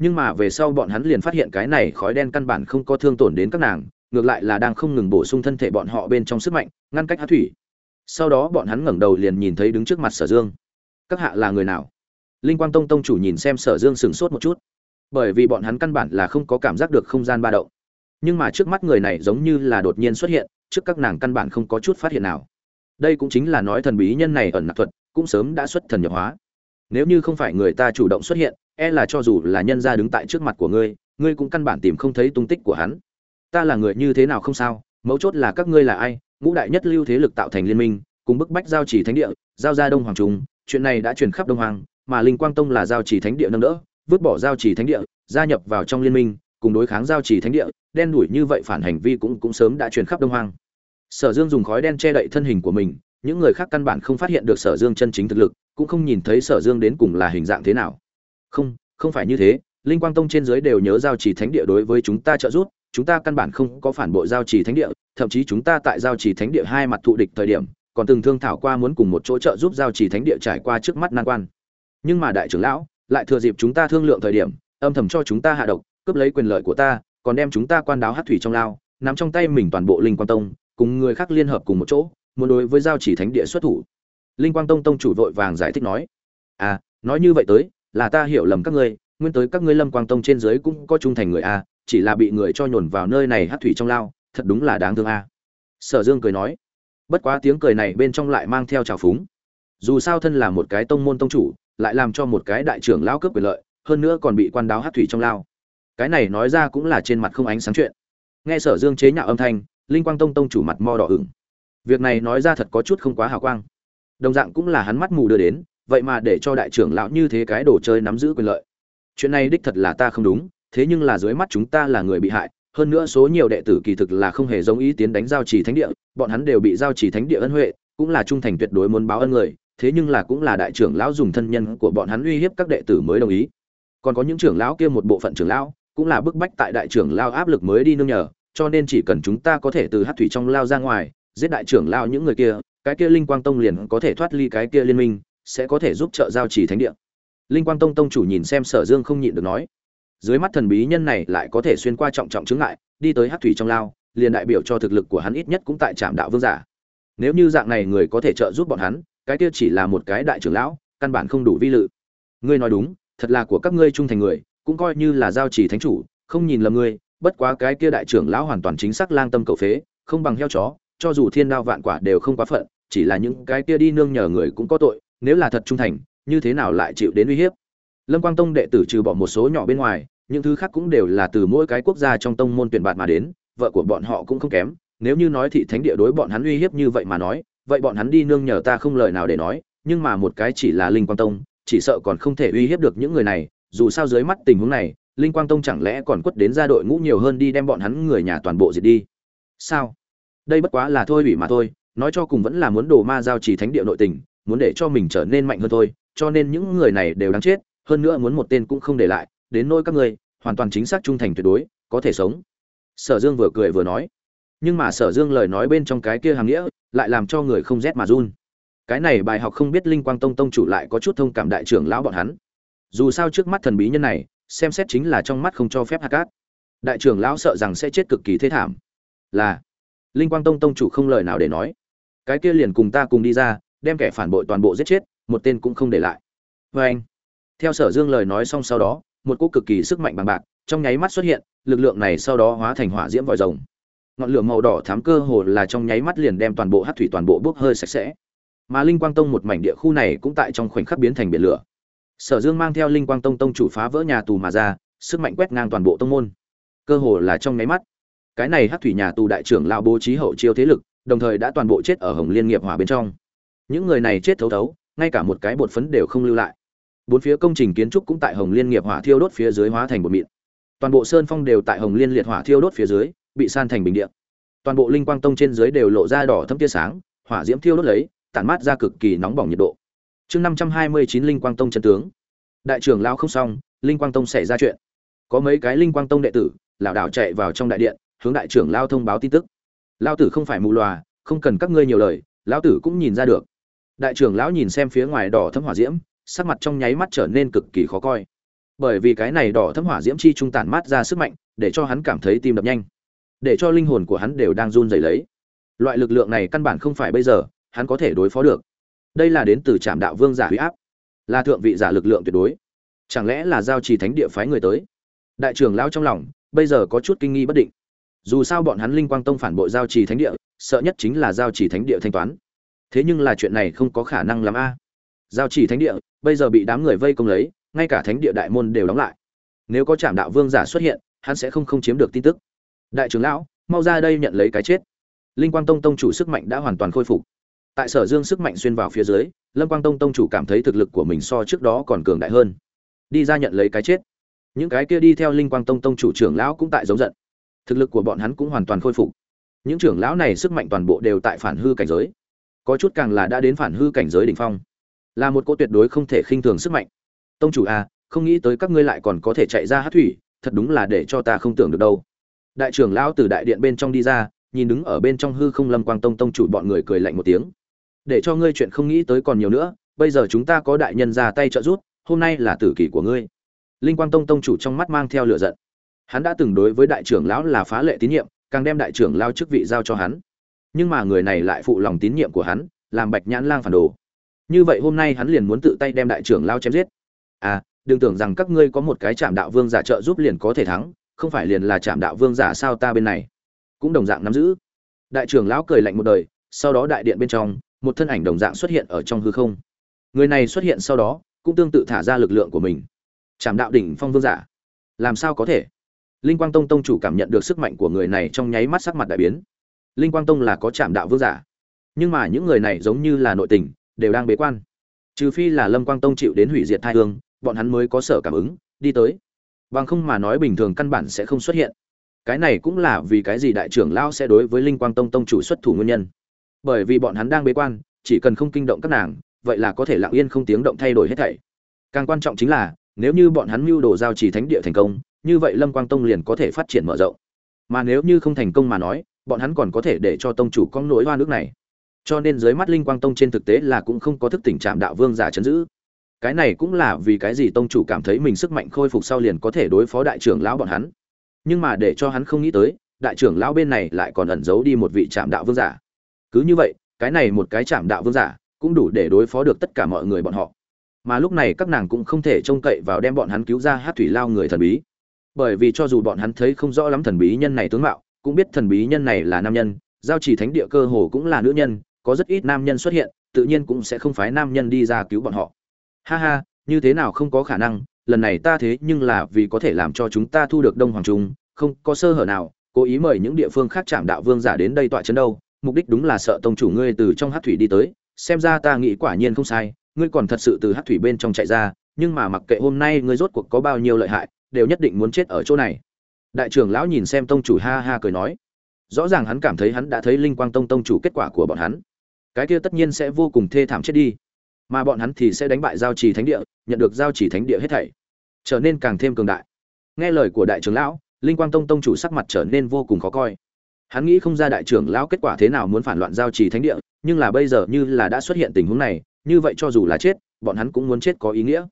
nhưng mà về sau bọn hắn liền phát hiện cái này khói đen căn bản không có thương tổn đến các nàng, ngược lại là đang không ngừng bổ sung thân thể bọn họ bên trong sức mạnh, ngăn cách hát thủy. Sau đó bọn hắn ngẩng đầu liền nhìn thấy đứng trước mặt sở dương. Các hạ là người nào? Linh quang tông tông chủ nhìn xem sở dương sửng sốt một chút. Bởi vì bọn hắn căn bản là không có cảm giác được không gian ba động. Nhưng mà trước mắt người này giống như là đột nhiên xuất hiện, trước các nàng căn bản không có chút phát hiện nào. Đây cũng chính là nói thần bí nhân này ẩn nạp thuật, cũng sớm đã xuất thần nhập hóa. Nếu như không phải người ta chủ động xuất hiện e là cho dù là nhân gia đứng tại trước mặt của ngươi ngươi cũng căn bản tìm không thấy tung tích của hắn. Ta là người như thế nào không sao, mấu chốt là các ngươi là ai, ngũ đại nhất lưu thế lực tạo thành liên minh, cùng bức bách giao chỉ thánh địa, giao ra đông hoàng trung, chuyện này đã truyền khắp đông hoàng, mà linh quang tông là giao chỉ thánh địa nâng đỡ, vứt bỏ giao chỉ thánh địa, gia nhập vào trong liên minh, cùng đối kháng giao chỉ thánh địa, đen đuổi như vậy phản hành vi cũng cũng sớm đã truyền khắp đông hoàng. Sở dương dùng khói đen che đậy thân hình của mình, những người khác căn bản không phát hiện được sở dương chân chính thực lực, cũng không nhìn thấy sở dương đến cùng là hình dạng thế nào không không phải như thế, linh quang tông trên dưới đều nhớ giao chỉ thánh địa đối với chúng ta trợ giúp, chúng ta căn bản không có phản bội giao chỉ thánh địa, thậm chí chúng ta tại giao chỉ thánh địa hai mặt thụ địch thời điểm, còn từng thương thảo qua muốn cùng một chỗ trợ giúp giao chỉ thánh địa trải qua trước mắt nan quan. Nhưng mà đại trưởng lão, lại thừa dịp chúng ta thương lượng thời điểm, âm thầm cho chúng ta hạ độc, cướp lấy quyền lợi của ta, còn đem chúng ta quan đáo hát thủy trong lao, nắm trong tay mình toàn bộ linh quang tông, cùng người khác liên hợp cùng một chỗ, muốn đối với giao chỉ thánh địa xuất thủ. Linh quang tông tông chủ vội vàng giải thích nói à nói như vậy tới là ta hiểu lầm các ngươi, nguyên tới các ngươi lâm quang tông trên dưới cũng có trung thành người a, chỉ là bị người cho nhổn vào nơi này hát thủy trong lao, thật đúng là đáng thương a. Sở dương cười nói, bất quá tiếng cười này bên trong lại mang theo trào phúng. Dù sao thân là một cái tông môn tông chủ, lại làm cho một cái đại trưởng lao cướp quyền lợi, hơn nữa còn bị quan đáo hát thủy trong lao. Cái này nói ra cũng là trên mặt không ánh sáng chuyện. Nghe sở dương chế nhạo âm thanh, linh quang tông tông chủ mặt mo đỏ ửng. Việc này nói ra thật có chút không quá hào quang. Đồng dạng cũng là hắn mắt mù đưa đến vậy mà để cho đại trưởng lão như thế cái đồ chơi nắm giữ quyền lợi. Chuyện này đích thật là ta không đúng, thế nhưng là dưới mắt chúng ta là người bị hại, hơn nữa số nhiều đệ tử kỳ thực là không hề giống ý tiến đánh giao trì thánh địa, bọn hắn đều bị giao trì thánh địa ân huệ, cũng là trung thành tuyệt đối muốn báo ân người, thế nhưng là cũng là đại trưởng lão dùng thân nhân của bọn hắn uy hiếp các đệ tử mới đồng ý. Còn có những trưởng lão kia một bộ phận trưởng lão, cũng là bức bách tại đại trưởng lao áp lực mới đi nương nhờ, cho nên chỉ cần chúng ta có thể từ hát thủy trong lao ra ngoài, giết đại trưởng lao những người kia, cái kia linh quang tông liền có thể thoát ly cái kia liên minh sẽ có thể giúp trợ giao trì thánh địa. Linh quang tông tông chủ nhìn xem sở dương không nhịn được nói, dưới mắt thần bí nhân này lại có thể xuyên qua trọng trọng chứng ngại, đi tới hát thủy trong lao, liền đại biểu cho thực lực của hắn ít nhất cũng tại trạm đạo vương giả. Nếu như dạng này người có thể trợ giúp bọn hắn, cái kia chỉ là một cái đại trưởng lão, căn bản không đủ vi lự. Ngươi nói đúng, thật là của các ngươi trung thành người, cũng coi như là giao trì thánh chủ, không nhìn lầm ngươi, bất quá cái kia đại trưởng lão hoàn toàn chính xác lang tâm cầu phế, không bằng heo chó, cho dù thiên đao vạn quả đều không quá phận, chỉ là những cái kia đi nương nhờ người cũng có tội nếu là thật trung thành, như thế nào lại chịu đến uy hiếp? Lâm quang tông đệ tử trừ bỏ một số nhỏ bên ngoài, những thứ khác cũng đều là từ mỗi cái quốc gia trong tông môn tuyển bạt mà đến, vợ của bọn họ cũng không kém. Nếu như nói thị thánh địa đối bọn hắn uy hiếp như vậy mà nói, vậy bọn hắn đi nương nhờ ta không lời nào để nói, nhưng mà một cái chỉ là linh quang tông, chỉ sợ còn không thể uy hiếp được những người này, dù sao dưới mắt tình huống này, linh quang tông chẳng lẽ còn quất đến ra đội ngũ nhiều hơn đi đem bọn hắn người nhà toàn bộ diệt đi? Sao? Đây bất quá là thôi ủy mà thôi, nói cho cùng vẫn là muốn đồ ma giao trì thánh địa nội tình muốn để cho mình trở nên mạnh hơn thôi, cho nên những người này đều đáng chết, hơn nữa muốn một tên cũng không để lại, đến nỗi các ngươi, hoàn toàn chính xác trung thành tuyệt đối, có thể sống. Sở dương vừa cười vừa nói. Nhưng mà sở dương lời nói bên trong cái kia hàng nghĩa, lại làm cho người không rét mà run. Cái này bài học không biết linh quang tông tông chủ lại có chút thông cảm đại trưởng lão bọn hắn. Dù sao trước mắt thần bí nhân này, xem xét chính là trong mắt không cho phép hạt cát. Đại trưởng lão sợ rằng sẽ chết cực kỳ thế thảm. Là. Linh quang tông tông chủ không lời nào để nói. Cái kia liền cùng ta cùng đi ra đem kẻ phản bội toàn bộ giết chết, một tên cũng không để lại. Vê anh, theo sở dương lời nói xong sau đó, một cô cực kỳ sức mạnh bằng bạc, trong nháy mắt xuất hiện, lực lượng này sau đó hóa thành hỏa diễm vòi rồng. Ngọn lửa màu đỏ thám cơ hồ là trong nháy mắt liền đem toàn bộ hát thủy toàn bộ bốc hơi sạch sẽ. Mà linh quang tông một mảnh địa khu này cũng tại trong khoảnh khắc biến thành biển lửa. Sở dương mang theo linh quang tông tông chủ phá vỡ nhà tù mà ra, sức mạnh quét ngang toàn bộ tông môn. Cơ hồ là trong nháy mắt, cái này hát thủy nhà tù đại trưởng lao bố trí hậu chiêu thế lực, đồng thời đã toàn bộ chết ở hồng liên nghiệp hỏa bên trong những người này chết thấu thấu, ngay cả một cái bột phấn đều không lưu lại. Bốn phía công trình kiến trúc cũng tại hồng liên nghiệp hỏa thiêu đốt phía dưới hóa thành bột mịn. Toàn bộ sơn phong đều tại hồng liên liệt hỏa thiêu đốt phía dưới, bị san thành bình điện toàn bộ linh quang tông trên dưới đều lộ ra đỏ thâm tia sáng, hỏa diễm thiêu đốt lấy, tản mát ra cực kỳ nóng bỏng nhiệt độ. Chương năm trăm hai mươi chín linh quang tông chân tướng. Đại trưởng lao không xong, linh quang tông xảy ra chuyện. Có mấy cái linh quang tông đệ tử, lảo đảo chạy vào trong đại điện, hướng đại trưởng lao thông báo tin tức. Lao tử không phải mù lòa không cần các ngươi nhiều lời, lão tử cũng nhìn ra được đại trưởng lão nhìn xem phía ngoài đỏ thấm hỏa diễm, sắc mặt trong nháy mắt trở nên cực kỳ khó coi. Bởi vì cái này đỏ thấm hỏa diễm chi trung tản mát ra sức mạnh, để cho hắn cảm thấy tim đập nhanh. Để cho linh hồn của hắn đều đang run rẩy lấy. Loại lực lượng này căn bản không phải bây giờ, hắn có thể đối phó được. Đây là đến từ trạm đạo vương giả huy áp. Là thượng vị giả lực lượng tuyệt đối. Chẳng lẽ là giao trì thánh địa phái người tới? Đại trưởng lão trong lòng, bây giờ có chút kinh nghi bất định. Dù sao bọn hắn linh quang tông phản bội giao trì thánh địa, sợ nhất chính là giao trì thánh địa thanh toán thế nhưng là chuyện này không có khả năng làm a. Giao chỉ thánh địa, bây giờ bị đám người vây công lấy, ngay cả thánh địa đại môn đều đóng lại. Nếu có trạm đạo vương giả xuất hiện, hắn sẽ không không chiếm được tin tức. Đại trưởng lão, mau ra đây nhận lấy cái chết. Linh quang tông tông chủ sức mạnh đã hoàn toàn khôi phục. Tại sở dương sức mạnh xuyên vào phía dưới, lâm quang tông tông chủ cảm thấy thực lực của mình so trước đó còn cường đại hơn. Đi ra nhận lấy cái chết. Những cái kia đi theo linh quang tông tông chủ trưởng lão cũng tại giống giận. Thực lực của bọn hắn cũng hoàn toàn khôi phục. Những trưởng lão này sức mạnh toàn bộ đều tại phản hư cảnh giới có chút càng là đã đến phản hư cảnh giới đỉnh phong. Là một cô tuyệt đối không thể khinh thường sức mạnh. Tông chủ a à, không nghĩ tới các ngươi lại còn có thể chạy ra hát thủy thật đúng là để cho ta không tưởng được đâu. Đại trưởng lão từ đại điện bên trong đi ra nhìn đứng ở bên trong hư không lâm quang tông tông chủ bọn người cười lạnh một tiếng. Để cho ngươi chuyện không nghĩ tới còn nhiều nữa bây giờ chúng ta có đại nhân ra tay trợ giúp hôm nay là tử kỷ của ngươi. Linh quang tông tông chủ trong mắt mang theo lửa giận. Hắn đã từng đối với đại trưởng lão là phá lệ tín nhiệm càng đem đại trưởng lao chức vị giao cho hắn nhưng mà người này lại phụ lòng tín nhiệm của hắn, làm bạch nhãn lang phản đồ. Như vậy hôm nay hắn liền muốn tự tay đem đại trưởng lao chém giết. À đừng tưởng rằng các ngươi có một cái trạm đạo vương giả trợ giúp liền có thể thắng, không phải liền là trạm đạo vương giả sao ta bên này? Cũng đồng dạng nắm giữ. Đại trưởng lão cười lạnh một đời, sau đó đại điện bên trong, một thân ảnh đồng dạng xuất hiện ở trong hư không. Người này xuất hiện sau đó, cũng tương tự thả ra lực lượng của mình. Trạm đạo đỉnh phong vương giả. Làm sao có thể? Linh quang tông tông chủ cảm nhận được sức mạnh của người này trong nháy mắt sắc mặt đại biến linh quang tông là có chạm đạo vương giả. Nhưng mà những người này giống như là nội tình, đều đang bế quan. Trừ phi là lâm quang tông chịu đến hủy diệt thai hương, bọn hắn mới có sở cảm ứng, đi tới. Bằng không mà nói bình thường căn bản sẽ không xuất hiện. Cái này cũng là vì cái gì đại trưởng lao sẽ đối với linh quang tông tông chủ xuất thủ nguyên nhân. Bởi vì bọn hắn đang bế quan, chỉ cần không kinh động các nàng, vậy là có thể lặng yên không tiếng động thay đổi hết thảy. Càng quan trọng chính là, nếu như bọn hắn mưu đồ giao trì thánh địa thành công, như vậy lâm quang tông liền có thể phát triển mở rộng. Mà nếu như không thành công mà nói bọn hắn còn có thể để cho tông chủ con nỗi hoa nước này. Cho nên dưới mắt linh quang tông trên thực tế là cũng không có thức tình trạng đạo vương giả chấn giữ. Cái này cũng là vì cái gì tông chủ cảm thấy mình sức mạnh khôi phục sau liền có thể đối phó đại trưởng lão bọn hắn. Nhưng mà để cho hắn không nghĩ tới, đại trưởng lão bên này lại còn ẩn giấu đi một vị trạm đạo vương giả. Cứ như vậy, cái này một cái trạm đạo vương giả cũng đủ để đối phó được tất cả mọi người bọn họ. Mà lúc này các nàng cũng không thể trông cậy vào đem bọn hắn cứu ra hát thủy lao người thần bí. Bởi vì cho dù bọn hắn thấy không rõ lắm thần bí nhân này tướng mạo cũng biết thần bí nhân này là nam nhân, giao chỉ thánh địa cơ hồ cũng là nữ nhân, có rất ít nam nhân xuất hiện, tự nhiên cũng sẽ không phái nam nhân đi ra cứu bọn họ. Ha ha, như thế nào không có khả năng, lần này ta thế nhưng là vì có thể làm cho chúng ta thu được đông hoàng trung, không có sơ hở nào, cố ý mời những địa phương khác chạm đạo vương giả đến đây tọa chấn đâu, mục đích đúng là sợ tông chủ ngươi từ trong hát thủy đi tới, xem ra ta nghĩ quả nhiên không sai, ngươi còn thật sự từ hát thủy bên trong chạy ra, nhưng mà mặc kệ hôm nay ngươi rốt cuộc có bao nhiêu lợi hại, đều nhất định muốn chết ở chỗ này đại trưởng lão nhìn xem tông chủ ha ha cười nói, rõ ràng hắn cảm thấy hắn đã thấy linh quang tông tông chủ kết quả của bọn hắn. Cái kia tất nhiên sẽ vô cùng thê thảm chết đi, mà bọn hắn thì sẽ đánh bại giao trì thánh địa, nhận được giao trì thánh địa hết thảy, trở nên càng thêm cường đại. Nghe lời của đại trưởng lão, linh quang tông tông chủ sắc mặt trở nên vô cùng khó coi. Hắn nghĩ không ra đại trưởng lão kết quả thế nào muốn phản loạn giao trì thánh địa, nhưng là bây giờ như là đã xuất hiện tình huống này, như vậy cho dù là chết, bọn hắn cũng muốn chết có ý nghĩa.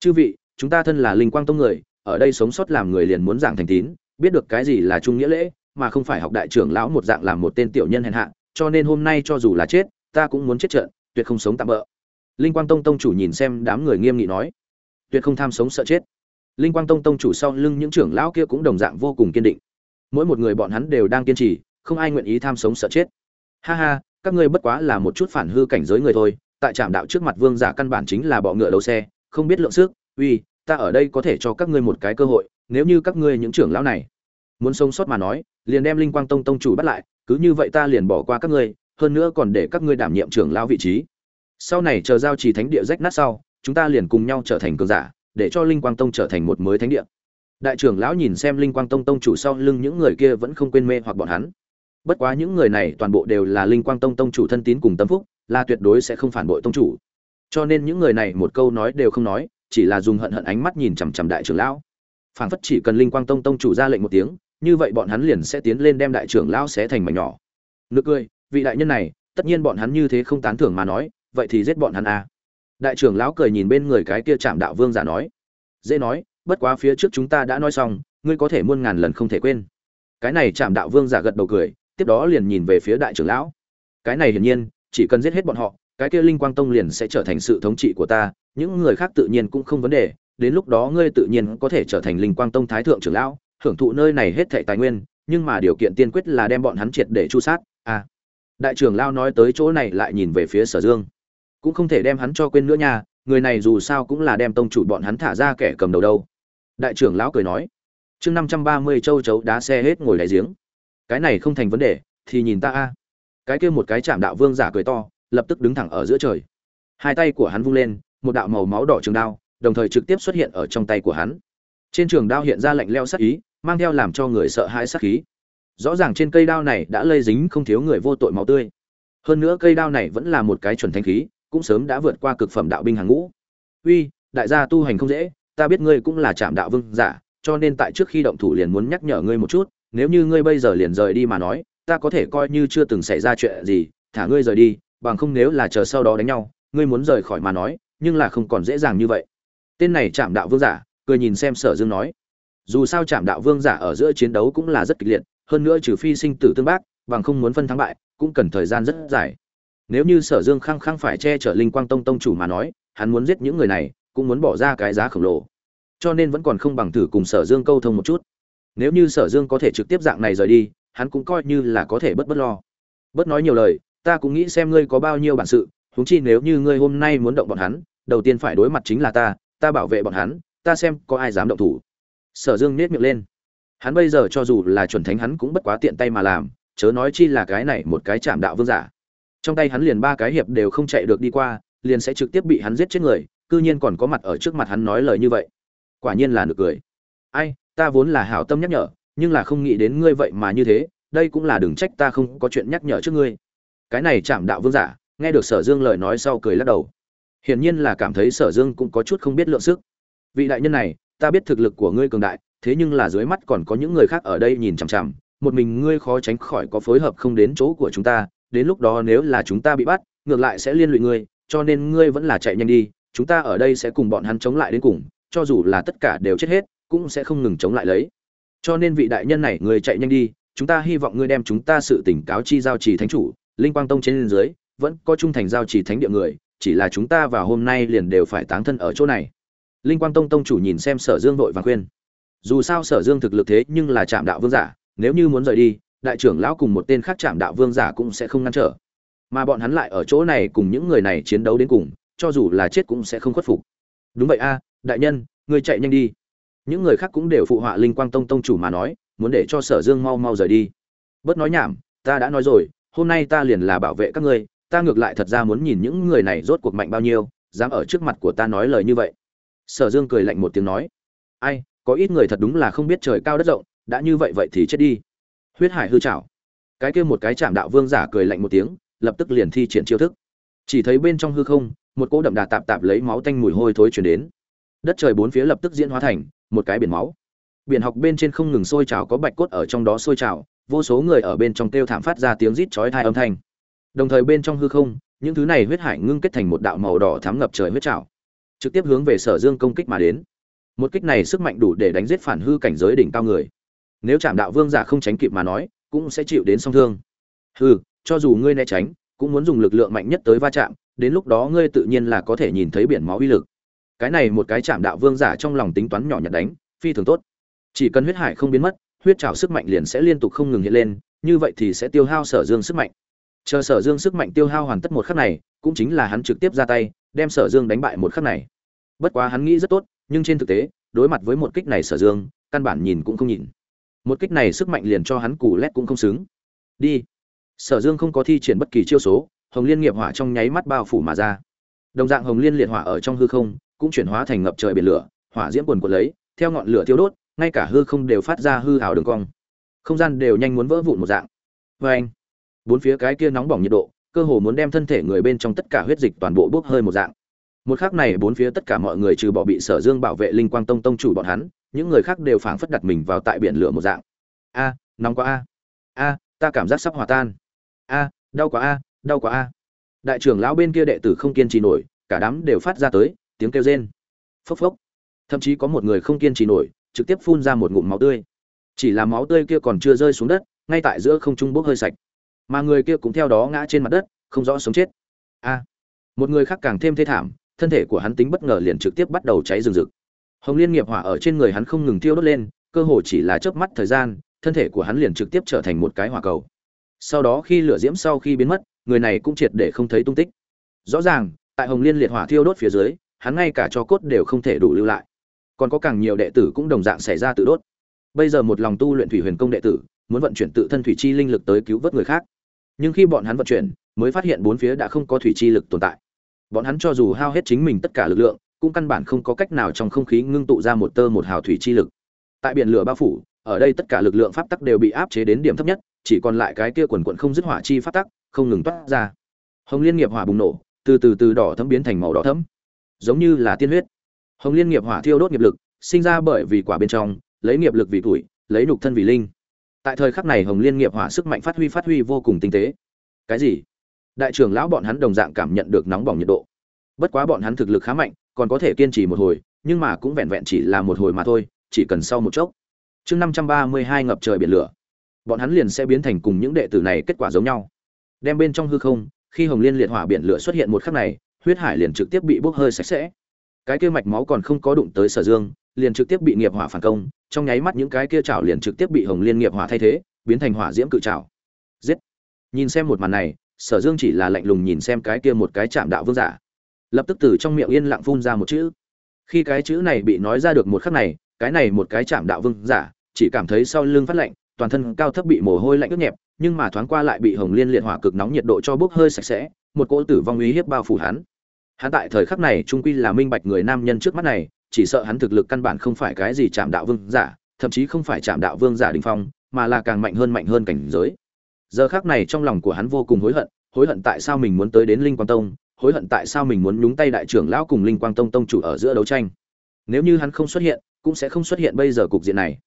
Chư vị, chúng ta thân là linh quang tông người ở đây sống sót làm người liền muốn giảng thành tín, biết được cái gì là trung nghĩa lễ, mà không phải học đại trưởng lão một dạng làm một tên tiểu nhân hèn hạ, cho nên hôm nay cho dù là chết, ta cũng muốn chết trận tuyệt không sống tạm bỡ. Linh quang tông tông chủ nhìn xem đám người nghiêm nghị nói, tuyệt không tham sống sợ chết. Linh quang tông tông chủ sau lưng những trưởng lão kia cũng đồng dạng vô cùng kiên định. Mỗi một người bọn hắn đều đang kiên trì, không ai nguyện ý tham sống sợ chết. Ha ha, các ngươi bất quá là một chút phản hư cảnh giới người thôi, tại trạm đạo trước mặt vương giả căn bản chính là bọ ngựa đầu xe, không biết lượng sức, uy ta ở đây có thể cho các ngươi một cái cơ hội, nếu như các ngươi những trưởng lão này muốn sống sót mà nói, liền đem linh quang tông tông chủ bắt lại, cứ như vậy ta liền bỏ qua các ngươi, hơn nữa còn để các ngươi đảm nhiệm trưởng lão vị trí. Sau này chờ giao trì thánh địa rách nát sau, chúng ta liền cùng nhau trở thành cường giả, để cho linh quang tông trở thành một mới thánh địa. Đại trưởng lão nhìn xem linh quang tông tông chủ sau lưng những người kia vẫn không quên mê hoặc bọn hắn. Bất quá những người này toàn bộ đều là linh quang tông tông chủ thân tín cùng tâm phúc, là tuyệt đối sẽ không phản bội tông chủ. Cho nên những người này một câu nói đều không nói chỉ là dùng hận hận ánh mắt nhìn chằm chằm đại trưởng lão. Phảng phất chỉ cần linh quang tông tông chủ ra lệnh một tiếng, như vậy bọn hắn liền sẽ tiến lên đem đại trưởng lão xé thành mảnh nhỏ. Nực cười, vị đại nhân này, tất nhiên bọn hắn như thế không tán thưởng mà nói, vậy thì giết bọn hắn a à. đại trưởng lão cười nhìn bên người cái kia chạm đạo vương giả nói, dễ nói, bất quá phía trước chúng ta đã nói xong, ngươi có thể muôn ngàn lần không thể quên. Cái này chạm đạo vương giả gật đầu cười, tiếp đó liền nhìn về phía đại trưởng lão. Cái này hiển nhiên, chỉ cần giết hết bọn họ, cái kia linh quang tông liền sẽ trở thành sự thống trị của ta những người khác tự nhiên cũng không vấn đề, đến lúc đó ngươi tự nhiên có thể trở thành linh quang tông thái thượng trưởng lão, hưởng thụ nơi này hết thảy tài nguyên, nhưng mà điều kiện tiên quyết là đem bọn hắn triệt để chu sát. À đại trưởng lão nói tới chỗ này lại nhìn về phía sở dương. Cũng không thể đem hắn cho quên nữa nha, người này dù sao cũng là đem tông chủ bọn hắn thả ra kẻ cầm đầu đâu. Đại trưởng lão cười nói, chương năm trăm ba mươi châu chấu đá xe hết ngồi đáy giếng. Cái này không thành vấn đề, thì nhìn ta a. Cái kia một cái chạm đạo vương giả cười to, lập tức đứng thẳng ở giữa trời. Hai tay của hắn vung lên một đạo màu máu đỏ trường đao, đồng thời trực tiếp xuất hiện ở trong tay của hắn. Trên trường đao hiện ra lạnh leo sắc ý, mang theo làm cho người sợ hãi sắc khí. Rõ ràng trên cây đao này đã lây dính không thiếu người vô tội máu tươi. Hơn nữa cây đao này vẫn là một cái chuẩn thanh khí, cũng sớm đã vượt qua cực phẩm đạo binh hàng ngũ. Uy, đại gia tu hành không dễ, ta biết ngươi cũng là trạm đạo vương giả, cho nên tại trước khi động thủ liền muốn nhắc nhở ngươi một chút, nếu như ngươi bây giờ liền rời đi mà nói, ta có thể coi như chưa từng xảy ra chuyện gì, thả ngươi rời đi, bằng không nếu là chờ sau đó đánh nhau, ngươi muốn rời khỏi mà nói nhưng là không còn dễ dàng như vậy. Tên này chạm đạo vương giả, cười nhìn xem sở dương nói, dù sao chạm đạo vương giả ở giữa chiến đấu cũng là rất kịch liệt, hơn nữa trừ phi sinh tử tương bác, bằng không muốn phân thắng bại, cũng cần thời gian rất dài. Nếu như sở dương khăng khăng phải che chở linh quang tông tông chủ mà nói, hắn muốn giết những người này, cũng muốn bỏ ra cái giá khổng lồ. Cho nên vẫn còn không bằng thử cùng sở dương câu thông một chút. Nếu như sở dương có thể trực tiếp dạng này rời đi, hắn cũng coi như là có thể bất bất lo. Bất nói nhiều lời, ta cũng nghĩ xem ngươi có bao nhiêu bản sự huống chi nếu như ngươi hôm nay muốn động bọn hắn, đầu tiên phải đối mặt chính là ta ta bảo vệ bọn hắn, ta xem có ai dám động thủ. Sở dương nết miệng lên. Hắn bây giờ cho dù là chuẩn thánh hắn cũng bất quá tiện tay mà làm, chớ nói chi là cái này một cái chạm đạo vương giả. Trong tay hắn liền ba cái hiệp đều không chạy được đi qua, liền sẽ trực tiếp bị hắn giết chết người, cư nhiên còn có mặt ở trước mặt hắn nói lời như vậy. Quả nhiên là nực cười. Ai, ta vốn là hảo tâm nhắc nhở, nhưng là không nghĩ đến ngươi vậy mà như thế, đây cũng là đừng trách ta không có chuyện nhắc nhở trước ngươi. Cái này chạm đạo vương giả nghe được sở dương lời nói sau cười lắc đầu. Hiển nhiên là cảm thấy sở dương cũng có chút không biết lượng sức. Vị đại nhân này, ta biết thực lực của ngươi cường đại, thế nhưng là dưới mắt còn có những người khác ở đây nhìn chằm chằm, một mình ngươi khó tránh khỏi có phối hợp không đến chỗ của chúng ta, đến lúc đó nếu là chúng ta bị bắt, ngược lại sẽ liên lụy ngươi, cho nên ngươi vẫn là chạy nhanh đi, chúng ta ở đây sẽ cùng bọn hắn chống lại đến cùng, cho dù là tất cả đều chết hết, cũng sẽ không ngừng chống lại lấy. Cho nên vị đại nhân này, ngươi chạy nhanh đi, chúng ta hy vọng ngươi đem chúng ta sự tỉnh cáo chi giao trì thánh chủ, linh quang tông trên dưới vẫn có trung thành giao trì thánh địa người, chỉ là chúng ta vào hôm nay liền đều phải táng thân ở chỗ này. Linh quang tông tông chủ nhìn xem sở dương vội và khuyên. Dù sao sở dương thực lực thế nhưng là trạm đạo vương giả, nếu như muốn rời đi, đại trưởng lão cùng một tên khác trạm đạo vương giả cũng sẽ không ngăn trở. Mà bọn hắn lại ở chỗ này cùng những người này chiến đấu đến cùng, cho dù là chết cũng sẽ không khuất phục. Đúng vậy a, đại nhân, ngươi chạy nhanh đi. Những người khác cũng đều phụ họa linh quang tông tông chủ mà nói, muốn để cho sở dương mau mau rời đi. Bớt nói nhảm, ta đã nói rồi, hôm nay ta liền là bảo vệ các ngươi ta ngược lại thật ra muốn nhìn những người này rốt cuộc mạnh bao nhiêu, dám ở trước mặt của ta nói lời như vậy. Sở dương cười lạnh một tiếng nói. Ai, có ít người thật đúng là không biết trời cao đất rộng, đã như vậy vậy thì chết đi. Huyết hải hư trảo. Cái kia một cái chạm đạo vương giả cười lạnh một tiếng, lập tức liền thi triển chiêu thức. Chỉ thấy bên trong hư không, một cỗ đậm đà tạp tạp lấy máu tanh mùi hôi thối chuyển đến. Đất trời bốn phía lập tức diễn hóa thành một cái biển máu. Biển học bên trên không ngừng sôi trào có bạch cốt ở trong đó sôi trào, vô số người ở bên trong kêu thảm phát ra tiếng rít chói tai âm thanh đồng thời bên trong hư không, những thứ này huyết hải ngưng kết thành một đạo màu đỏ thắm ngập trời huyết trào trực tiếp hướng về sở dương công kích mà đến. Một kích này sức mạnh đủ để đánh giết phản hư cảnh giới đỉnh cao người. Nếu chạm đạo vương giả không tránh kịp mà nói, cũng sẽ chịu đến song thương. Hư cho dù ngươi né tránh, cũng muốn dùng lực lượng mạnh nhất tới va chạm, đến lúc đó ngươi tự nhiên là có thể nhìn thấy biển máu uy lực. Cái này một cái chạm đạo vương giả trong lòng tính toán nhỏ nhặt đánh, phi thường tốt. Chỉ cần huyết hải không biến mất, huyết trào sức mạnh liền sẽ liên tục không ngừng hiện lên, như vậy thì sẽ tiêu hao sở dương sức mạnh chờ sở dương sức mạnh tiêu hao hoàn tất một khắc này, cũng chính là hắn trực tiếp ra tay, đem sở dương đánh bại một khắc này. Bất quá hắn nghĩ rất tốt, nhưng trên thực tế, đối mặt với một kích này sở dương, căn bản nhìn cũng không nhìn. Một kích này sức mạnh liền cho hắn cù lét cũng không xứng. Đi. Sở dương không có thi triển bất kỳ chiêu số, hồng liên nghiệp hỏa trong nháy mắt bao phủ mà ra. Đồng dạng hồng liên liệt hỏa ở trong hư không, cũng chuyển hóa thành ngập trời biển lửa, hỏa diễm quần quật lấy, theo ngọn lửa thiêu đốt, ngay cả hư không đều phát ra hư hào đường cong. Không gian đều nhanh muốn vỡ vụn một dạng. Vê anh bốn phía cái kia nóng bỏng nhiệt độ, cơ hồ muốn đem thân thể người bên trong tất cả huyết dịch toàn bộ bốc hơi một dạng. Một khắc này bốn phía tất cả mọi người trừ bỏ bị sở dương bảo vệ linh quang tông tông chủ bọn hắn, những người khác đều phảng phất đặt mình vào tại biển lửa một dạng. A, nóng quá a. A, ta cảm giác sắp hòa tan. A, đau quá a, đau quá a. Đại trưởng lão bên kia đệ tử không kiên trì nổi, cả đám đều phát ra tới, tiếng kêu rên. Phốc phốc. Thậm chí có một người không kiên trì nổi, trực tiếp phun ra một ngụm máu tươi. Chỉ là máu tươi kia còn chưa rơi xuống đất, ngay tại giữa không trung bốc hơi sạch mà người kia cũng theo đó ngã trên mặt đất, không rõ sống chết. A, một người khác càng thêm thê thảm, thân thể của hắn tính bất ngờ liền trực tiếp bắt đầu cháy rừng rực. Hồng liên nghiệp hỏa ở trên người hắn không ngừng thiêu đốt lên, cơ hồ chỉ là chớp mắt thời gian, thân thể của hắn liền trực tiếp trở thành một cái hỏa cầu. Sau đó khi lửa diễm sau khi biến mất, người này cũng triệt để không thấy tung tích. Rõ ràng, tại hồng liên liệt hỏa thiêu đốt phía dưới, hắn ngay cả cho cốt đều không thể đủ lưu lại. Còn có càng nhiều đệ tử cũng đồng dạng xảy ra tự đốt. Bây giờ một lòng tu luyện thủy huyền công đệ tử, muốn vận chuyển tự thân thủy chi linh lực tới cứu vớt người khác nhưng khi bọn hắn vận chuyển, mới phát hiện bốn phía đã không có thủy chi lực tồn tại. Bọn hắn cho dù hao hết chính mình tất cả lực lượng, cũng căn bản không có cách nào trong không khí ngưng tụ ra một tơ một hào thủy chi lực. Tại biển lửa bao phủ, ở đây tất cả lực lượng pháp tắc đều bị áp chế đến điểm thấp nhất, chỉ còn lại cái kia quần quận không dứt hỏa chi pháp tắc, không ngừng toát ra. Hồng liên nghiệp hỏa bùng nổ, từ từ từ đỏ thấm biến thành màu đỏ thấm, giống như là tiên huyết. Hồng liên nghiệp hỏa thiêu đốt nghiệp lực, sinh ra bởi vì quả bên trong, lấy nghiệp lực vì tuổi, lấy nhục thân vì linh tại thời khắc này hồng liên nghiệp hỏa sức mạnh phát huy phát huy vô cùng tinh tế. Cái gì? Đại trưởng lão bọn hắn đồng dạng cảm nhận được nóng bỏng nhiệt độ. Bất quá bọn hắn thực lực khá mạnh, còn có thể kiên trì một hồi, nhưng mà cũng vẹn vẹn chỉ là một hồi mà thôi, chỉ cần sau một chốc. Chương năm trăm ba mươi hai ngập trời biển lửa. Bọn hắn liền sẽ biến thành cùng những đệ tử này kết quả giống nhau. Đem bên trong hư không, khi hồng liên liệt hỏa biển lửa xuất hiện một khắc này, huyết hải liền trực tiếp bị bốc hơi sạch sẽ cái kia mạch máu còn không có đụng tới sở dương, liền trực tiếp bị nghiệp hỏa phản công, trong nháy mắt những cái kia chảo liền trực tiếp bị hồng liên nghiệp hỏa thay thế, biến thành hỏa diễm cự chảo. Giết! Nhìn xem một màn này, sở dương chỉ là lạnh lùng nhìn xem cái kia một cái chạm đạo vương giả. Lập tức từ trong miệng yên lặng phun ra một chữ. Khi cái chữ này bị nói ra được một khắc này, cái này một cái chạm đạo vương giả, chỉ cảm thấy sau lưng phát lạnh, toàn thân cao thấp bị mồ hôi lạnh ướt nhẹp, nhưng mà thoáng qua lại bị hồng liên liệt hỏa cực nóng nhiệt độ cho bốc hơi sạch sẽ, một cỗ tử vong uy hiếp bao phủ hắn hắn tại thời khắc này trung quy là minh bạch người nam nhân trước mắt này, chỉ sợ hắn thực lực căn bản không phải cái gì chạm đạo vương giả, thậm chí không phải chạm đạo vương giả đình phong, mà là càng mạnh hơn mạnh hơn cảnh giới. Giờ khắc này trong lòng của hắn vô cùng hối hận hối hận tại sao mình muốn tới đến linh quang tông, hối hận tại sao mình muốn nhúng tay đại trưởng lão cùng linh quang tông tông chủ ở giữa đấu tranh. Nếu như hắn không xuất hiện, cũng sẽ không xuất hiện bây giờ cục diện này.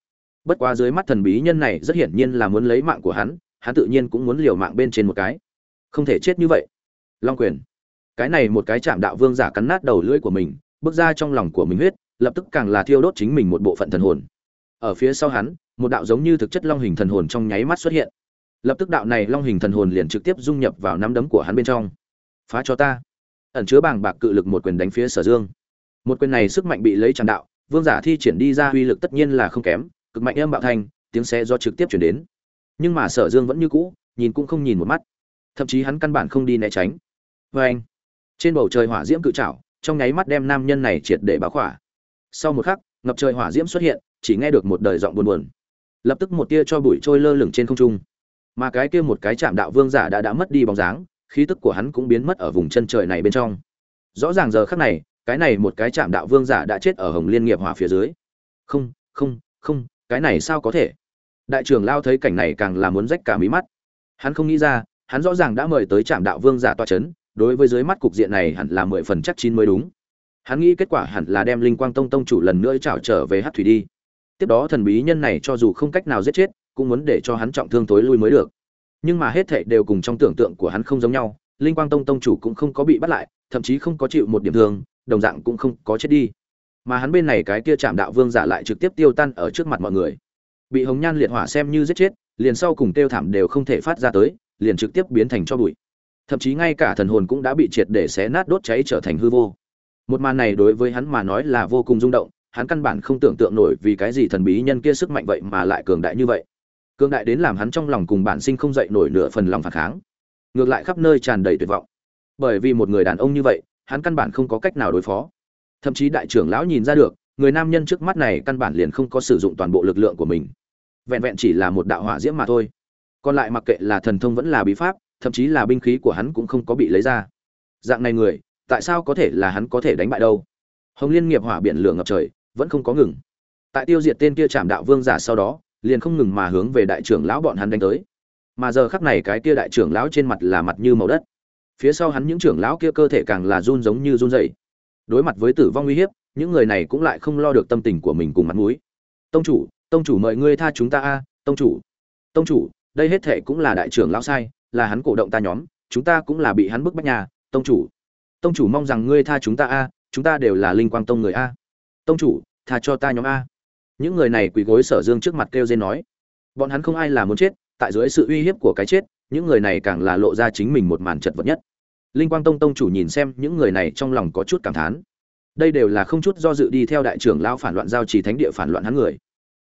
Bất quá dưới mắt thần bí nhân này rất hiển nhiên là muốn lấy mạng của hắn hắn tự nhiên cũng muốn liều mạng bên trên một cái. Không thể chết như vậy. Long quyền cái này một cái chạm đạo vương giả cắn nát đầu lưỡi của mình, bước ra trong lòng của mình huyết, lập tức càng là thiêu đốt chính mình một bộ phận thần hồn. Ở phía sau hắn, một đạo giống như thực chất long hình thần hồn trong nháy mắt xuất hiện. Lập tức đạo này long hình thần hồn liền trực tiếp dung nhập vào nắm đấm của hắn bên trong. Phá cho ta. Ẩn chứa bàng bạc cự lực một quyền đánh phía sở dương. Một quyền này sức mạnh bị lấy tràn đạo, vương giả thi triển đi ra uy lực tất nhiên là không kém, cực mạnh âm bạo thành, tiếng xe do trực tiếp chuyển đến. Nhưng mà sở dương vẫn như cũ, nhìn cũng không nhìn một mắt. Thậm chí hắn căn bản không đi né tránh. Vê anh trên bầu trời hỏa diễm cự trảo, trong nháy mắt đem nam nhân này triệt để báo khỏa. Sau một khắc, ngập trời hỏa diễm xuất hiện, chỉ nghe được một đời giọng buồn buồn. Lập tức một tia cho bụi trôi lơ lửng trên không trung. Mà cái kia một cái chạm đạo vương giả đã đã mất đi bóng dáng, khí tức của hắn cũng biến mất ở vùng chân trời này bên trong. Rõ ràng giờ khắc này, cái này một cái chạm đạo vương giả đã chết ở hồng liên nghiệp hỏa phía dưới. Không không không, cái này sao có thể? Đại trưởng lao thấy cảnh này càng là muốn rách cả mí mắt. Hắn không nghĩ ra, hắn rõ ràng đã mời tới trạm đạo vương giả toa c h ấ n đối với dưới mắt cục diện này hẳn là mười phần chắc chín mới đúng. Hắn nghĩ kết quả hẳn là đem linh quang tông tông chủ lần nữa trảo trở về hát thủy đi. Tiếp đó thần bí nhân này cho dù không cách nào giết chết, cũng muốn để cho hắn trọng thương tối lui mới được. Nhưng mà hết thệ đều cùng trong tưởng tượng của hắn không giống nhau, linh quang tông tông chủ cũng không có bị bắt lại, thậm chí không có chịu một điểm thương, đồng dạng cũng không có chết đi. Mà hắn bên này cái kia chạm đạo vương giả lại trực tiếp tiêu tan ở trước mặt mọi người. Bị hồng nhan liệt hỏa xem như giết chết, liền sau cùng tiêu thảm đều không thể phát ra tới, liền trực tiếp biến thành cho bụi thậm chí ngay cả thần hồn cũng đã bị triệt để xé nát đốt cháy trở thành hư vô. Một màn này đối với hắn mà nói là vô cùng rung động, hắn căn bản không tưởng tượng nổi vì cái gì thần bí nhân kia sức mạnh vậy mà lại cường đại như vậy. Cường đại đến làm hắn trong lòng cùng bản sinh không dậy nổi nửa phần lòng phản kháng. Ngược lại khắp nơi tràn đầy tuyệt vọng. Bởi vì một người đàn ông như vậy, hắn căn bản không có cách nào đối phó. Thậm chí đại trưởng lão nhìn ra được, người nam nhân trước mắt này căn bản liền không có sử dụng toàn bộ lực lượng của mình. Vẹn vẹn chỉ là một đạo hỏa diễm mà thôi. Còn lại mặc kệ là thần thông vẫn là bí pháp thậm chí là binh khí của hắn cũng không có bị lấy ra. Dạng này người, tại sao có thể là hắn có thể đánh bại đâu? Hồng liên nghiệp hỏa biển lửa ngập trời, vẫn không có ngừng. Tại tiêu diệt tên kia chạm đạo vương giả sau đó, liền không ngừng mà hướng về đại trưởng lão bọn hắn đánh tới. Mà giờ khắc này cái kia đại trưởng lão trên mặt là mặt như màu đất. Phía sau hắn những trưởng lão kia cơ thể càng là run giống như run rẩy. Đối mặt với tử vong uy hiếp, những người này cũng lại không lo được tâm tình của mình cùng mặt mũi. Tông chủ tông chủ mời ngươi tha chúng ta a, tông chủ. Tông chủ, đây hết thệ cũng là đại trưởng lão sai là hắn cổ động ta nhóm, chúng ta cũng là bị hắn bức bách nhà, tông chủ. Tông chủ mong rằng ngươi tha chúng ta a, chúng ta đều là linh quang tông người a. Tông chủ, tha cho ta nhóm a. Những người này quỳ gối sở dương trước mặt kêu dên nói. Bọn hắn không ai là muốn chết, tại dưới sự uy hiếp của cái chết, những người này càng là lộ ra chính mình một màn chật vật nhất. Linh quang tông tông chủ nhìn xem những người này trong lòng có chút cảm thán. Đây đều là không chút do dự đi theo đại trưởng lao phản loạn giao trì thánh địa phản loạn hắn người.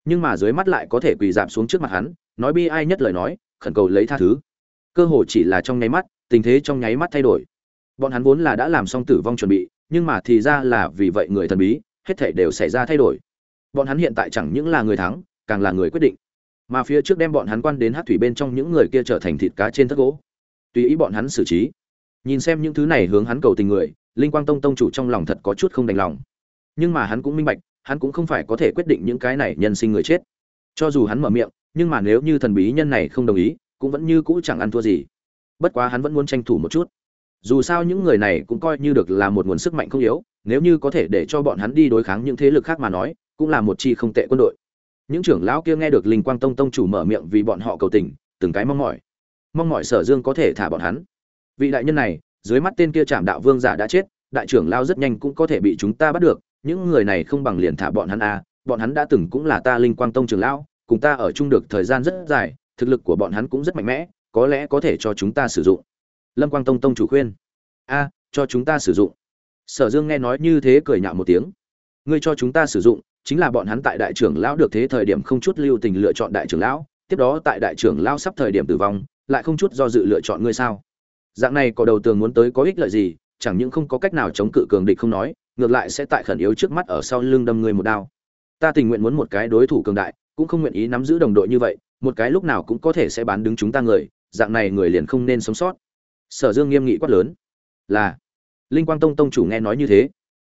Nhưng mà dưới mắt lại có thể quỳ giảm xuống trước mặt hắn, nói bi ai nhất lời nói, khẩn cầu lấy tha thứ cơ hồ chỉ là trong nháy mắt, tình thế trong nháy mắt thay đổi. Bọn hắn vốn là đã làm xong tử vong chuẩn bị, nhưng mà thì ra là vì vậy người thần bí, hết thảy đều xảy ra thay đổi. Bọn hắn hiện tại chẳng những là người thắng, càng là người quyết định. Mà phía trước đem bọn hắn quan đến hát thủy bên trong những người kia trở thành thịt cá trên thất gỗ. Tùy ý bọn hắn xử trí. Nhìn xem những thứ này hướng hắn cầu tình người, linh quang tông tông chủ trong lòng thật có chút không đành lòng. Nhưng mà hắn cũng minh bạch, hắn cũng không phải có thể quyết định những cái này nhân sinh người chết. Cho dù hắn mở miệng, nhưng mà nếu như thần bí nhân này không đồng ý cũng vẫn như cũ chẳng ăn thua gì. Bất quá hắn vẫn muốn tranh thủ một chút. Dù sao những người này cũng coi như được là một nguồn sức mạnh không yếu, nếu như có thể để cho bọn hắn đi đối kháng những thế lực khác mà nói, cũng là một chi không tệ quân đội. Những trưởng lão kia nghe được linh quang tông tông chủ mở miệng vì bọn họ cầu tình, từng cái mong mỏi. Mong mỏi sở dương có thể thả bọn hắn. Vị đại nhân này, dưới mắt tên kia trảm đạo vương giả đã chết, đại trưởng lao rất nhanh cũng có thể bị chúng ta bắt được, những người này không bằng liền thả bọn hắn à bọn hắn đã từng cũng là ta linh quang tông trưởng lão, cùng ta ở chung được thời gian rất dài thực lực của bọn hắn cũng rất mạnh mẽ, có lẽ có thể cho chúng ta sử dụng. Lâm quang tông tông chủ khuyên. A, cho chúng ta sử dụng. Sở dương nghe nói như thế cười nhạo một tiếng. Ngươi cho chúng ta sử dụng, chính là bọn hắn tại đại trưởng lão được thế thời điểm không chút lưu tình lựa chọn đại trưởng lão, tiếp đó tại đại trưởng lão sắp thời điểm tử vong, lại không chút do dự lựa chọn ngươi sao? Dạng này có đầu tường muốn tới có ích lợi gì, chẳng những không có cách nào chống cự cường địch không nói, ngược lại sẽ tại khẩn yếu trước mắt ở sau lưng đâm ngươi một đao. Ta tình nguyện muốn một cái đối thủ cường đại, cũng không nguyện ý nắm giữ đồng đội như vậy một cái lúc nào cũng có thể sẽ bán đứng chúng ta người, dạng này người liền không nên sống sót. Sở dương nghiêm nghị quát lớn. Là. Linh quang tông tông chủ nghe nói như thế.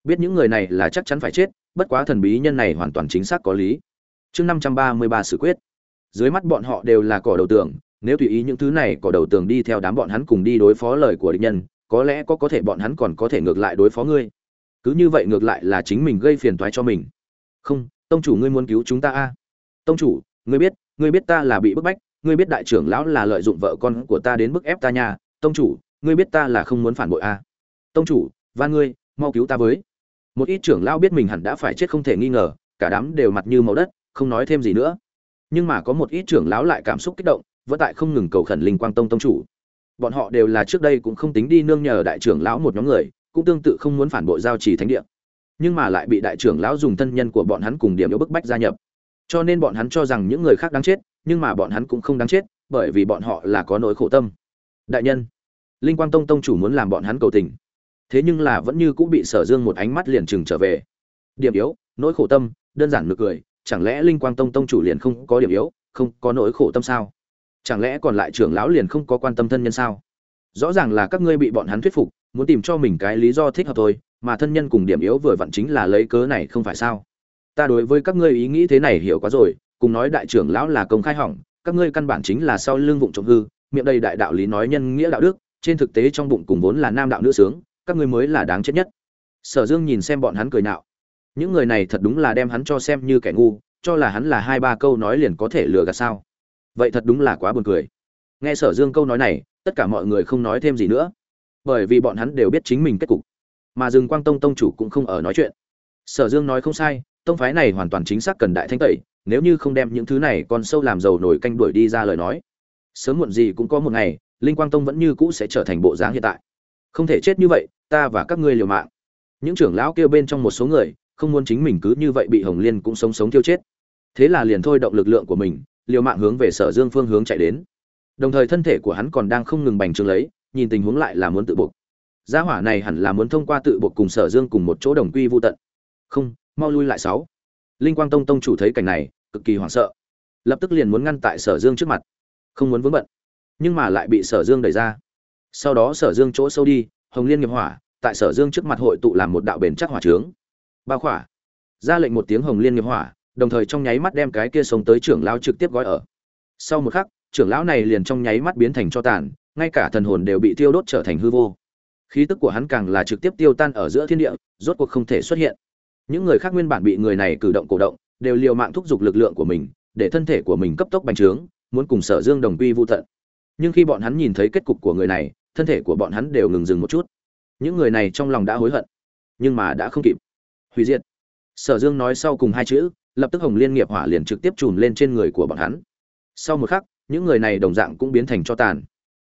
Biết những người này là chắc chắn phải chết, bất quá thần bí nhân này hoàn toàn chính xác có lý. Chương năm trăm ba mươi ba sự quyết. Dưới mắt bọn họ đều là cỏ đầu tường, nếu tùy ý những thứ này cỏ đầu tường đi theo đám bọn hắn cùng đi đối phó lời của địch nhân, có lẽ có có thể bọn hắn còn có thể ngược lại đối phó ngươi. Cứ như vậy ngược lại là chính mình gây phiền toái cho mình. Không, tông chủ ngươi muốn cứu chúng ta a? À? tông chủ, ngươi biết ngươi biết ta là bị bức bách, ngươi biết đại trưởng lão là lợi dụng vợ con của ta đến bức ép ta nhà tông chủ, ngươi biết ta là không muốn phản bội a à? tông chủ và ngươi, mau cứu ta với. Một ít trưởng lão biết mình hẳn đã phải chết không thể nghi ngờ, cả đám đều mặt như màu đất, không nói thêm gì nữa. Nhưng mà có một ít trưởng lão lại cảm xúc kích động, vẫn tại không ngừng cầu khẩn linh quang tông tông chủ. Bọn họ đều là trước đây cũng không tính đi nương nhờ đại trưởng lão một nhóm người, cũng tương tự không muốn phản bội giao trì thánh địa. Nhưng mà lại bị đại trưởng lão dùng thân nhân của bọn hắn cùng điểm yếu bức bách gia nhập cho nên bọn hắn cho rằng những người khác đáng chết, nhưng mà bọn hắn cũng không đáng chết, bởi vì bọn họ là có nỗi khổ tâm. Đại nhân, linh quang tông tông chủ muốn làm bọn hắn cầu tình. Thế nhưng là vẫn như cũng bị sở dương một ánh mắt liền chừng trở về. Điểm yếu, nỗi khổ tâm, đơn giản nực cười, chẳng lẽ linh quang tông tông chủ liền không có điểm yếu, không có nỗi khổ tâm sao? Chẳng lẽ còn lại trưởng lão liền không có quan tâm thân nhân sao? Rõ ràng là các ngươi bị bọn hắn thuyết phục, muốn tìm cho mình cái lý do thích hợp thôi, mà thân nhân cùng điểm yếu vừa vặn chính là lấy cớ này không phải sao? Ta đối với các ngươi ý nghĩ thế này hiểu quá rồi, cùng nói đại trưởng lão là công khai hỏng, các ngươi căn bản chính là sau lưng vụng trộm hư, miệng đây đại đạo lý nói nhân nghĩa đạo đức, trên thực tế trong bụng cùng vốn là nam đạo nữ sướng, các ngươi mới là đáng chết nhất. Sở dương nhìn xem bọn hắn cười nạo. Những người này thật đúng là đem hắn cho xem như kẻ ngu, cho là hắn là hai ba câu nói liền có thể lừa gạt sao? Vậy thật đúng là quá buồn cười. Nghe sở dương câu nói này, tất cả mọi người không nói thêm gì nữa, bởi vì bọn hắn đều biết chính mình kết cục. Mà rừng quang tông tông chủ cũng không ở nói chuyện. Sở dương nói không sai tông phái này hoàn toàn chính xác cần đại thanh tẩy, nếu như không đem những thứ này còn sâu làm dầu nổi canh đuổi đi ra lời nói. Sớm muộn gì cũng có một ngày, linh quang tông vẫn như cũ sẽ trở thành bộ dáng hiện tại. Không thể chết như vậy, ta và các ngươi liều mạng. Những trưởng lão kêu bên trong một số người, không muốn chính mình cứ như vậy bị hồng liên cũng sống sống tiêu chết. Thế là liền thôi động lực lượng của mình, liều mạng hướng về sở dương phương hướng chạy đến. Đồng thời thân thể của hắn còn đang không ngừng bành trướng lấy, nhìn tình huống lại là muốn tự buộc. Gia hỏa này hẳn là muốn thông qua tự buộc cùng sở dương cùng một chỗ đồng quy vô tận. Không mau lui lại sáu. Linh quang tông tông chủ thấy cảnh này, cực kỳ hoảng sợ. Lập tức liền muốn ngăn tại sở dương trước mặt. Không muốn vướng bận. Nhưng mà lại bị sở dương đẩy ra. Sau đó sở dương chỗ sâu đi, hồng liên nghiệp hỏa, tại sở dương trước mặt hội tụ làm một đạo bền chắc hỏa trướng. Bao khỏa. Ra lệnh một tiếng hồng liên nghiệp hỏa, đồng thời trong nháy mắt đem cái kia sống tới trưởng lão trực tiếp gói ở. Sau một khắc, trưởng lão này liền trong nháy mắt biến thành cho tàn, ngay cả thần hồn đều bị tiêu đốt trở thành hư vô. Khí tức của hắn càng là trực tiếp tiêu tan ở giữa thiên địa, rốt cuộc không thể xuất hiện những người khác nguyên bản bị người này cử động cổ động, đều liều mạng thúc giục lực lượng của mình, để thân thể của mình cấp tốc bành trướng, muốn cùng sở dương đồng quy vô tận. Nhưng khi bọn hắn nhìn thấy kết cục của người này, thân thể của bọn hắn đều ngừng dừng một chút. Những người này trong lòng đã hối hận, nhưng mà đã không kịp. Hủy diệt. Sở dương nói sau cùng hai chữ, lập tức hồng liên nghiệp hỏa liền trực tiếp trùn lên trên người của bọn hắn. Sau một khắc, những người này đồng dạng cũng biến thành cho tàn.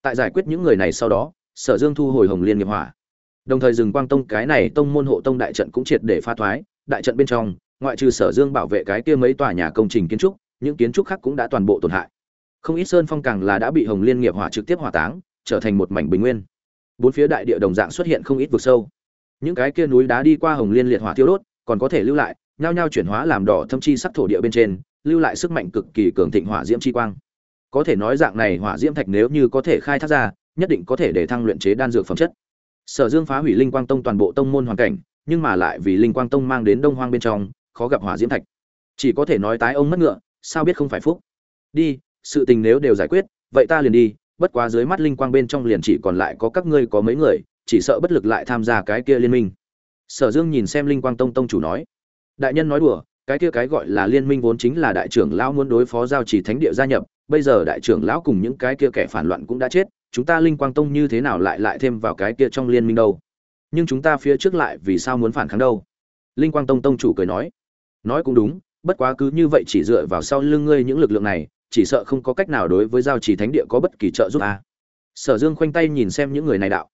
Tại giải quyết những người này sau đó, sở dương thu hồi hồng liên nghiệp hỏa đồng thời dừng quang tông cái này tông môn hộ tông đại trận cũng triệt để pha thoái, đại trận bên trong, ngoại trừ sở dương bảo vệ cái kia mấy tòa nhà công trình kiến trúc, những kiến trúc khác cũng đã toàn bộ tổn hại. Không ít sơn phong càng là đã bị hồng liên nghiệp hỏa trực tiếp hỏa táng, trở thành một mảnh bình nguyên. Bốn phía đại địa đồng dạng xuất hiện không ít vực sâu. Những cái kia núi đá đi qua hồng liên liệt hỏa tiêu đốt, còn có thể lưu lại, nhao nhao chuyển hóa làm đỏ thâm chi sắc thổ địa bên trên, lưu lại sức mạnh cực kỳ cường thịnh hỏa diễm chi quang. Có thể nói dạng này hỏa diễm thạch nếu như có thể khai thác ra, nhất định có thể để thăng luyện chế đan dược phẩm chất sở dương phá hủy linh quang tông toàn bộ tông môn hoàn cảnh, nhưng mà lại vì linh quang tông mang đến đông hoang bên trong, khó gặp hỏa diễm thạch. Chỉ có thể nói tái ông mất ngựa, sao biết không phải phúc? Đi, sự tình nếu đều giải quyết, vậy ta liền đi, bất quá dưới mắt linh quang bên trong liền chỉ còn lại có các ngươi có mấy người, chỉ sợ bất lực lại tham gia cái kia liên minh. Sở dương nhìn xem linh quang tông tông chủ nói, đại nhân nói đùa, cái kia cái gọi là liên minh vốn chính là đại trưởng lão muốn đối phó giao chỉ thánh địa gia nhập, bây giờ đại trưởng lão cùng những cái kia kẻ phản loạn cũng đã chết chúng ta linh quang tông như thế nào lại lại thêm vào cái kia trong liên minh đâu? Nhưng chúng ta phía trước lại vì sao muốn phản kháng đâu? Linh quang tông tông chủ cười nói. Nói cũng đúng, bất quá cứ như vậy chỉ dựa vào sau lưng ngươi những lực lượng này, chỉ sợ không có cách nào đối với giao chỉ thánh địa có bất kỳ trợ giúp a sở dương khoanh tay nhìn xem những người này đạo.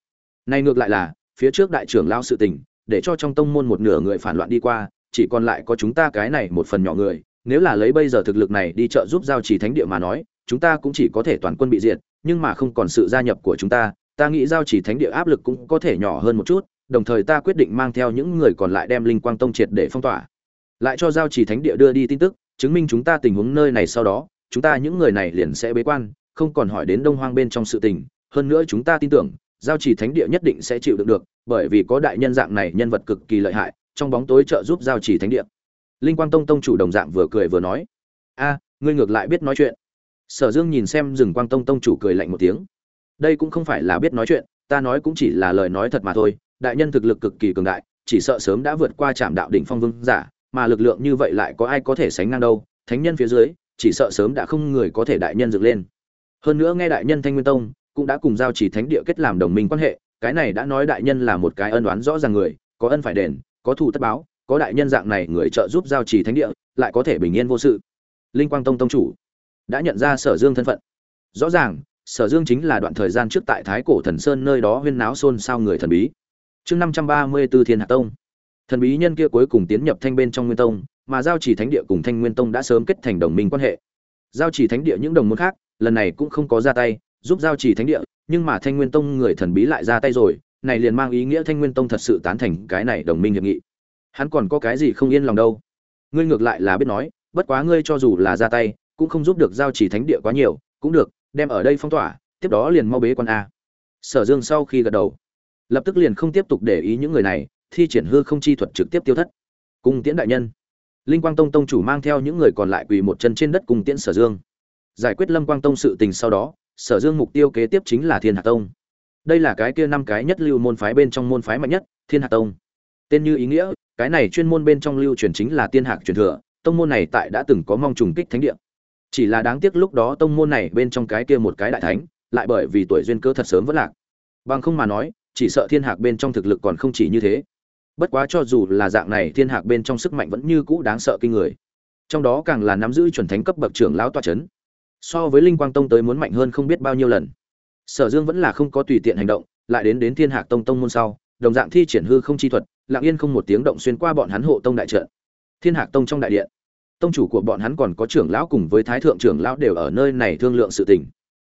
Này ngược lại là, phía trước đại trưởng lao sự tình, để cho trong tông môn một nửa người phản loạn đi qua, chỉ còn lại có chúng ta cái này một phần nhỏ người, nếu là lấy bây giờ thực lực này đi trợ giúp giao chỉ thánh địa mà nói chúng ta cũng chỉ có thể toàn quân bị diệt, nhưng mà không còn sự gia nhập của chúng ta ta nghĩ giao chỉ thánh địa áp lực cũng có thể nhỏ hơn một chút, đồng thời ta quyết định mang theo những người còn lại đem linh quang tông triệt để phong tỏa. Lại cho giao chỉ thánh địa đưa đi tin tức, chứng minh chúng ta tình huống nơi này sau đó, chúng ta những người này liền sẽ bế quan, không còn hỏi đến đông hoang bên trong sự tình. Hơn nữa chúng ta tin tưởng, giao chỉ thánh địa nhất định sẽ chịu đựng được, bởi vì có đại nhân dạng này nhân vật cực kỳ lợi hại, trong bóng tối trợ giúp giao chỉ thánh địa. Linh quang tông tông chủ đồng dạng vừa cười vừa nói, a, ngươi ngược lại biết nói chuyện sở dương nhìn xem rừng quang tông tông chủ cười lạnh một tiếng. Đây cũng không phải là biết nói chuyện, ta nói cũng chỉ là lời nói thật mà thôi, đại nhân thực lực cực kỳ cường đại, chỉ sợ sớm đã vượt qua trạm đạo đỉnh phong vương giả, mà lực lượng như vậy lại có ai có thể sánh ngang đâu, thánh nhân phía dưới, chỉ sợ sớm đã không người có thể đại nhân dựng lên. Hơn nữa nghe đại nhân thanh nguyên tông cũng đã cùng giao chỉ thánh địa kết làm đồng minh quan hệ, cái này đã nói đại nhân là một cái ân oán rõ ràng người, có ân phải đền, có thù tất báo, có đại nhân dạng này người trợ giúp giao chỉ thánh địa, lại có thể bình yên vô sự. Linh quang tông tông chủ đã nhận ra sở dương thân phận. Rõ ràng, sở dương chính là đoạn thời gian trước tại thái cổ thần sơn nơi đó huyên náo xôn xao người thần bí. Chương năm trăm ba mươi b ố thiên hạ tông. Thần bí nhân kia cuối cùng tiến nhập thanh bên trong nguyên tông, mà giao chỉ thánh địa cùng thanh nguyên tông đã sớm kết thành đồng minh quan hệ. Giao chỉ thánh địa những đồng môn khác, lần này cũng không có ra tay, giúp giao chỉ thánh địa, nhưng mà thanh nguyên tông người thần bí lại ra tay rồi, này liền mang ý nghĩa thanh nguyên tông thật sự tán thành cái này đồng minh hiệp nghị. Hắn còn có cái gì không yên lòng đâu? Ngươi ngược lại là biết nói, bất quá ngươi cho dù là ra tay cũng không giúp được giao chỉ thánh địa quá nhiều, cũng được, đem ở đây phong tỏa, tiếp đó liền mau bế quan a. Sở dương sau khi gật đầu, lập tức liền không tiếp tục để ý những người này, thi triển hư không chi thuật trực tiếp tiêu thất. Cung tiễn đại nhân. Linh quang tông tông chủ mang theo những người còn lại quỳ một chân trên đất cùng tiễn sở dương. Giải quyết lâm quang tông sự tình sau đó, sở dương mục tiêu kế tiếp chính là thiên hạ tông. Đây là cái kia năm cái nhất lưu môn phái bên trong môn phái mạnh nhất, thiên hạ tông. Tên như ý nghĩa, cái này chuyên môn bên trong lưu truyền chính là tiên hạc truyền thừa, tông môn này tại đã từng có mong trùng kích thánh địa chỉ là đáng tiếc lúc đó tông môn này bên trong cái kia một cái đại thánh, lại bởi vì tuổi duyên cơ thật sớm vẫn lạc. Bằng không mà nói, chỉ sợ thiên hạc bên trong thực lực còn không chỉ như thế. Bất quá cho dù là dạng này, thiên hạc bên trong sức mạnh vẫn như cũ đáng sợ kinh người. Trong đó càng là nắm giữ chuẩn thánh cấp bậc trưởng lão toa c h ấ n so với linh quang tông tới muốn mạnh hơn không biết bao nhiêu lần. Sở dương vẫn là không có tùy tiện hành động, lại đến đến thiên hạc tông tông môn sau, đồng dạng thi triển hư không chi thuật, lặng yên không một tiếng động xuyên qua bọn hắn hộ tông đại trận. Thiên hạc tông trong đại điện tông chủ của bọn hắn còn có trưởng lão cùng với thái thượng trưởng lão đều ở nơi này thương lượng sự tình.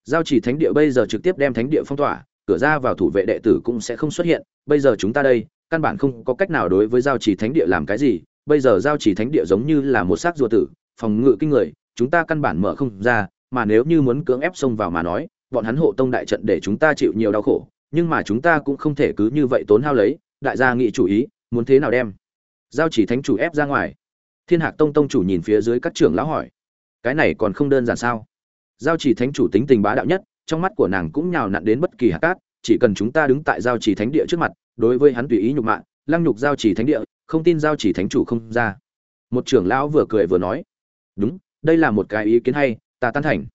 Giao chỉ thánh địa bây giờ trực tiếp đem thánh địa phong tỏa, cửa ra vào thủ vệ đệ tử cũng sẽ không xuất hiện. Bây giờ chúng ta đây, căn bản không có cách nào đối với giao chỉ thánh địa làm cái gì. Bây giờ giao chỉ thánh địa giống như là một xác rùa tử, phòng ngự kinh người, chúng ta căn bản mở không ra, mà nếu như muốn cưỡng ép xông vào mà nói, bọn hắn hộ tông đại trận để chúng ta chịu nhiều đau khổ, nhưng mà chúng ta cũng không thể cứ như vậy tốn hao lấy. Đại gia nghị chủ ý, muốn thế nào đem giao chỉ thánh chủ ép ra ngoài? Thiên hạc tông tông chủ nhìn phía dưới các trưởng lão hỏi, cái này còn không đơn giản sao? Giao chỉ thánh chủ tính tình bá đạo nhất, trong mắt của nàng cũng nhào nặn đến bất kỳ hạt cát, chỉ cần chúng ta đứng tại giao chỉ thánh địa trước mặt, đối với hắn tùy ý nhục mạ, lăng nhục giao chỉ thánh địa, không tin giao chỉ thánh chủ không ra. Một trưởng lão vừa cười vừa nói, đúng, đây là một cái ý kiến hay, ta tán thành.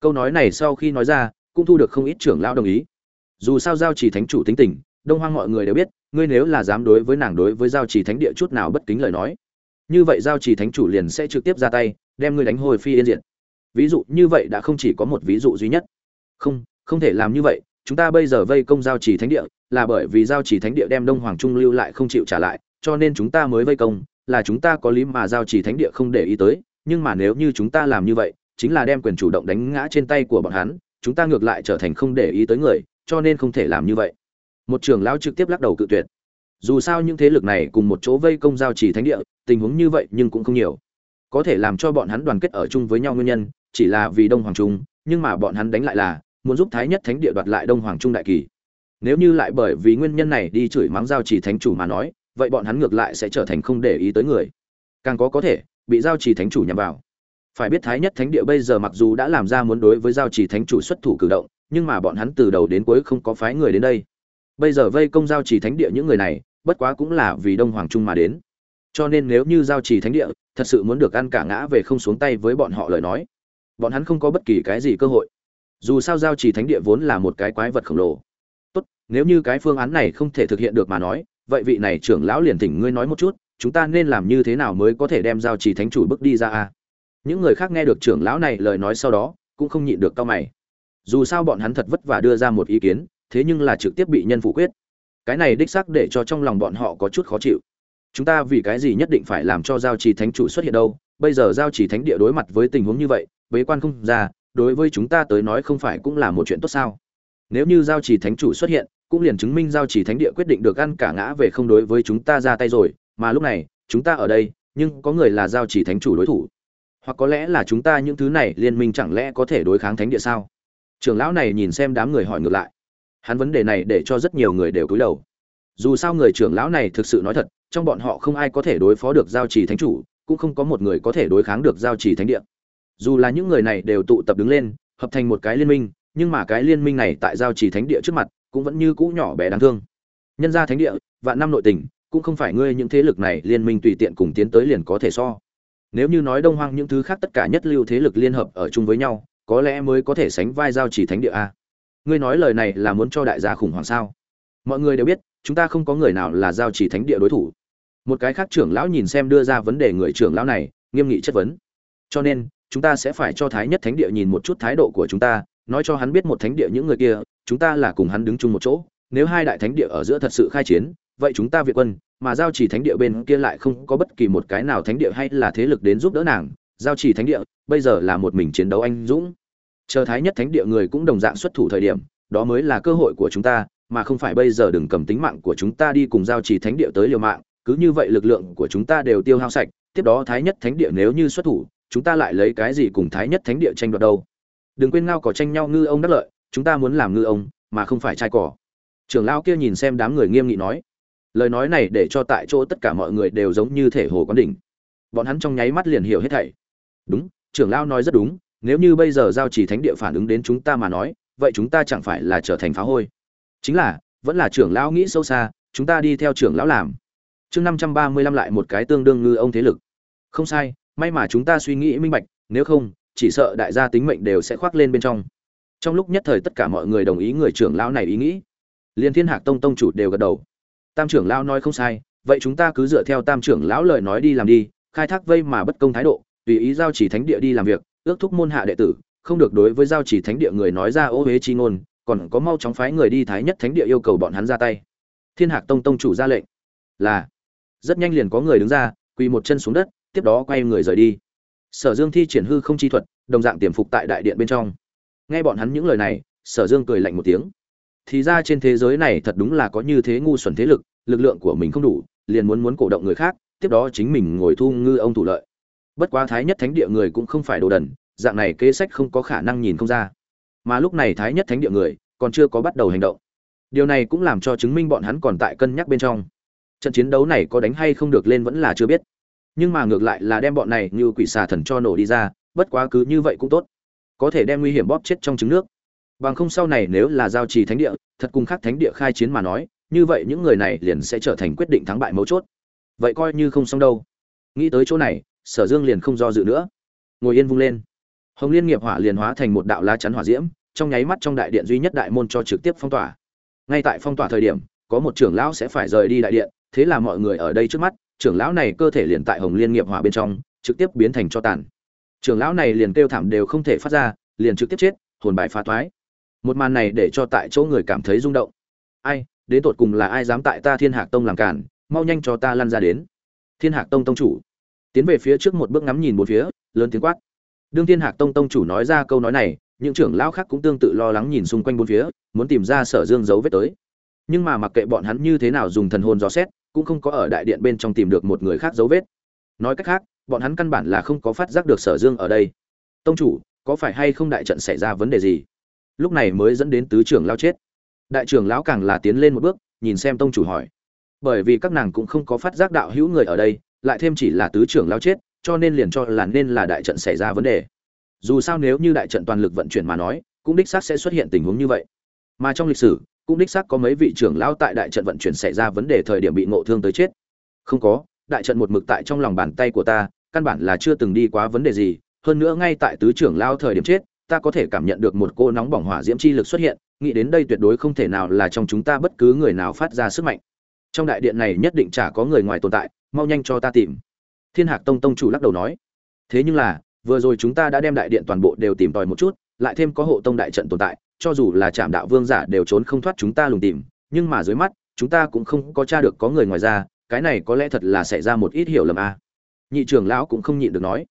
Câu nói này sau khi nói ra, cũng thu được không ít trưởng lão đồng ý. Dù sao giao chỉ thánh chủ tính tình, đông hoang mọi người đều biết, ngươi nếu là dám đối với nàng đối với giao chỉ thánh địa chút nào bất kính lời nói như vậy giao chỉ thánh chủ liền sẽ trực tiếp ra tay, đem ngươi đánh hồi phi yên diện ví dụ như vậy đã không chỉ có một ví dụ duy nhất. Không không thể làm như vậy, chúng ta bây giờ vây công giao chỉ thánh địa, là bởi vì giao chỉ thánh địa đem đông hoàng trung lưu lại không chịu trả lại, cho nên chúng ta mới vây công, là chúng ta có lý mà giao chỉ thánh địa không để ý tới, nhưng mà nếu như chúng ta làm như vậy, chính là đem quyền chủ động đánh ngã trên tay của bọn hắn, chúng ta ngược lại trở thành không để ý tới người, cho nên không thể làm như vậy. Một trưởng lão trực tiếp lắc đầu cự tuyệt dù sao những thế lực này cùng một chỗ vây công giao chỉ thánh địa, tình huống như vậy nhưng cũng không nhiều. Có thể làm cho bọn hắn đoàn kết ở chung với nhau nguyên nhân, chỉ là vì đông hoàng trung, nhưng mà bọn hắn đánh lại là, muốn giúp thái nhất thánh địa đoạt lại đông hoàng trung đại kỳ. Nếu như lại bởi vì nguyên nhân này đi chửi mắng giao chỉ thánh chủ mà nói, vậy bọn hắn ngược lại sẽ trở thành không để ý tới người. Càng có có thể, bị giao chỉ thánh chủ nhằm vào. Phải biết thái nhất thánh địa bây giờ mặc dù đã làm ra muốn đối với giao chỉ thánh chủ xuất thủ cử động, nhưng mà bọn hắn từ đầu đến cuối không có phái người đến đây. Bây giờ vây công giao chỉ thánh địa những người này bất quá cũng là vì đông hoàng trung mà đến. Cho nên nếu như giao chỉ thánh địa, thật sự muốn được ăn cả ngã về không xuống tay với bọn họ lời nói, bọn hắn không có bất kỳ cái gì cơ hội. Dù sao giao chỉ thánh địa vốn là một cái quái vật khổng lồ. Tốt, nếu như cái phương án này không thể thực hiện được mà nói, vậy vị này trưởng lão liền thỉnh ngươi nói một chút, chúng ta nên làm như thế nào mới có thể đem giao chỉ thánh chủ bước đi ra a? Những người khác nghe được trưởng lão này lời nói sau đó, cũng không nhịn được cao mày. Dù sao bọn hắn thật vất vả đưa ra một ý kiến, thế nhưng là trực tiếp bị nhân phủ quyết cái này đích xác để cho trong lòng bọn họ có chút khó chịu. Chúng ta vì cái gì nhất định phải làm cho giao trì thánh chủ xuất hiện đâu? Bây giờ giao trì thánh địa đối mặt với tình huống như vậy, bế quan không ra, đối với chúng ta tới nói không phải cũng là một chuyện tốt sao? Nếu như giao trì thánh chủ xuất hiện, cũng liền chứng minh giao trì thánh địa quyết định được ăn cả ngã về không đối với chúng ta ra tay rồi, mà lúc này, chúng ta ở đây, nhưng có người là giao trì thánh chủ đối thủ. Hoặc có lẽ là chúng ta những thứ này liên minh chẳng lẽ có thể đối kháng thánh địa sao? Trưởng lão này nhìn xem đám người hỏi ngược lại hắn vấn đề này để cho rất nhiều người đều cúi đầu. Dù sao người trưởng lão này thực sự nói thật, trong bọn họ không ai có thể đối phó được giao trì thánh chủ, cũng không có một người có thể đối kháng được giao trì thánh địa. Dù là những người này đều tụ tập đứng lên, hợp thành một cái liên minh, nhưng mà cái liên minh này tại giao trì thánh địa trước mặt cũng vẫn như cũ nhỏ bé đáng thương. Nhân gia thánh địa, vạn năm nội tình, cũng không phải ngươi những thế lực này liên minh tùy tiện cùng tiến tới liền có thể so. Nếu như nói đông hoang những thứ khác tất cả nhất lưu thế lực liên hợp ở chung với nhau, có lẽ mới có thể sánh vai giao chỉ thánh địa a ngươi nói lời này là muốn cho đại gia khủng hoảng sao? Mọi người đều biết, chúng ta không có người nào là giao chỉ thánh địa đối thủ. Một cái khác trưởng lão nhìn xem đưa ra vấn đề người trưởng lão này, nghiêm nghị chất vấn. Cho nên, chúng ta sẽ phải cho thái nhất thánh địa nhìn một chút thái độ của chúng ta, nói cho hắn biết một thánh địa những người kia, chúng ta là cùng hắn đứng chung một chỗ. Nếu hai đại thánh địa ở giữa thật sự khai chiến, vậy chúng ta việt quân, mà giao chỉ thánh địa bên kia lại không có bất kỳ một cái nào thánh địa hay là thế lực đến giúp đỡ nàng. Giao chỉ thánh địa, bây giờ là một mình chiến đấu anh dũng chờ thái nhất thánh địa người cũng đồng dạng xuất thủ thời điểm, đó mới là cơ hội của chúng ta, mà không phải bây giờ đừng cầm tính mạng của chúng ta đi cùng giao chỉ thánh địa tới liều mạng, cứ như vậy lực lượng của chúng ta đều tiêu hao sạch, tiếp đó thái nhất thánh địa nếu như xuất thủ, chúng ta lại lấy cái gì cùng thái nhất thánh địa tranh đoạt đâu? Đừng quên ngao có tranh nhau ngư ông đắc lợi, chúng ta muốn làm ngư ông, mà không phải trai cỏ. Trưởng lão kia nhìn xem đám người nghiêm nghị nói. Lời nói này để cho tại chỗ tất cả mọi người đều giống như thể hồ quán đỉnh. Bọn hắn trong nháy mắt liền hiểu hết thảy. Đúng, trưởng lão nói rất đúng nếu như bây giờ giao chỉ thánh địa phản ứng đến chúng ta mà nói, vậy chúng ta chẳng phải là trở thành phá hôi. Chính là, vẫn là trưởng lão nghĩ sâu xa, chúng ta đi theo trưởng lão làm. Chương năm trăm ba mươi lăm lại một cái tương đương ngư ông thế lực. Không sai, may mà chúng ta suy nghĩ minh bạch, nếu không, chỉ sợ đại gia tính mệnh đều sẽ khoác lên bên trong. Trong lúc nhất thời tất cả mọi người đồng ý người trưởng lão này ý nghĩ. Liên thiên hạc tông tông chủ đều gật đầu. Tam trưởng lão nói không sai, vậy chúng ta cứ dựa theo tam trưởng lão lời nói đi làm đi, khai thác vây mà bất công thái độ, tùy ý giao chỉ thánh địa đi làm việc ước thúc môn hạ đệ tử, không được đối với giao chỉ thánh địa người nói ra ô huế chi ngôn, còn có mau chóng phái người đi thái nhất thánh địa yêu cầu bọn hắn ra tay. Thiên hạc tông tông chủ ra lệnh. Là. Rất nhanh liền có người đứng ra, quỳ một chân xuống đất, tiếp đó quay người rời đi. Sở dương thi triển hư không chi thuật, đồng dạng tiềm phục tại đại điện bên trong. Nghe bọn hắn những lời này, sở dương cười lạnh một tiếng. Thì ra trên thế giới này thật đúng là có như thế ngu xuẩn thế lực lực lượng của mình không đủ, liền muốn muốn cổ động người khác, tiếp đó chính mình ngồi thu ngư ông thủ lợi. Bất quá thái nhất thánh địa người cũng không phải đồ đần dạng này kế sách không có khả năng nhìn không ra. Mà lúc này thái nhất thánh địa người còn chưa có bắt đầu hành động. Điều này cũng làm cho chứng minh bọn hắn còn tại cân nhắc bên trong. Trận chiến đấu này có đánh hay không được lên vẫn là chưa biết. Nhưng mà ngược lại là đem bọn này như quỷ xà thần cho nổ đi ra, bất quá cứ như vậy cũng tốt. Có thể đem nguy hiểm bóp chết trong trứng nước. Bằng không sau này nếu là giao trì thánh địa, thật cùng khác thánh địa khai chiến mà nói, như vậy những người này liền sẽ trở thành quyết định thắng bại mấu chốt. Vậy coi như không xong đâu. Nghĩ tới chỗ này, sở dương liền không do dự nữa. Ngồi yên vung lên hồng liên nghiệp hỏa liền hóa thành một đạo lá chắn hỏa diễm, trong nháy mắt trong đại điện duy nhất đại môn cho trực tiếp phong tỏa. Ngay tại phong tỏa thời điểm, có một trưởng lão sẽ phải rời đi đại điện, thế là mọi người ở đây trước mắt, trưởng lão này cơ thể liền tại hồng liên nghiệp hỏa bên trong, trực tiếp biến thành cho tàn. Trưởng lão này liền kêu thảm đều không thể phát ra, liền trực tiếp chết, hồn bài phá thoái. Một màn này để cho tại chỗ người cảm thấy rung động. Ai, đến tột cùng là ai dám tại ta thiên hạc tông làm cản, mau nhanh cho ta lăn ra đến. Thiên hạc tông tông chủ. Tiến về phía trước một bước ngắm nhìn một phía, lớn tiếng quát đương thiên hạc tông tông chủ nói ra câu nói này, những trưởng lão khác cũng tương tự lo lắng nhìn xung quanh bốn phía, muốn tìm ra sở dương dấu vết tới. Nhưng mà mặc kệ bọn hắn như thế nào dùng thần hồn dò xét, cũng không có ở đại điện bên trong tìm được một người khác dấu vết. Nói cách khác, bọn hắn căn bản là không có phát giác được sở dương ở đây. Tông chủ, có phải hay không đại trận xảy ra vấn đề gì? Lúc này mới dẫn đến tứ trưởng lao chết. Đại trưởng lão càng là tiến lên một bước, nhìn xem tông chủ hỏi. Bởi vì các nàng cũng không có phát giác đạo hữu người ở đây, lại thêm chỉ là tứ trưởng lao chết cho nên liền cho là nên là đại trận xảy ra vấn đề. Dù sao nếu như đại trận toàn lực vận chuyển mà nói, cũng đích xác sẽ xuất hiện tình huống như vậy. Mà trong lịch sử, cũng đích xác có mấy vị trưởng lão tại đại trận vận chuyển xảy ra vấn đề thời điểm bị ngộ thương tới chết. Không có, đại trận một mực tại trong lòng bàn tay của ta, căn bản là chưa từng đi quá vấn đề gì. Hơn nữa ngay tại tứ trưởng lao thời điểm chết, ta có thể cảm nhận được một cô nóng bỏng hỏa diễm chi lực xuất hiện, nghĩ đến đây tuyệt đối không thể nào là trong chúng ta bất cứ người nào phát ra sức mạnh. Trong đại điện này nhất định chả có người ngoài tồn tại, mau nhanh cho ta tìm thiên hạc tông tông chủ lắc đầu nói, thế nhưng là, vừa rồi chúng ta đã đem đại điện toàn bộ đều tìm tòi một chút, lại thêm có hộ tông đại trận tồn tại, cho dù là trạm đạo vương giả đều trốn không thoát chúng ta lùng tìm, nhưng mà dưới mắt, chúng ta cũng không có t r a được có người ngoài ra, cái này có lẽ thật là xảy ra một ít hiểu lầm a à. nhị trưởng lão cũng không nhịn được nói,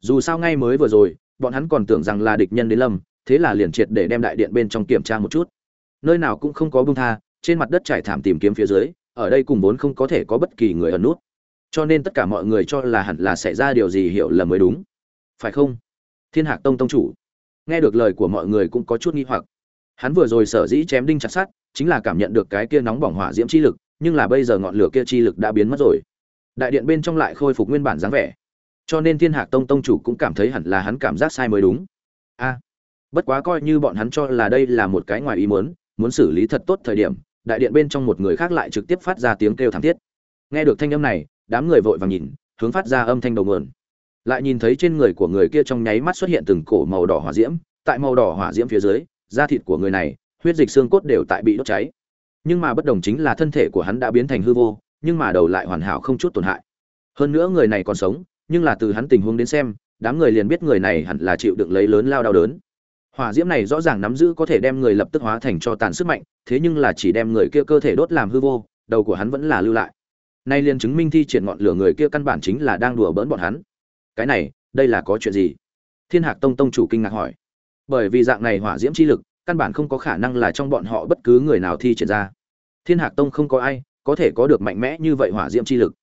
dù sao ngay mới vừa rồi, bọn hắn còn tưởng rằng là địch nhân đến lâm, thế là liền triệt để đem đại điện bên trong kiểm tra một chút nơi nào cũng không có bông tha, trên mặt đất trải thảm tìm kiếm phía dưới, ở đây cùng vốn không có thể có bất kỳ người ẩn nút cho nên tất cả mọi người cho là hẳn là xảy ra điều gì hiểu lầm mới đúng. Phải không? Thiên hạc tông tông chủ. Nghe được lời của mọi người cũng có chút nghi hoặc. Hắn vừa rồi sở dĩ chém đinh chặt sát chính là cảm nhận được cái kia nóng bỏng hỏa diễm chi lực, nhưng là bây giờ ngọn lửa kia chi lực đã biến mất rồi. Đại điện bên trong lại khôi phục nguyên bản dáng vẻ. Cho nên thiên hạc tông tông chủ cũng cảm thấy hẳn là hắn cảm giác sai mới đúng. A, bất quá coi như bọn hắn cho là đây là một cái ngoài ý muốn muốn xử lý thật tốt thời điểm, đại điện bên trong một người khác lại trực tiếp phát ra tiếng kêu thảm thiết. Nghe được thanh âm này đám người vội vàng nhìn, hướng phát ra âm thanh đầu nguồn. Lại nhìn thấy trên người của người kia trong nháy mắt xuất hiện từng cổ màu đỏ hỏa diễm, tại màu đỏ hỏa diễm phía dưới, da thịt của người này, huyết dịch xương cốt đều tại bị đốt cháy. Nhưng mà bất đồng chính là thân thể của hắn đã biến thành hư vô, nhưng mà đầu lại hoàn hảo không chút tổn hại. Hơn nữa người này còn sống, nhưng là từ hắn tình huống đến xem, đám người liền biết người này hẳn là chịu đựng lấy lớn lao đau đớn. Hỏa diễm này rõ ràng nắm giữ có thể đem người lập tức hóa thành cho tàn sức mạnh, thế nhưng là chỉ đem người kia cơ thể đốt làm hư vô, đầu của hắn vẫn là lưu lại nay liền chứng minh thi triển ngọn lửa người kia căn bản chính là đang đùa bỡn bọn hắn. Cái này, đây là có chuyện gì? Thiên hạc tông tông chủ kinh ngạc hỏi. Bởi vì dạng này hỏa diễm chi lực, căn bản không có khả năng là trong bọn họ bất cứ người nào thi triển ra. Thiên hạc tông không có ai có thể có được mạnh mẽ như vậy hỏa diễm chi lực.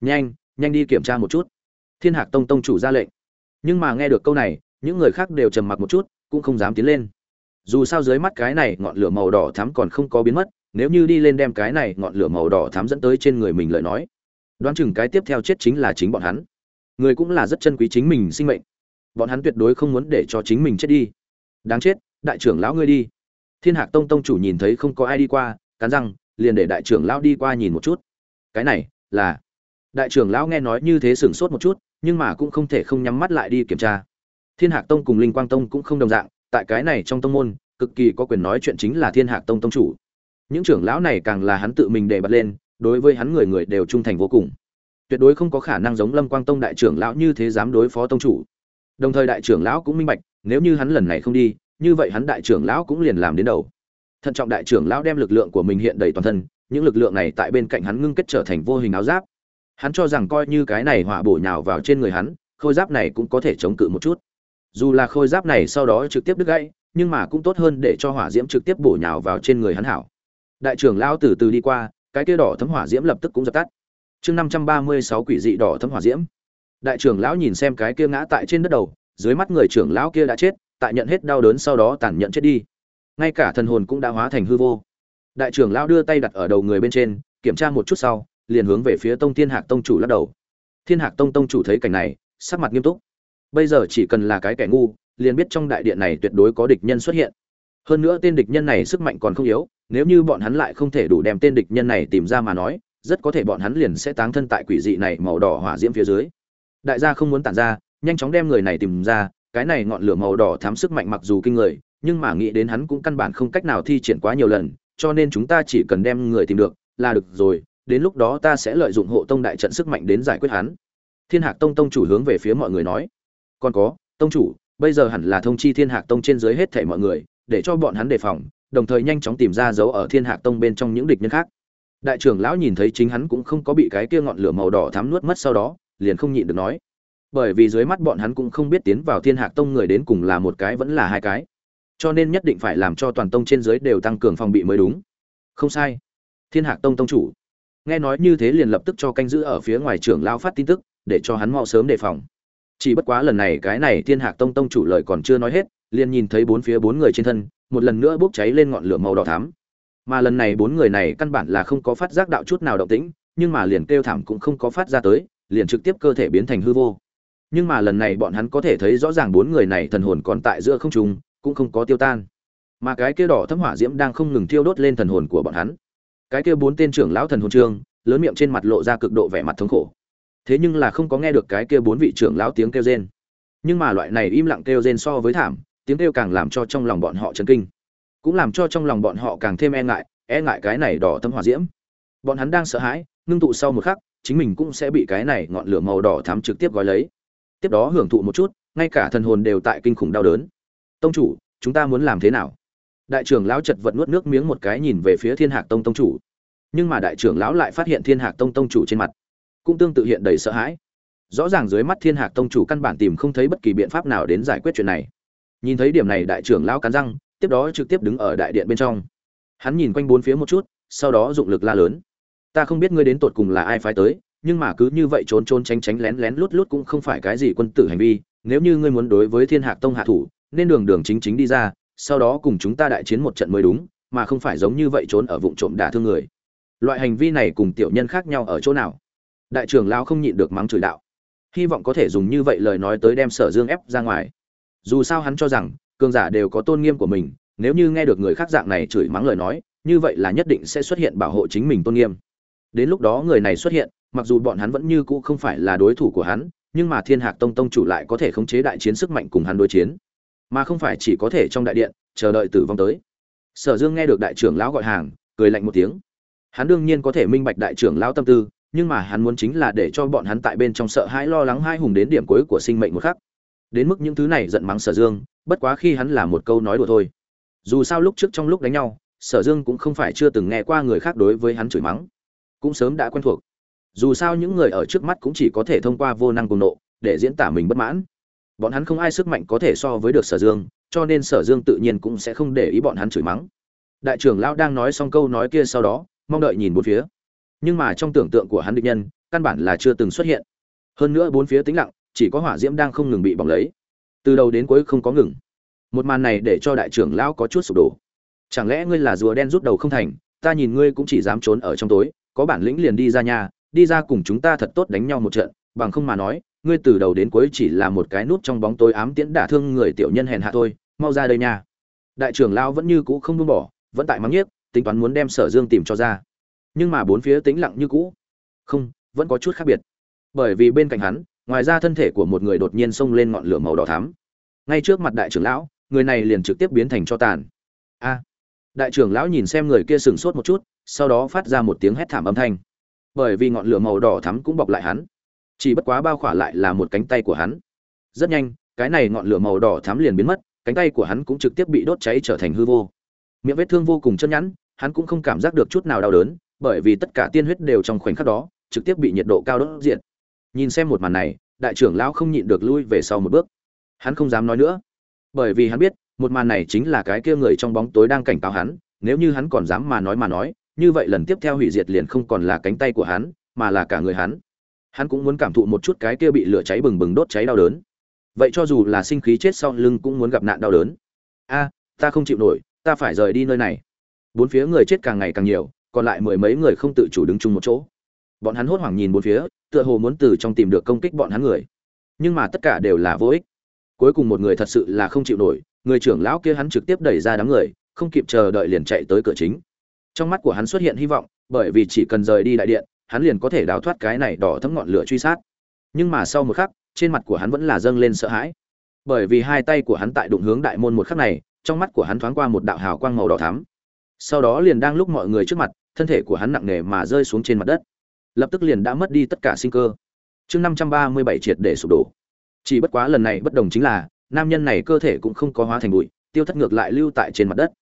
Nhanh nhanh đi kiểm tra một chút. Thiên hạc tông tông chủ ra lệnh. Nhưng mà nghe được câu này, những người khác đều trầm mặc một chút, cũng không dám tiến lên. Dù sao dưới mắt cái này ngọn lửa màu đỏ thắm còn không có biến mất nếu như đi lên đem cái này ngọn lửa màu đỏ thám dẫn tới trên người mình lời nói, đoán chừng cái tiếp theo chết chính là chính bọn hắn. Người cũng là rất chân quý chính mình sinh mệnh. Bọn hắn tuyệt đối không muốn để cho chính mình chết đi. Đáng chết, đại trưởng lão ngươi đi. Thiên hạc tông tông chủ nhìn thấy không có ai đi qua, cắn răng, liền để đại trưởng lão đi qua nhìn một chút. Cái này, là, đại trưởng lão nghe nói như thế sửng sốt một chút, nhưng mà cũng không thể không nhắm mắt lại đi kiểm tra. Thiên hạc tông cùng linh quang tông cũng không đồng dạng, tại cái này trong tông môn, cực kỳ có quyền nói chuyện chính là thiên hạc tông tông chủ những trưởng lão này càng là hắn tự mình để bật lên, đối với hắn người người đều trung thành vô cùng. Tuyệt đối không có khả năng giống lâm quang tông đại trưởng lão như thế dám đối phó tông chủ. Đồng thời đại trưởng lão cũng minh bạch, nếu như hắn lần này không đi, như vậy hắn đại trưởng lão cũng liền làm đến đầu. Thận trọng đại trưởng lão đem lực lượng của mình hiện đầy toàn thân, những lực lượng này tại bên cạnh hắn ngưng kết trở thành vô hình áo giáp. Hắn cho rằng coi như cái này hỏa bổ nhào vào trên người hắn, khôi giáp này cũng có thể chống cự một chút. Dù là khôi giáp này sau đó trực tiếp đứt gãy, nhưng mà cũng tốt hơn để cho hỏa diễm trực tiếp bổ nhào vào trên người hắn hảo đại trưởng lão từ từ đi qua, cái kia đỏ thấm hỏa diễm lập tức cũng dập tắt. Chương năm trăm ba mươi sáu quỷ dị đỏ thấm hỏa diễm. Đại trưởng lão nhìn xem cái kia ngã tại trên đất đầu, dưới mắt người trưởng lão kia đã chết, tại nhận hết đau đớn sau đó tàn nhận chết đi. Ngay cả thần hồn cũng đã hóa thành hư vô. Đại trưởng lão đưa tay đặt ở đầu người bên trên, kiểm tra một chút sau, liền hướng về phía tông thiên hạc tông chủ lắc đầu. Thiên hạc tông tông chủ thấy cảnh này, sắc mặt nghiêm túc. Bây giờ chỉ cần là cái kẻ ngu, liền biết trong đại điện này tuyệt đối có địch nhân xuất hiện. Hơn nữa tên địch nhân này sức mạnh còn không yếu nếu như bọn hắn lại không thể đủ đem tên địch nhân này tìm ra mà nói, rất có thể bọn hắn liền sẽ táng thân tại quỷ dị này màu đỏ hỏa diễm phía dưới. Đại gia không muốn tản ra, nhanh chóng đem người này tìm ra, cái này ngọn lửa màu đỏ thám sức mạnh mặc dù kinh người, nhưng mà nghĩ đến hắn cũng căn bản không cách nào thi triển quá nhiều lần, cho nên chúng ta chỉ cần đem người tìm được, là được rồi, đến lúc đó ta sẽ lợi dụng hộ tông đại trận sức mạnh đến giải quyết hắn. Thiên hạc tông tông chủ hướng về phía mọi người nói. Còn có, tông chủ, bây giờ hẳn là thông chi thiên hạc tông trên dưới hết thảy mọi người, để cho bọn hắn đề phòng đồng thời nhanh chóng tìm ra dấu ở thiên hạc tông bên trong những địch nhân khác. Đại trưởng lão nhìn thấy chính hắn cũng không có bị cái kia ngọn lửa màu đỏ thắm nuốt mất sau đó, liền không nhịn được nói. Bởi vì dưới mắt bọn hắn cũng không biết tiến vào thiên hạc tông người đến cùng là một cái vẫn là hai cái. Cho nên nhất định phải làm cho toàn tông trên dưới đều tăng cường phòng bị mới đúng. Không sai. Thiên hạc tông tông chủ. Nghe nói như thế liền lập tức cho canh giữ ở phía ngoài trưởng lao phát tin tức, để cho hắn mau sớm đề phòng. Chỉ bất quá lần này cái này thiên hạc tông tông chủ lời còn chưa nói hết, liền nhìn thấy bốn phía bốn người trên thân một lần nữa bốc cháy lên ngọn lửa màu đỏ thắm. Mà lần này bốn người này căn bản là không có phát giác đạo chút nào động tĩnh, nhưng mà liền kêu thảm cũng không có phát ra tới, liền trực tiếp cơ thể biến thành hư vô. Nhưng mà lần này bọn hắn có thể thấy rõ ràng bốn người này thần hồn còn tại giữa không trung, cũng không có tiêu tan. Mà cái kia đỏ thấm hỏa diễm đang không ngừng thiêu đốt lên thần hồn của bọn hắn. Cái kia bốn tên trưởng lão thần hồn trương, lớn miệng trên mặt lộ ra cực độ vẻ mặt thống khổ. Thế nhưng là không có nghe được cái kia bốn vị trưởng lão tiếng kêu rên. Nhưng mà loại này im lặng kêu rên so với thảm tiếng kêu càng làm cho trong lòng bọn họ chấn kinh. Cũng làm cho trong lòng bọn họ càng thêm e ngại e ngại cái này đỏ thâm hỏa diễm. Bọn hắn đang sợ hãi, ngưng tụ sau một khắc, chính mình cũng sẽ bị cái này ngọn lửa màu đỏ thắm trực tiếp gói lấy. Tiếp đó hưởng thụ một chút, ngay cả thần hồn đều tại kinh khủng đau đớn. Tông chủ, chúng ta muốn làm thế nào? Đại trưởng lão chật vật nuốt nước miếng một cái nhìn về phía thiên hạc tông tông chủ. Nhưng mà đại trưởng lão lại phát hiện thiên hạc tông tông chủ trên mặt cũng tương tự hiện đầy sợ hãi. Rõ ràng dưới mắt thiên hạc tông chủ căn bản tìm không thấy bất kỳ biện pháp nào đến giải quyết chuyện này nhìn thấy điểm này đại trưởng lão cắn răng, tiếp đó trực tiếp đứng ở đại điện bên trong. Hắn nhìn quanh bốn phía một chút, sau đó dụng lực la lớn. Ta không biết ngươi đến tột cùng là ai phái tới, nhưng mà cứ như vậy trốn trốn tránh tránh lén lén lút lút cũng không phải cái gì quân tử hành vi. Nếu như ngươi muốn đối với thiên hạc tông hạ thủ, nên đường đường chính chính đi ra, sau đó cùng chúng ta đại chiến một trận mới đúng, mà không phải giống như vậy trốn ở vụ trộm đả thương người. Loại hành vi này cùng tiểu nhân khác nhau ở chỗ nào? Đại trưởng lão không nhịn được mắng chửi đạo. Hy vọng có thể dùng như vậy lời nói tới đem sở dương ép ra ngoài dù sao hắn cho rằng, cường giả đều có tôn nghiêm của mình, nếu như nghe được người khác dạng này chửi mắng lời nói, như vậy là nhất định sẽ xuất hiện bảo hộ chính mình tôn nghiêm. Đến lúc đó người này xuất hiện, mặc dù bọn hắn vẫn như cũ không phải là đối thủ của hắn, nhưng mà thiên hạc tông tông chủ lại có thể khống chế đại chiến sức mạnh cùng hắn đối chiến. Mà không phải chỉ có thể trong đại điện, chờ đợi tử vong tới. Sở dương nghe được đại trưởng lão gọi hàng, cười lạnh một tiếng. Hắn đương nhiên có thể minh bạch đại trưởng lão tâm tư, nhưng mà hắn muốn chính là để cho bọn hắn tại bên trong sợ hãi lo lắng hai hùng đến điểm cuối của sinh mệnh một khắc đến mức những thứ này giận mắng sở dương, bất quá khi hắn là một câu nói đùa thôi. Dù sao lúc trước trong lúc đánh nhau, sở dương cũng không phải chưa từng nghe qua người khác đối với hắn chửi mắng. Cũng sớm đã quen thuộc. Dù sao những người ở trước mắt cũng chỉ có thể thông qua vô năng cùng nộ, để diễn tả mình bất mãn. Bọn hắn không ai sức mạnh có thể so với được sở dương, cho nên sở dương tự nhiên cũng sẽ không để ý bọn hắn chửi mắng. Đại trưởng lão đang nói xong câu nói kia sau đó, mong đợi nhìn bốn phía. Nhưng mà trong tưởng tượng của hắn địch nhân, căn bản là chưa từng xuất hiện. Hơn nữa bốn phía tĩnh lặng chỉ có hỏa diễm đang không ngừng bị bỏng lấy. Từ đầu đến cuối không có ngừng. Một màn này để cho đại trưởng lão có chút sụp đổ. Chẳng lẽ ngươi là rùa đen rút đầu không thành, ta nhìn ngươi cũng chỉ dám trốn ở trong tối, có bản lĩnh liền đi ra nhà, đi ra cùng chúng ta thật tốt đánh nhau một trận, bằng không mà nói, ngươi từ đầu đến cuối chỉ là một cái nút trong bóng tối ám tiễn đả thương người tiểu nhân hèn hạ thôi, mau ra đây nha. Đại trưởng lão vẫn như cũ không buông bỏ, vẫn tại mắng nhiếc, tính toán muốn đem sở dương tìm cho ra. Nhưng mà bốn phía tĩnh lặng như cũ. Không, vẫn có chút khác biệt. Bởi vì bên cạnh hắn ngoài ra thân thể của một người đột nhiên xông lên ngọn lửa màu đỏ thắm. Ngay trước mặt đại trưởng lão, người này liền trực tiếp biến thành cho tàn. A! Đại trưởng lão nhìn xem người kia sừng sốt một chút, sau đó phát ra một tiếng hét thảm âm thanh. Bởi vì ngọn lửa màu đỏ thắm cũng bọc lại hắn. Chỉ bất quá bao khỏa lại là một cánh tay của hắn. Rất nhanh, cái này ngọn lửa màu đỏ thắm liền biến mất, cánh tay của hắn cũng trực tiếp bị đốt cháy trở thành hư vô. Miệng vết thương vô cùng chân nhẵn, hắn cũng không cảm giác được chút nào đau đớn, bởi vì tất cả tiên huyết đều trong khoảnh khắc đó, trực tiếp bị nhiệt độ cao đốt diện nhìn xem một màn này, đại trưởng lão không nhịn được lui về sau một bước. Hắn không dám nói nữa. Bởi vì hắn biết, một màn này chính là cái kia người trong bóng tối đang cảnh cáo hắn, nếu như hắn còn dám mà nói mà nói, như vậy lần tiếp theo hủy diệt liền không còn là cánh tay của hắn, mà là cả người hắn. Hắn cũng muốn cảm thụ một chút cái kia bị lửa cháy bừng bừng đốt cháy đau đớn. Vậy cho dù là sinh khí chết sau lưng cũng muốn gặp nạn đau đớn. A, ta không chịu nổi, ta phải rời đi nơi này. Bốn phía người chết càng ngày càng nhiều, còn lại mười mấy người không tự chủ đứng chung một chỗ. Bọn hắn hốt hoảng nhìn bốn phía tựa hồ muốn từ trong tìm được công kích bọn hắn người. Nhưng mà tất cả đều là vô ích. Cuối cùng một người thật sự là không chịu nổi, người trưởng lão kia hắn trực tiếp đẩy ra đám người, không kịp chờ đợi liền chạy tới cửa chính. Trong mắt của hắn xuất hiện hy vọng, bởi vì chỉ cần rời đi đại điện, hắn liền có thể đào thoát cái này đỏ thấm ngọn lửa truy sát. Nhưng mà sau một khắc, trên mặt của hắn vẫn là dâng lên sợ hãi. Bởi vì hai tay của hắn tại đụng hướng đại môn một khắc này, trong mắt của hắn thoáng qua một đạo hào quang màu đỏ thắm. Sau đó liền đang lúc mọi người trước mặt, thân thể của hắn nặng nề mà rơi xuống trên mặt đất lập tức liền đã mất đi tất cả sinh cơ. Chương năm trăm ba mươi bảy triệt để sụp đổ. Chỉ bất quá lần này bất đồng chính là, nam nhân này cơ thể cũng không có hóa thành bụi, tiêu thất ngược lại lưu tại trên mặt đất.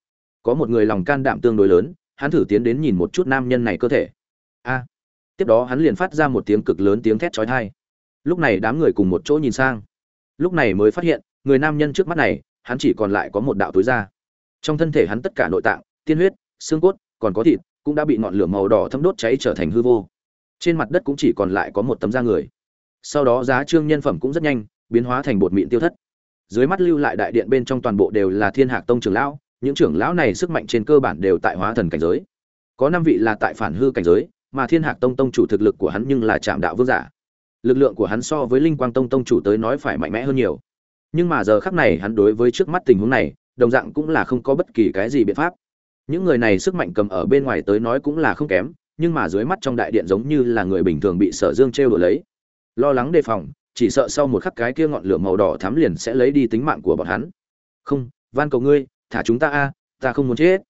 Có một người lòng can đảm tương đối lớn, hắn thử tiến đến nhìn một chút nam nhân này cơ thể. A. Tiếp đó hắn liền phát ra một tiếng cực lớn tiếng thét chói tai. Lúc này đám người cùng một chỗ nhìn sang. Lúc này mới phát hiện, người nam nhân trước mắt này, hắn chỉ còn lại có một đạo túi da. Trong thân thể hắn tất cả nội tạng, tiên huyết, xương cốt, còn có thịt, cũng đã bị ngọn lửa màu đỏ thâm đốt cháy trở thành hư vô trên mặt đất cũng chỉ còn lại có một tấm da người. Sau đó giá trương nhân phẩm cũng rất nhanh, biến hóa thành bột mịn tiêu thất. Dưới mắt lưu lại đại điện bên trong toàn bộ đều là thiên hạc tông trưởng lão, những trưởng lão này sức mạnh trên cơ bản đều tại hóa thần cảnh giới. Có năm vị là tại phản hư cảnh giới, mà thiên hạc tông tông chủ thực lực của hắn nhưng là chạm đạo vương giả. Lực lượng của hắn so với linh quang tông tông chủ tới nói phải mạnh mẽ hơn nhiều. Nhưng mà giờ khắc này hắn đối với trước mắt tình huống này, đồng dạng cũng là không có bất kỳ cái gì biện pháp. Những người này sức mạnh cầm ở bên ngoài tới nói cũng là không kém nhưng mà dưới mắt trong đại điện giống như là người bình thường bị sở dương trêu đuổi lấy. Lo lắng đề phòng, chỉ sợ sau một khắc cái kia ngọn lửa màu đỏ thắm liền sẽ lấy đi tính mạng của bọn hắn. Không, van cầu ngươi, thả chúng ta a, ta không muốn chết.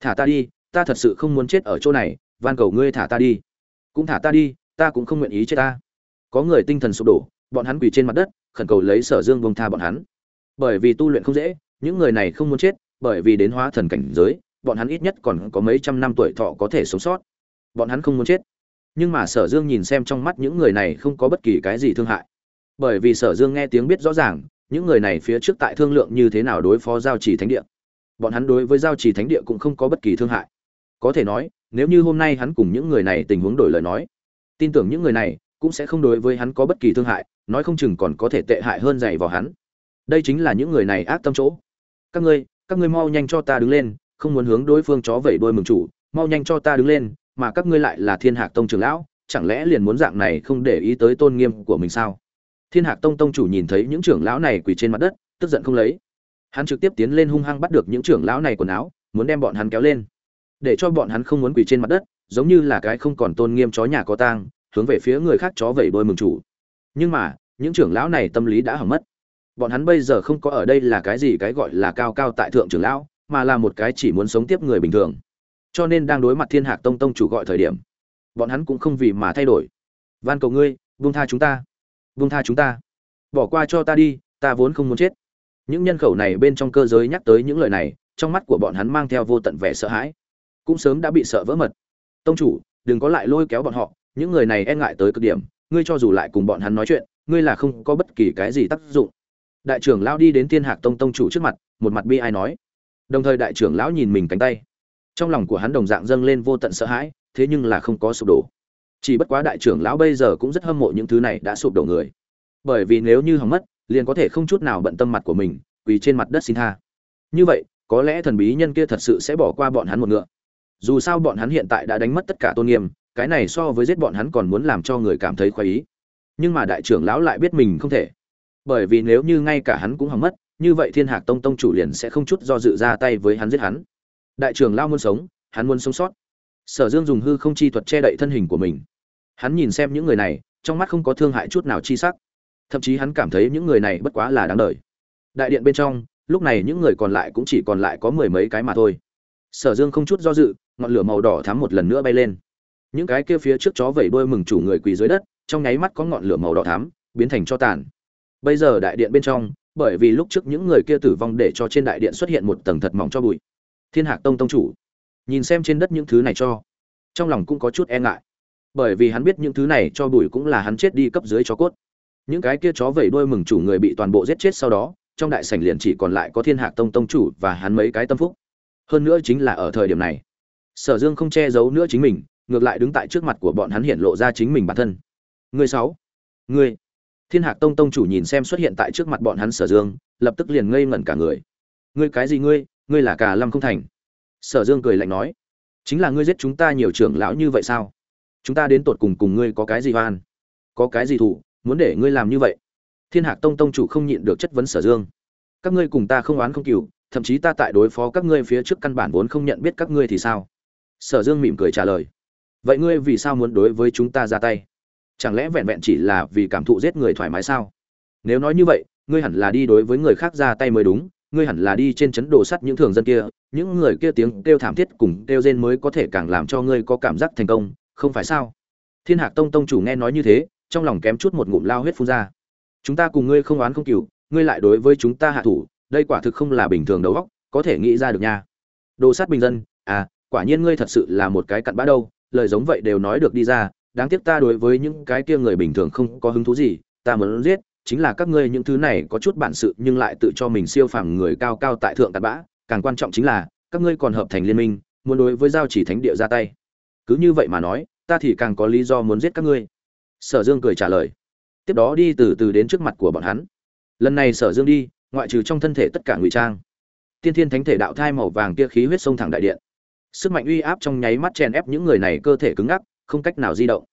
Thả ta đi, ta thật sự không muốn chết ở chỗ này, van cầu ngươi thả ta đi. Cũng thả ta đi, ta cũng không nguyện ý chết ta. Có người tinh thần sụp đổ, bọn hắn quỳ trên mặt đất, khẩn cầu lấy sở dương bông tha bọn hắn. Bởi vì tu luyện không dễ, những người này không muốn chết, bởi vì đến hóa thần cảnh giới, bọn hắn ít nhất còn có mấy trăm năm tuổi thọ có thể sống sót bọn hắn không muốn chết. Nhưng mà sở dương nhìn xem trong mắt những người này không có bất kỳ cái gì thương hại. Bởi vì sở dương nghe tiếng biết rõ ràng, những người này phía trước tại thương lượng như thế nào đối phó giao trì thánh địa. Bọn hắn đối với giao trì thánh địa cũng không có bất kỳ thương hại. Có thể nói, nếu như hôm nay hắn cùng những người này tình huống đổi lời nói, tin tưởng những người này cũng sẽ không đối với hắn có bất kỳ thương hại, nói không chừng còn có thể tệ hại hơn dày vào hắn. Đây chính là những người này ác tâm chỗ. Các ngươi các ngươi mau nhanh cho ta đứng lên, không muốn hướng đối phương chó vẩy đuôi mừng chủ, mau nhanh cho ta đứng lên mà các ngươi lại là thiên hạc tông trưởng lão, chẳng lẽ liền muốn dạng này không để ý tới tôn nghiêm của mình sao? Thiên hạc tông tông chủ nhìn thấy những trưởng lão này quỳ trên mặt đất, tức giận không lấy. Hắn trực tiếp tiến lên hung hăng bắt được những trưởng lão này quần áo, muốn đem bọn hắn kéo lên. Để cho bọn hắn không muốn quỳ trên mặt đất, giống như là cái không còn tôn nghiêm chó nhà có tang, hướng về phía người khác chó vẩy đôi mừng chủ. Nhưng mà, những trưởng lão này tâm lý đã hỏng mất. Bọn hắn bây giờ không có ở đây là cái gì cái gọi là cao cao tại thượng trưởng lão, mà là một cái chỉ muốn sống tiếp người bình thường cho nên đang đối mặt thiên hạc tông tông chủ gọi thời điểm, bọn hắn cũng không vì mà thay đổi. Van cầu ngươi, buông tha chúng ta, buông tha chúng ta. Bỏ qua cho ta đi, ta vốn không muốn chết. Những nhân khẩu này bên trong cơ giới nhắc tới những lời này, trong mắt của bọn hắn mang theo vô tận vẻ sợ hãi. Cũng sớm đã bị sợ vỡ mật. Tông chủ, đừng có lại lôi kéo bọn họ, những người này e ngại tới cực điểm, ngươi cho dù lại cùng bọn hắn nói chuyện, ngươi là không có bất kỳ cái gì tác dụng. Đại trưởng lão đi đến thiên hạc tông tông chủ trước mặt, một mặt bi ai nói. Đồng thời đại trưởng lão nhìn mình cánh tay trong lòng của hắn đồng dạng dâng lên vô tận sợ hãi, thế nhưng là không có sụp đổ. Chỉ bất quá đại trưởng lão bây giờ cũng rất hâm mộ những thứ này đã sụp đổ người. Bởi vì nếu như hỏng mất, liền có thể không chút nào bận tâm mặt của mình, quỳ trên mặt đất xin tha. Như vậy, có lẽ thần bí nhân kia thật sự sẽ bỏ qua bọn hắn một ngựa. Dù sao bọn hắn hiện tại đã đánh mất tất cả tôn nghiêm, cái này so với giết bọn hắn còn muốn làm cho người cảm thấy khoái ý. Nhưng mà đại trưởng lão lại biết mình không thể. Bởi vì nếu như ngay cả hắn cũng hỏng mất, như vậy thiên hạc tông tông chủ liền sẽ không chút do dự ra tay với hắn giết hắn đại trưởng lao muốn sống, hắn muốn sống sót. Sở dương dùng hư không chi thuật che đậy thân hình của mình. Hắn nhìn xem những người này, trong mắt không có thương hại chút nào chi sắc. Thậm chí hắn cảm thấy những người này bất quá là đáng đời. Đại điện bên trong, lúc này những người còn lại cũng chỉ còn lại có mười mấy cái mà thôi. Sở dương không chút do dự, ngọn lửa màu đỏ thắm một lần nữa bay lên. Những cái kia phía trước chó vẩy đuôi mừng chủ người quỳ dưới đất, trong nháy mắt có ngọn lửa màu đỏ thắm, biến thành cho tàn. Bây giờ đại điện bên trong, bởi vì lúc trước những người kia tử vong để cho trên đại điện xuất hiện một tầng thật mỏng cho bụi thiên hạc tông tông chủ. Nhìn xem trên đất những thứ này cho, trong lòng cũng có chút e ngại. Bởi vì hắn biết những thứ này cho bùi cũng là hắn chết đi cấp dưới cho cốt. Những cái kia chó vẩy đuôi mừng chủ người bị toàn bộ giết chết sau đó, trong đại sảnh liền chỉ còn lại có thiên hạc tông tông chủ và hắn mấy cái tâm phúc. Hơn nữa chính là ở thời điểm này, sở dương không che giấu nữa chính mình, ngược lại đứng tại trước mặt của bọn hắn hiện lộ ra chính mình bản thân. Người sáu, người. Thiên hạc tông tông chủ nhìn xem xuất hiện tại trước mặt bọn hắn sở dương, lập tức liền ngây ngẩn cả người. Ngươi cái gì ngươi? Ngươi là cả lâm không thành. Sở dương cười lạnh nói chính là ngươi giết chúng ta nhiều trưởng lão như vậy sao? Chúng ta đến tột cùng cùng ngươi có cái gì oan, có cái gì thủ muốn để ngươi làm như vậy? Thiên hạc tông tông chủ không nhịn được chất vấn sở dương. Các ngươi cùng ta không oán không cừu thậm chí ta tại đối phó các ngươi phía trước căn bản vốn không nhận biết các ngươi thì sao? Sở dương mỉm cười trả lời vậy ngươi vì sao muốn đối với chúng ta ra tay? Chẳng lẽ vẹn vẹn chỉ là vì cảm thụ giết người thoải mái sao? Nếu nói như vậy ngươi hẳn là đi đối với người khác ra tay mới đúng ngươi hẳn là đi trên chấn đồ sắt những thường dân kia, những người kia tiếng kêu thảm thiết cùng kêu rên mới có thể càng làm cho ngươi có cảm giác thành công, không phải sao? Thiên hạc tông tông chủ nghe nói như thế, trong lòng kém chút một ngụm lao huyết phun ra. Chúng ta cùng ngươi không oán không cừu, ngươi lại đối với chúng ta hạ thủ, đây quả thực không là bình thường đầu óc, có thể nghĩ ra được nha. Đồ sát bình dân à quả nhiên ngươi thật sự là một cái cặn bã đâu, lời giống vậy đều nói được đi ra, đáng tiếc ta đối với những cái kia người bình thường không có hứng thú gì, ta muốn giết chính là các ngươi những thứ này có chút bản sự nhưng lại tự cho mình siêu phàm người cao cao tại thượng tạt bã, càng quan trọng chính là, các ngươi còn hợp thành liên minh, muốn đối với giao chỉ thánh địa ra tay. Cứ như vậy mà nói, ta thì càng có lý do muốn giết các ngươi. Sở dương cười trả lời. Tiếp đó đi từ từ đến trước mặt của bọn hắn. Lần này sở dương đi, ngoại trừ trong thân thể tất cả ngụy trang, tiên thiên thánh thể đạo thai màu vàng kia khí huyết sông thẳng đại điện. Sức mạnh uy áp trong nháy mắt chèn ép những người này cơ thể cứng ngắc, không cách nào di động.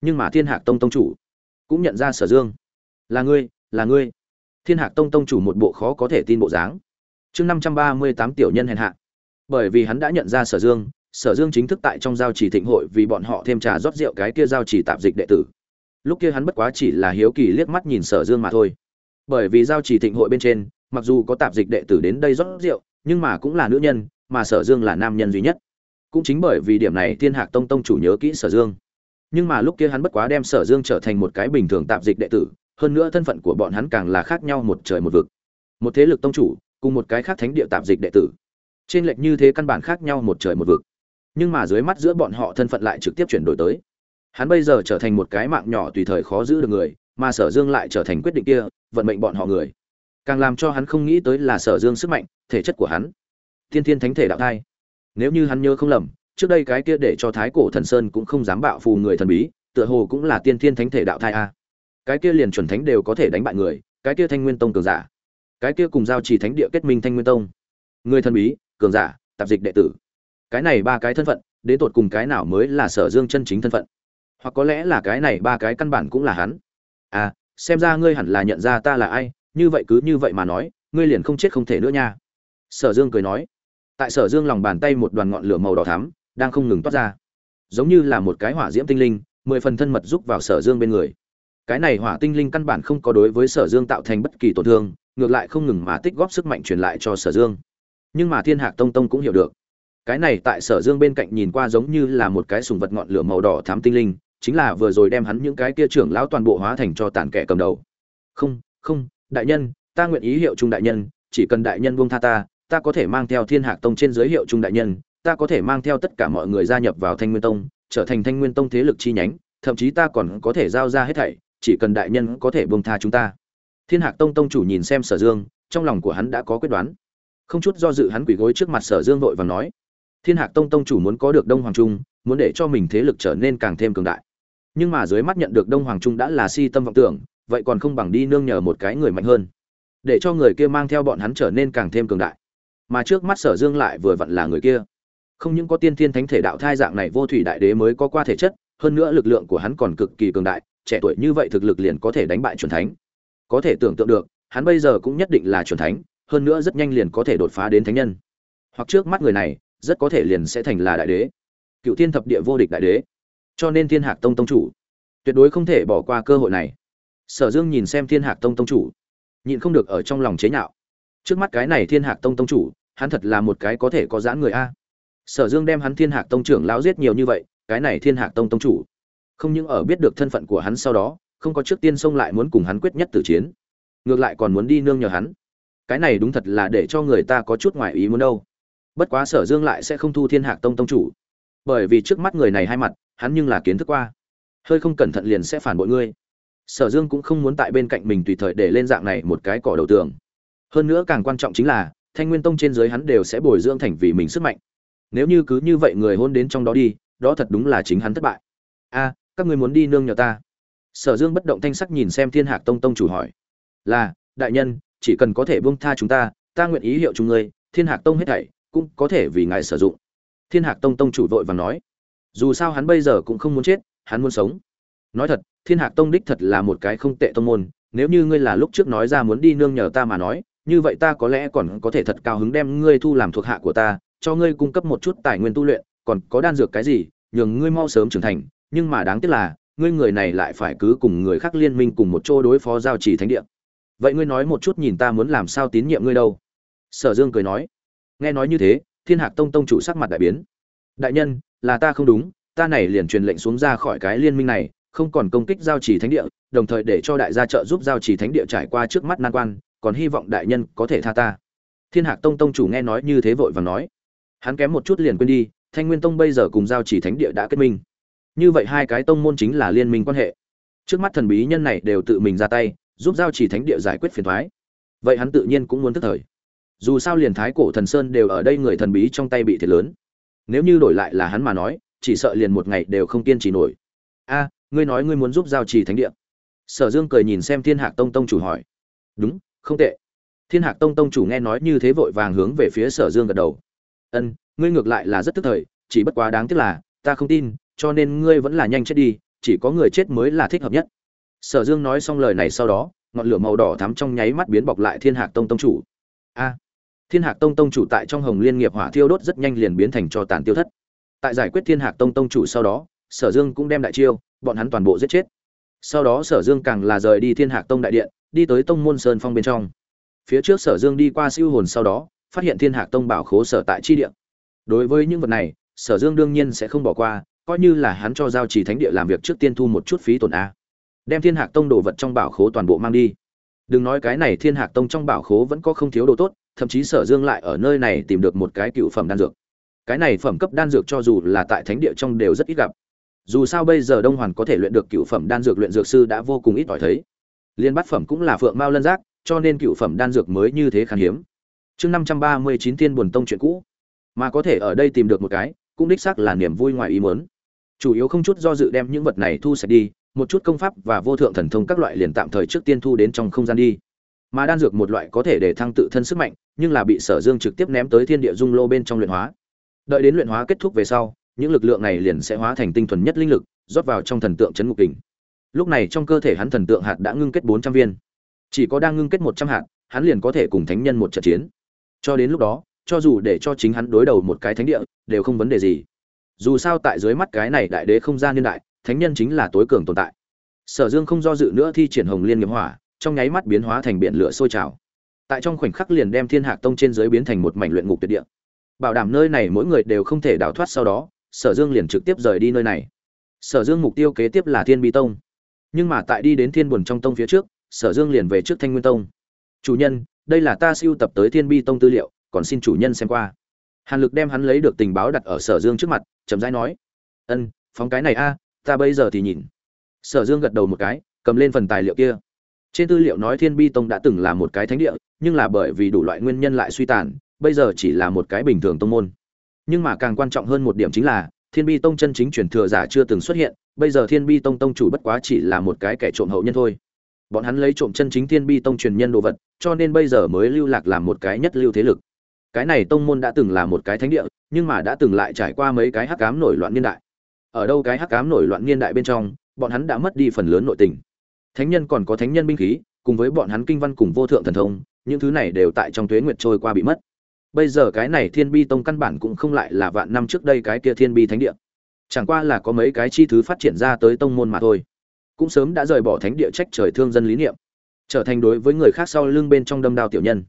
Nhưng mà thiên hạc tông tông chủ cũng nhận ra sở dương là ngươi là ngươi. Thiên hạc tông tông chủ một bộ khó có thể tin bộ dáng. Chương năm trăm ba mươi tám tiểu nhân hèn hạ. Bởi vì hắn đã nhận ra sở dương sở dương chính thức tại trong giao chỉ thịnh hội vì bọn họ thêm trà rót rượu cái kia giao chỉ tạp dịch đệ tử. Lúc kia hắn bất quá chỉ là hiếu kỳ liếc mắt nhìn sở dương mà thôi. Bởi vì giao chỉ thịnh hội bên trên, mặc dù có tạp dịch đệ tử đến đây rót rượu, nhưng mà cũng là nữ nhân, mà sở dương là nam nhân duy nhất. Cũng chính bởi vì điểm này thiên hạc tông tông chủ nhớ kỹ sở dương. Nhưng mà lúc kia hắn bất quá đem sở dương trở thành một cái bình thường tạp dịch đệ tử hơn nữa thân phận của bọn hắn càng là khác nhau một trời một vực. Một thế lực tông chủ, cùng một cái khác thánh địa tạp dịch đệ tử. Trên lệch như thế căn bản khác nhau một trời một vực. Nhưng mà dưới mắt giữa bọn họ thân phận lại trực tiếp chuyển đổi tới. Hắn bây giờ trở thành một cái mạng nhỏ tùy thời khó giữ được người, mà sở dương lại trở thành quyết định kia, vận mệnh bọn họ người. Càng làm cho hắn không nghĩ tới là sở dương sức mạnh, thể chất của hắn. Tiên thiên thánh thể đạo thai. Nếu như hắn nhớ không lầm, trước đây cái kia để cho thái cổ thần sơn cũng không dám bạo phù người thần bí, tựa hồ cũng là tiên thiên thánh thể đạo thai a cái kia liền chuẩn thánh đều có thể đánh bại người, cái kia thanh nguyên tông cường giả, cái kia cùng giao trì thánh địa kết minh thanh nguyên tông. Người thần bí, cường giả, tạp dịch đệ tử. Cái này ba cái thân phận, đến tột cùng cái nào mới là sở dương chân chính thân phận? Hoặc có lẽ là cái này ba cái căn bản cũng là hắn. À xem ra ngươi hẳn là nhận ra ta là ai, như vậy cứ như vậy mà nói, ngươi liền không chết không thể nữa nha. Sở dương cười nói. Tại sở dương lòng bàn tay một đoàn ngọn lửa màu đỏ thắm, đang không ngừng toát ra. Giống như là một cái hỏa diễm tinh linh, mười phần thân mật giúp vào sở dương bên người cái này hỏa tinh linh căn bản không có đối với sở dương tạo thành bất kỳ tổn thương, ngược lại không ngừng mà tích góp sức mạnh truyền lại cho sở dương. Nhưng mà thiên hạc tông tông cũng hiểu được. Cái này tại sở dương bên cạnh nhìn qua giống như là một cái sùng vật ngọn lửa màu đỏ thám tinh linh, chính là vừa rồi đem hắn những cái kia trưởng lão toàn bộ hóa thành cho tàn kẻ cầm đầu. Không không, đại nhân, ta nguyện ý hiệu trung đại nhân, chỉ cần đại nhân buông tha ta ta có thể mang theo thiên hạc tông trên giới hiệu trung đại nhân, ta có thể mang theo tất cả mọi người gia nhập vào thanh nguyên tông, trở thành thanh nguyên tông thế lực chi nhánh, thậm chí ta còn có thể giao ra hết thảy chỉ cần đại nhân có thể buông tha chúng ta. Thiên hạc tông tông chủ nhìn xem sở dương, trong lòng của hắn đã có quyết đoán. Không chút do dự hắn quỳ gối trước mặt sở dương vội và nói, thiên hạc tông tông chủ muốn có được đông hoàng trung, muốn để cho mình thế lực trở nên càng thêm cường đại. Nhưng mà dưới mắt nhận được đông hoàng trung đã là si tâm vọng tưởng, vậy còn không bằng đi nương nhờ một cái người mạnh hơn, để cho người kia mang theo bọn hắn trở nên càng thêm cường đại. Mà trước mắt sở dương lại vừa vặn là người kia. Không những có tiên thiên thánh thể đạo thai dạng này vô thủy đại đế mới có qua thể chất, hơn nữa lực lượng của hắn còn cực kỳ cường đại trẻ tuổi như vậy thực lực liền có thể đánh bại chuẩn thánh. Có thể tưởng tượng được, hắn bây giờ cũng nhất định là chuẩn thánh, hơn nữa rất nhanh liền có thể đột phá đến thánh nhân. Hoặc trước mắt người này, rất có thể liền sẽ thành là đại đế. Cựu thiên thập địa vô địch đại đế. Cho nên thiên hạc tông tông chủ. Tuyệt đối không thể bỏ qua cơ hội này. Sở dương nhìn xem thiên hạc tông tông chủ, nhịn không được ở trong lòng chế nhạo. Trước mắt cái này thiên hạc tông tông chủ, hắn thật là một cái có thể có giãn người a. Sở dương đem hắn thiên hạc tông trưởng lão giết nhiều như vậy, cái này thiên hạc tông tông chủ không những ở biết được thân phận của hắn sau đó, không có trước tiên xông lại muốn cùng hắn quyết nhất tử chiến, ngược lại còn muốn đi nương nhờ hắn. Cái này đúng thật là để cho người ta có chút ngoài ý muốn đâu. Bất quá sở dương lại sẽ không thu thiên hạc tông tông chủ, bởi vì trước mắt người này hai mặt, hắn nhưng là kiến thức qua. Hơi không cẩn thận liền sẽ phản bội ngươi. Sở dương cũng không muốn tại bên cạnh mình tùy thời để lên dạng này một cái cỏ đầu tường. Hơn nữa càng quan trọng chính là, thanh nguyên tông trên dưới hắn đều sẽ bồi dưỡng thành vì mình sức mạnh. Nếu như cứ như vậy người hôn đến trong đó đi, đó thật đúng là chính hắn thất bại. A các ngươi muốn đi nương nhờ ta. Sở dương bất động thanh sắc nhìn xem thiên hạc tông tông chủ hỏi. Là, đại nhân, chỉ cần có thể buông tha chúng ta ta nguyện ý hiệu chúng ngươi, thiên hạc tông hết thảy cũng có thể vì ngài sử dụng. Thiên hạc tông tông chủ vội và nói. Dù sao hắn bây giờ cũng không muốn chết, hắn muốn sống. Nói thật, thiên hạc tông đích thật là một cái không tệ tông môn, nếu như ngươi là lúc trước nói ra muốn đi nương nhờ ta mà nói, như vậy ta có lẽ còn có thể thật cao hứng đem ngươi thu làm thuộc hạ của ta, cho ngươi cung cấp một chút tài nguyên tu luyện, còn có đan dược cái gì, nhường ngươi mau sớm trưởng thành nhưng mà đáng tiếc là, ngươi người này lại phải cứ cùng người khác liên minh cùng một chỗ đối phó giao trì thánh địa. Vậy ngươi nói một chút nhìn ta muốn làm sao tín nhiệm ngươi đâu? Sở dương cười nói. Nghe nói như thế, thiên hạc tông tông chủ sắc mặt đại biến. Đại nhân, là ta không đúng, ta này liền truyền lệnh xuống ra khỏi cái liên minh này, không còn công kích giao trì thánh địa, đồng thời để cho đại gia trợ giúp giao trì thánh địa trải qua trước mắt nan quan, còn hy vọng đại nhân có thể tha ta. Thiên hạc tông tông chủ nghe nói như thế vội và nói. Hắn kém một chút liền quên đi, thanh nguyên tông bây giờ cùng giao trì thánh địa đã kết minh như vậy hai cái tông môn chính là liên minh quan hệ. Trước mắt thần bí nhân này đều tự mình ra tay, giúp giao trì thánh địa giải quyết phiền thoái. Vậy hắn tự nhiên cũng muốn tức thời. Dù sao liền thái cổ thần sơn đều ở đây người thần bí trong tay bị thiệt lớn. Nếu như đổi lại là hắn mà nói, chỉ sợ liền một ngày đều không kiên trì nổi. A, ngươi nói ngươi muốn giúp giao trì thánh địa. Sở dương cười nhìn xem thiên hạc tông tông chủ hỏi. Đúng, không tệ. Thiên hạc tông tông chủ nghe nói như thế vội vàng hướng về phía sở dương gật đầu. Ân, ngươi ngược lại là rất tức thời, chỉ bất quá đáng tiếc là, ta không tin cho nên ngươi vẫn là nhanh chết đi, chỉ có người chết mới là thích hợp nhất. Sở dương nói xong lời này sau đó, ngọn lửa màu đỏ thắm trong nháy mắt biến bọc lại thiên hạc tông tông chủ. A! Thiên hạc tông tông chủ tại trong hồng liên nghiệp hỏa thiêu đốt rất nhanh liền biến thành cho tàn tiêu thất. Tại giải quyết thiên hạc tông tông chủ sau đó, sở dương cũng đem đại chiêu, bọn hắn toàn bộ giết chết. Sau đó sở dương càng là rời đi thiên hạc tông đại điện, đi tới tông môn sơn phong bên trong. Phía trước sở dương đi qua siêu hồn sau đó, phát hiện thiên hạc tông bảo khố sở tại chi điện đối với những vật này, sở dương đương nhiên sẽ không bỏ qua coi như là hắn cho giao trì thánh địa làm việc trước tiên thu một chút phí tổn a. Đem thiên hạc tông đồ vật trong bảo khố toàn bộ mang đi. Đừng nói cái này thiên hạc tông trong bảo khố vẫn có không thiếu đồ tốt, thậm chí sở dương lại ở nơi này tìm được một cái cựu phẩm đan dược. Cái này phẩm cấp đan dược cho dù là tại thánh địa trong đều rất ít gặp. Dù sao bây giờ đông hoàn có thể luyện được cựu phẩm đan dược luyện dược sư đã vô cùng ít ỏi thấy. Liên bát phẩm cũng là phượng mao lân giác, cho nên cựu phẩm đan dược mới như thế khan hiếm. Chương năm trăm ba mươi chín tiên buồn tông chuyện cũ. Mà có thể ở đây tìm được một cái, cũng đích xác là niềm vui ngoài ý muốn chủ yếu không chút do dự đem những vật này thu sạch đi, một chút công pháp và vô thượng thần thông các loại liền tạm thời trước tiên thu đến trong không gian đi. Mà đan dược một loại có thể để thăng tự thân sức mạnh, nhưng là bị sở dương trực tiếp ném tới thiên địa dung lô bên trong luyện hóa. Đợi đến luyện hóa kết thúc về sau, những lực lượng này liền sẽ hóa thành tinh thuần nhất linh lực, rót vào trong thần tượng chấn ngục kình lúc này trong cơ thể hắn thần tượng hạt đã ngưng kết bốn trăm viên. Chỉ có đang ngưng kết một trăm hạt, hắn liền có thể cùng thánh nhân một trận chiến. Cho đến lúc đó, cho dù để cho chính hắn đối đầu một cái thánh địa, đều không vấn đề gì dù sao tại dưới mắt cái này đại đế không gian niên đại, thánh nhân chính là tối cường tồn tại. Sở dương không do dự nữa thi triển hồng liên nghiệp hỏa, trong nháy mắt biến hóa thành biển lửa sôi trào. Tại trong khoảnh khắc liền đem thiên hạc tông trên dưới biến thành một mảnh luyện ngục tuyệt địa. Bảo đảm nơi này mỗi người đều không thể đào thoát sau đó, sở dương liền trực tiếp rời đi nơi này. Sở dương mục tiêu kế tiếp là thiên bi tông. Nhưng mà tại đi đến thiên buồn trong tông phía trước, sở dương liền về trước thanh nguyên tông. Chủ nhân, đây là ta siêu tập tới thiên bi tông tư liệu, còn xin chủ nhân xem qua hàn lực đem hắn lấy được tình báo đặt ở sở dương trước mặt, chậm rãi nói, ân, phóng cái này a, ta bây giờ thì nhìn. Sở dương gật đầu một cái, cầm lên phần tài liệu kia. Trên tư liệu nói thiên bi tông đã từng là một cái thánh địa, nhưng là bởi vì đủ loại nguyên nhân lại suy tàn, bây giờ chỉ là một cái bình thường tông môn. Nhưng mà càng quan trọng hơn một điểm chính là, thiên bi tông chân chính truyền thừa giả chưa từng xuất hiện, bây giờ thiên bi tông tông chủ bất quá chỉ là một cái kẻ trộm hậu nhân thôi. Bọn hắn lấy trộm chân chính thiên bi tông truyền nhân đồ vật, cho nên bây giờ mới lưu lạc làm một cái nhất lưu thế lực cái này tông môn đã từng là một cái thánh địa, nhưng mà đã từng lại trải qua mấy cái hắc cám nổi loạn niên đại. Ở đâu cái hắc cám nổi loạn niên đại bên trong, bọn hắn đã mất đi phần lớn nội tình. Thánh nhân còn có thánh nhân binh khí, cùng với bọn hắn kinh văn cùng vô thượng thần thông, những thứ này đều tại trong tuế nguyệt trôi qua bị mất. Bây giờ cái này thiên bi tông căn bản cũng không lại là vạn năm trước đây cái kia thiên bi thánh địa. Chẳng qua là có mấy cái chi thứ phát triển ra tới tông môn mà thôi. Cũng sớm đã rời bỏ thánh địa trách trời thương dân lý niệm, trở thành đối với người khác sau lưng bên trong đâm đao tiểu nhân.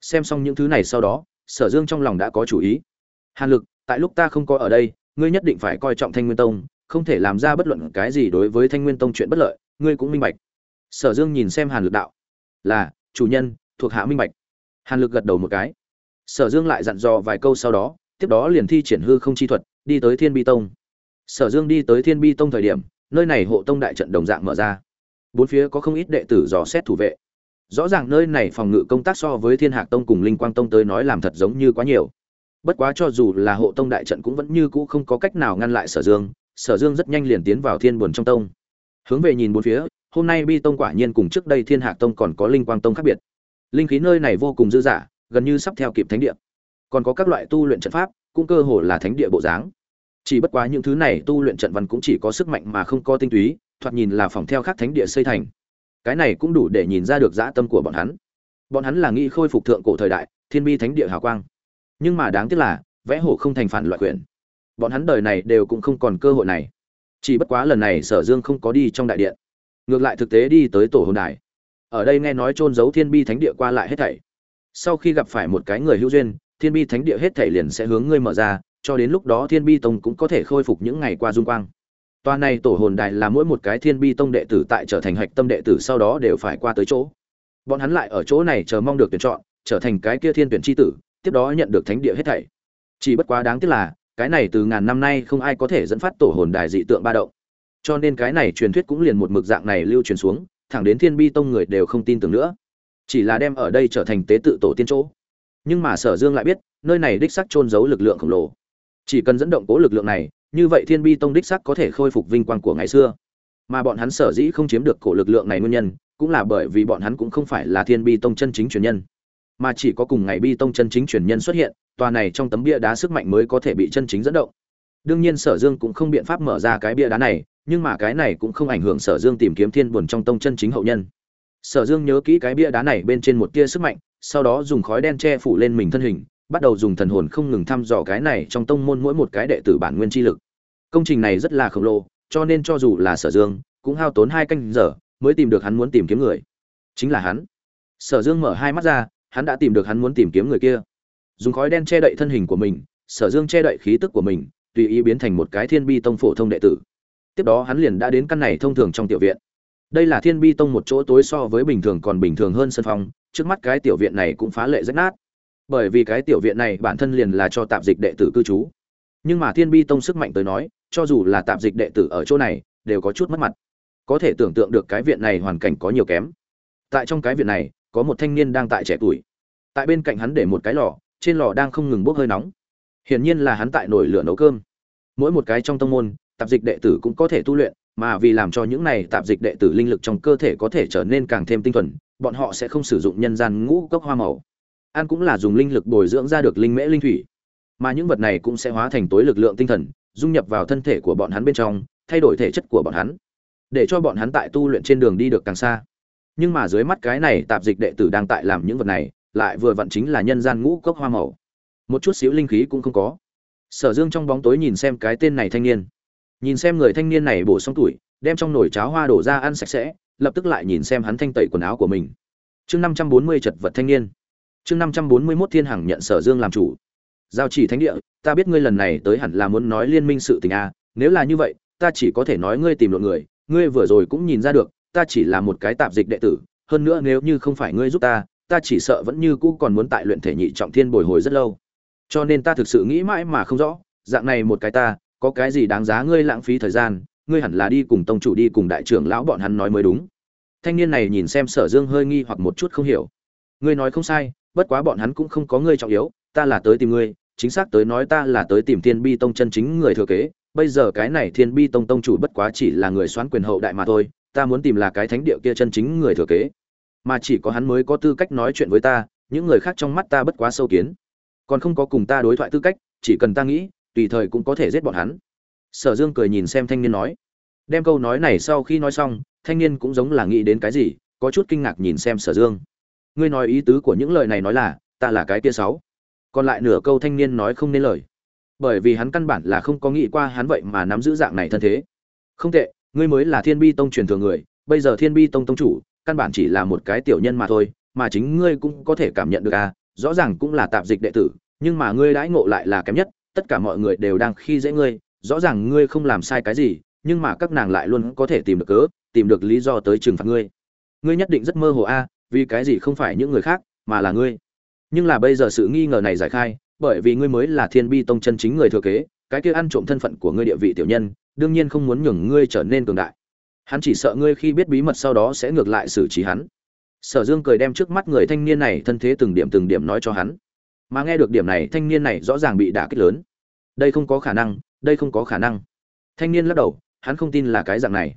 Xem xong những thứ này sau đó sở dương trong lòng đã có chủ ý. Hàn lực, tại lúc ta không có ở đây, ngươi nhất định phải coi trọng thanh nguyên tông, không thể làm ra bất luận cái gì đối với thanh nguyên tông chuyện bất lợi, ngươi cũng minh bạch. Sở dương nhìn xem hàn lực đạo. Là, chủ nhân, thuộc hạ minh bạch. Hàn lực gật đầu một cái. Sở dương lại dặn dò vài câu sau đó, tiếp đó liền thi triển hư không chi thuật, đi tới thiên bi tông. Sở dương đi tới thiên bi tông thời điểm, nơi này hộ tông đại trận đồng dạng mở ra. Bốn phía có không ít đệ tử dò xét thủ vệ rõ ràng nơi này phòng ngự công tác so với thiên hạc tông cùng linh quang tông tới nói làm thật giống như quá nhiều. Bất quá cho dù là hộ tông đại trận cũng vẫn như cũ không có cách nào ngăn lại sở dương sở dương rất nhanh liền tiến vào thiên buồn trong tông. Hướng về nhìn bốn phía, hôm nay bi tông quả nhiên cùng trước đây thiên hạc tông còn có linh quang tông khác biệt. Linh khí nơi này vô cùng dư dả, gần như sắp theo kịp thánh địa. Còn có các loại tu luyện trận pháp, cũng cơ hồ là thánh địa bộ dáng. Chỉ bất quá những thứ này tu luyện trận văn cũng chỉ có sức mạnh mà không có tinh túy, thoạt nhìn là phòng theo khác thánh địa xây thành cái này cũng đủ để nhìn ra được dã tâm của bọn hắn. Bọn hắn là nghĩ khôi phục thượng cổ thời đại, thiên bi thánh địa hào quang. Nhưng mà đáng tiếc là, vẽ hổ không thành phản loại quyền. Bọn hắn đời này đều cũng không còn cơ hội này. Chỉ bất quá lần này sở dương không có đi trong đại điện. Ngược lại thực tế đi tới tổ hồn đài. Ở đây nghe nói trôn giấu thiên bi thánh địa qua lại hết thảy. Sau khi gặp phải một cái người hữu duyên, thiên bi thánh địa hết thảy liền sẽ hướng ngươi mở ra, cho đến lúc đó thiên bi tông cũng có thể khôi phục những ngày qua dung quang. Toa này tổ hồn đài là mỗi một cái Thiên Bi Tông đệ tử tại trở thành hạch tâm đệ tử sau đó đều phải qua tới chỗ. Bọn hắn lại ở chỗ này chờ mong được tuyển chọn, trở thành cái kia thiên tuyển chi tử, tiếp đó nhận được thánh địa hết thảy. Chỉ bất quá đáng tiếc là, cái này từ ngàn năm nay không ai có thể dẫn phát tổ hồn đài dị tượng ba động. Cho nên cái này truyền thuyết cũng liền một mực dạng này lưu truyền xuống, thẳng đến Thiên Bi Tông người đều không tin tưởng nữa. Chỉ là đem ở đây trở thành tế tự tổ tiên chỗ. Nhưng mà Sở Dương lại biết, nơi này đích xác trôn giấu lực lượng khổng lồ. Chỉ cần dẫn động cố lực lượng này, như vậy thiên bi tông đích sắc có thể khôi phục vinh quang của ngày xưa. Mà bọn hắn sở dĩ không chiếm được cổ lực lượng này nguyên nhân, cũng là bởi vì bọn hắn cũng không phải là thiên bi tông chân chính truyền nhân. Mà chỉ có cùng ngày bi tông chân chính truyền nhân xuất hiện, tòa này trong tấm bia đá sức mạnh mới có thể bị chân chính dẫn động. Đương nhiên sở dương cũng không biện pháp mở ra cái bia đá này, nhưng mà cái này cũng không ảnh hưởng sở dương tìm kiếm thiên buồn trong tông chân chính hậu nhân. Sở dương nhớ kỹ cái bia đá này bên trên một tia sức mạnh, sau đó dùng khói đen che phủ lên mình thân hình, bắt đầu dùng thần hồn không ngừng thăm dò cái này trong tông môn mỗi một cái đệ tử bản nguyên chi lực công trình này rất là khổng lồ, cho nên cho dù là sở dương cũng hao tốn hai canh giờ mới tìm được hắn muốn tìm kiếm người. Chính là hắn. Sở dương mở hai mắt ra, hắn đã tìm được hắn muốn tìm kiếm người kia. Dùng khói đen che đậy thân hình của mình, sở dương che đậy khí tức của mình, tùy ý biến thành một cái thiên bi tông phổ thông đệ tử. Tiếp đó hắn liền đã đến căn này thông thường trong tiểu viện. Đây là thiên bi tông một chỗ tối so với bình thường còn bình thường hơn sân phong, trước mắt cái tiểu viện này cũng phá lệ rách nát. Bởi vì cái tiểu viện này bản thân liền là cho tạp dịch đệ tử cư trú nhưng mà thiên bi tông sức mạnh tới nói, cho dù là tạp dịch đệ tử ở chỗ này, đều có chút mất mặt. Có thể tưởng tượng được cái viện này hoàn cảnh có nhiều kém. Tại trong cái viện này, có một thanh niên đang tại trẻ tuổi. Tại bên cạnh hắn để một cái lò, trên lò đang không ngừng bốc hơi nóng. Hiển nhiên là hắn tại nổi lửa nấu cơm. Mỗi một cái trong tông môn, tạp dịch đệ tử cũng có thể tu luyện, mà vì làm cho những này tạp dịch đệ tử linh lực trong cơ thể có thể trở nên càng thêm tinh thuần, bọn họ sẽ không sử dụng nhân gian ngũ cốc hoa màu. Ăn cũng là dùng linh lực bồi dưỡng ra được linh mễ linh thủy mà những vật này cũng sẽ hóa thành tối lực lượng tinh thần, dung nhập vào thân thể của bọn hắn bên trong, thay đổi thể chất của bọn hắn, để cho bọn hắn tại tu luyện trên đường đi được càng xa. Nhưng mà dưới mắt cái này tạp dịch đệ tử đang tại làm những vật này, lại vừa vặn chính là nhân gian ngũ cốc hoa màu. Một chút xíu linh khí cũng không có. Sở dương trong bóng tối nhìn xem cái tên này thanh niên. Nhìn xem người thanh niên này bổ xong tuổi, đem trong nồi cháo hoa đổ ra ăn sạch sẽ, lập tức lại nhìn xem hắn thanh tẩy quần áo của mình. Chương năm trăm bốn mươi chật vật thanh niên. Chương năm trăm bốn mươi mốt thiên hằng nhận sở dương làm chủ giao chỉ thánh địa, ta biết ngươi lần này tới hẳn là muốn nói liên minh sự tình a, nếu là như vậy, ta chỉ có thể nói ngươi tìm lộn người, ngươi vừa rồi cũng nhìn ra được, ta chỉ là một cái tạp dịch đệ tử, hơn nữa nếu như không phải ngươi giúp ta ta chỉ sợ vẫn như cũ còn muốn tại luyện thể nhị trọng thiên bồi hồi rất lâu. Cho nên ta thực sự nghĩ mãi mà không rõ, dạng này một cái ta, có cái gì đáng giá ngươi lãng phí thời gian, ngươi hẳn là đi cùng tông chủ đi cùng đại trưởng lão bọn hắn nói mới đúng. Thanh niên này nhìn xem sở dương hơi nghi hoặc một chút không hiểu. Ngươi nói không sai, bất quá bọn hắn cũng không có ngươi trọng yếu, ta là tới tìm ngươi chính xác tới nói ta là tới tìm Thiên Bi Tông chân chính người thừa kế, bây giờ cái này Thiên Bi Tông tông chủ bất quá chỉ là người xoán quyền hậu đại mà thôi, ta muốn tìm là cái thánh địa kia chân chính người thừa kế. Mà chỉ có hắn mới có tư cách nói chuyện với ta, những người khác trong mắt ta bất quá sâu kiến. Còn không có cùng ta đối thoại tư cách, chỉ cần ta nghĩ, tùy thời cũng có thể giết bọn hắn. Sở Dương cười nhìn xem thanh niên nói. Đem câu nói này sau khi nói xong, thanh niên cũng giống là nghĩ đến cái gì, có chút kinh ngạc nhìn xem Sở Dương. Ngươi nói ý tứ của những lời này nói là, ta là cái kia sáu còn lại nửa câu thanh niên nói không nên lời. Bởi vì hắn căn bản là không có nghĩ qua hắn vậy mà nắm giữ dạng này thân thế. Không tệ ngươi mới là thiên bi tông truyền thừa người bây giờ thiên bi tông tông chủ căn bản chỉ là một cái tiểu nhân mà thôi mà chính ngươi cũng có thể cảm nhận được à rõ ràng cũng là tạp dịch đệ tử nhưng mà ngươi đãi ngộ lại là kém nhất tất cả mọi người đều đang khi dễ ngươi rõ ràng ngươi không làm sai cái gì nhưng mà các nàng lại luôn có thể tìm được cớ tìm được lý do tới trừng phạt ngươi. Ngươi nhất định rất mơ hồ a à, vì cái gì không phải những người khác mà là ngươi nhưng là bây giờ sự nghi ngờ này giải khai, bởi vì ngươi mới là thiên bi tông chân chính người thừa kế, cái kia ăn trộm thân phận của ngươi địa vị tiểu nhân, đương nhiên không muốn nhường ngươi trở nên cường đại. Hắn chỉ sợ ngươi khi biết bí mật sau đó sẽ ngược lại xử trí hắn. Sở dương cười đem trước mắt người thanh niên này thân thế từng điểm từng điểm nói cho hắn. Mà nghe được điểm này, thanh niên này rõ ràng bị đả kích lớn. Đây không có khả năng, đây không có khả năng. Thanh niên lắc đầu, hắn không tin là cái dạng này.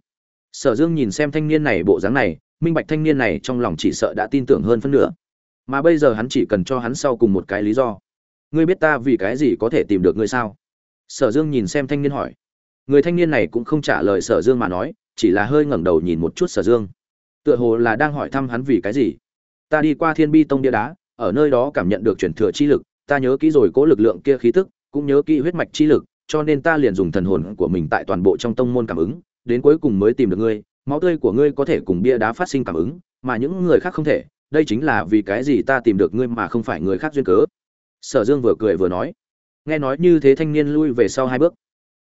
Sở dương nhìn xem thanh niên này bộ dáng này, minh bạch thanh niên này trong lòng chỉ sợ đã tin tưởng hơn phân nửa mà bây giờ hắn chỉ cần cho hắn sau cùng một cái lý do. Ngươi biết ta vì cái gì có thể tìm được ngươi sao? Sở dương nhìn xem thanh niên hỏi. Người thanh niên này cũng không trả lời sở dương mà nói, chỉ là hơi ngẩng đầu nhìn một chút sở dương. Tựa hồ là đang hỏi thăm hắn vì cái gì. Ta đi qua thiên bi tông bia đá, ở nơi đó cảm nhận được chuyển thừa chi lực, ta nhớ kỹ rồi cố lực lượng kia khí tức, cũng nhớ kỹ huyết mạch chi lực, cho nên ta liền dùng thần hồn của mình tại toàn bộ trong tông môn cảm ứng, đến cuối cùng mới tìm được ngươi, máu tươi của ngươi có thể cùng bia đá phát sinh cảm ứng, mà những người khác không thể đây chính là vì cái gì ta tìm được ngươi mà không phải người khác duyên cớ? Sở dương vừa cười vừa nói. Nghe nói như thế thanh niên lui về sau hai bước.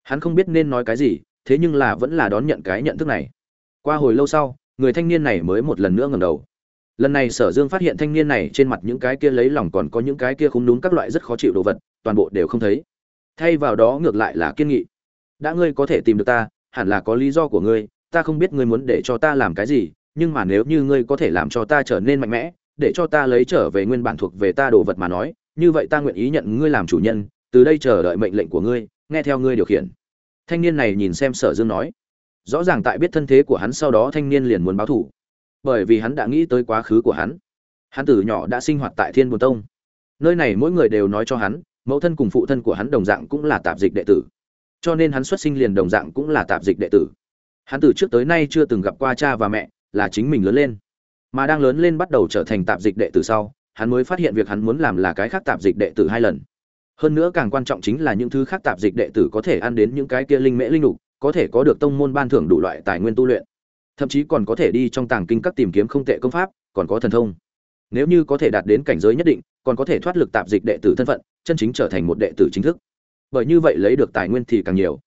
Hắn không biết nên nói cái gì, thế nhưng là vẫn là đón nhận cái nhận thức này. Qua hồi lâu sau, người thanh niên này mới một lần nữa ngẩng đầu. Lần này sở dương phát hiện thanh niên này trên mặt những cái kia lấy lòng còn có những cái kia không đúng các loại rất khó chịu đồ vật, toàn bộ đều không thấy. Thay vào đó ngược lại là kiên nghị. Đã ngươi có thể tìm được ta, hẳn là có lý do của ngươi, ta không biết ngươi muốn để cho ta làm cái gì nhưng mà nếu như ngươi có thể làm cho ta trở nên mạnh mẽ, để cho ta lấy trở về nguyên bản thuộc về ta đồ vật mà nói, như vậy ta nguyện ý nhận ngươi làm chủ nhân, từ đây chờ đợi mệnh lệnh của ngươi, nghe theo ngươi điều khiển. Thanh niên này nhìn xem sở dương nói. Rõ ràng tại biết thân thế của hắn sau đó thanh niên liền muốn báo thủ bởi vì hắn đã nghĩ tới quá khứ của hắn. Hắn từ nhỏ đã sinh hoạt tại thiên bồn tông. Nơi này mỗi người đều nói cho hắn, mẫu thân cùng phụ thân của hắn đồng dạng cũng là tạp dịch đệ tử. Cho nên hắn xuất sinh liền đồng dạng cũng là tạp dịch đệ tử. Hắn từ trước tới nay chưa từng gặp qua cha và mẹ là chính mình lớn lên. Mà đang lớn lên bắt đầu trở thành tạp dịch đệ tử sau, hắn mới phát hiện việc hắn muốn làm là cái khác tạp dịch đệ tử hai lần. Hơn nữa càng quan trọng chính là những thứ khác tạp dịch đệ tử có thể ăn đến những cái kia linh mễ linh lục, có thể có được tông môn ban thưởng đủ loại tài nguyên tu luyện. Thậm chí còn có thể đi trong tàng kinh các tìm kiếm không tệ công pháp, còn có thần thông. Nếu như có thể đạt đến cảnh giới nhất định, còn có thể thoát lực tạp dịch đệ tử thân phận, chân chính trở thành một đệ tử chính thức. Bởi như vậy lấy được tài nguyên thì càng nhiều.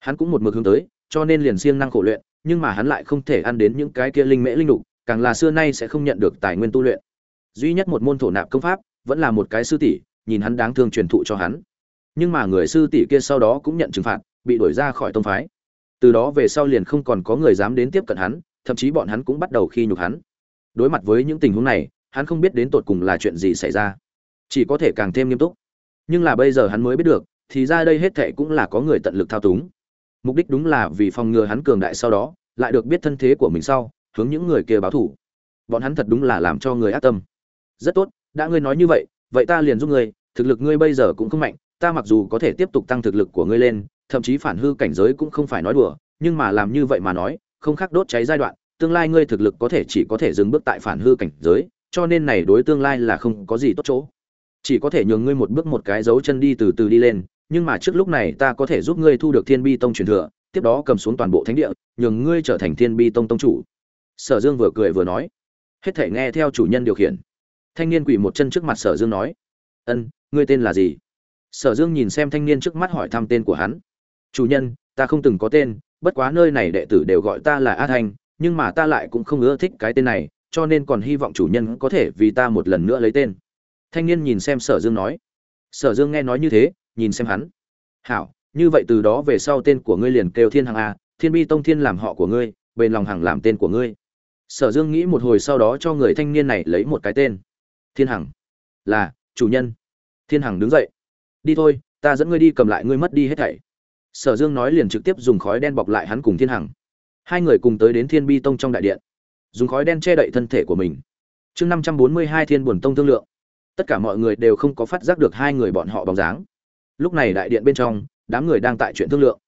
Hắn cũng một mực hướng tới, cho nên liền siêng năng khổ luyện nhưng mà hắn lại không thể ăn đến những cái kia linh mễ linh lục càng là xưa nay sẽ không nhận được tài nguyên tu luyện. Duy nhất một môn thổ nạp công pháp, vẫn là một cái sư tỷ, nhìn hắn đáng thương truyền thụ cho hắn. Nhưng mà người sư tỷ kia sau đó cũng nhận trừng phạt, bị đuổi ra khỏi tông phái. Từ đó về sau liền không còn có người dám đến tiếp cận hắn, thậm chí bọn hắn cũng bắt đầu khi nhục hắn. Đối mặt với những tình huống này, hắn không biết đến tột cùng là chuyện gì xảy ra. Chỉ có thể càng thêm nghiêm túc. Nhưng là bây giờ hắn mới biết được, thì ra đây hết thệ cũng là có người tận lực thao túng mục đích đúng là vì phòng ngừa hắn cường đại sau đó, lại được biết thân thế của mình sau, hướng những người kia báo thủ bọn hắn thật đúng là làm cho người ác tâm. Rất tốt, đã ngươi nói như vậy vậy ta liền giúp ngươi, thực lực ngươi bây giờ cũng không mạnh, ta mặc dù có thể tiếp tục tăng thực lực của ngươi lên, thậm chí phản hư cảnh giới cũng không phải nói đùa, nhưng mà làm như vậy mà nói, không khác đốt cháy giai đoạn, tương lai ngươi thực lực có thể chỉ có thể dừng bước tại phản hư cảnh giới, cho nên này đối tương lai là không có gì tốt chỗ. Chỉ có thể nhường ngươi một bước một cái dấu chân đi từ từ đi lên nhưng mà trước lúc này ta có thể giúp ngươi thu được thiên bi tông truyền thừa, tiếp đó cầm xuống toàn bộ thánh địa, nhường ngươi trở thành thiên bi tông tông chủ. Sở dương vừa cười vừa nói. Hết thể nghe theo chủ nhân điều khiển. Thanh niên quỳ một chân trước mặt sở dương nói, ân, ngươi tên là gì? Sở dương nhìn xem thanh niên trước mắt hỏi thăm tên của hắn. Chủ nhân, ta không từng có tên, bất quá nơi này đệ tử đều gọi ta là a thanh, nhưng mà ta lại cũng không ưa thích cái tên này, cho nên còn hy vọng chủ nhân có thể vì ta một lần nữa lấy tên. Thanh niên nhìn xem sở dương nói. Sở dương nghe nói như thế nhìn xem hắn. Hảo, như vậy từ đó về sau tên của ngươi liền kêu thiên hằng a, thiên bi tông thiên làm họ của ngươi, bền lòng hằng làm tên của ngươi. Sở dương nghĩ một hồi sau đó cho người thanh niên này lấy một cái tên. Thiên hằng. Là, chủ nhân. Thiên hằng đứng dậy. Đi thôi, ta dẫn ngươi đi cầm lại ngươi mất đi hết thảy. Sở dương nói liền trực tiếp dùng khói đen bọc lại hắn cùng thiên hằng. Hai người cùng tới đến thiên bi tông trong đại điện. Dùng khói đen che đậy thân thể của mình. Chương năm trăm bốn mươi hai thiên buồn tông thương lượng. Tất cả mọi người đều không có phát giác được hai người bọn họ bóng dáng lúc này đại điện bên trong, đám người đang tại chuyện thương lượng.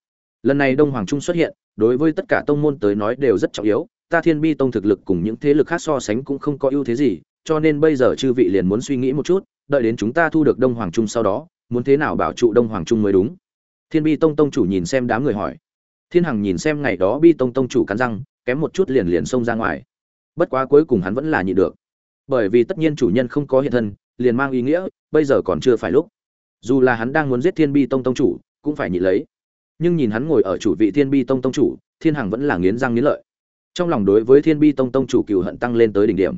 Lần này đông hoàng trung xuất hiện, đối với tất cả tông môn tới nói đều rất trọng yếu, ta thiên bi tông thực lực cùng những thế lực khác so sánh cũng không có ưu thế gì, cho nên bây giờ chư vị liền muốn suy nghĩ một chút, đợi đến chúng ta thu được đông hoàng trung sau đó, muốn thế nào bảo trụ đông hoàng trung mới đúng? Thiên bi tông tông chủ nhìn xem đám người hỏi. Thiên hằng nhìn xem ngày đó bi tông tông chủ cắn răng, kém một chút liền liền xông ra ngoài. Bất quá cuối cùng hắn vẫn là nhịn được. Bởi vì tất nhiên chủ nhân không có hiện thân, liền mang ý nghĩa, bây giờ còn chưa phải lúc dù là hắn đang muốn giết thiên bi tông tông chủ, cũng phải nhịn lấy. Nhưng nhìn hắn ngồi ở chủ vị thiên bi tông tông chủ, thiên hằng vẫn là nghiến răng nghiến lợi. Trong lòng đối với thiên bi tông tông chủ cựu hận tăng lên tới đỉnh điểm.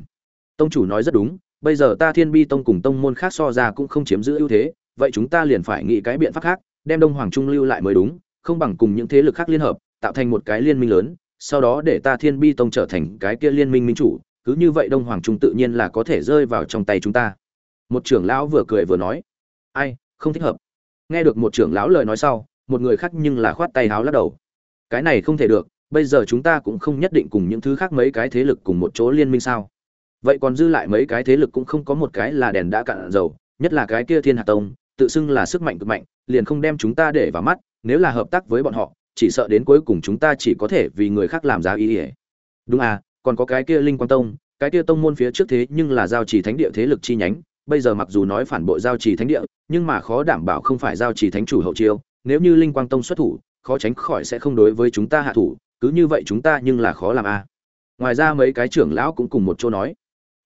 Tông chủ nói rất đúng, bây giờ ta thiên bi tông cùng tông môn khác so ra cũng không chiếm giữ ưu thế, vậy chúng ta liền phải nghĩ cái biện pháp khác, đem đông hoàng trung lưu lại mới đúng, không bằng cùng những thế lực khác liên hợp, tạo thành một cái liên minh lớn, sau đó để ta thiên bi tông trở thành cái kia liên minh minh chủ, cứ như vậy đông hoàng trung tự nhiên là có thể rơi vào trong tay chúng ta. Một trưởng lão vừa cười vừa nói. Ai không thích hợp. Nghe được một trưởng lão lời nói sau, một người khác nhưng là khoát tay háo lắc đầu. Cái này không thể được, bây giờ chúng ta cũng không nhất định cùng những thứ khác mấy cái thế lực cùng một chỗ liên minh sao? Vậy còn dư lại mấy cái thế lực cũng không có một cái là đèn đã cạn dầu, nhất là cái kia thiên hạ tông, tự xưng là sức mạnh cực mạnh, liền không đem chúng ta để vào mắt, nếu là hợp tác với bọn họ, chỉ sợ đến cuối cùng chúng ta chỉ có thể vì người khác làm giá ý ỉa đúng à còn có cái kia linh quang tông, cái kia tông môn phía trước thế nhưng là giao chỉ thánh địa thế lực chi nhánh bây giờ mặc dù nói phản bội giao trì thánh địa, nhưng mà khó đảm bảo không phải giao trì thánh chủ hậu chiêu, nếu như linh quang tông xuất thủ, khó tránh khỏi sẽ không đối với chúng ta hạ thủ, cứ như vậy chúng ta nhưng là khó làm a. Ngoài ra mấy cái trưởng lão cũng cùng một chỗ nói,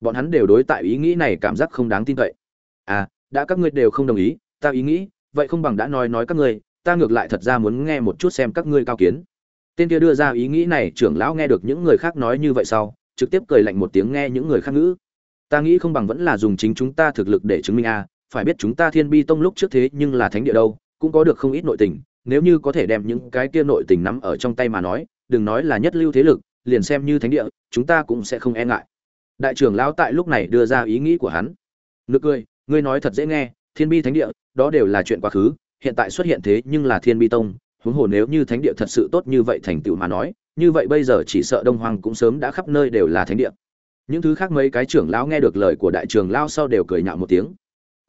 bọn hắn đều đối tại ý nghĩ này cảm giác không đáng tin cậy. À đã các ngươi đều không đồng ý, ta ý nghĩ, vậy không bằng đã nói nói các ngươi, ta ngược lại thật ra muốn nghe một chút xem các ngươi cao kiến. Tên kia đưa ra ý nghĩ này, trưởng lão nghe được những người khác nói như vậy sau, trực tiếp cười lạnh một tiếng nghe những người khác ngữ ta nghĩ không bằng vẫn là dùng chính chúng ta thực lực để chứng minh a, phải biết chúng ta thiên bi tông lúc trước thế nhưng là thánh địa đâu, cũng có được không ít nội tình, nếu như có thể đem những cái kia nội tình nắm ở trong tay mà nói, đừng nói là nhất lưu thế lực, liền xem như thánh địa, chúng ta cũng sẽ không e ngại. Đại trưởng lão tại lúc này đưa ra ý nghĩ của hắn. Nực cười, ngươi nói thật dễ nghe, thiên bi thánh địa, đó đều là chuyện quá khứ, hiện tại xuất hiện thế nhưng là thiên bi tông, huống hồ nếu như thánh địa thật sự tốt như vậy thành tựu mà nói, như vậy bây giờ chỉ sợ đông hoàng cũng sớm đã khắp nơi đều là thánh địa những thứ khác mấy cái trưởng lão nghe được lời của đại trưởng lão sau đều cười nhạo một tiếng.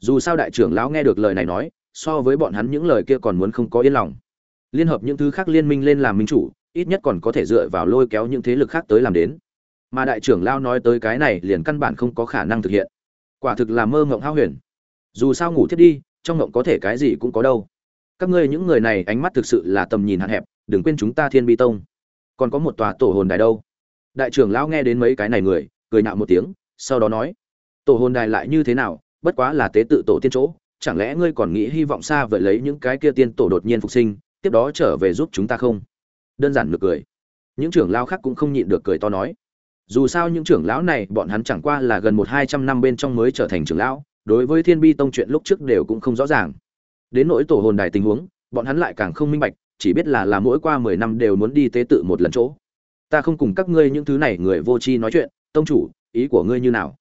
Dù sao đại trưởng lão nghe được lời này nói, so với bọn hắn những lời kia còn muốn không có yên lòng. Liên hợp những thứ khác liên minh lên làm minh chủ, ít nhất còn có thể dựa vào lôi kéo những thế lực khác tới làm đến. Mà đại trưởng lão nói tới cái này liền căn bản không có khả năng thực hiện. Quả thực là mơ ngộng hao huyền. Dù sao ngủ thiết đi, trong ngộng có thể cái gì cũng có đâu. Các ngươi những người này ánh mắt thực sự là tầm nhìn hạn hẹp, đừng quên chúng ta thiên bi tông. Còn có một tòa tổ hồn đài đâu? Đại trưởng lão nghe đến mấy cái này người cười nhạo một tiếng, sau đó nói, tổ hồn đài lại như thế nào? Bất quá là tế tự tổ tiên chỗ, chẳng lẽ ngươi còn nghĩ hy vọng xa vời lấy những cái kia tiên tổ đột nhiên phục sinh, tiếp đó trở về giúp chúng ta không? Đơn giản được cười. Những trưởng lão khác cũng không nhịn được cười to nói, dù sao những trưởng lão này, bọn hắn chẳng qua là gần một hai trăm năm bên trong mới trở thành trưởng lão, đối với thiên bi tông chuyện lúc trước đều cũng không rõ ràng. Đến nỗi tổ hồn đài tình huống, bọn hắn lại càng không minh bạch, chỉ biết là là mỗi qua mười năm đều muốn đi tế tự một lần chỗ. Ta không cùng các ngươi những thứ này người vô tri nói chuyện tông chủ, ý của ngươi như nào?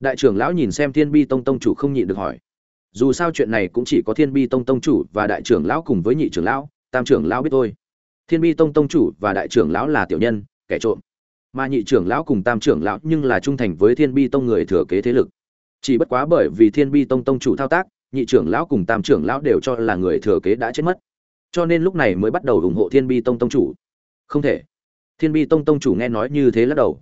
Đại trưởng lão nhìn xem thiên bi tông tông chủ không nhịn được hỏi. Dù sao chuyện này cũng chỉ có thiên bi tông tông chủ và đại trưởng lão cùng với nhị trưởng lão, tam trưởng lão biết thôi. Thiên bi tông tông chủ và đại trưởng lão là tiểu nhân, kẻ trộm. Mà nhị trưởng lão cùng tam trưởng lão nhưng là trung thành với thiên bi tông người thừa kế thế lực. Chỉ bất quá bởi vì thiên bi tông tông chủ thao tác, nhị trưởng lão cùng tam trưởng lão đều cho là người thừa kế đã chết mất. Cho nên lúc này mới bắt đầu ủng hộ thiên bi tông tông chủ. Không thể. Thiên bi tông tông chủ nghe nói như thế lắc đầu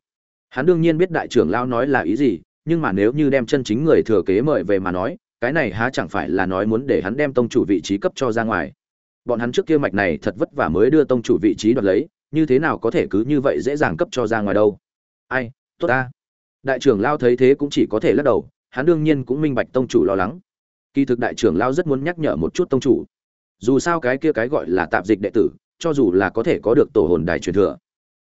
hắn đương nhiên biết đại trưởng lão nói là ý gì, nhưng mà nếu như đem chân chính người thừa kế mời về mà nói, cái này há chẳng phải là nói muốn để hắn đem tông chủ vị trí cấp cho ra ngoài. Bọn hắn trước kia mạch này thật vất vả mới đưa tông chủ vị trí đoạt lấy, như thế nào có thể cứ như vậy dễ dàng cấp cho ra ngoài đâu. Ai, tốt ta. Đại trưởng lao thấy thế cũng chỉ có thể lắc đầu, hắn đương nhiên cũng minh bạch tông chủ lo lắng. Kỳ thực đại trưởng lao rất muốn nhắc nhở một chút tông chủ. Dù sao cái kia cái gọi là tạp dịch đệ tử, cho dù là có thể có được tổ hồn đài truyền thừa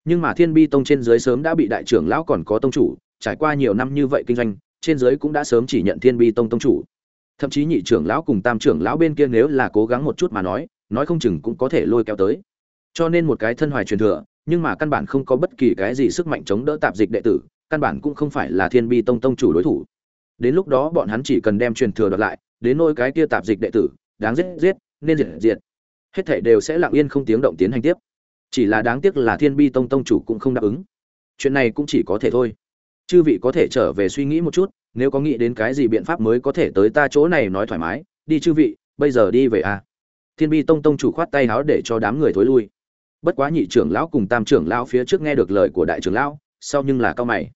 nhưng mà thiên bi tông trên dưới sớm đã bị đại trưởng lão còn có tông chủ, trải qua nhiều năm như vậy kinh doanh, trên dưới cũng đã sớm chỉ nhận thiên bi tông tông chủ. Thậm chí nhị trưởng lão cùng tam trưởng lão bên kia nếu là cố gắng một chút mà nói nói không chừng cũng có thể lôi kéo tới. Cho nên một cái thân hoài truyền thừa, nhưng mà căn bản không có bất kỳ cái gì sức mạnh chống đỡ tạp dịch đệ tử, căn bản cũng không phải là thiên bi tông tông chủ đối thủ. Đến lúc đó bọn hắn chỉ cần đem truyền thừa đoạt lại, đến nôi cái kia tạp dịch đệ tử, đáng giết giết, nên diệt diệt. Hết thảy đều sẽ lặng yên không tiếng động tiến hành tiếp chỉ là đáng tiếc là thiên bi tông tông chủ cũng không đáp ứng. Chuyện này cũng chỉ có thể thôi. Chư vị có thể trở về suy nghĩ một chút, nếu có nghĩ đến cái gì biện pháp mới có thể tới ta chỗ này nói thoải mái. Đi chư vị, bây giờ đi về à. Thiên bi tông tông chủ khoát tay háo để cho đám người thối lui. Bất quá nhị trưởng lão cùng tam trưởng lão phía trước nghe được lời của đại trưởng lão, sau nhưng là cao mày.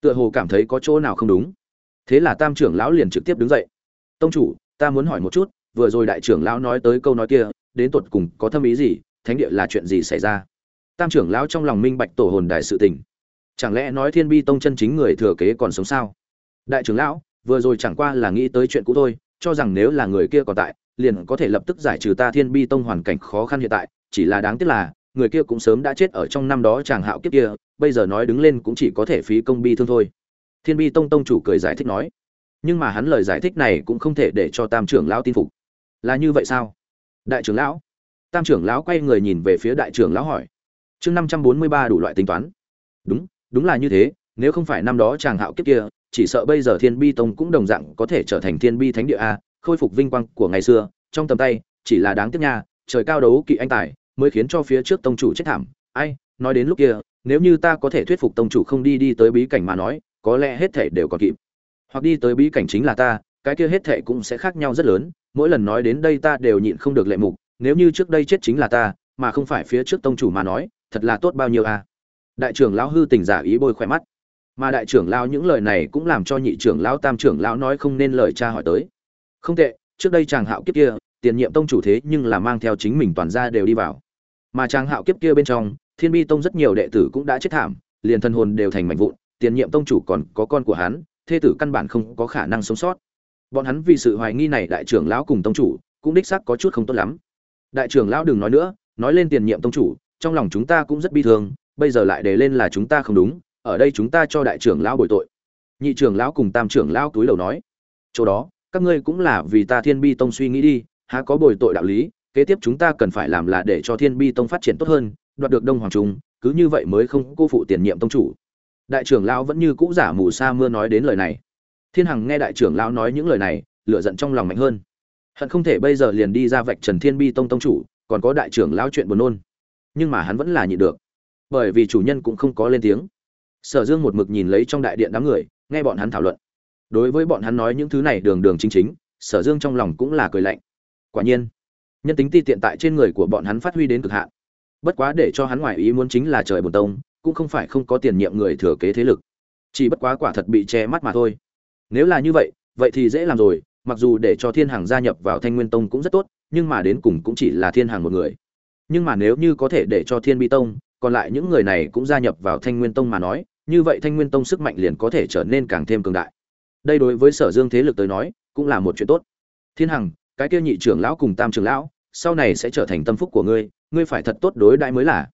Tựa hồ cảm thấy có chỗ nào không đúng. Thế là tam trưởng lão liền trực tiếp đứng dậy. Tông chủ, ta muốn hỏi một chút, vừa rồi đại trưởng lão nói tới câu nói kia, đến tột cùng có thâm ý gì? Thánh địa là chuyện gì xảy ra? Tam trưởng lão trong lòng minh bạch tổ hồn đại sự tình. Chẳng lẽ nói thiên bi tông chân chính người thừa kế còn sống sao? Đại trưởng lão, vừa rồi chẳng qua là nghĩ tới chuyện cũ thôi, cho rằng nếu là người kia còn tại, liền có thể lập tức giải trừ ta thiên bi tông hoàn cảnh khó khăn hiện tại, chỉ là đáng tiếc là, người kia cũng sớm đã chết ở trong năm đó chàng hạo kiếp kia, bây giờ nói đứng lên cũng chỉ có thể phí công bi thương thôi. Thiên bi tông tông chủ cười giải thích nói, nhưng mà hắn lời giải thích này cũng không thể để cho tam trưởng lão tin phục. Là như vậy sao? Đại trưởng lão tam trưởng lão quay người nhìn về phía đại trưởng lão hỏi. Chương năm trăm bốn mươi ba đủ loại tính toán. Đúng đúng là như thế, nếu không phải năm đó chàng hạo kiếp kia, chỉ sợ bây giờ thiên bi tông cũng đồng dạng có thể trở thành thiên bi thánh địa a, khôi phục vinh quang của ngày xưa, trong tầm tay, chỉ là đáng tiếc nha, trời cao đấu kỵ anh tài, mới khiến cho phía trước tông chủ chết thảm. Ai, nói đến lúc kia, nếu như ta có thể thuyết phục tông chủ không đi đi tới bí cảnh mà nói, có lẽ hết thể đều còn kịp. Hoặc đi tới bí cảnh chính là ta, cái kia hết thể cũng sẽ khác nhau rất lớn, mỗi lần nói đến đây ta đều nhịn không được lệ mục nếu như trước đây chết chính là ta, mà không phải phía trước tông chủ mà nói, thật là tốt bao nhiêu à? Đại trưởng lão hư tình giả ý bôi khỏe mắt. Mà đại trưởng lão những lời này cũng làm cho nhị trưởng lão tam trưởng lão nói không nên lời cha hỏi tới. Không tệ, trước đây chàng hạo kiếp kia, tiền nhiệm tông chủ thế nhưng là mang theo chính mình toàn ra đều đi vào. Mà chàng hạo kiếp kia bên trong, thiên bi tông rất nhiều đệ tử cũng đã chết thảm, liền thân hồn đều thành mảnh vụn, tiền nhiệm tông chủ còn có con của hắn, thê tử căn bản không có khả năng sống sót. Bọn hắn vì sự hoài nghi này đại trưởng lão cùng tông chủ, cũng đích xác có chút không tốt lắm đại trưởng lão đừng nói nữa, nói lên tiền nhiệm tông chủ, trong lòng chúng ta cũng rất bi thương, bây giờ lại để lên là chúng ta không đúng, ở đây chúng ta cho đại trưởng lão bồi tội. Nhị trưởng lão cùng tam trưởng lão túi đầu nói, chỗ đó, các ngươi cũng là vì ta thiên bi tông suy nghĩ đi, há có bồi tội đạo lý, kế tiếp chúng ta cần phải làm là để cho thiên bi tông phát triển tốt hơn, đoạt được đông hoàng trung, cứ như vậy mới không cô phụ tiền nhiệm tông chủ. Đại trưởng lão vẫn như cũ giả mù sa mưa nói đến lời này. Thiên hằng nghe đại trưởng lão nói những lời này, lửa giận trong lòng mạnh hơn hận không thể bây giờ liền đi ra vạch trần thiên bi tông tông chủ, còn có đại trưởng lão chuyện buồn nôn. Nhưng mà hắn vẫn là nhịn được. Bởi vì chủ nhân cũng không có lên tiếng. Sở dương một mực nhìn lấy trong đại điện đám người, nghe bọn hắn thảo luận. Đối với bọn hắn nói những thứ này đường đường chính chính, sở dương trong lòng cũng là cười lạnh. Quả nhiên, nhân tính ti tiện tại trên người của bọn hắn phát huy đến cực hạn. Bất quá để cho hắn ngoài ý muốn chính là trời bồn tông, cũng không phải không có tiền nhiệm người thừa kế thế lực. Chỉ bất quá quả thật bị che mắt mà thôi. Nếu là như vậy vậy thì dễ làm rồi mặc dù để cho thiên hàng gia nhập vào thanh nguyên tông cũng rất tốt, nhưng mà đến cùng cũng chỉ là thiên hàng một người. Nhưng mà nếu như có thể để cho thiên bi tông, còn lại những người này cũng gia nhập vào thanh nguyên tông mà nói, như vậy thanh nguyên tông sức mạnh liền có thể trở nên càng thêm cường đại. Đây đối với sở dương thế lực tới nói, cũng là một chuyện tốt. Thiên hằng, cái kia nhị trưởng lão cùng tam trưởng lão, sau này sẽ trở thành tâm phúc của ngươi ngươi phải thật tốt đối đãi mới là.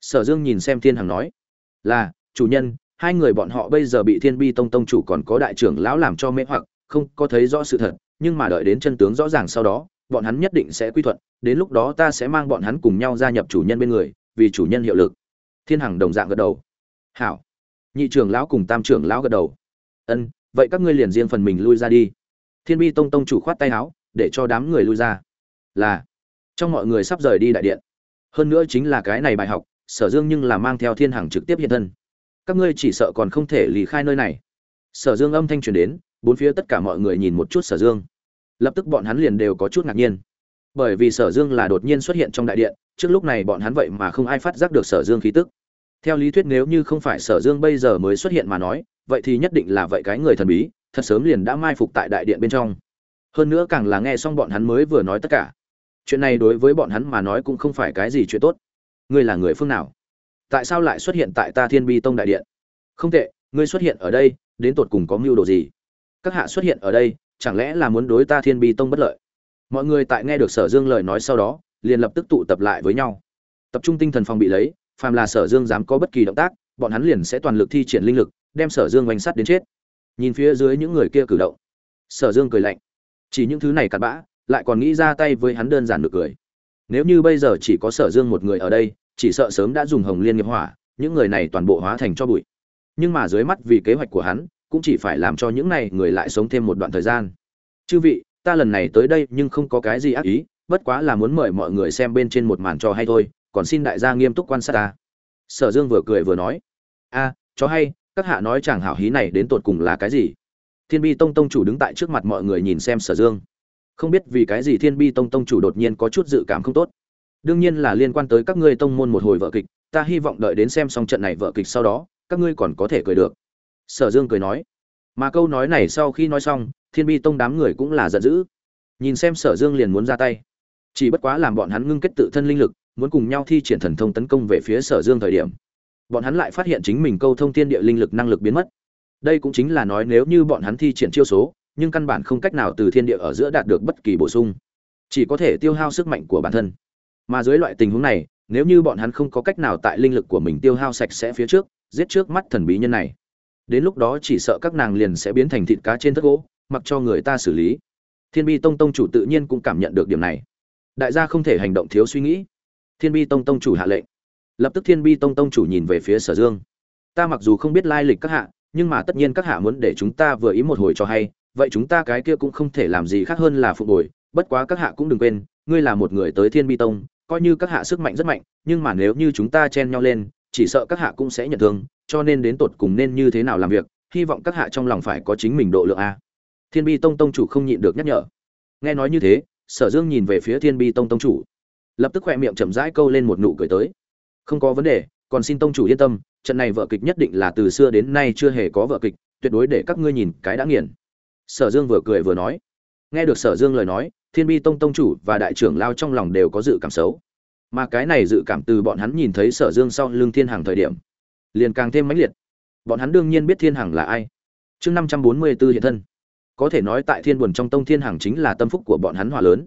Sở dương nhìn xem thiên hằng nói, là, chủ nhân, hai người bọn họ bây giờ bị thiên bi tông tông chủ còn có đại trưởng lão làm cho mê hoặc không có thấy rõ sự thật, nhưng mà đợi đến chân tướng rõ ràng sau đó, bọn hắn nhất định sẽ quy thuận, đến lúc đó ta sẽ mang bọn hắn cùng nhau gia nhập chủ nhân bên người, vì chủ nhân hiệu lực. Thiên hằng đồng dạng gật đầu. Hảo. Nhị trưởng lão cùng tam trưởng lão gật đầu. Ân, vậy các ngươi liền riêng phần mình lui ra đi. Thiên bi tông tông chủ khoát tay áo, để cho đám người lui ra. Là. Trong mọi người sắp rời đi đại điện. Hơn nữa chính là cái này bài học, sở dương nhưng là mang theo thiên hằng trực tiếp hiện thân. Các ngươi chỉ sợ còn không thể lì khai nơi này. Sở dương âm thanh truyền đến bốn phía tất cả mọi người nhìn một chút sở dương. Lập tức bọn hắn liền đều có chút ngạc nhiên. Bởi vì sở dương là đột nhiên xuất hiện trong đại điện, trước lúc này bọn hắn vậy mà không ai phát giác được sở dương khí tức. Theo lý thuyết nếu như không phải sở dương bây giờ mới xuất hiện mà nói, vậy thì nhất định là vậy cái người thần bí, thật sớm liền đã mai phục tại đại điện bên trong. Hơn nữa càng là nghe xong bọn hắn mới vừa nói tất cả. Chuyện này đối với bọn hắn mà nói cũng không phải cái gì chuyện tốt. Ngươi là người phương nào? Tại sao lại xuất hiện tại ta thiên bi tông đại điện? Không tệ, ngươi xuất hiện ở đây, đến tột cùng có mưu đồ gì? Các hạ xuất hiện ở đây, chẳng lẽ là muốn đối ta thiên bi tông bất lợi? Mọi người tại nghe được sở dương lời nói sau đó, liền lập tức tụ tập lại với nhau. Tập trung tinh thần phòng bị lấy, phàm là sở dương dám có bất kỳ động tác, bọn hắn liền sẽ toàn lực thi triển linh lực, đem sở dương oanh sắt đến chết. Nhìn phía dưới những người kia cử động, sở dương cười lạnh. Chỉ những thứ này cặn bã, lại còn nghĩ ra tay với hắn đơn giản được cười. Nếu như bây giờ chỉ có sở dương một người ở đây, chỉ sợ sớm đã dùng hồng liên nghiệp hỏa, những người này toàn bộ hóa thành cho bụi. Nhưng mà dưới mắt vì kế hoạch của hắn cũng chỉ phải làm cho những này người lại sống thêm một đoạn thời gian. Chư vị, ta lần này tới đây nhưng không có cái gì ác ý, bất quá là muốn mời mọi người xem bên trên một màn trò hay thôi, còn xin đại gia nghiêm túc quan sát ta. Sở dương vừa cười vừa nói, a trò hay, các hạ nói chàng hảo hí này đến tột cùng là cái gì? Thiên bi tông tông chủ đứng tại trước mặt mọi người nhìn xem sở dương. Không biết vì cái gì thiên bi tông tông chủ đột nhiên có chút dự cảm không tốt. Đương nhiên là liên quan tới các ngươi tông môn một hồi vợ kịch, ta hy vọng đợi đến xem xong trận này vợ kịch sau đó, các ngươi còn có thể cười được sở dương cười nói, mà câu nói này sau khi nói xong, thiên bi tông đám người cũng là giận dữ. Nhìn xem sở dương liền muốn ra tay. Chỉ bất quá làm bọn hắn ngưng kết tự thân linh lực, muốn cùng nhau thi triển thần thông tấn công về phía sở dương thời điểm, bọn hắn lại phát hiện chính mình câu thông thiên địa linh lực năng lực biến mất. Đây cũng chính là nói nếu như bọn hắn thi triển chiêu số, nhưng căn bản không cách nào từ thiên địa ở giữa đạt được bất kỳ bổ sung. Chỉ có thể tiêu hao sức mạnh của bản thân. Mà dưới loại tình huống này, nếu như bọn hắn không có cách nào tại linh lực của mình tiêu hao sạch sẽ phía trước, giết trước mắt thần bí nhân này đến lúc đó chỉ sợ các nàng liền sẽ biến thành thịt cá trên thất gỗ, mặc cho người ta xử lý. Thiên bi tông tông chủ tự nhiên cũng cảm nhận được điểm này. Đại gia không thể hành động thiếu suy nghĩ. Thiên bi tông tông chủ hạ lệnh. Lập tức thiên bi tông tông chủ nhìn về phía sở dương. Ta mặc dù không biết lai lịch các hạ, nhưng mà tất nhiên các hạ muốn để chúng ta vừa ý một hồi cho hay, vậy chúng ta cái kia cũng không thể làm gì khác hơn là phục hồi, bất quá các hạ cũng đừng quên, ngươi là một người tới thiên bi tông, coi như các hạ sức mạnh rất mạnh, nhưng mà nếu như chúng ta chen nhau lên, chỉ sợ các hạ cũng sẽ nhận thương cho nên đến tột cùng nên như thế nào làm việc, hy vọng các hạ trong lòng phải có chính mình độ lượng a. Thiên bi tông tông chủ không nhịn được nhắc nhở. Nghe nói như thế, sở dương nhìn về phía thiên bi tông tông chủ. Lập tức khoe miệng chậm rãi câu lên một nụ cười tới. Không có vấn đề, còn xin tông chủ yên tâm, trận này vợ kịch nhất định là từ xưa đến nay chưa hề có vợ kịch, tuyệt đối để các ngươi nhìn cái đã nghiền. Sở dương vừa cười vừa nói. Nghe được sở dương lời nói, thiên bi tông tông chủ và đại trưởng lao trong lòng đều có dự cảm xấu. Mà cái này dự cảm từ bọn hắn nhìn thấy sở dương sau lưng thiên hàng thời điểm liền càng thêm mãnh liệt. Bọn hắn đương nhiên biết thiên hằng là ai. Chương năm trăm bốn mươi b ố hiện thân. Có thể nói tại thiên buồn trong tông thiên hằng chính là tâm phúc của bọn hắn hòa lớn.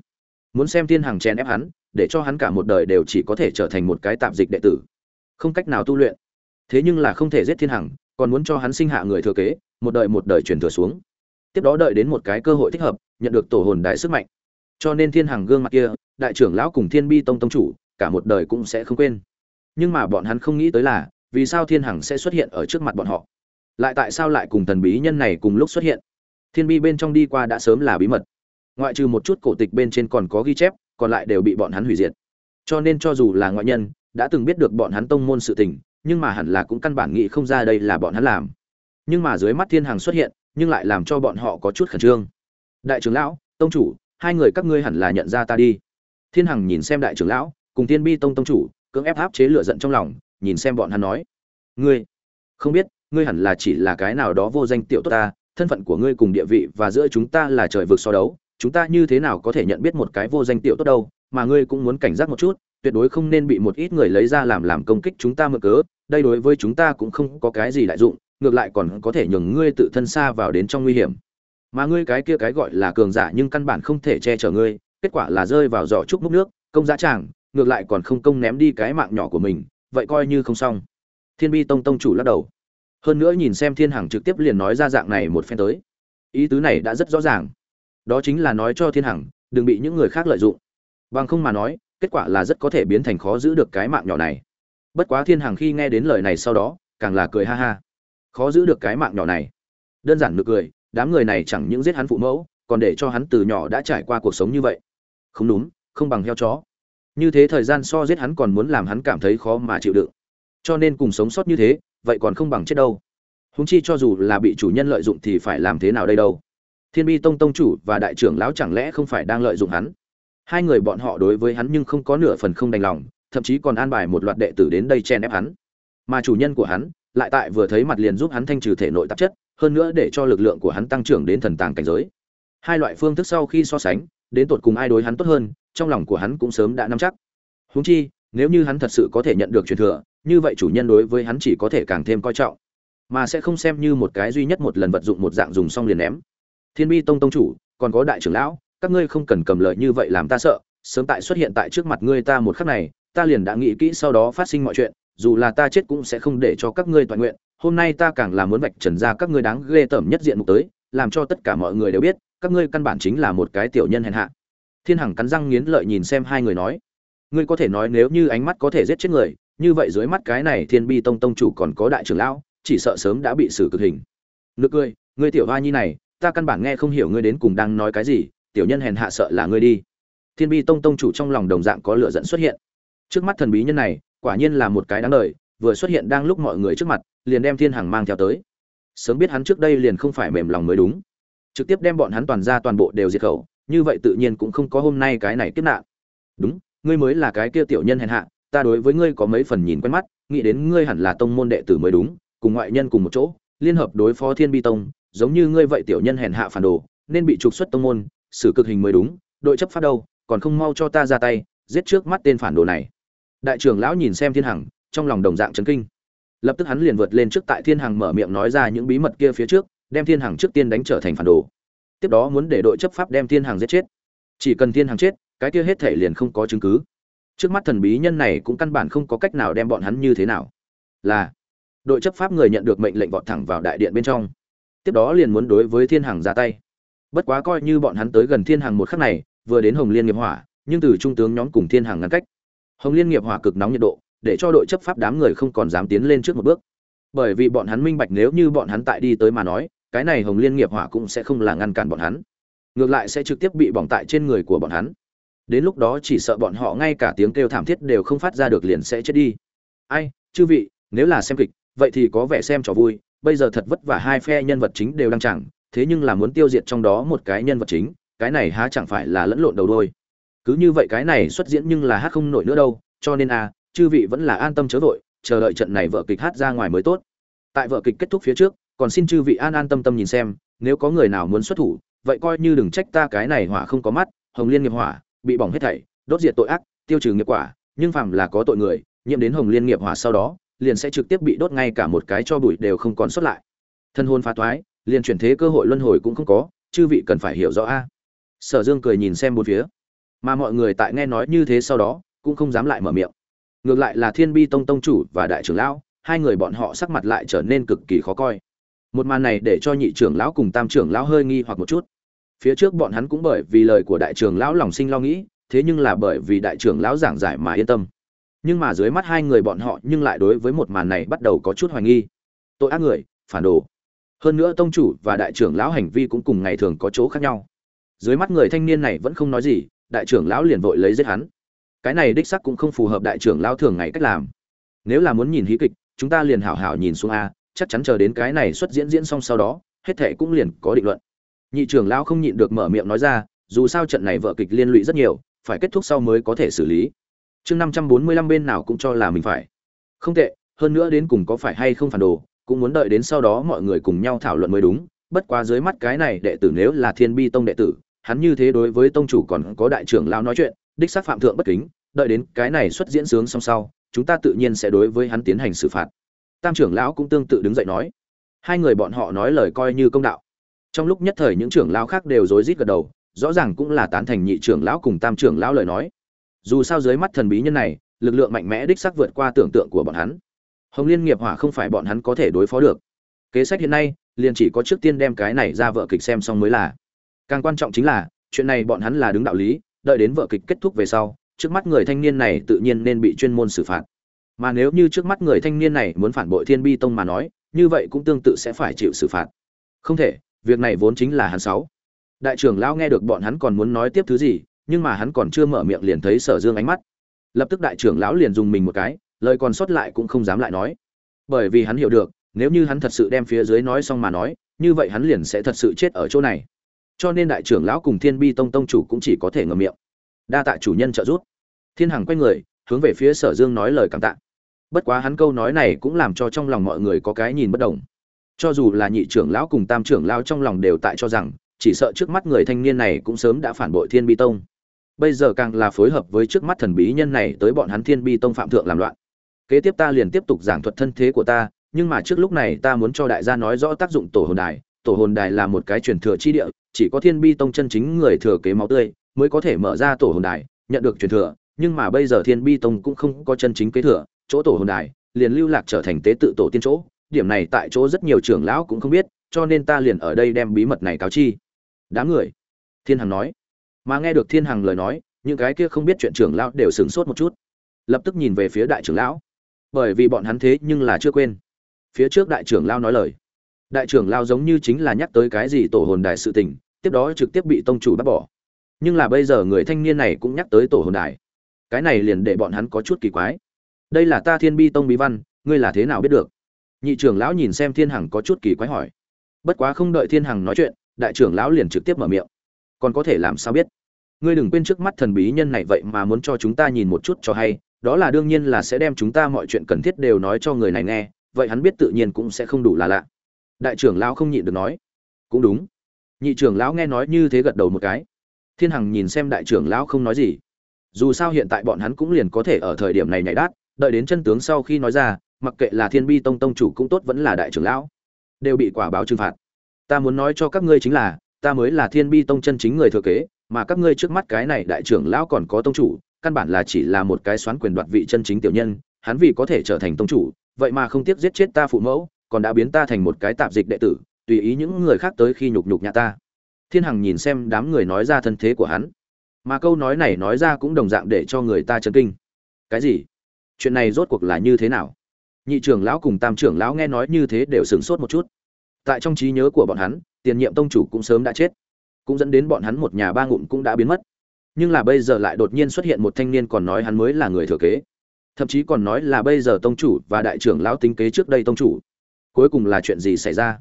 Muốn xem thiên hằng chèn ép hắn, để cho hắn cả một đời đều chỉ có thể trở thành một cái tạp dịch đệ tử. Không cách nào tu luyện. Thế nhưng là không thể giết thiên hằng, còn muốn cho hắn sinh hạ người thừa kế, một đời một đời truyền thừa xuống. Tiếp đó đợi đến một cái cơ hội thích hợp, nhận được tổ hồn đại sức mạnh. Cho nên thiên hằng gương mặt kia, đại trưởng lão cùng thiên bi tông tông chủ, cả một đời cũng sẽ không quên. Nhưng mà bọn hắn không nghĩ tới là vì sao thiên hằng sẽ xuất hiện ở trước mặt bọn họ? Lại tại sao lại cùng thần bí nhân này cùng lúc xuất hiện? Thiên bi bên trong đi qua đã sớm là bí mật. Ngoại trừ một chút cổ tịch bên trên còn có ghi chép, còn lại đều bị bọn hắn hủy diệt. Cho nên cho dù là ngoại nhân, đã từng biết được bọn hắn tông môn sự tình, nhưng mà hẳn là cũng căn bản nghĩ không ra đây là bọn hắn làm. Nhưng mà dưới mắt thiên hằng xuất hiện, nhưng lại làm cho bọn họ có chút khẩn trương. Đại trưởng lão, tông chủ, hai người các ngươi hẳn là nhận ra ta đi. Thiên hằng nhìn xem đại trưởng lão, cùng tiên bi tông tông chủ, cưỡng ép áp chế lửa giận trong lòng nhìn xem bọn hắn nói. Ngươi? Không biết, ngươi hẳn là chỉ là cái nào đó vô danh tiểu tốt ta, thân phận của ngươi cùng địa vị và giữa chúng ta là trời vực so đấu, chúng ta như thế nào có thể nhận biết một cái vô danh tiểu tốt đâu, mà ngươi cũng muốn cảnh giác một chút, tuyệt đối không nên bị một ít người lấy ra làm làm công kích chúng ta mượn cớ, đây đối với chúng ta cũng không có cái gì đại dụng, ngược lại còn có thể nhường ngươi tự thân xa vào đến trong nguy hiểm. Mà ngươi cái kia cái gọi là cường giả nhưng căn bản không thể che chở ngươi, kết quả là rơi vào giỏ trúc múc nước, công giá tràng, ngược lại còn không công ném đi cái mạng nhỏ của mình vậy coi như không xong. Thiên bi tông tông chủ lắc đầu. Hơn nữa nhìn xem thiên hằng trực tiếp liền nói ra dạng này một phen tới. Ý tứ này đã rất rõ ràng. Đó chính là nói cho thiên hằng, đừng bị những người khác lợi dụng. Bằng không mà nói, kết quả là rất có thể biến thành khó giữ được cái mạng nhỏ này. Bất quá thiên hằng khi nghe đến lời này sau đó, càng là cười ha ha. Khó giữ được cái mạng nhỏ này. Đơn giản nực cười, đám người này chẳng những giết hắn phụ mẫu, còn để cho hắn từ nhỏ đã trải qua cuộc sống như vậy. Không đúng, không bằng heo chó như thế thời gian so giết hắn còn muốn làm hắn cảm thấy khó mà chịu đựng. Cho nên cùng sống sót như thế, vậy còn không bằng chết đâu. Húng chi cho dù là bị chủ nhân lợi dụng thì phải làm thế nào đây đâu? Thiên bi tông tông chủ và đại trưởng lão chẳng lẽ không phải đang lợi dụng hắn? Hai người bọn họ đối với hắn nhưng không có nửa phần không đành lòng, thậm chí còn an bài một loạt đệ tử đến đây chen ép hắn. Mà chủ nhân của hắn lại tại vừa thấy mặt liền giúp hắn thanh trừ thể nội tạp chất, hơn nữa để cho lực lượng của hắn tăng trưởng đến thần tàng cảnh giới. Hai loại phương thức sau khi so sánh, đến tột cùng ai đối hắn tốt hơn trong lòng của hắn cũng sớm đã nắm chắc. Huống chi, nếu như hắn thật sự có thể nhận được truyền thừa, như vậy chủ nhân đối với hắn chỉ có thể càng thêm coi trọng, mà sẽ không xem như một cái duy nhất một lần vật dụng một dạng dùng xong liền ném. Thiên bi tông tông chủ, còn có đại trưởng lão, các ngươi không cần cầm lợi như vậy làm ta sợ, sớm tại xuất hiện tại trước mặt ngươi ta một khắc này, ta liền đã nghĩ kỹ sau đó phát sinh mọi chuyện, dù là ta chết cũng sẽ không để cho các ngươi toàn nguyện, hôm nay ta càng là muốn vạch trần ra các ngươi đáng ghê tởm nhất diện mục tới, làm cho tất cả mọi người đều biết, các ngươi căn bản chính là một cái tiểu nhân hèn hạ thiên hằng cắn răng nghiến lợi nhìn xem hai người nói, ngươi có thể nói nếu như ánh mắt có thể giết chết người, như vậy dưới mắt cái này thiên bi tông tông chủ còn có đại trưởng lão, chỉ sợ sớm đã bị xử cực hình. Nực cười, ngươi tiểu hoa nhi này, ta căn bản nghe không hiểu ngươi đến cùng đang nói cái gì, tiểu nhân hèn hạ sợ là ngươi đi. Thiên bi tông tông chủ trong lòng đồng dạng có lửa dẫn xuất hiện. Trước mắt thần bí nhân này, quả nhiên là một cái đáng đời, vừa xuất hiện đang lúc mọi người trước mặt, liền đem thiên hằng mang theo tới. Sớm biết hắn trước đây liền không phải mềm lòng mới đúng. Trực tiếp đem bọn hắn toàn ra toàn bộ đều diệt khẩu như vậy tự nhiên cũng không có hôm nay cái này kết nạn. Đúng, ngươi mới là cái kia tiểu nhân hèn hạ, ta đối với ngươi có mấy phần nhìn quen mắt, nghĩ đến ngươi hẳn là tông môn đệ tử mới đúng, cùng ngoại nhân cùng một chỗ, liên hợp đối phó thiên bi tông, giống như ngươi vậy tiểu nhân hèn hạ phản đồ, nên bị trục xuất tông môn, xử cực hình mới đúng, đội chấp pháp đâu, còn không mau cho ta ra tay, giết trước mắt tên phản đồ này. Đại trưởng lão nhìn xem thiên hằng, trong lòng đồng dạng chấn kinh. Lập tức hắn liền vượt lên trước tại thiên hằng mở miệng nói ra những bí mật kia phía trước, đem thiên hằng trước tiên đánh trở thành phản đồ tiếp đó muốn để đội chấp pháp đem thiên hàng giết chết. Chỉ cần thiên hàng chết, cái kia hết thể liền không có chứng cứ. Trước mắt thần bí nhân này cũng căn bản không có cách nào đem bọn hắn như thế nào. Là, đội chấp pháp người nhận được mệnh lệnh vọt thẳng vào đại điện bên trong. Tiếp đó liền muốn đối với thiên hàng ra tay. Bất quá coi như bọn hắn tới gần thiên hàng một khắc này, vừa đến hồng liên nghiệp hỏa, nhưng từ trung tướng nhóm cùng thiên hàng ngăn cách. Hồng liên nghiệp hỏa cực nóng nhiệt độ, để cho đội chấp pháp đám người không còn dám tiến lên trước một bước. Bởi vì bọn hắn minh bạch nếu như bọn hắn tại đi tới mà nói cái này hồng liên nghiệp hỏa cũng sẽ không là ngăn cản bọn hắn. Ngược lại sẽ trực tiếp bị bỏng tại trên người của bọn hắn. Đến lúc đó chỉ sợ bọn họ ngay cả tiếng kêu thảm thiết đều không phát ra được liền sẽ chết đi. Ai, chư vị, nếu là xem kịch, vậy thì có vẻ xem trò vui. Bây giờ thật vất vả hai phe nhân vật chính đều đang chẳng, thế nhưng là muốn tiêu diệt trong đó một cái nhân vật chính, cái này há chẳng phải là lẫn lộn đầu đôi. Cứ như vậy cái này xuất diễn nhưng là hát không nổi nữa đâu, cho nên a chư vị vẫn là an tâm chớ vội, chờ đợi trận này vợ kịch hát ra ngoài mới tốt. Tại vợ kịch kết thúc phía trước còn xin chư vị an an tâm tâm nhìn xem, nếu có người nào muốn xuất thủ, vậy coi như đừng trách ta cái này hỏa không có mắt, hồng liên nghiệp hỏa, bị bỏng hết thảy, đốt diệt tội ác, tiêu trừ nghiệp quả, nhưng phàm là có tội người, nhiễm đến hồng liên nghiệp hỏa sau đó, liền sẽ trực tiếp bị đốt ngay cả một cái cho bụi đều không còn sót lại. Thân hôn phá thoái, liền chuyển thế cơ hội luân hồi cũng không có, chư vị cần phải hiểu rõ a. Sở dương cười nhìn xem bốn phía. Mà mọi người tại nghe nói như thế sau đó, cũng không dám lại mở miệng. Ngược lại là thiên bi tông tông chủ và đại trưởng lão, hai người bọn họ sắc mặt lại trở nên cực kỳ khó coi một màn này để cho nhị trưởng lão cùng tam trưởng lão hơi nghi hoặc một chút. Phía trước bọn hắn cũng bởi vì lời của đại trưởng lão lòng sinh lo nghĩ, thế nhưng là bởi vì đại trưởng lão giảng giải mà yên tâm. Nhưng mà dưới mắt hai người bọn họ nhưng lại đối với một màn này bắt đầu có chút hoài nghi. Tội ác người, phản đồ. Hơn nữa tông chủ và đại trưởng lão hành vi cũng cùng ngày thường có chỗ khác nhau. Dưới mắt người thanh niên này vẫn không nói gì, đại trưởng lão liền vội lấy giết hắn. Cái này đích sắc cũng không phù hợp đại trưởng lão thường ngày cách làm. Nếu là muốn nhìn hí kịch, chúng ta liền hảo hảo nhìn xuống a chắc chắn chờ đến cái này xuất diễn diễn xong sau đó, hết thệ cũng liền có định luận. Nhị trưởng lão không nhịn được mở miệng nói ra, dù sao trận này vợ kịch liên lụy rất nhiều, phải kết thúc sau mới có thể xử lý. Chương năm trăm bốn mươi lăm bên nào cũng cho là mình phải. Không tệ, hơn nữa đến cùng có phải hay không phản đồ, cũng muốn đợi đến sau đó mọi người cùng nhau thảo luận mới đúng. Bất quá dưới mắt cái này đệ tử nếu là thiên bi tông đệ tử, hắn như thế đối với tông chủ còn có đại trưởng lão nói chuyện, đích xác phạm thượng bất kính, đợi đến cái này xuất diễn sướng xong sau, chúng ta tự nhiên sẽ đối với hắn tiến hành xử phạt tam trưởng lão cũng tương tự đứng dậy nói. Hai người bọn họ nói lời coi như công đạo. Trong lúc nhất thời những trưởng lão khác đều rối rít gật đầu, rõ ràng cũng là tán thành nhị trưởng lão cùng tam trưởng lão lời nói. Dù sao dưới mắt thần bí nhân này, lực lượng mạnh mẽ đích xác vượt qua tưởng tượng của bọn hắn. Hồng liên nghiệp hỏa không phải bọn hắn có thể đối phó được. Kế sách hiện nay, liền chỉ có trước tiên đem cái này ra vợ kịch xem xong mới là. Càng quan trọng chính là, chuyện này bọn hắn là đứng đạo lý, đợi đến vợ kịch kết thúc về sau, trước mắt người thanh niên này tự nhiên nên bị chuyên môn xử phạt mà nếu như trước mắt người thanh niên này muốn phản bội thiên bi tông mà nói, như vậy cũng tương tự sẽ phải chịu xử phạt. Không thể, việc này vốn chính là hắn sáu. Đại trưởng lão nghe được bọn hắn còn muốn nói tiếp thứ gì, nhưng mà hắn còn chưa mở miệng liền thấy sở dương ánh mắt. Lập tức đại trưởng lão liền dùng mình một cái, lời còn sót lại cũng không dám lại nói. Bởi vì hắn hiểu được, nếu như hắn thật sự đem phía dưới nói xong mà nói, như vậy hắn liền sẽ thật sự chết ở chỗ này. Cho nên đại trưởng lão cùng thiên bi tông tông chủ cũng chỉ có thể ngậm miệng. Đa tạ chủ nhân trợ giúp. Thiên hằng quay người, hướng về phía sở dương nói lời cảm tạ bất quá hắn câu nói này cũng làm cho trong lòng mọi người có cái nhìn bất đồng. Cho dù là nhị trưởng lão cùng tam trưởng lão trong lòng đều tại cho rằng, chỉ sợ trước mắt người thanh niên này cũng sớm đã phản bội thiên bi tông. Bây giờ càng là phối hợp với trước mắt thần bí nhân này tới bọn hắn thiên bi tông phạm thượng làm loạn. Kế tiếp ta liền tiếp tục giảng thuật thân thế của ta, nhưng mà trước lúc này ta muốn cho đại gia nói rõ tác dụng tổ hồn đài. Tổ hồn đài là một cái truyền thừa chi địa, chỉ có thiên bi tông chân chính người thừa kế máu tươi mới có thể mở ra tổ hồn đài, nhận được truyền thừa, nhưng mà bây giờ thiên bi tông cũng không có chân chính kế thừa chỗ tổ hồn đài, liền lưu lạc trở thành tế tự tổ tiên chỗ. Điểm này tại chỗ rất nhiều trưởng lão cũng không biết, cho nên ta liền ở đây đem bí mật này cáo chi. Đám người, thiên hằng nói. Mà nghe được thiên hằng lời nói, những cái kia không biết chuyện trưởng lão đều sửng sốt một chút. Lập tức nhìn về phía đại trưởng lão. Bởi vì bọn hắn thế nhưng là chưa quên. Phía trước đại trưởng lão nói lời. Đại trưởng lão giống như chính là nhắc tới cái gì tổ hồn đài sự tình, tiếp đó trực tiếp bị tông chủ bắt bỏ. Nhưng là bây giờ người thanh niên này cũng nhắc tới tổ hồn đài. Cái này liền để bọn hắn có chút kỳ quái đây là ta thiên bi tông bí văn, ngươi là thế nào biết được? Nhị trưởng lão nhìn xem thiên hằng có chút kỳ quái hỏi. Bất quá không đợi thiên hằng nói chuyện, đại trưởng lão liền trực tiếp mở miệng. Còn có thể làm sao biết? Ngươi đừng quên trước mắt thần bí nhân này vậy mà muốn cho chúng ta nhìn một chút cho hay, đó là đương nhiên là sẽ đem chúng ta mọi chuyện cần thiết đều nói cho người này nghe, vậy hắn biết tự nhiên cũng sẽ không đủ là lạ. Đại trưởng lão không nhịn được nói. Cũng đúng. Nhị trưởng lão nghe nói như thế gật đầu một cái. Thiên hằng nhìn xem đại trưởng lão không nói gì. Dù sao hiện tại bọn hắn cũng liền có thể ở thời điểm này nhảy đát đợi đến chân tướng sau khi nói ra, mặc kệ là thiên bi tông tông chủ cũng tốt vẫn là đại trưởng lão, đều bị quả báo trừng phạt. Ta muốn nói cho các ngươi chính là, ta mới là thiên bi tông chân chính người thừa kế, mà các ngươi trước mắt cái này đại trưởng lão còn có tông chủ, căn bản là chỉ là một cái xoán quyền đoạt vị chân chính tiểu nhân, hắn vì có thể trở thành tông chủ, vậy mà không tiếc giết chết ta phụ mẫu, còn đã biến ta thành một cái tạp dịch đệ tử, tùy ý những người khác tới khi nhục nhục nhà ta. Thiên hằng nhìn xem đám người nói ra thân thế của hắn. Mà câu nói này nói ra cũng đồng dạng để cho người ta chấn kinh. Cái gì? Chuyện này rốt cuộc là như thế nào? Nhị trưởng lão cùng tam trưởng lão nghe nói như thế đều sửng sốt một chút. Tại trong trí nhớ của bọn hắn, tiền nhiệm tông chủ cũng sớm đã chết, cũng dẫn đến bọn hắn một nhà ba ngụm cũng đã biến mất. Nhưng là bây giờ lại đột nhiên xuất hiện một thanh niên còn nói hắn mới là người thừa kế. Thậm chí còn nói là bây giờ tông chủ và đại trưởng lão tính kế trước đây tông chủ. Cuối cùng là chuyện gì xảy ra?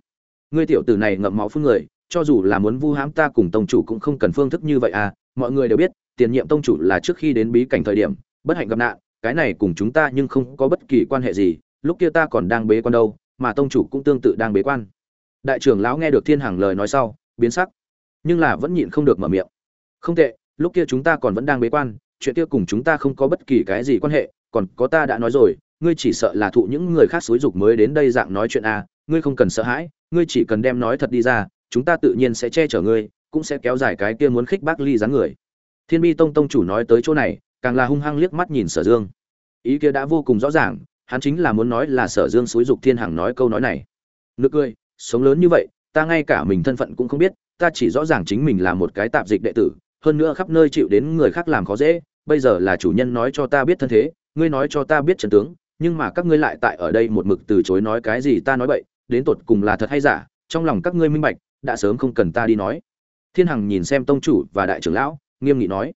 Ngươi tiểu tử này ngậm máu phương người, cho dù là muốn vu hãm ta cùng tông chủ cũng không cần phương thức như vậy à. Mọi người đều biết, tiền nhiệm tông chủ là trước khi đến bí cảnh thời điểm, bất hạnh gặp nạn cái này cùng chúng ta nhưng không có bất kỳ quan hệ gì, lúc kia ta còn đang bế quan đâu, mà tông chủ cũng tương tự đang bế quan. Đại trưởng lão nghe được thiên hằng lời nói sau, biến sắc, nhưng là vẫn nhịn không được mở miệng. Không tệ, lúc kia chúng ta còn vẫn đang bế quan, chuyện kia cùng chúng ta không có bất kỳ cái gì quan hệ, còn có ta đã nói rồi, ngươi chỉ sợ là thụ những người khác xúi dục mới đến đây dạng nói chuyện à? ngươi không cần sợ hãi, ngươi chỉ cần đem nói thật đi ra, chúng ta tự nhiên sẽ che chở ngươi, cũng sẽ kéo dài cái kia muốn khích bác ly dáng người. Thiên bi tông tông chủ nói tới chỗ này, càng là hung hăng liếc mắt nhìn sở dương ý kia đã vô cùng rõ ràng, hắn chính là muốn nói là sở dương xúi dục thiên hằng nói câu nói này. Nực cười, sống lớn như vậy, ta ngay cả mình thân phận cũng không biết, ta chỉ rõ ràng chính mình là một cái tạp dịch đệ tử, hơn nữa khắp nơi chịu đến người khác làm khó dễ, bây giờ là chủ nhân nói cho ta biết thân thế, ngươi nói cho ta biết trần tướng, nhưng mà các ngươi lại tại ở đây một mực từ chối nói cái gì ta nói bậy, đến tột cùng là thật hay giả, trong lòng các ngươi minh bạch, đã sớm không cần ta đi nói. Thiên hằng nhìn xem tông chủ và đại trưởng lão, nghiêm nghị nói.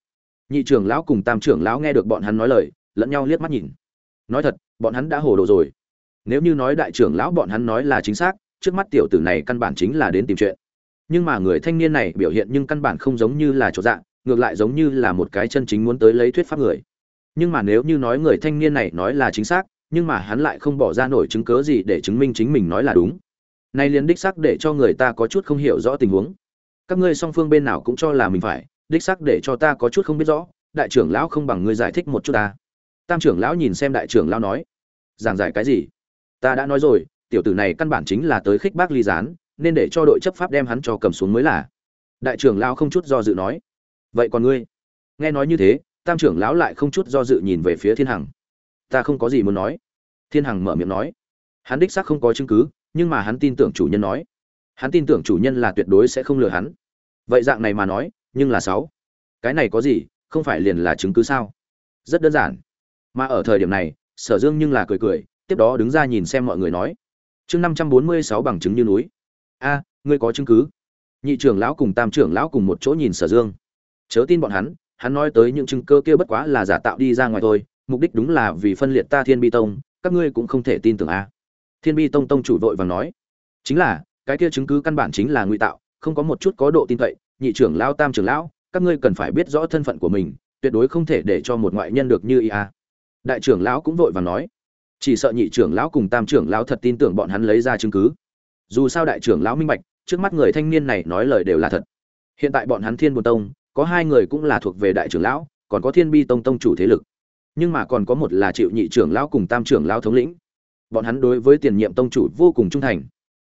Nhị trưởng lão cùng tam trưởng lão nghe được bọn hắn nói lời lẫn nhau liếc mắt nhìn. Nói thật, bọn hắn đã hồ đồ rồi. Nếu như nói đại trưởng lão bọn hắn nói là chính xác, trước mắt tiểu tử này căn bản chính là đến tìm chuyện. Nhưng mà người thanh niên này biểu hiện nhưng căn bản không giống như là chỗ dạng ngược lại giống như là một cái chân chính muốn tới lấy thuyết pháp người. Nhưng mà nếu như nói người thanh niên này nói là chính xác, nhưng mà hắn lại không bỏ ra nổi chứng cớ gì để chứng minh chính mình nói là đúng. Nay liền đích xác để cho người ta có chút không hiểu rõ tình huống. Các ngươi song phương bên nào cũng cho là mình phải, đích xác để cho ta có chút không biết rõ, đại trưởng lão không bằng ngươi giải thích một chút ta tam trưởng lão nhìn xem đại trưởng lão nói, giảng giải cái gì? Ta đã nói rồi, tiểu tử này căn bản chính là tới khích bác ly gián, nên để cho đội chấp pháp đem hắn cho cầm xuống mới là. Đại trưởng lão không chút do dự nói, vậy còn ngươi? Nghe nói như thế, tam trưởng lão lại không chút do dự nhìn về phía thiên hằng. Ta không có gì muốn nói. Thiên hằng mở miệng nói, hắn đích xác không có chứng cứ, nhưng mà hắn tin tưởng chủ nhân nói. Hắn tin tưởng chủ nhân là tuyệt đối sẽ không lừa hắn. Vậy dạng này mà nói, nhưng là sáu. Cái này có gì, không phải liền là chứng cứ sao? Rất đơn giản mà ở thời điểm này, sở dương nhưng là cười cười, tiếp đó đứng ra nhìn xem mọi người nói. Chương năm trăm bốn mươi sáu bằng chứng như núi. A, ngươi có chứng cứ. Nhị trưởng lão cùng tam trưởng lão cùng một chỗ nhìn sở dương. Chớ tin bọn hắn hắn nói tới những chứng cơ kia bất quá là giả tạo đi ra ngoài thôi, mục đích đúng là vì phân liệt ta thiên bi tông, các ngươi cũng không thể tin tưởng a. Thiên bi tông tông chủ vội vàng nói. Chính là, cái kia chứng cứ căn bản chính là ngụy tạo, không có một chút có độ tin cậy, nhị trưởng lão, tam trưởng lão, các ngươi cần phải biết rõ thân phận của mình, tuyệt đối không thể để cho một ngoại nhân được như ý a đại trưởng lão cũng vội vàng nói, chỉ sợ nhị trưởng lão cùng tam trưởng lão thật tin tưởng bọn hắn lấy ra chứng cứ. Dù sao đại trưởng lão minh bạch, trước mắt người thanh niên này nói lời đều là thật. Hiện tại bọn hắn thiên bồn tông, có hai người cũng là thuộc về đại trưởng lão, còn có thiên bi tông tông chủ thế lực. Nhưng mà còn có một là chịu nhị trưởng lão cùng tam trưởng lão thống lĩnh. Bọn hắn đối với tiền nhiệm tông chủ vô cùng trung thành.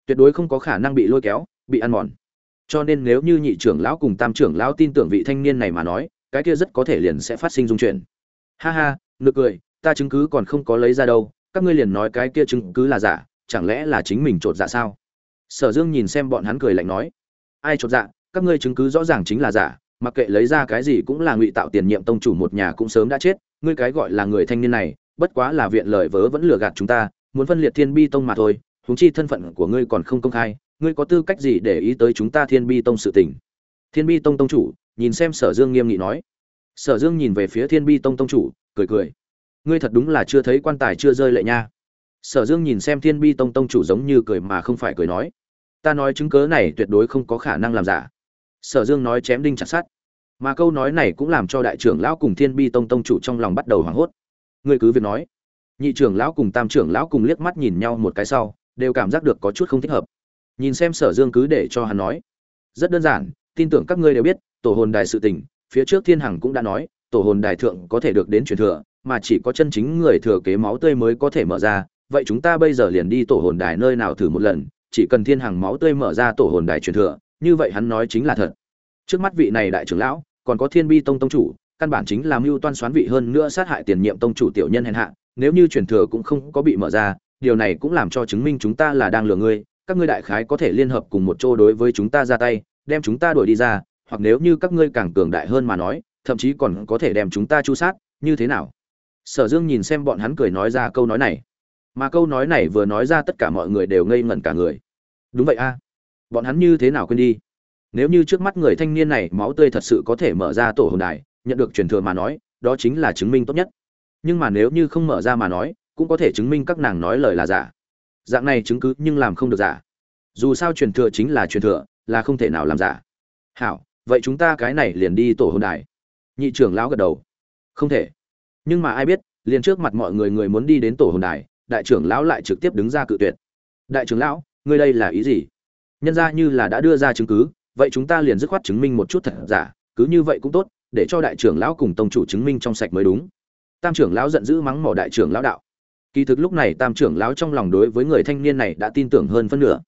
Tuyệt đối không có khả năng bị lôi kéo, bị ăn mòn. Cho nên nếu như nhị trưởng lão cùng tam trưởng lão tin tưởng vị thanh niên này mà nói, cái kia rất có thể liền sẽ phát sinh dung chuyển ha ha nực cười, ta chứng cứ còn không có lấy ra đâu, các ngươi liền nói cái kia chứng cứ là giả, chẳng lẽ là chính mình chột dạ sao? Sở dương nhìn xem bọn hắn cười lạnh nói. Ai chột dạ các ngươi chứng cứ rõ ràng chính là giả, mặc kệ lấy ra cái gì cũng là ngụy tạo tiền nhiệm tông chủ một nhà cũng sớm đã chết, ngươi cái gọi là người thanh niên này, bất quá là viện lời vớ vẫn lừa gạt chúng ta, muốn phân liệt thiên bi tông mà thôi, huống chi thân phận của ngươi còn không công khai, ngươi có tư cách gì để ý tới chúng ta thiên bi tông sự tình? Thiên bi tông tông chủ, nhìn xem sở dương nghiêm nghị nói sở dương nhìn về phía thiên bi tông tông chủ, cười cười. Ngươi thật đúng là chưa thấy quan tài chưa rơi lệ nha. Sở dương nhìn xem thiên bi tông tông chủ giống như cười mà không phải cười nói. Ta nói chứng cớ này tuyệt đối không có khả năng làm giả. Sở dương nói chém đinh chặt sát mà câu nói này cũng làm cho đại trưởng lão cùng thiên bi tông tông chủ trong lòng bắt đầu hoảng hốt. Ngươi cứ việc nói. Nhị trưởng lão cùng tam trưởng lão cùng liếc mắt nhìn nhau một cái sau, đều cảm giác được có chút không thích hợp. Nhìn xem sở dương cứ để cho hắn nói. Rất đơn giản, tin tưởng các ngươi đều biết, tổ hồn đài sự tình phía trước thiên hằng cũng đã nói, tổ hồn đài thượng có thể được đến truyền thừa, mà chỉ có chân chính người thừa kế máu tươi mới có thể mở ra. Vậy chúng ta bây giờ liền đi tổ hồn đài nơi nào thử một lần, chỉ cần thiên hằng máu tươi mở ra tổ hồn đài truyền thừa, như vậy hắn nói chính là thật. Trước mắt vị này đại trưởng lão, còn có thiên bi tông tông chủ, căn bản chính là mưu toan xoán vị hơn nữa sát hại tiền nhiệm tông chủ tiểu nhân hèn hạ, nếu như truyền thừa cũng không có bị mở ra, điều này cũng làm cho chứng minh chúng ta là đang lừa ngươi, các ngươi đại khái có thể liên hợp cùng một chỗ đối với chúng ta ra tay, đem chúng ta đuổi đi ra hoặc nếu như các ngươi càng cường đại hơn mà nói, thậm chí còn có thể đem chúng ta chu sát, như thế nào? Sở dương nhìn xem bọn hắn cười nói ra câu nói này. Mà câu nói này vừa nói ra tất cả mọi người đều ngây ngẩn cả người. Đúng vậy a. Bọn hắn như thế nào quên đi? Nếu như trước mắt người thanh niên này máu tươi thật sự có thể mở ra tổ hồn đài, nhận được truyền thừa mà nói, đó chính là chứng minh tốt nhất. Nhưng mà nếu như không mở ra mà nói, cũng có thể chứng minh các nàng nói lời là giả. Dạng này chứng cứ nhưng làm không được giả. Dù sao truyền thừa chính là truyền thừa, là không thể nào làm giả. Hảo vậy chúng ta cái này liền đi tổ hồn đài. Nhị trưởng lão gật đầu. Không thể. Nhưng mà ai biết, liền trước mặt mọi người người muốn đi đến tổ hồn đài, đại trưởng lão lại trực tiếp đứng ra cự tuyệt. Đại trưởng lão, ngươi đây là ý gì? Nhân ra như là đã đưa ra chứng cứ, vậy chúng ta liền dứt khoát chứng minh một chút thật giả, cứ như vậy cũng tốt, để cho đại trưởng lão cùng tông chủ chứng minh trong sạch mới đúng. Tam trưởng lão giận dữ mắng mỏ đại trưởng lão đạo. Kỳ thực lúc này tam trưởng lão trong lòng đối với người thanh niên này đã tin tưởng hơn phân nửa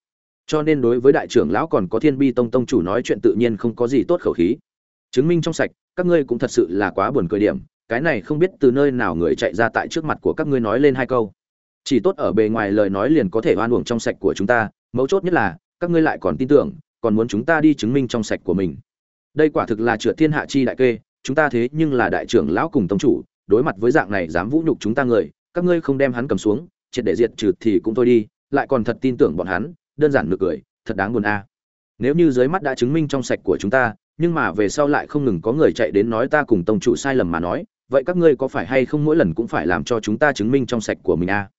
cho nên đối với đại trưởng lão còn có thiên bi tông tông chủ nói chuyện tự nhiên không có gì tốt khẩu khí. Chứng minh trong sạch, các ngươi cũng thật sự là quá buồn cười điểm, cái này không biết từ nơi nào người chạy ra tại trước mặt của các ngươi nói lên hai câu. Chỉ tốt ở bề ngoài lời nói liền có thể oan uổng trong sạch của chúng ta, mấu chốt nhất là, các ngươi lại còn tin tưởng, còn muốn chúng ta đi chứng minh trong sạch của mình. Đây quả thực là trượt thiên hạ chi đại kê, chúng ta thế nhưng là đại trưởng lão cùng tông chủ, đối mặt với dạng này dám vũ nhục chúng ta người, các ngươi không đem hắn cầm xuống, triệt để diệt trừ thì cũng thôi đi, lại còn thật tin tưởng bọn hắn đơn giản nực cười, thật đáng buồn a. Nếu như dưới mắt đã chứng minh trong sạch của chúng ta, nhưng mà về sau lại không ngừng có người chạy đến nói ta cùng tông chủ sai lầm mà nói, vậy các ngươi có phải hay không mỗi lần cũng phải làm cho chúng ta chứng minh trong sạch của mình a?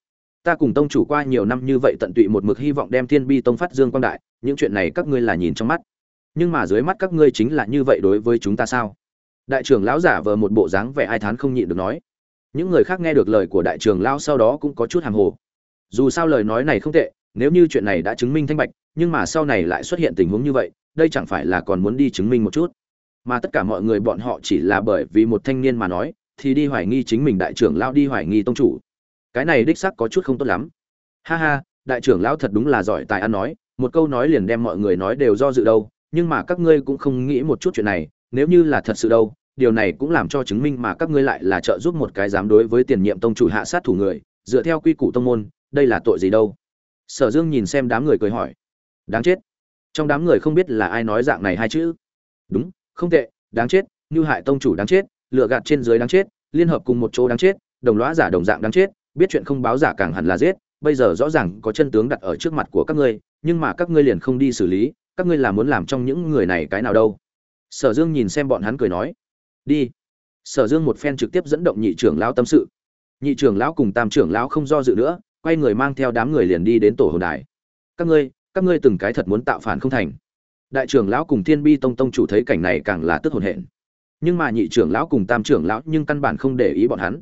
Ta cùng tông chủ qua nhiều năm như vậy tận tụy một mực hy vọng đem thiên bi tông phát dương quang đại, những chuyện này các ngươi là nhìn trong mắt. Nhưng mà dưới mắt các ngươi chính là như vậy đối với chúng ta sao? Đại trưởng lão giả vờ một bộ dáng vẻ ai thán không nhịn được nói. Những người khác nghe được lời của đại trưởng lão sau đó cũng có chút hàng hồ. Dù sao lời nói này không tệ nếu như chuyện này đã chứng minh thanh bạch, nhưng mà sau này lại xuất hiện tình huống như vậy, đây chẳng phải là còn muốn đi chứng minh một chút? Mà tất cả mọi người bọn họ chỉ là bởi vì một thanh niên mà nói, thì đi hoài nghi chính mình đại trưởng lão, đi hoài nghi tông chủ. Cái này đích xác có chút không tốt lắm. Ha ha, đại trưởng lão thật đúng là giỏi tài ăn nói, một câu nói liền đem mọi người nói đều do dự đâu, nhưng mà các ngươi cũng không nghĩ một chút chuyện này, nếu như là thật sự đâu, điều này cũng làm cho chứng minh mà các ngươi lại là trợ giúp một cái dám đối với tiền nhiệm tông chủ hạ sát thủ người, dựa theo quy củ tông môn, đây là tội gì đâu? Sở dương nhìn xem đám người cười hỏi. Đáng chết. Trong đám người không biết là ai nói dạng này hai chữ. Đúng, không tệ, đáng chết như hại tông chủ đáng chết, lựa gạt trên dưới đáng chết, liên hợp cùng một chỗ đáng chết, đồng lõa giả đồng dạng đáng chết, biết chuyện không báo giả càng hẳn là giết, bây giờ rõ ràng có chân tướng đặt ở trước mặt của các ngươi, nhưng mà các ngươi liền không đi xử lý, các ngươi là muốn làm trong những người này cái nào đâu. Sở dương nhìn xem bọn hắn cười nói. Đi. Sở dương một phen trực tiếp dẫn động nhị trưởng lão tâm sự. Nhị trưởng lão cùng tam trưởng lão không do dự nữa quay người mang theo đám người liền đi đến tổ hồn đài. Các ngươi các ngươi từng cái thật muốn tạo phản không thành. Đại trưởng lão cùng thiên bi tông tông chủ thấy cảnh này càng là tức hồn hển. Nhưng mà nhị trưởng lão cùng tam trưởng lão nhưng căn bản không để ý bọn hắn.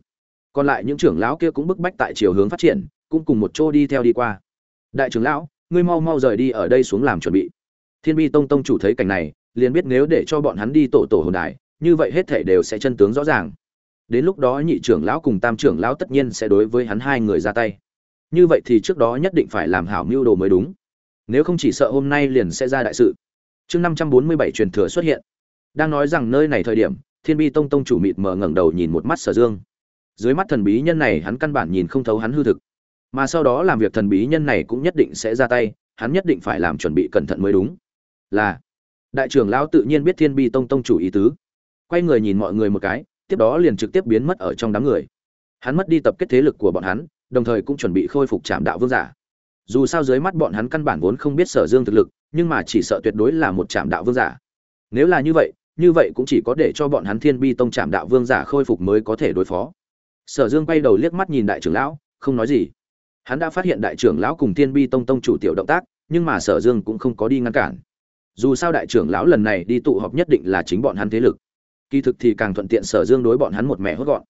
Còn lại những trưởng lão kia cũng bức bách tại chiều hướng phát triển, cũng cùng một chỗ đi theo đi qua. Đại trưởng lão, ngươi mau mau rời đi ở đây xuống làm chuẩn bị. Thiên bi tông tông chủ thấy cảnh này, liền biết nếu để cho bọn hắn đi tổ tổ hồn đài, như vậy hết thể đều sẽ chân tướng rõ ràng. Đến lúc đó nhị trưởng lão cùng tam trưởng lão tất nhiên sẽ đối với hắn hai người ra tay như vậy thì trước đó nhất định phải làm hảo mưu đồ mới đúng. Nếu không chỉ sợ hôm nay liền sẽ ra đại sự. Chương năm trăm bốn mươi bảy truyền thừa xuất hiện. Đang nói rằng nơi này thời điểm, thiên bi tông tông chủ mịt mờ ngẩng đầu nhìn một mắt sở dương. Dưới mắt thần bí nhân này hắn căn bản nhìn không thấu hắn hư thực. Mà sau đó làm việc thần bí nhân này cũng nhất định sẽ ra tay, hắn nhất định phải làm chuẩn bị cẩn thận mới đúng. Là, đại trưởng lão tự nhiên biết thiên bi tông tông chủ ý tứ. Quay người nhìn mọi người một cái, tiếp đó liền trực tiếp biến mất ở trong đám người. Hắn mất đi tập kết thế lực của bọn hắn đồng thời cũng chuẩn bị khôi phục trạm đạo vương giả. Dù sao dưới mắt bọn hắn căn bản vốn không biết sở dương thực lực, nhưng mà chỉ sợ tuyệt đối là một trạm đạo vương giả. Nếu là như vậy như vậy cũng chỉ có để cho bọn hắn thiên bi tông trạm đạo vương giả khôi phục mới có thể đối phó. Sở dương quay đầu liếc mắt nhìn đại trưởng lão, không nói gì. Hắn đã phát hiện đại trưởng lão cùng thiên bi tông tông chủ tiểu động tác, nhưng mà sở dương cũng không có đi ngăn cản. Dù sao đại trưởng lão lần này đi tụ họp nhất định là chính bọn hắn thế lực. Kỳ thực thì càng thuận tiện sở dương đối bọn hắn một mẻ hốt gọn.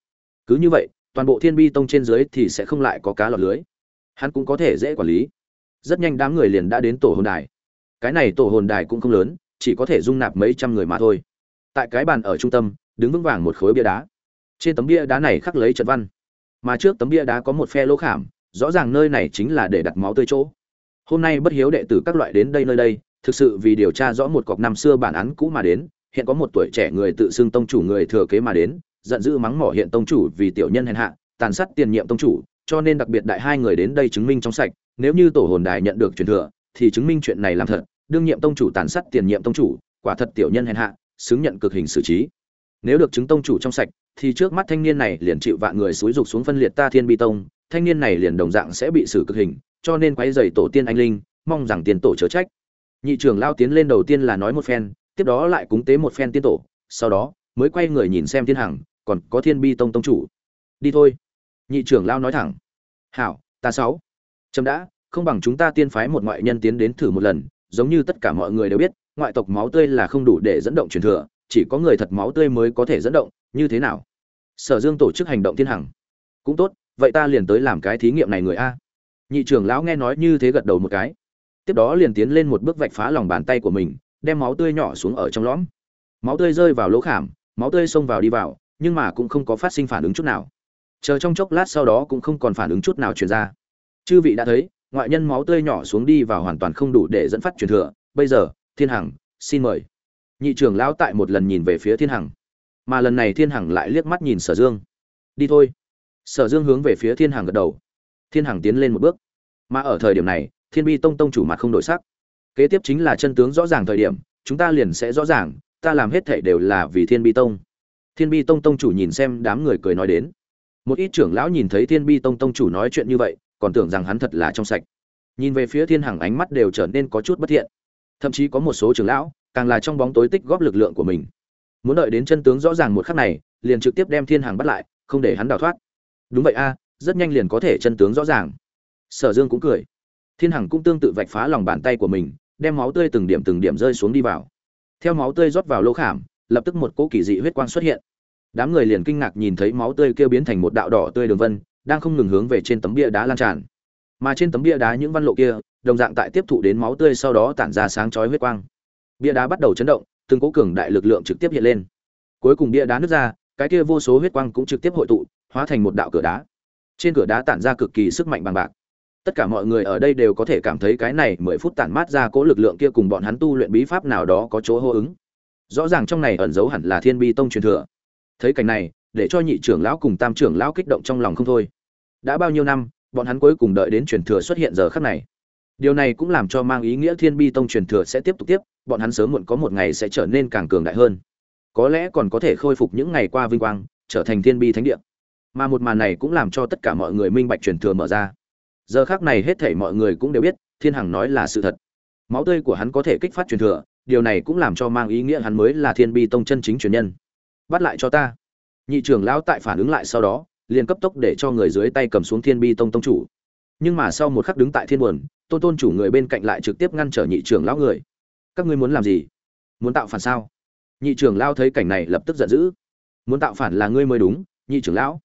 Cứ như vậy toàn bộ thiên bi tông trên dưới thì sẽ không lại có cá lọt lưới. Hắn cũng có thể dễ quản lý. Rất nhanh đám người liền đã đến tổ hồn đài. Cái này tổ hồn đài cũng không lớn, chỉ có thể dung nạp mấy trăm người mà thôi. Tại cái bàn ở trung tâm, đứng vững vàng một khối bia đá. Trên tấm bia đá này khắc lấy trận văn. Mà trước tấm bia đá có một phe lỗ khảm, rõ ràng nơi này chính là để đặt máu tươi chỗ. Hôm nay bất hiếu đệ tử các loại đến đây nơi đây, thực sự vì điều tra rõ một cọc năm xưa bản án cũ mà đến, hiện có một tuổi trẻ người tự xưng tông chủ người thừa kế mà đến giận dữ mắng mỏ hiện tông chủ vì tiểu nhân hèn hạ, tàn sát tiền nhiệm tông chủ, cho nên đặc biệt đại hai người đến đây chứng minh trong sạch, nếu như tổ hồn đài nhận được truyền thừa, thì chứng minh chuyện này làm thật, đương nhiệm tông chủ tàn sát tiền nhiệm tông chủ, quả thật tiểu nhân hèn hạ, xứng nhận cực hình xử trí. Nếu được chứng tông chủ trong sạch, thì trước mắt thanh niên này liền chịu vạn người xúi dục xuống phân liệt ta thiên bi tông, thanh niên này liền đồng dạng sẽ bị xử cực hình, cho nên quấy dày tổ tiên anh linh, mong rằng tiền tổ chớ trách. Nhị trưởng lao tiến lên đầu tiên là nói một phen, tiếp đó lại cúng tế một phen tiên tổ, sau đó mới quay người nhìn xem thiên hằng còn có thiên bi tông tông chủ. Đi thôi. Nhị trưởng lao nói thẳng. Hảo, ta sáu. Trâm đã, không bằng chúng ta tiên phái một ngoại nhân tiến đến thử một lần, giống như tất cả mọi người đều biết, ngoại tộc máu tươi là không đủ để dẫn động truyền thừa, chỉ có người thật máu tươi mới có thể dẫn động, như thế nào? Sở dương tổ chức hành động thiên hằng. Cũng tốt, vậy ta liền tới làm cái thí nghiệm này người a. Nhị trưởng lão nghe nói như thế gật đầu một cái. Tiếp đó liền tiến lên một bước vạch phá lòng bàn tay của mình, đem máu tươi nhỏ xuống ở trong lõm. Máu tươi rơi vào lỗ khảm, máu tươi xông vào đi vào nhưng mà cũng không có phát sinh phản ứng chút nào. Chờ trong chốc lát sau đó cũng không còn phản ứng chút nào truyền ra. Chư vị đã thấy, ngoại nhân máu tươi nhỏ xuống đi và hoàn toàn không đủ để dẫn phát truyền thừa. Bây giờ, thiên hằng, xin mời. Nhị trưởng lão tại một lần nhìn về phía thiên hằng. Mà lần này thiên hằng lại liếc mắt nhìn sở dương. Đi thôi. Sở dương hướng về phía thiên hằng gật đầu. Thiên hằng tiến lên một bước. Mà ở thời điểm này, thiên bi tông tông chủ mặt không đổi sắc. Kế tiếp chính là chân tướng rõ ràng thời điểm, chúng ta liền sẽ rõ ràng, ta làm hết thể đều là vì thiên bi tông thiên bi tông tông chủ nhìn xem đám người cười nói đến. Một ít trưởng lão nhìn thấy thiên bi tông tông chủ nói chuyện như vậy, còn tưởng rằng hắn thật là trong sạch. Nhìn về phía thiên hằng ánh mắt đều trở nên có chút bất thiện. Thậm chí có một số trưởng lão, càng là trong bóng tối tích góp lực lượng của mình. Muốn đợi đến chân tướng rõ ràng một khắc này, liền trực tiếp đem thiên hằng bắt lại, không để hắn đào thoát. Đúng vậy a, rất nhanh liền có thể chân tướng rõ ràng. Sở dương cũng cười. Thiên hằng cũng tương tự vạch phá lòng bàn tay của mình, đem máu tươi từng điểm từng điểm rơi xuống đi vào. Theo máu tươi rót vào lỗ khảm lập tức một cỗ kỳ dị huyết quang xuất hiện. Đám người liền kinh ngạc nhìn thấy máu tươi kêu biến thành một đạo đỏ tươi đường vân, đang không ngừng hướng về trên tấm bia đá lan tràn. Mà trên tấm bia đá những văn lộ kia, đồng dạng tại tiếp thụ đến máu tươi sau đó tản ra sáng chói huyết quang. Bia đá bắt đầu chấn động, từng cố cường đại lực lượng trực tiếp hiện lên. Cuối cùng bia đá nứt ra, cái kia vô số huyết quang cũng trực tiếp hội tụ, hóa thành một đạo cửa đá. Trên cửa đá tản ra cực kỳ sức mạnh bằng bạc. Tất cả mọi người ở đây đều có thể cảm thấy cái này mười phút tản mát ra cố lực lượng kia cùng bọn hắn tu luyện bí pháp nào đó có chỗ hô ứng rõ ràng trong này ẩn giấu hẳn là thiên bi tông truyền thừa. Thấy cảnh này, để cho nhị trưởng lão cùng tam trưởng lão kích động trong lòng không thôi. Đã bao nhiêu năm, bọn hắn cuối cùng đợi đến truyền thừa xuất hiện giờ khắc này. Điều này cũng làm cho mang ý nghĩa thiên bi tông truyền thừa sẽ tiếp tục tiếp, bọn hắn sớm muộn có một ngày sẽ trở nên càng cường đại hơn. Có lẽ còn có thể khôi phục những ngày qua vinh quang, trở thành thiên bi thánh địa. Mà một màn này cũng làm cho tất cả mọi người minh bạch truyền thừa mở ra. Giờ khác này hết thảy mọi người cũng đều biết, thiên hằng nói là sự thật. Máu tươi của hắn có thể kích phát truyền thừa điều này cũng làm cho mang ý nghĩa hắn mới là thiên bi tông chân chính truyền nhân. Bắt lại cho ta. Nhị trưởng lão tại phản ứng lại sau đó, liền cấp tốc để cho người dưới tay cầm xuống thiên bi tông tông chủ. Nhưng mà sau một khắc đứng tại thiên buồn, tôn tôn chủ người bên cạnh lại trực tiếp ngăn trở nhị trưởng lão người. Các ngươi muốn làm gì? Muốn tạo phản sao? Nhị trưởng lão thấy cảnh này lập tức giận dữ. Muốn tạo phản là ngươi mới đúng, nhị trưởng lão.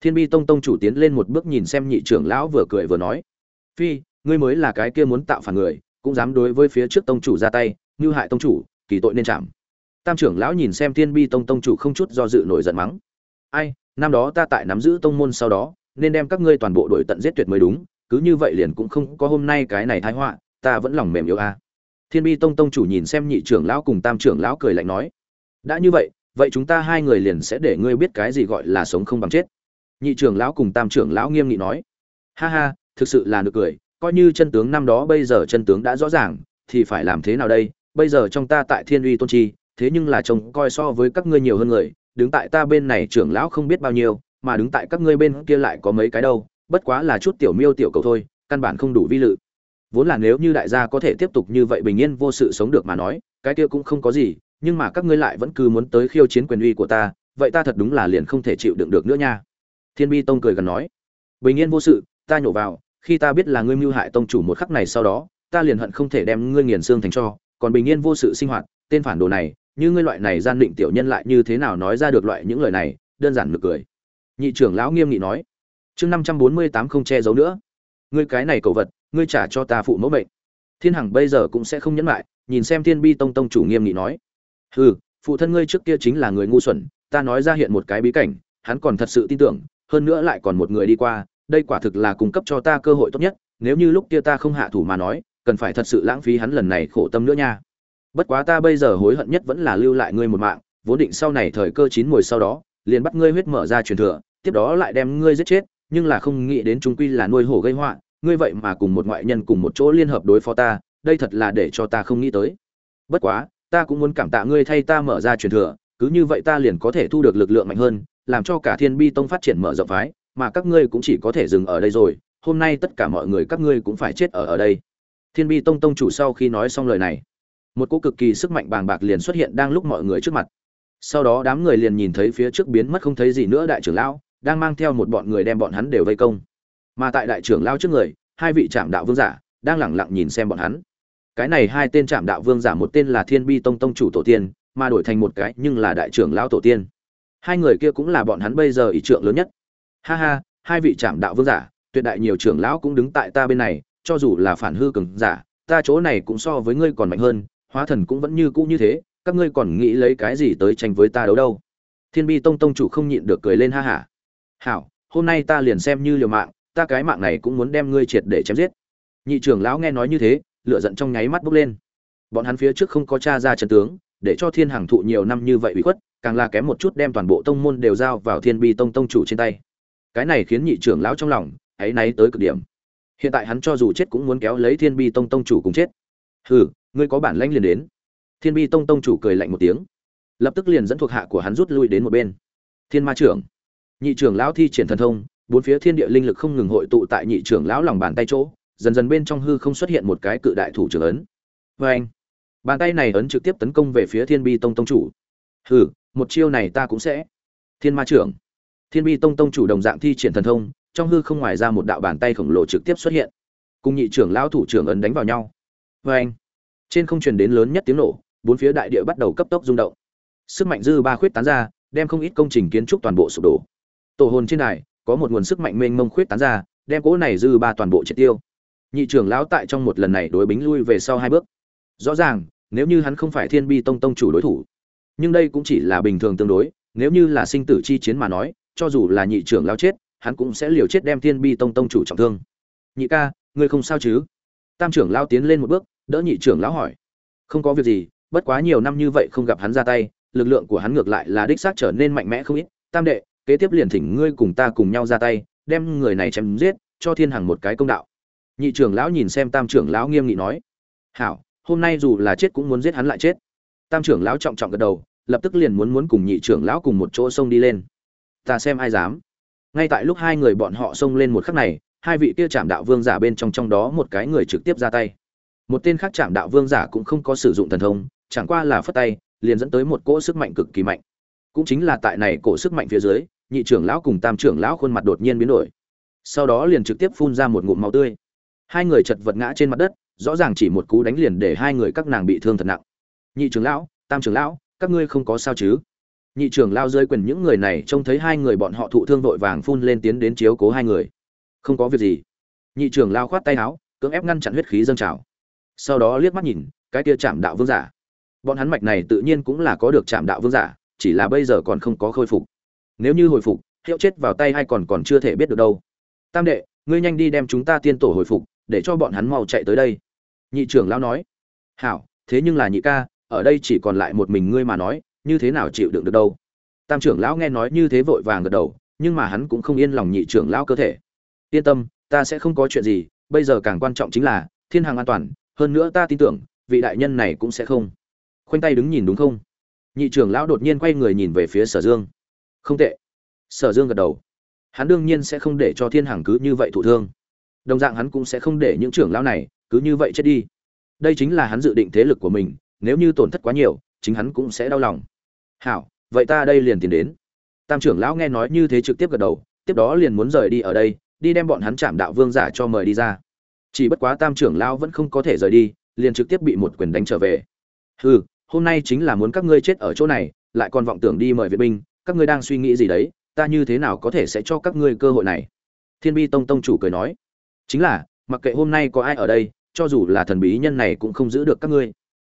Thiên bi tông tông chủ tiến lên một bước nhìn xem nhị trưởng lão vừa cười vừa nói. Phi, ngươi mới là cái kia muốn tạo phản người, cũng dám đối với phía trước tông chủ ra tay như hại tông chủ, kỳ tội nên chạm tam trưởng lão nhìn xem thiên bi tông tông chủ không chút do dự nổi giận mắng. Ai, năm đó ta tại nắm giữ tông môn sau đó, nên đem các ngươi toàn bộ đội tận giết tuyệt mới đúng, cứ như vậy liền cũng không có hôm nay cái này thái họa, ta vẫn lòng mềm yếu a thiên bi tông tông chủ nhìn xem nhị trưởng lão cùng tam trưởng lão cười lạnh nói, đã như vậy vậy chúng ta hai người liền sẽ để ngươi biết cái gì gọi là sống không bằng chết. Nhị trưởng lão cùng tam trưởng lão nghiêm nghị nói, ha ha, thực sự là nực cười, coi như chân tướng năm đó bây giờ chân tướng đã rõ ràng, thì phải làm thế nào đây? Bây giờ trong ta tại thiên uy tôn chi, thế nhưng là trông coi so với các ngươi nhiều hơn người, đứng tại ta bên này trưởng lão không biết bao nhiêu, mà đứng tại các ngươi bên kia lại có mấy cái đâu, bất quá là chút tiểu miêu tiểu cầu thôi, căn bản không đủ vi lự. Vốn là nếu như đại gia có thể tiếp tục như vậy bình yên vô sự sống được mà nói, cái kia cũng không có gì, nhưng mà các ngươi lại vẫn cứ muốn tới khiêu chiến quyền uy của ta, vậy ta thật đúng là liền không thể chịu đựng được nữa nha. Thiên bi tông cười gần nói. Bình yên vô sự, ta nhổ vào, khi ta biết là ngươi mưu hại tông chủ một khắc này sau đó, ta liền hận không thể đem ngươi nghiền xương thành cho còn bình yên vô sự sinh hoạt, tên phản đồ này, như ngươi loại này gian định tiểu nhân lại như thế nào nói ra được loại những lời này, đơn giản nực cười. Nhị trưởng lão nghiêm nghị nói, chương năm trăm bốn mươi tám không che giấu nữa. Ngươi cái này cầu vật, ngươi trả cho ta phụ mẫu mệnh. Thiên hằng bây giờ cũng sẽ không nhẫn lại, nhìn xem thiên bi tông tông chủ nghiêm nghị nói, hừ, phụ thân ngươi trước kia chính là người ngu xuẩn, ta nói ra hiện một cái bí cảnh, hắn còn thật sự tin tưởng, hơn nữa lại còn một người đi qua, đây quả thực là cung cấp cho ta cơ hội tốt nhất, nếu như lúc kia ta không hạ thủ mà nói cần phải thật sự lãng phí hắn lần này khổ tâm nữa nha. Bất quá ta bây giờ hối hận nhất vẫn là lưu lại ngươi một mạng, vốn định sau này thời cơ chín mùi sau đó, liền bắt ngươi huyết mở ra truyền thừa, tiếp đó lại đem ngươi giết chết, nhưng là không nghĩ đến chúng quy là nuôi hổ gây họa, ngươi vậy mà cùng một ngoại nhân cùng một chỗ liên hợp đối phó ta, đây thật là để cho ta không nghĩ tới. Bất quá, ta cũng muốn cảm tạ ngươi thay ta mở ra truyền thừa, cứ như vậy ta liền có thể thu được lực lượng mạnh hơn, làm cho cả thiên bi tông phát triển mở rộng phái, mà các ngươi cũng chỉ có thể dừng ở đây rồi, hôm nay tất cả mọi người các ngươi cũng phải chết ở ở đây thiên bi tông tông chủ sau khi nói xong lời này, một cỗ cực kỳ sức mạnh bàng bạc liền xuất hiện đang lúc mọi người trước mặt. Sau đó đám người liền nhìn thấy phía trước biến mất không thấy gì nữa đại trưởng lão, đang mang theo một bọn người đem bọn hắn đều vây công. Mà tại đại trưởng lão trước người, hai vị trạm đạo vương giả đang lẳng lặng nhìn xem bọn hắn. Cái này hai tên trạm đạo vương giả một tên là thiên bi tông tông chủ tổ tiên, mà đổi thành một cái nhưng là đại trưởng lão tổ tiên. Hai người kia cũng là bọn hắn bây giờ ý trượng lớn nhất. Ha ha, hai vị trạm đạo vương giả, tuyệt đại nhiều trưởng lão cũng đứng tại ta bên này cho dù là phản hư cường giả, ta chỗ này cũng so với ngươi còn mạnh hơn, hóa thần cũng vẫn như cũ như thế, các ngươi còn nghĩ lấy cái gì tới tranh với ta đấu đâu? Thiên bi tông tông chủ không nhịn được cười lên ha hả. Hảo, hôm nay ta liền xem như liều mạng, ta cái mạng này cũng muốn đem ngươi triệt để chém giết. Nhị trưởng lão nghe nói như thế, lửa giận trong nháy mắt bốc lên. Bọn hắn phía trước không có cha ra trận tướng, để cho thiên hàng thụ nhiều năm như vậy ủy khuất, càng là kém một chút đem toàn bộ tông môn đều giao vào thiên bi tông tông chủ trên tay. Cái này khiến nhị trưởng lão trong lòng ấy náy tới cực điểm hiện tại hắn cho dù chết cũng muốn kéo lấy thiên bi tông tông chủ cùng chết. Hừ, ngươi có bản lãnh liền đến. Thiên bi tông tông chủ cười lạnh một tiếng. Lập tức liền dẫn thuộc hạ của hắn rút lui đến một bên. Thiên ma trưởng. Nhị trưởng lão thi triển thần thông, bốn phía thiên địa linh lực không ngừng hội tụ tại nhị trưởng lão lòng bàn tay chỗ, dần dần bên trong hư không xuất hiện một cái cự đại thủ trưởng ấn. Vê anh, bàn tay này ấn trực tiếp tấn công về phía thiên bi tông tông chủ. Hừ, một chiêu này ta cũng sẽ. Thiên ma trưởng. Thiên bi tông tông chủ đồng dạng thi triển thần thông trong hư không ngoài ra một đạo bàn tay khổng lồ trực tiếp xuất hiện. Cùng nhị trưởng lão thủ trưởng ấn đánh vào nhau. Vê anh, trên không truyền đến lớn nhất tiếng nổ, bốn phía đại địa bắt đầu cấp tốc rung động. Sức mạnh dư ba khuyết tán ra, đem không ít công trình kiến trúc toàn bộ sụp đổ. Tổ hồn trên này có một nguồn sức mạnh mênh mông khuyết tán ra, đem cỗ này dư ba toàn bộ triệt tiêu. Nhị trưởng lão tại trong một lần này đối bính lui về sau hai bước. Rõ ràng, nếu như hắn không phải thiên bi tông tông chủ đối thủ, nhưng đây cũng chỉ là bình thường tương đối, nếu như là sinh tử chi chiến mà nói, cho dù là nhị trưởng lão chết hắn cũng sẽ liều chết đem thiên bi tông tông chủ trọng thương. Nhị ca, ngươi không sao chứ? Tam trưởng lão tiến lên một bước, đỡ nhị trưởng lão hỏi. Không có việc gì, bất quá nhiều năm như vậy không gặp hắn ra tay, lực lượng của hắn ngược lại là đích xác trở nên mạnh mẽ không ít. Tam đệ, kế tiếp liền thỉnh ngươi cùng ta cùng nhau ra tay, đem người này chém giết, cho thiên hằng một cái công đạo. Nhị trưởng lão nhìn xem tam trưởng lão nghiêm nghị nói. Hảo, hôm nay dù là chết cũng muốn giết hắn lại chết. Tam trưởng lão trọng trọng gật đầu, lập tức liền muốn muốn cùng nhị trưởng lão cùng một chỗ xông đi lên. Ta xem ai dám ngay tại lúc hai người bọn họ xông lên một khắc này, hai vị kia chạm đạo vương giả bên trong trong đó một cái người trực tiếp ra tay. Một tên khác chạm đạo vương giả cũng không có sử dụng thần thông, chẳng qua là phất tay, liền dẫn tới một cỗ sức mạnh cực kỳ mạnh. Cũng chính là tại này cổ sức mạnh phía dưới, nhị trưởng lão cùng tam trưởng lão khuôn mặt đột nhiên biến đổi. Sau đó liền trực tiếp phun ra một ngụm máu tươi. Hai người chật vật ngã trên mặt đất, rõ ràng chỉ một cú đánh liền để hai người các nàng bị thương thật nặng. Nhị trưởng lão, tam trưởng lão, các ngươi không có sao chứ? Nhị trưởng lao rơi quyền những người này trông thấy hai người bọn họ thụ thương vội vàng phun lên tiến đến chiếu cố hai người. Không có việc gì. Nhị trưởng lao khoát tay áo, cưỡng ép ngăn chặn huyết khí dâng trào. Sau đó liếc mắt nhìn, cái kia chạm đạo vương giả. Bọn hắn mạch này tự nhiên cũng là có được chạm đạo vương giả, chỉ là bây giờ còn không có khôi phục. Nếu như hồi phục, hiệu chết vào tay hay còn còn chưa thể biết được đâu. Tam đệ, ngươi nhanh đi đem chúng ta tiên tổ hồi phục, để cho bọn hắn mau chạy tới đây. Nhị trưởng lão nói. Hảo, thế nhưng là nhị ca, ở đây chỉ còn lại một mình ngươi mà nói như thế nào chịu đựng được đâu. Tam trưởng lão nghe nói như thế vội vàng gật đầu, nhưng mà hắn cũng không yên lòng nhị trưởng lão cơ thể. Yên tâm, ta sẽ không có chuyện gì, bây giờ càng quan trọng chính là, thiên hàng an toàn, hơn nữa ta tin tưởng, vị đại nhân này cũng sẽ không. Khoanh tay đứng nhìn đúng không? Nhị trưởng lão đột nhiên quay người nhìn về phía sở dương. Không tệ. Sở dương gật đầu. Hắn đương nhiên sẽ không để cho thiên hàng cứ như vậy thụ thương. Đồng dạng hắn cũng sẽ không để những trưởng lão này cứ như vậy chết đi. Đây chính là hắn dự định thế lực của mình, nếu như tổn thất quá nhiều, chính hắn cũng sẽ đau lòng hảo, vậy ta đây liền tìm đến. Tam trưởng lão nghe nói như thế trực tiếp gật đầu, tiếp đó liền muốn rời đi ở đây, đi đem bọn hắn chạm đạo vương giả cho mời đi ra. Chỉ bất quá tam trưởng lão vẫn không có thể rời đi, liền trực tiếp bị một quyền đánh trở về. Hừ, hôm nay chính là muốn các ngươi chết ở chỗ này, lại còn vọng tưởng đi mời viện binh, các ngươi đang suy nghĩ gì đấy, ta như thế nào có thể sẽ cho các ngươi cơ hội này? Thiên bi tông tông chủ cười nói. Chính là, mặc kệ hôm nay có ai ở đây, cho dù là thần bí nhân này cũng không giữ được các ngươi.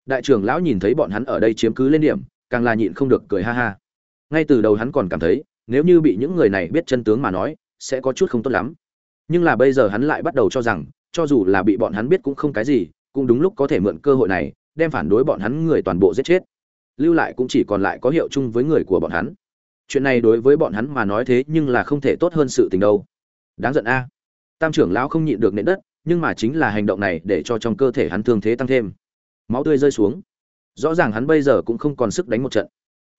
Đại trưởng lão nhìn thấy bọn hắn ở đây chiếm cứ lên điểm càng là nhịn không được cười ha ha. Ngay từ đầu hắn còn cảm thấy, nếu như bị những người này biết chân tướng mà nói, sẽ có chút không tốt lắm. Nhưng là bây giờ hắn lại bắt đầu cho rằng, cho dù là bị bọn hắn biết cũng không cái gì, cũng đúng lúc có thể mượn cơ hội này, đem phản đối bọn hắn người toàn bộ giết chết. Lưu lại cũng chỉ còn lại có hiệu chung với người của bọn hắn. Chuyện này đối với bọn hắn mà nói thế nhưng là không thể tốt hơn sự tình đâu. Đáng giận a. Tam trưởng lão không nhịn được nện đất, nhưng mà chính là hành động này để cho trong cơ thể hắn thương thế tăng thêm. Máu tươi rơi xuống rõ ràng hắn bây giờ cũng không còn sức đánh một trận.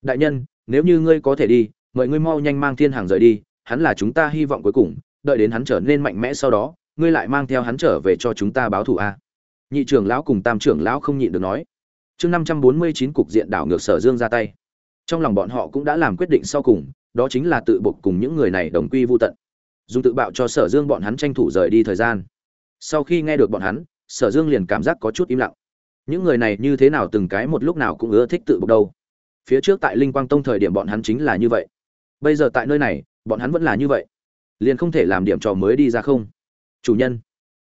Đại nhân, nếu như ngươi có thể đi, mời ngươi mau nhanh mang thiên hàng rời đi, hắn là chúng ta hy vọng cuối cùng, đợi đến hắn trở nên mạnh mẽ sau đó, ngươi lại mang theo hắn trở về cho chúng ta báo thù a. Nhị trưởng lão cùng tam trưởng lão không nhịn được nói. Chương năm trăm bốn mươi chín cục diện đảo ngược sở dương ra tay. Trong lòng bọn họ cũng đã làm quyết định sau cùng, đó chính là tự buộc cùng những người này đồng quy vô tận. Dùng tự bạo cho sở dương bọn hắn tranh thủ rời đi thời gian. Sau khi nghe được bọn hắn, sở dương liền cảm giác có chút im lặng những người này như thế nào từng cái một lúc nào cũng ưa thích tự bục đâu phía trước tại linh quang tông thời điểm bọn hắn chính là như vậy. Bây giờ tại nơi này, bọn hắn vẫn là như vậy. Liền không thể làm điểm trò mới đi ra không. Chủ nhân.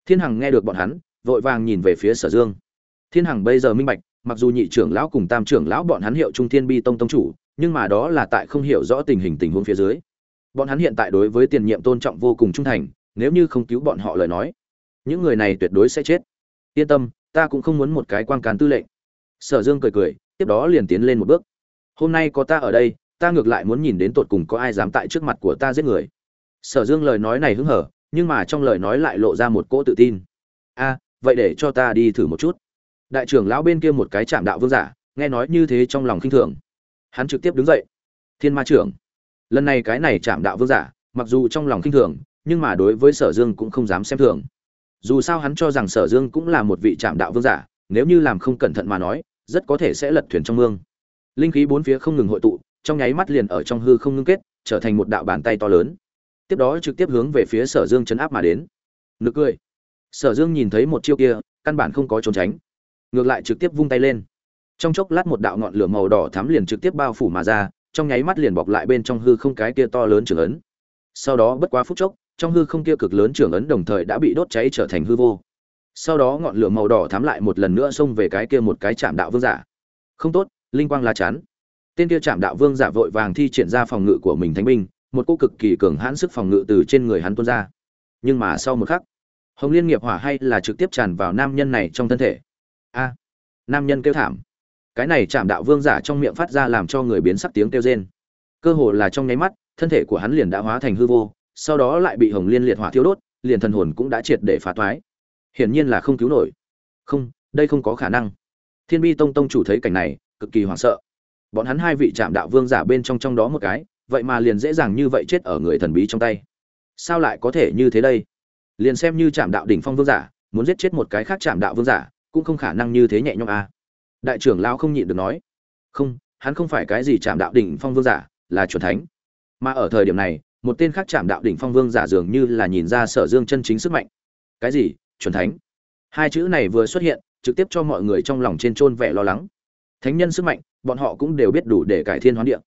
Thiên hằng nghe được bọn hắn, vội vàng nhìn về phía sở dương. Thiên hằng bây giờ minh bạch, mặc dù nhị trưởng lão cùng tam trưởng lão bọn hắn hiệu trung thiên bi tông tông chủ, nhưng mà đó là tại không hiểu rõ tình hình tình huống phía dưới. Bọn hắn hiện tại đối với tiền nhiệm tôn trọng vô cùng trung thành, nếu như không cứu bọn họ lời nói, những người này tuyệt đối sẽ chết. Yên tâm ta cũng không muốn một cái quan cán tư lệnh. Sở dương cười cười, tiếp đó liền tiến lên một bước. Hôm nay có ta ở đây, ta ngược lại muốn nhìn đến tột cùng có ai dám tại trước mặt của ta giết người. Sở dương lời nói này hứng hở, nhưng mà trong lời nói lại lộ ra một cỗ tự tin. A, vậy để cho ta đi thử một chút. Đại trưởng lão bên kia một cái chạm đạo vương giả, nghe nói như thế trong lòng khinh thường. Hắn trực tiếp đứng dậy. Thiên ma trưởng. Lần này cái này chạm đạo vương giả, mặc dù trong lòng khinh thường, nhưng mà đối với sở dương cũng không dám xem thường dù sao hắn cho rằng sở dương cũng là một vị Trạm đạo vương giả, nếu như làm không cẩn thận mà nói, rất có thể sẽ lật thuyền trong mương. Linh khí bốn phía không ngừng hội tụ, trong nháy mắt liền ở trong hư không ngưng kết, trở thành một đạo bàn tay to lớn. Tiếp đó trực tiếp hướng về phía sở dương chấn áp mà đến. Nực cười. Sở dương nhìn thấy một chiêu kia, căn bản không có trốn tránh. Ngược lại trực tiếp vung tay lên. Trong chốc lát một đạo ngọn lửa màu đỏ thắm liền trực tiếp bao phủ mà ra, trong nháy mắt liền bọc lại bên trong hư không cái kia to lớn trưởng ấn. Sau đó bất quá phút chốc trong hư không kia cực lớn trưởng ấn đồng thời đã bị đốt cháy trở thành hư vô. Sau đó ngọn lửa màu đỏ thắm lại một lần nữa xông về cái kia một cái chạm đạo vương giả. Không tốt, linh quang la chắn. Tên kia chạm đạo vương giả vội vàng thi triển ra phòng ngự của mình thánh binh, một cô cực kỳ cường hãn sức phòng ngự từ trên người hắn tuôn ra. Nhưng mà sau một khắc, hồng liên nghiệp hỏa hay là trực tiếp tràn vào nam nhân này trong thân thể. A, nam nhân kêu thảm. Cái này chạm đạo vương giả trong miệng phát ra làm cho người biến sắc tiếng kêu rên. Cơ hồ là trong nháy mắt, thân thể của hắn liền đã hóa thành hư vô sau đó lại bị hồng liên liệt hỏa thiêu đốt, liền thần hồn cũng đã triệt để phá thoái hiển nhiên là không cứu nổi. Không, đây không có khả năng. Thiên bi tông tông chủ thấy cảnh này, cực kỳ hoảng sợ. Bọn hắn hai vị trạm đạo vương giả bên trong trong đó một cái, vậy mà liền dễ dàng như vậy chết ở người thần bí trong tay. Sao lại có thể như thế đây? Liền xem như trạm đạo đỉnh phong vương giả, muốn giết chết một cái khác trạm đạo vương giả, cũng không khả năng như thế nhẹ nhõm à. đại trưởng lão không nhịn được nói. Không, hắn không phải cái gì trạm đạo đỉnh phong vương giả, là chuẩn thánh. Mà ở thời điểm này một tên khác chạm đạo đỉnh phong vương giả dường như là nhìn ra sở dương chân chính sức mạnh. Cái gì? Chuẩn thánh. Hai chữ này vừa xuất hiện, trực tiếp cho mọi người trong lòng trên trôn vẻ lo lắng. Thánh nhân sức mạnh, bọn họ cũng đều biết đủ để cải thiên hoán địa.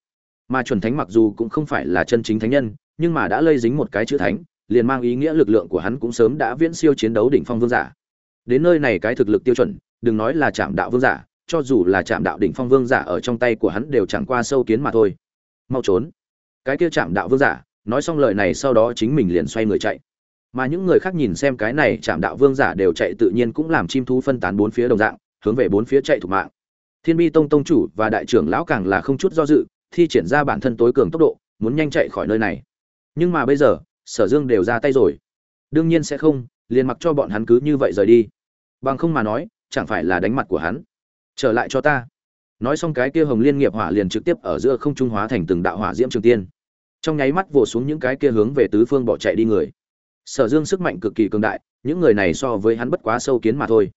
Mà chuẩn thánh mặc dù cũng không phải là chân chính thánh nhân, nhưng mà đã lây dính một cái chữ thánh, liền mang ý nghĩa lực lượng của hắn cũng sớm đã viễn siêu chiến đấu đỉnh phong vương giả. Đến nơi này cái thực lực tiêu chuẩn, đừng nói là chạm đạo vương giả, cho dù là chạm đạo đỉnh phong vương giả ở trong tay của hắn đều chẳng qua sâu kiến mà thôi. Mau trốn. Cái kia chạm đạo vương giả nói xong lời này sau đó chính mình liền xoay người chạy. Mà những người khác nhìn xem cái này chạm đạo vương giả đều chạy tự nhiên cũng làm chim thú phân tán bốn phía đồng dạng, hướng về bốn phía chạy thủ mạng. Thiên bi tông tông chủ và đại trưởng lão càng là không chút do dự, thi triển ra bản thân tối cường tốc độ, muốn nhanh chạy khỏi nơi này. Nhưng mà bây giờ, sở dương đều ra tay rồi. Đương nhiên sẽ không, liền mặc cho bọn hắn cứ như vậy rời đi. Bằng không mà nói, chẳng phải là đánh mặt của hắn. Trở lại cho ta. Nói xong cái kia hồng liên nghiệp hỏa liền trực tiếp ở giữa không trung hóa thành từng đạo hỏa diễm trường tiên trong nháy mắt vồ xuống những cái kia hướng về tứ phương bỏ chạy đi người. Sở dương sức mạnh cực kỳ cường đại, những người này so với hắn bất quá sâu kiến mà thôi.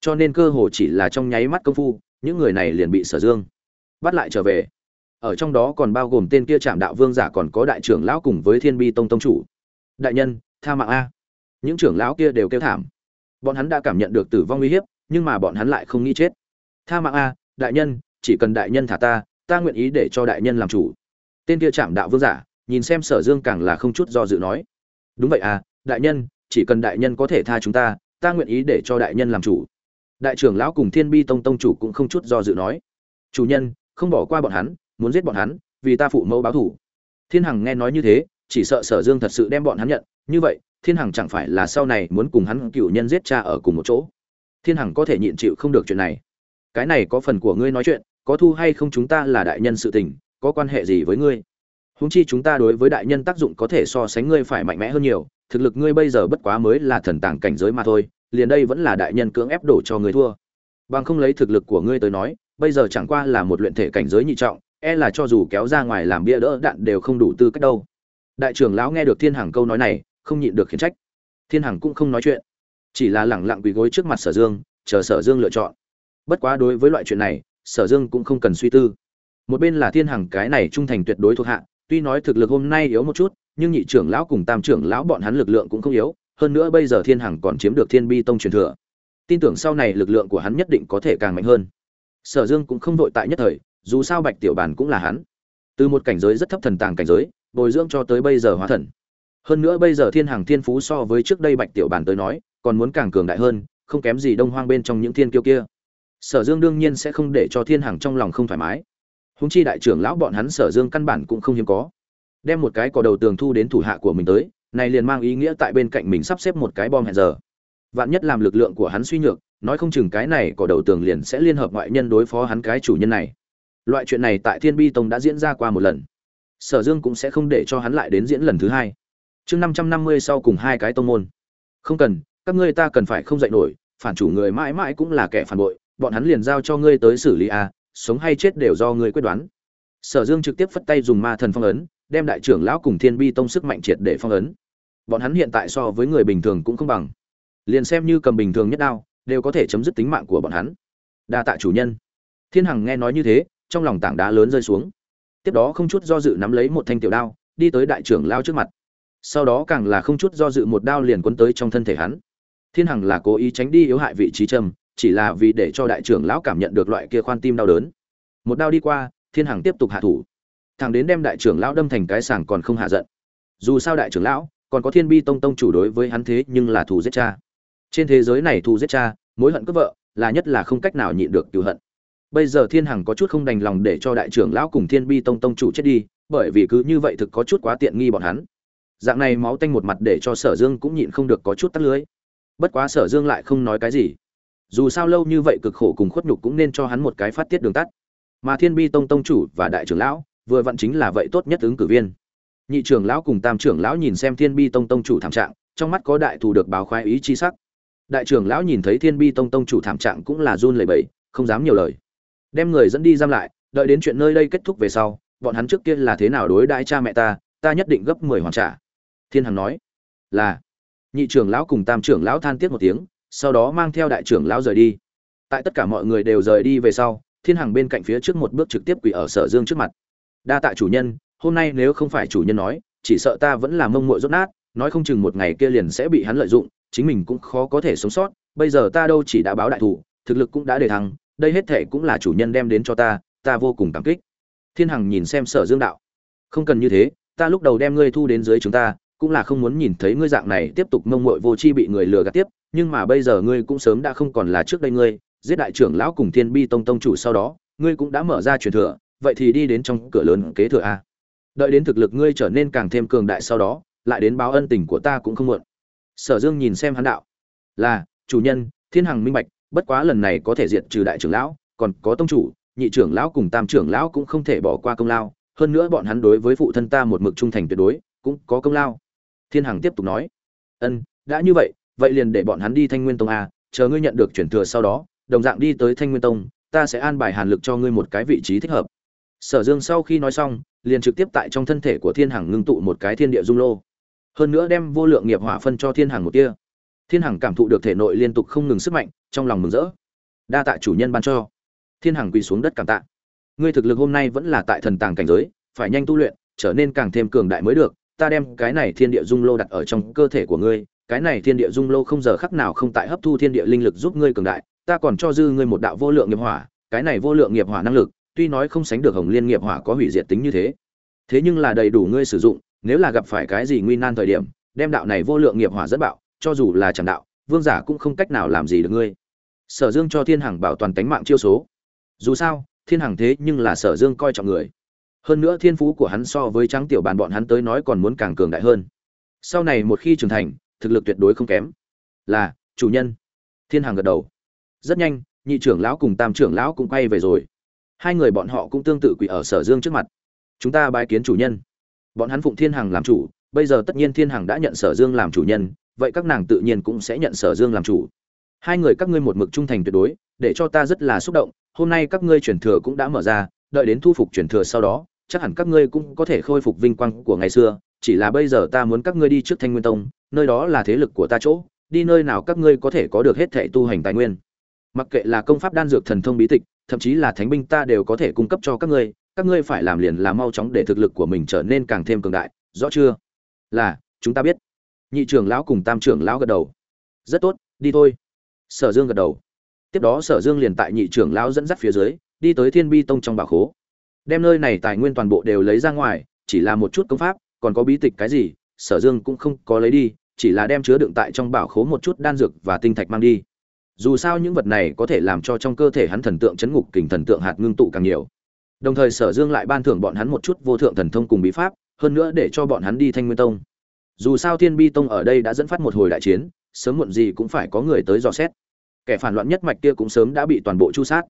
Cho nên cơ hồ chỉ là trong nháy mắt công phu, những người này liền bị sở dương bắt lại trở về. Ở trong đó còn bao gồm tên kia trạm đạo vương giả còn có đại trưởng lão cùng với thiên bi tông tông chủ. Đại nhân, tha mạng a. Những trưởng lão kia đều kêu thảm. Bọn hắn đã cảm nhận được tử vong uy hiếp, nhưng mà bọn hắn lại không nghĩ chết. Tha mạng a, đại nhân, chỉ cần đại nhân thả ta ta nguyện ý để cho đại nhân làm chủ. Tên kia trạm đạo vương giả nhìn xem sở dương càng là không chút do dự nói. Đúng vậy à đại nhân, chỉ cần đại nhân có thể tha chúng ta ta nguyện ý để cho đại nhân làm chủ. Đại trưởng lão cùng thiên bi tông tông chủ cũng không chút do dự nói. Chủ nhân, không bỏ qua bọn hắn, muốn giết bọn hắn, vì ta phụ mẫu báo thủ thiên hằng nghe nói như thế, chỉ sợ sở dương thật sự đem bọn hắn nhận. Như vậy, thiên hằng chẳng phải là sau này muốn cùng hắn cựu nhân giết cha ở cùng một chỗ? Thiên hằng có thể nhịn chịu không được chuyện này. Cái này có phần của ngươi nói chuyện, có thu hay không chúng ta là đại nhân sự tình, có quan hệ gì với ngươi? Húng chi chúng ta đối với đại nhân tác dụng có thể so sánh ngươi phải mạnh mẽ hơn nhiều, thực lực ngươi bây giờ bất quá mới là thần tàng cảnh giới mà thôi, liền đây vẫn là đại nhân cưỡng ép đổ cho ngươi thua. Bằng không lấy thực lực của ngươi tới nói, bây giờ chẳng qua là một luyện thể cảnh giới nhị trọng e là cho dù kéo ra ngoài làm bia đỡ đạn đều không đủ tư cách đâu. Đại trưởng lão nghe được thiên hằng câu nói này, không nhịn được khiển trách. Thiên hằng cũng không nói chuyện, chỉ là lẳng lặng quỳ gối trước mặt sở dương, chờ sở dương lựa chọn. Bất quá đối với loại chuyện này, sở dương cũng không cần suy tư. Một bên là thiên hằng cái này trung thành tuyệt đối thuộc hạ tuy nói thực lực hôm nay yếu một chút, nhưng nhị trưởng lão cùng tam trưởng lão bọn hắn lực lượng cũng không yếu, hơn nữa bây giờ thiên hằng còn chiếm được thiên bi tông truyền thừa. Tin tưởng sau này lực lượng của hắn nhất định có thể càng mạnh hơn. Sở dương cũng không đội tại nhất thời, dù sao bạch tiểu bàn cũng là hắn. Từ một cảnh giới rất thấp thần tàng cảnh giới, bồi dưỡng cho tới bây giờ hóa thần. Hơn nữa bây giờ thiên hàng thiên phú so với trước đây bạch tiểu bàn tới nói, còn muốn càng cường đại hơn, không kém gì đông hoang bên trong những thiên kiêu kia. Sở dương đương nhiên sẽ không để cho thiên hàng trong lòng không thoải mái húng chi đại trưởng lão bọn hắn sở dương căn bản cũng không hiếm có. Đem một cái cỏ đầu tường thu đến thủ hạ của mình tới, này liền mang ý nghĩa tại bên cạnh mình sắp xếp một cái bom hẹn giờ. Vạn nhất làm lực lượng của hắn suy nhược, nói không chừng cái này cỏ đầu tường liền sẽ liên hợp ngoại nhân đối phó hắn cái chủ nhân này. Loại chuyện này tại thiên bi tông đã diễn ra qua một lần. Sở dương cũng sẽ không để cho hắn lại đến diễn lần thứ hai. Chương năm trăm năm mươi sau cùng hai cái tông môn. Không cần, các ngươi ta cần phải không dạy nổi, phản chủ người mãi mãi cũng là kẻ phản bội, bọn hắn liền giao cho ngươi tới xử lý a sống hay chết đều do ngươi quyết đoán. Sở dương trực tiếp phất tay dùng ma thần phong ấn, đem đại trưởng lão cùng thiên bi tông sức mạnh triệt để phong ấn. Bọn hắn hiện tại so với người bình thường cũng không bằng. Liền xem như cầm bình thường nhất đao, đều có thể chấm dứt tính mạng của bọn hắn. Đa tạ chủ nhân. Thiên hằng nghe nói như thế, trong lòng tảng đá lớn rơi xuống. Tiếp đó không chút do dự nắm lấy một thanh tiểu đao, đi tới đại trưởng lao trước mặt. Sau đó càng là không chút do dự một đao liền quấn tới trong thân thể hắn. Thiên hằng là cố ý tránh đi yếu hại vị trí châm chỉ là vì để cho đại trưởng lão cảm nhận được loại kia khoan tim đau đớn. Một đao đi qua, thiên hằng tiếp tục hạ thủ. Thằng đến đem đại trưởng lão đâm thành cái sàng còn không hạ giận. Dù sao đại trưởng lão, còn có thiên bi tông tông chủ đối với hắn thế nhưng là thù giết cha. Trên thế giới này thù giết cha, mối hận cướp vợ, là nhất là không cách nào nhịn được cựu hận. Bây giờ thiên hằng có chút không đành lòng để cho đại trưởng lão cùng thiên bi tông tông chủ chết đi, bởi vì cứ như vậy thực có chút quá tiện nghi bọn hắn. Dạng này máu tanh một mặt để cho sở dương cũng nhịn không được có chút tắt lưới. Bất quá sở dương lại không nói cái gì dù sao lâu như vậy cực khổ cùng khuất nhục cũng nên cho hắn một cái phát tiết đường tắt. Mà thiên bi tông tông chủ và đại trưởng lão, vừa vặn chính là vậy tốt nhất ứng cử viên. Nhị trưởng lão cùng tam trưởng lão nhìn xem thiên bi tông tông chủ thảm trạng, trong mắt có đại thù được báo khoái ý chi sắc. Đại trưởng lão nhìn thấy thiên bi tông tông chủ thảm trạng cũng là run lẩy bẩy, không dám nhiều lời. Đem người dẫn đi giam lại, đợi đến chuyện nơi đây kết thúc về sau, bọn hắn trước kia là thế nào đối đãi cha mẹ ta ta nhất định gấp mười hoàn trả. Thiên hằng nói, là. Nhị trưởng lão cùng tam trưởng lão than tiếc một tiếng sau đó mang theo đại trưởng lão rời đi. Tại tất cả mọi người đều rời đi về sau, thiên hằng bên cạnh phía trước một bước trực tiếp quỳ ở sở dương trước mặt. Đa tạ chủ nhân, hôm nay nếu không phải chủ nhân nói, chỉ sợ ta vẫn là mông muội rốt nát, nói không chừng một ngày kia liền sẽ bị hắn lợi dụng, chính mình cũng khó có thể sống sót, bây giờ ta đâu chỉ đã báo đại thủ, thực lực cũng đã đề thăng, đây hết thể cũng là chủ nhân đem đến cho ta ta vô cùng cảm kích. Thiên hằng nhìn xem sở dương đạo. Không cần như thế, ta lúc đầu đem ngươi thu đến dưới chúng ta, cũng là không muốn nhìn thấy ngươi dạng này tiếp tục mông muội vô chi bị người lừa gạt tiếp nhưng mà bây giờ ngươi cũng sớm đã không còn là trước đây ngươi, giết đại trưởng lão cùng thiên bi tông tông chủ sau đó, ngươi cũng đã mở ra truyền thừa, vậy thì đi đến trong cửa lớn kế thừa a. Đợi đến thực lực ngươi trở nên càng thêm cường đại sau đó, lại đến báo ân tình của ta cũng không muộn. Sở dương nhìn xem hắn đạo. Là, chủ nhân, thiên hằng minh bạch, bất quá lần này có thể diệt trừ đại trưởng lão, còn có tông chủ, nhị trưởng lão cùng tam trưởng lão cũng không thể bỏ qua công lao. Hơn nữa bọn hắn đối với phụ thân ta một mực trung thành tuyệt đối, cũng có công lao. Thiên hằng tiếp tục nói. Ân, đã như vậy vậy liền để bọn hắn đi thanh nguyên tông a, chờ ngươi nhận được chuyển thừa sau đó, đồng dạng đi tới thanh nguyên tông, ta sẽ an bài hàn lực cho ngươi một cái vị trí thích hợp. Sở dương sau khi nói xong, liền trực tiếp tại trong thân thể của thiên hằng ngưng tụ một cái thiên địa dung lô. Hơn nữa đem vô lượng nghiệp hỏa phân cho thiên hằng một tia. Thiên hằng cảm thụ được thể nội liên tục không ngừng sức mạnh, trong lòng mừng rỡ. Đa tạ chủ nhân ban cho. Thiên hằng quỳ xuống đất cảm tạ. Ngươi thực lực hôm nay vẫn là tại thần tàng cảnh giới, phải nhanh tu luyện, trở nên càng thêm cường đại mới được, ta đem cái này thiên địa dung lô đặt ở trong cơ thể của ngươi cái này thiên địa dung lô không giờ khắc nào không tại hấp thu thiên địa linh lực giúp ngươi cường đại, ta còn cho dư ngươi một đạo vô lượng nghiệp hỏa, cái này vô lượng nghiệp hỏa năng lực, tuy nói không sánh được hồng liên nghiệp hỏa có hủy diệt tính như thế thế nhưng là đầy đủ ngươi sử dụng, nếu là gặp phải cái gì nguy nan thời điểm, đem đạo này vô lượng nghiệp hỏa dẫn bạo, cho dù là chẳng đạo, vương giả cũng không cách nào làm gì được ngươi. Sở dương cho thiên hằng bảo toàn tánh mạng chiêu số. Dù sao, thiên hằng thế nhưng là sở dương coi trọng người. Hơn nữa thiên phú của hắn so với trắng tiểu bàn bọn hắn tới nói còn muốn càng cường đại hơn. Sau này một khi trưởng thành thực lực tuyệt đối không kém. Là, chủ nhân. Thiên Hàng gật đầu. Rất nhanh, nhị trưởng lão cùng tam trưởng lão cũng quay về rồi. Hai người bọn họ cũng tương tự quỷ ở sở dương trước mặt. Chúng ta bái kiến chủ nhân. Bọn hắn phụng thiên hằng làm chủ, bây giờ tất nhiên thiên hằng đã nhận sở dương làm chủ nhân, vậy các nàng tự nhiên cũng sẽ nhận sở dương làm chủ. Hai người các ngươi một mực trung thành tuyệt đối, để cho ta rất là xúc động, hôm nay các ngươi truyền thừa cũng đã mở ra, đợi đến thu phục truyền thừa sau đó, chắc hẳn các ngươi cũng có thể khôi phục vinh quang của ngày xưa, chỉ là bây giờ ta muốn các ngươi đi trước thanh nguyên tông nơi đó là thế lực của ta chỗ, đi nơi nào các ngươi có thể có được hết thệ tu hành tài nguyên. Mặc kệ là công pháp đan dược thần thông bí tịch, thậm chí là thánh binh ta đều có thể cung cấp cho các ngươi các ngươi phải làm liền là mau chóng để thực lực của mình trở nên càng thêm cường đại, rõ chưa? Là, chúng ta biết. Nhị trưởng lão cùng tam trưởng lão gật đầu. Rất tốt, đi thôi. Sở dương gật đầu. Tiếp đó sở dương liền tại nhị trưởng lão dẫn dắt phía dưới, đi tới thiên bi tông trong bảo khố. Đem nơi này tài nguyên toàn bộ đều lấy ra ngoài, chỉ là một chút công pháp, còn có bí tịch cái gì sở dương cũng không có lấy đi, chỉ là đem chứa đựng tại trong bảo khố một chút đan dược và tinh thạch mang đi. Dù sao những vật này có thể làm cho trong cơ thể hắn thần tượng chấn ngục, kình thần tượng hạt ngưng tụ càng nhiều. Đồng thời sở dương lại ban thưởng bọn hắn một chút vô thượng thần thông cùng bí pháp, hơn nữa để cho bọn hắn đi thanh nguyên tông. Dù sao thiên bi tông ở đây đã dẫn phát một hồi đại chiến, sớm muộn gì cũng phải có người tới dò xét. Kẻ phản loạn nhất mạch kia cũng sớm đã bị toàn bộ chu sát.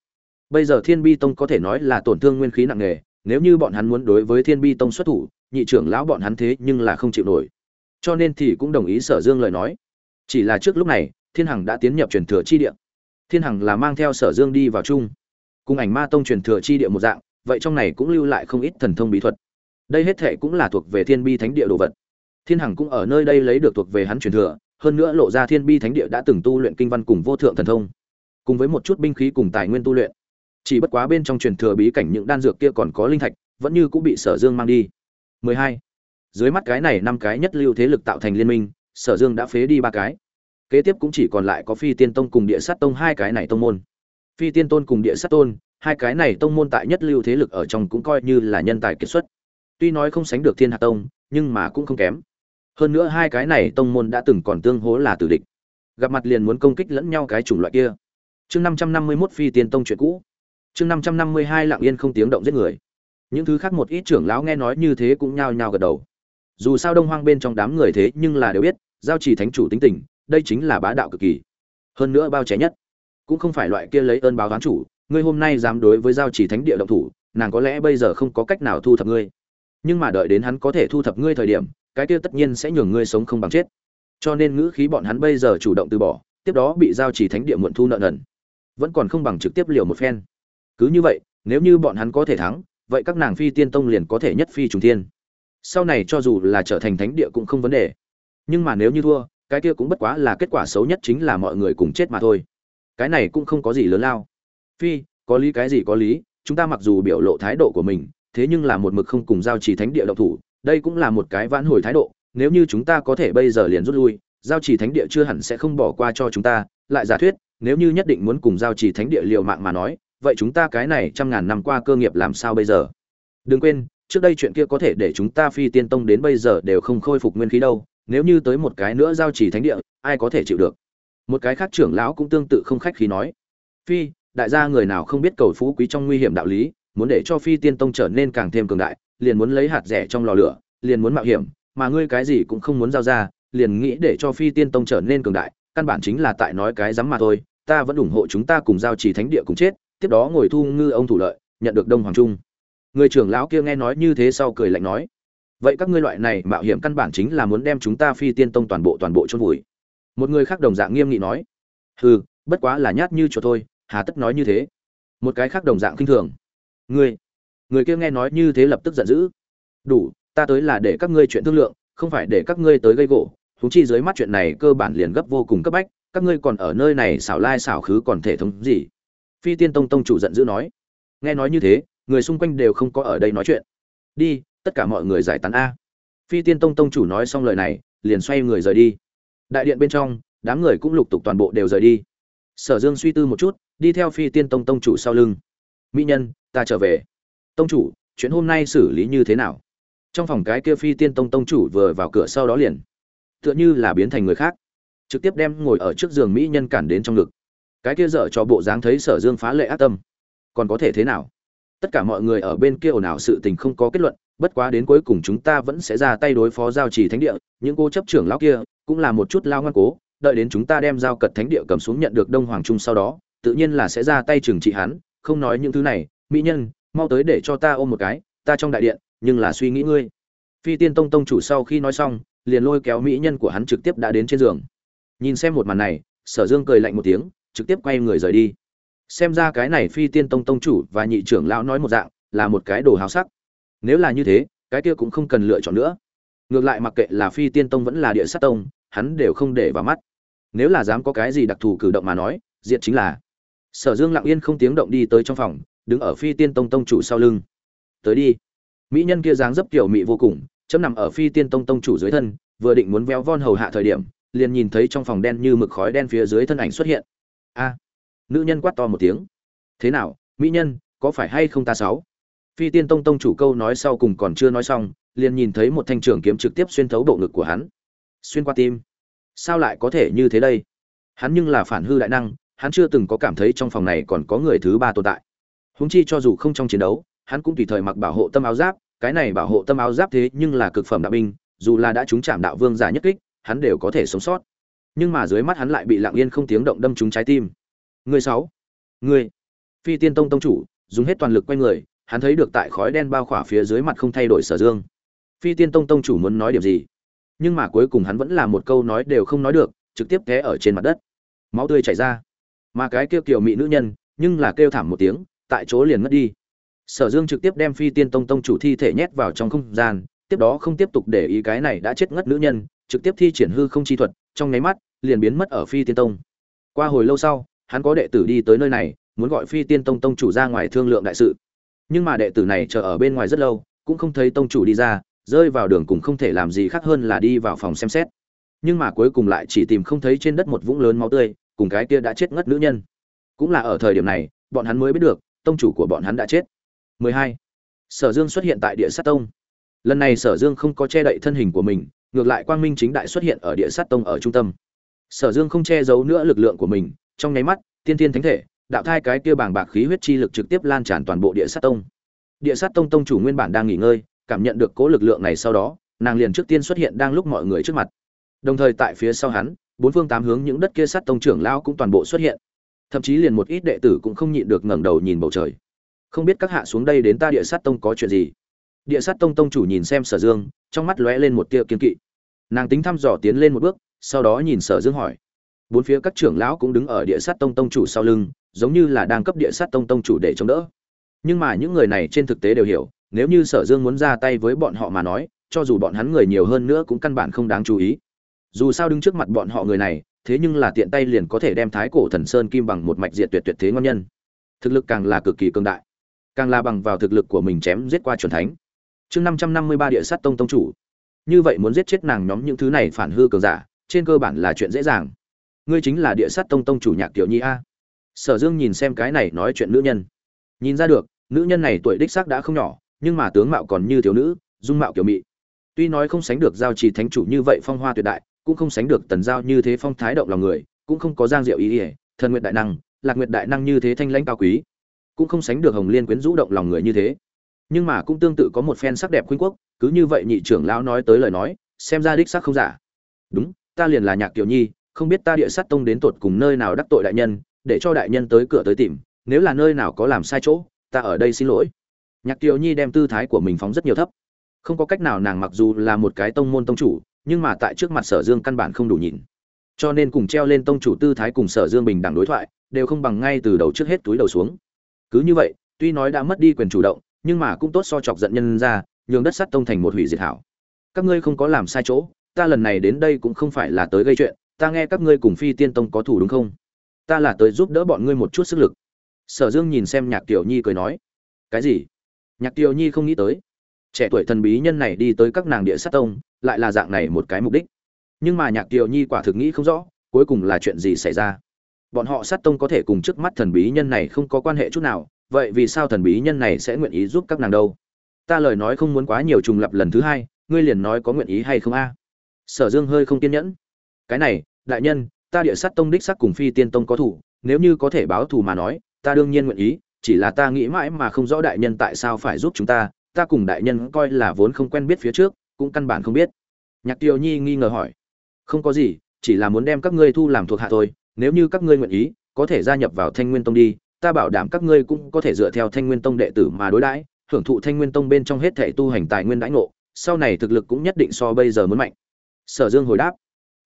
Bây giờ thiên bi tông có thể nói là tổn thương nguyên khí nặng nề nếu như bọn hắn muốn đối với thiên bi tông xuất thủ, nhị trưởng lão bọn hắn thế nhưng là không chịu nổi. Cho nên thì cũng đồng ý sở dương lời nói. Chỉ là trước lúc này, thiên hằng đã tiến nhập truyền thừa chi địa. Thiên hằng là mang theo sở dương đi vào chung. Cùng ảnh ma tông truyền thừa chi địa một dạng, vậy trong này cũng lưu lại không ít thần thông bí thuật. Đây hết thệ cũng là thuộc về thiên bi thánh địa đồ vật. Thiên hằng cũng ở nơi đây lấy được thuộc về hắn truyền thừa, hơn nữa lộ ra thiên bi thánh địa đã từng tu luyện kinh văn cùng vô thượng thần thông. Cùng với một chút binh khí cùng tài nguyên tu luyện chỉ bất quá bên trong truyền thừa bí cảnh những đan dược kia còn có linh thạch, vẫn như cũng bị sở dương mang đi. 12. dưới mắt cái này năm cái nhất lưu thế lực tạo thành liên minh, sở dương đã phế đi ba cái. Kế tiếp cũng chỉ còn lại có phi tiên tông cùng địa sát tông hai cái này tông môn. Phi tiên tôn cùng địa sát tôn, hai cái này tông môn tại nhất lưu thế lực ở trong cũng coi như là nhân tài kiệt xuất. Tuy nói không sánh được thiên hạ tông, nhưng mà cũng không kém. Hơn nữa hai cái này tông môn đã từng còn tương hố là tử địch. Gặp mặt liền muốn công kích lẫn nhau cái chủng loại kia. Chương năm trăm năm mươi mốt phi tiên tông chuyện cũ chương năm trăm năm mươi hai lặng yên không tiếng động giết người. Những thứ khác một ít trưởng lão nghe nói như thế cũng nhao nhao gật đầu. Dù sao đông hoang bên trong đám người thế nhưng là đều biết, giao chỉ thánh chủ tính tình, đây chính là bá đạo cực kỳ. Hơn nữa bao trẻ nhất, cũng không phải loại kia lấy ơn báo oán chủ, ngươi hôm nay dám đối với giao chỉ thánh địa động thủ, nàng có lẽ bây giờ không có cách nào thu thập ngươi. Nhưng mà đợi đến hắn có thể thu thập ngươi thời điểm, cái kia tất nhiên sẽ nhường ngươi sống không bằng chết. Cho nên ngữ khí bọn hắn bây giờ chủ động từ bỏ, tiếp đó bị giao chỉ thánh địa muộn thu nợ nần. Vẫn còn không bằng trực tiếp liều một phen cứ như vậy, nếu như bọn hắn có thể thắng, vậy các nàng phi tiên tông liền có thể nhất phi trùng thiên. Sau này cho dù là trở thành thánh địa cũng không vấn đề. Nhưng mà nếu như thua, cái kia cũng bất quá là kết quả xấu nhất chính là mọi người cùng chết mà thôi. Cái này cũng không có gì lớn lao. Phi, có lý cái gì có lý, chúng ta mặc dù biểu lộ thái độ của mình, thế nhưng là một mực không cùng giao trì thánh địa động thủ, đây cũng là một cái vãn hồi thái độ, nếu như chúng ta có thể bây giờ liền rút lui, giao trì thánh địa chưa hẳn sẽ không bỏ qua cho chúng ta. Lại giả thuyết, nếu như nhất định muốn cùng giao trì thánh địa liều mạng mà nói vậy chúng ta cái này trăm ngàn năm qua cơ nghiệp làm sao bây giờ? Đừng quên, trước đây chuyện kia có thể để chúng ta phi tiên tông đến bây giờ đều không khôi phục nguyên khí đâu, nếu như tới một cái nữa giao trì thánh địa, ai có thể chịu được? Một cái khác trưởng lão cũng tương tự không khách khí nói. Phi, đại gia người nào không biết cầu phú quý trong nguy hiểm đạo lý, muốn để cho phi tiên tông trở nên càng thêm cường đại, liền muốn lấy hạt rẻ trong lò lửa, liền muốn mạo hiểm, mà ngươi cái gì cũng không muốn giao ra, liền nghĩ để cho phi tiên tông trở nên cường đại, căn bản chính là tại nói cái dám mà thôi, ta vẫn ủng hộ chúng ta cùng giao trì thánh địa cùng chết tiếp đó ngồi thu ngư ông thủ lợi, nhận được đông hoàng trung. Người trưởng lão kia nghe nói như thế sau cười lạnh nói, vậy các ngươi loại này mạo hiểm căn bản chính là muốn đem chúng ta phi tiên tông toàn bộ toàn bộ chôn vùi. Một người khác đồng dạng nghiêm nghị nói, hừ, bất quá là nhát như chỗ thôi, hà tất nói như thế. Một cái khác đồng dạng khinh thường, ngươi, người kia nghe nói như thế lập tức giận dữ. Đủ, ta tới là để các ngươi chuyện thương lượng, không phải để các ngươi tới gây gỗ. Thúng chi dưới mắt chuyện này cơ bản liền gấp vô cùng cấp bách, các ngươi còn ở nơi này xảo lai xảo khứ còn thể thống gì? Phi tiên tông tông chủ giận dữ nói. Nghe nói như thế, người xung quanh đều không có ở đây nói chuyện. Đi, tất cả mọi người giải tán a. Phi tiên tông tông chủ nói xong lời này, liền xoay người rời đi. Đại điện bên trong, đám người cũng lục tục toàn bộ đều rời đi. Sở dương suy tư một chút, đi theo phi tiên tông tông chủ sau lưng. Mỹ nhân, ta trở về. Tông chủ, chuyện hôm nay xử lý như thế nào? Trong phòng cái kia phi tiên tông tông chủ vừa vào cửa sau đó liền, tựa như là biến thành người khác, trực tiếp đem ngồi ở trước giường mỹ nhân cản đến trong ngực cái kia dở cho bộ dáng thấy sở dương phá lệ ác tâm. Còn có thể thế nào? Tất cả mọi người ở bên kia ồn ào sự tình không có kết luận, bất quá đến cuối cùng chúng ta vẫn sẽ ra tay đối phó giao trì thánh địa. Những cô chấp trưởng lão kia cũng là một chút lao ngoan cố, đợi đến chúng ta đem giao cật thánh địa cầm xuống nhận được đông hoàng trung sau đó, tự nhiên là sẽ ra tay trừng trị hắn. Không nói những thứ này, mỹ nhân, mau tới để cho ta ôm một cái, ta trong đại điện, nhưng là suy nghĩ ngươi. Phi tiên tông tông chủ sau khi nói xong, liền lôi kéo mỹ nhân của hắn trực tiếp đã đến trên giường. Nhìn xem một màn này, sở dương cười lạnh một tiếng trực tiếp quay người rời đi. Xem ra cái này phi tiên tông tông chủ và nhị trưởng lão nói một dạng, là một cái đồ háo sắc. Nếu là như thế, cái kia cũng không cần lựa chọn nữa. Ngược lại mặc kệ là phi tiên tông vẫn là địa sát tông, hắn đều không để vào mắt. Nếu là dám có cái gì đặc thù cử động mà nói diện chính là. Sở dương lặng yên không tiếng động đi tới trong phòng, đứng ở phi tiên tông tông chủ sau lưng. Tới đi. Mỹ nhân kia dáng dấp kiểu mị vô cùng, chấm nằm ở phi tiên tông tông chủ dưới thân, vừa định muốn véo von hầu hạ thời điểm, liền nhìn thấy trong phòng đen như mực khói đen phía dưới thân ảnh xuất hiện a. Nữ nhân quát to một tiếng. Thế nào, mỹ nhân, có phải hay không ta sáu? Phi tiên tông tông chủ câu nói sau cùng còn chưa nói xong, liền nhìn thấy một thanh trường kiếm trực tiếp xuyên thấu bộ ngực của hắn. Xuyên qua tim. Sao lại có thể như thế đây? Hắn nhưng là phản hư đại năng, hắn chưa từng có cảm thấy trong phòng này còn có người thứ ba tồn tại. Húng chi cho dù không trong chiến đấu, hắn cũng tùy thời mặc bảo hộ tâm áo giáp, cái này bảo hộ tâm áo giáp thế nhưng là cực phẩm đạo binh, dù là đã trúng chạm đạo vương giả nhất kích, hắn đều có thể sống sót nhưng mà dưới mắt hắn lại bị lặng yên không tiếng động đâm trúng trái tim. Người sáu. Người. Phi tiên tông tông chủ, dùng hết toàn lực quay người, hắn thấy được tại khói đen bao khỏa phía dưới mặt không thay đổi sở dương. Phi tiên tông tông chủ muốn nói điểm gì? Nhưng mà cuối cùng hắn vẫn là một câu nói đều không nói được, trực tiếp té ở trên mặt đất. Máu tươi chảy ra. Mà cái kêu kiều mị nữ nhân, nhưng là kêu thảm một tiếng, tại chỗ liền mất đi. Sở dương trực tiếp đem phi tiên tông tông chủ thi thể nhét vào trong không gian, tiếp đó không tiếp tục để ý cái này đã chết ngất nữ nhân, trực tiếp thi triển hư không chi thuật, trong nháy mắt liền biến mất ở phi tiên tông. Qua hồi lâu sau, hắn có đệ tử đi tới nơi này, muốn gọi phi tiên tông tông chủ ra ngoài thương lượng đại sự. Nhưng mà đệ tử này chờ ở bên ngoài rất lâu, cũng không thấy tông chủ đi ra, rơi vào đường cùng không thể làm gì khác hơn là đi vào phòng xem xét. Nhưng mà cuối cùng lại chỉ tìm không thấy trên đất một vũng lớn máu tươi, cùng cái kia đã chết ngất nữ nhân. Cũng là ở thời điểm này, bọn hắn mới biết được, tông chủ của bọn hắn đã chết. 12. sở dương xuất hiện tại địa sát tông. Lần này sở dương không có che đậy thân hình của mình, ngược lại quang minh chính đại xuất hiện ở địa sát tông ở trung tâm sở dương không che giấu nữa lực lượng của mình, trong nháy mắt, tiên tiên thánh thể, đạo thai cái kia bàng bạc khí huyết chi lực trực tiếp lan tràn toàn bộ địa sát tông. Địa sát tông tông chủ nguyên bản đang nghỉ ngơi, cảm nhận được cố lực lượng này sau đó, nàng liền trước tiên xuất hiện đang lúc mọi người trước mặt. Đồng thời tại phía sau hắn, bốn phương tám hướng những đất kia sát tông trưởng lão cũng toàn bộ xuất hiện. Thậm chí liền một ít đệ tử cũng không nhịn được ngẩng đầu nhìn bầu trời. Không biết các hạ xuống đây đến ta địa sát tông có chuyện gì? Địa sát tông tông chủ nhìn xem sở dương, trong mắt lóe lên một tia kiên kỵ. Nàng tính thăm dò tiến lên một bước sau đó nhìn sở dương hỏi. Bốn phía các trưởng lão cũng đứng ở địa sát tông tông chủ sau lưng, giống như là đang cấp địa sát tông tông chủ để chống đỡ. Nhưng mà những người này trên thực tế đều hiểu, nếu như sở dương muốn ra tay với bọn họ mà nói, cho dù bọn hắn người nhiều hơn nữa cũng căn bản không đáng chú ý. Dù sao đứng trước mặt bọn họ người này, thế nhưng là tiện tay liền có thể đem thái cổ thần sơn kim bằng một mạch diệt tuyệt tuyệt thế ngon nhân. Thực lực càng là cực kỳ cường đại. Càng là bằng vào thực lực của mình chém giết qua chuẩn thánh. Chương năm trăm năm mươi ba địa sát tông tông chủ. Như vậy muốn giết chết nàng nhóm những thứ này phản hư cường giả trên cơ bản là chuyện dễ dàng. Ngươi chính là địa sát tông tông chủ nhạc tiểu nhi a. Sở dương nhìn xem cái này nói chuyện nữ nhân. Nhìn ra được, nữ nhân này tuổi đích xác đã không nhỏ, nhưng mà tướng mạo còn như thiếu nữ, dung mạo kiểu mị. Tuy nói không sánh được giao trì thánh chủ như vậy phong hoa tuyệt đại, cũng không sánh được tần giao như thế phong thái động lòng người, cũng không có giang diệu ý ỉa thần nguyện đại năng, lạc nguyện đại năng như thế thanh lãnh cao quý, cũng không sánh được hồng liên quyến rũ động lòng người như thế. Nhưng mà cũng tương tự có một phen sắc đẹp khuynh quốc, cứ như vậy nhị trưởng lão nói tới lời nói, xem ra đích sắc không giả. Đúng ta liền là nhạc tiểu nhi, không biết ta địa sát tông đến tột cùng nơi nào đắc tội đại nhân, để cho đại nhân tới cửa tới tìm, nếu là nơi nào có làm sai chỗ, ta ở đây xin lỗi. Nhạc tiểu nhi đem tư thái của mình phóng rất nhiều thấp. Không có cách nào nàng mặc dù là một cái tông môn tông chủ, nhưng mà tại trước mặt sở dương căn bản không đủ nhìn. Cho nên cùng treo lên tông chủ tư thái cùng sở dương bình đẳng đối thoại, đều không bằng ngay từ đầu trước hết túi đầu xuống. Cứ như vậy, tuy nói đã mất đi quyền chủ động, nhưng mà cũng tốt so chọc giận nhân ra, nhường đất sắt tông thành một hủy diệt hảo. Các ngươi không có làm sai chỗ ta lần này đến đây cũng không phải là tới gây chuyện, ta nghe các ngươi cùng phi tiên tông có thủ đúng không? Ta là tới giúp đỡ bọn ngươi một chút sức lực. Sở dương nhìn xem nhạc tiểu nhi cười nói, cái gì? Nhạc tiểu nhi không nghĩ tới, trẻ tuổi thần bí nhân này đi tới các nàng địa sát tông, lại là dạng này một cái mục đích. Nhưng mà nhạc tiểu nhi quả thực nghĩ không rõ, cuối cùng là chuyện gì xảy ra? Bọn họ sát tông có thể cùng trước mắt thần bí nhân này không có quan hệ chút nào, vậy vì sao thần bí nhân này sẽ nguyện ý giúp các nàng đâu? Ta lời nói không muốn quá nhiều trùng lập lần thứ hai, ngươi liền nói có nguyện ý hay không a? Sở dương hơi không kiên nhẫn. Cái này, đại nhân, ta địa sát tông đích sắc cùng phi tiên tông có thủ, nếu như có thể báo thù mà nói, ta đương nhiên nguyện ý, chỉ là ta nghĩ mãi mà không rõ đại nhân tại sao phải giúp chúng ta ta cùng đại nhân coi là vốn không quen biết phía trước, cũng căn bản không biết. Nhạc tiêu nhi nghi ngờ hỏi. Không có gì, chỉ là muốn đem các ngươi thu làm thuộc hạ thôi, nếu như các ngươi nguyện ý, có thể gia nhập vào thanh nguyên tông đi, ta bảo đảm các ngươi cũng có thể dựa theo thanh nguyên tông đệ tử mà đối đãi hưởng thụ thanh nguyên tông bên trong hết thể tu hành tài nguyên đãi ngộ, sau này thực lực cũng nhất định so bây giờ muốn mạnh sở dương hồi đáp,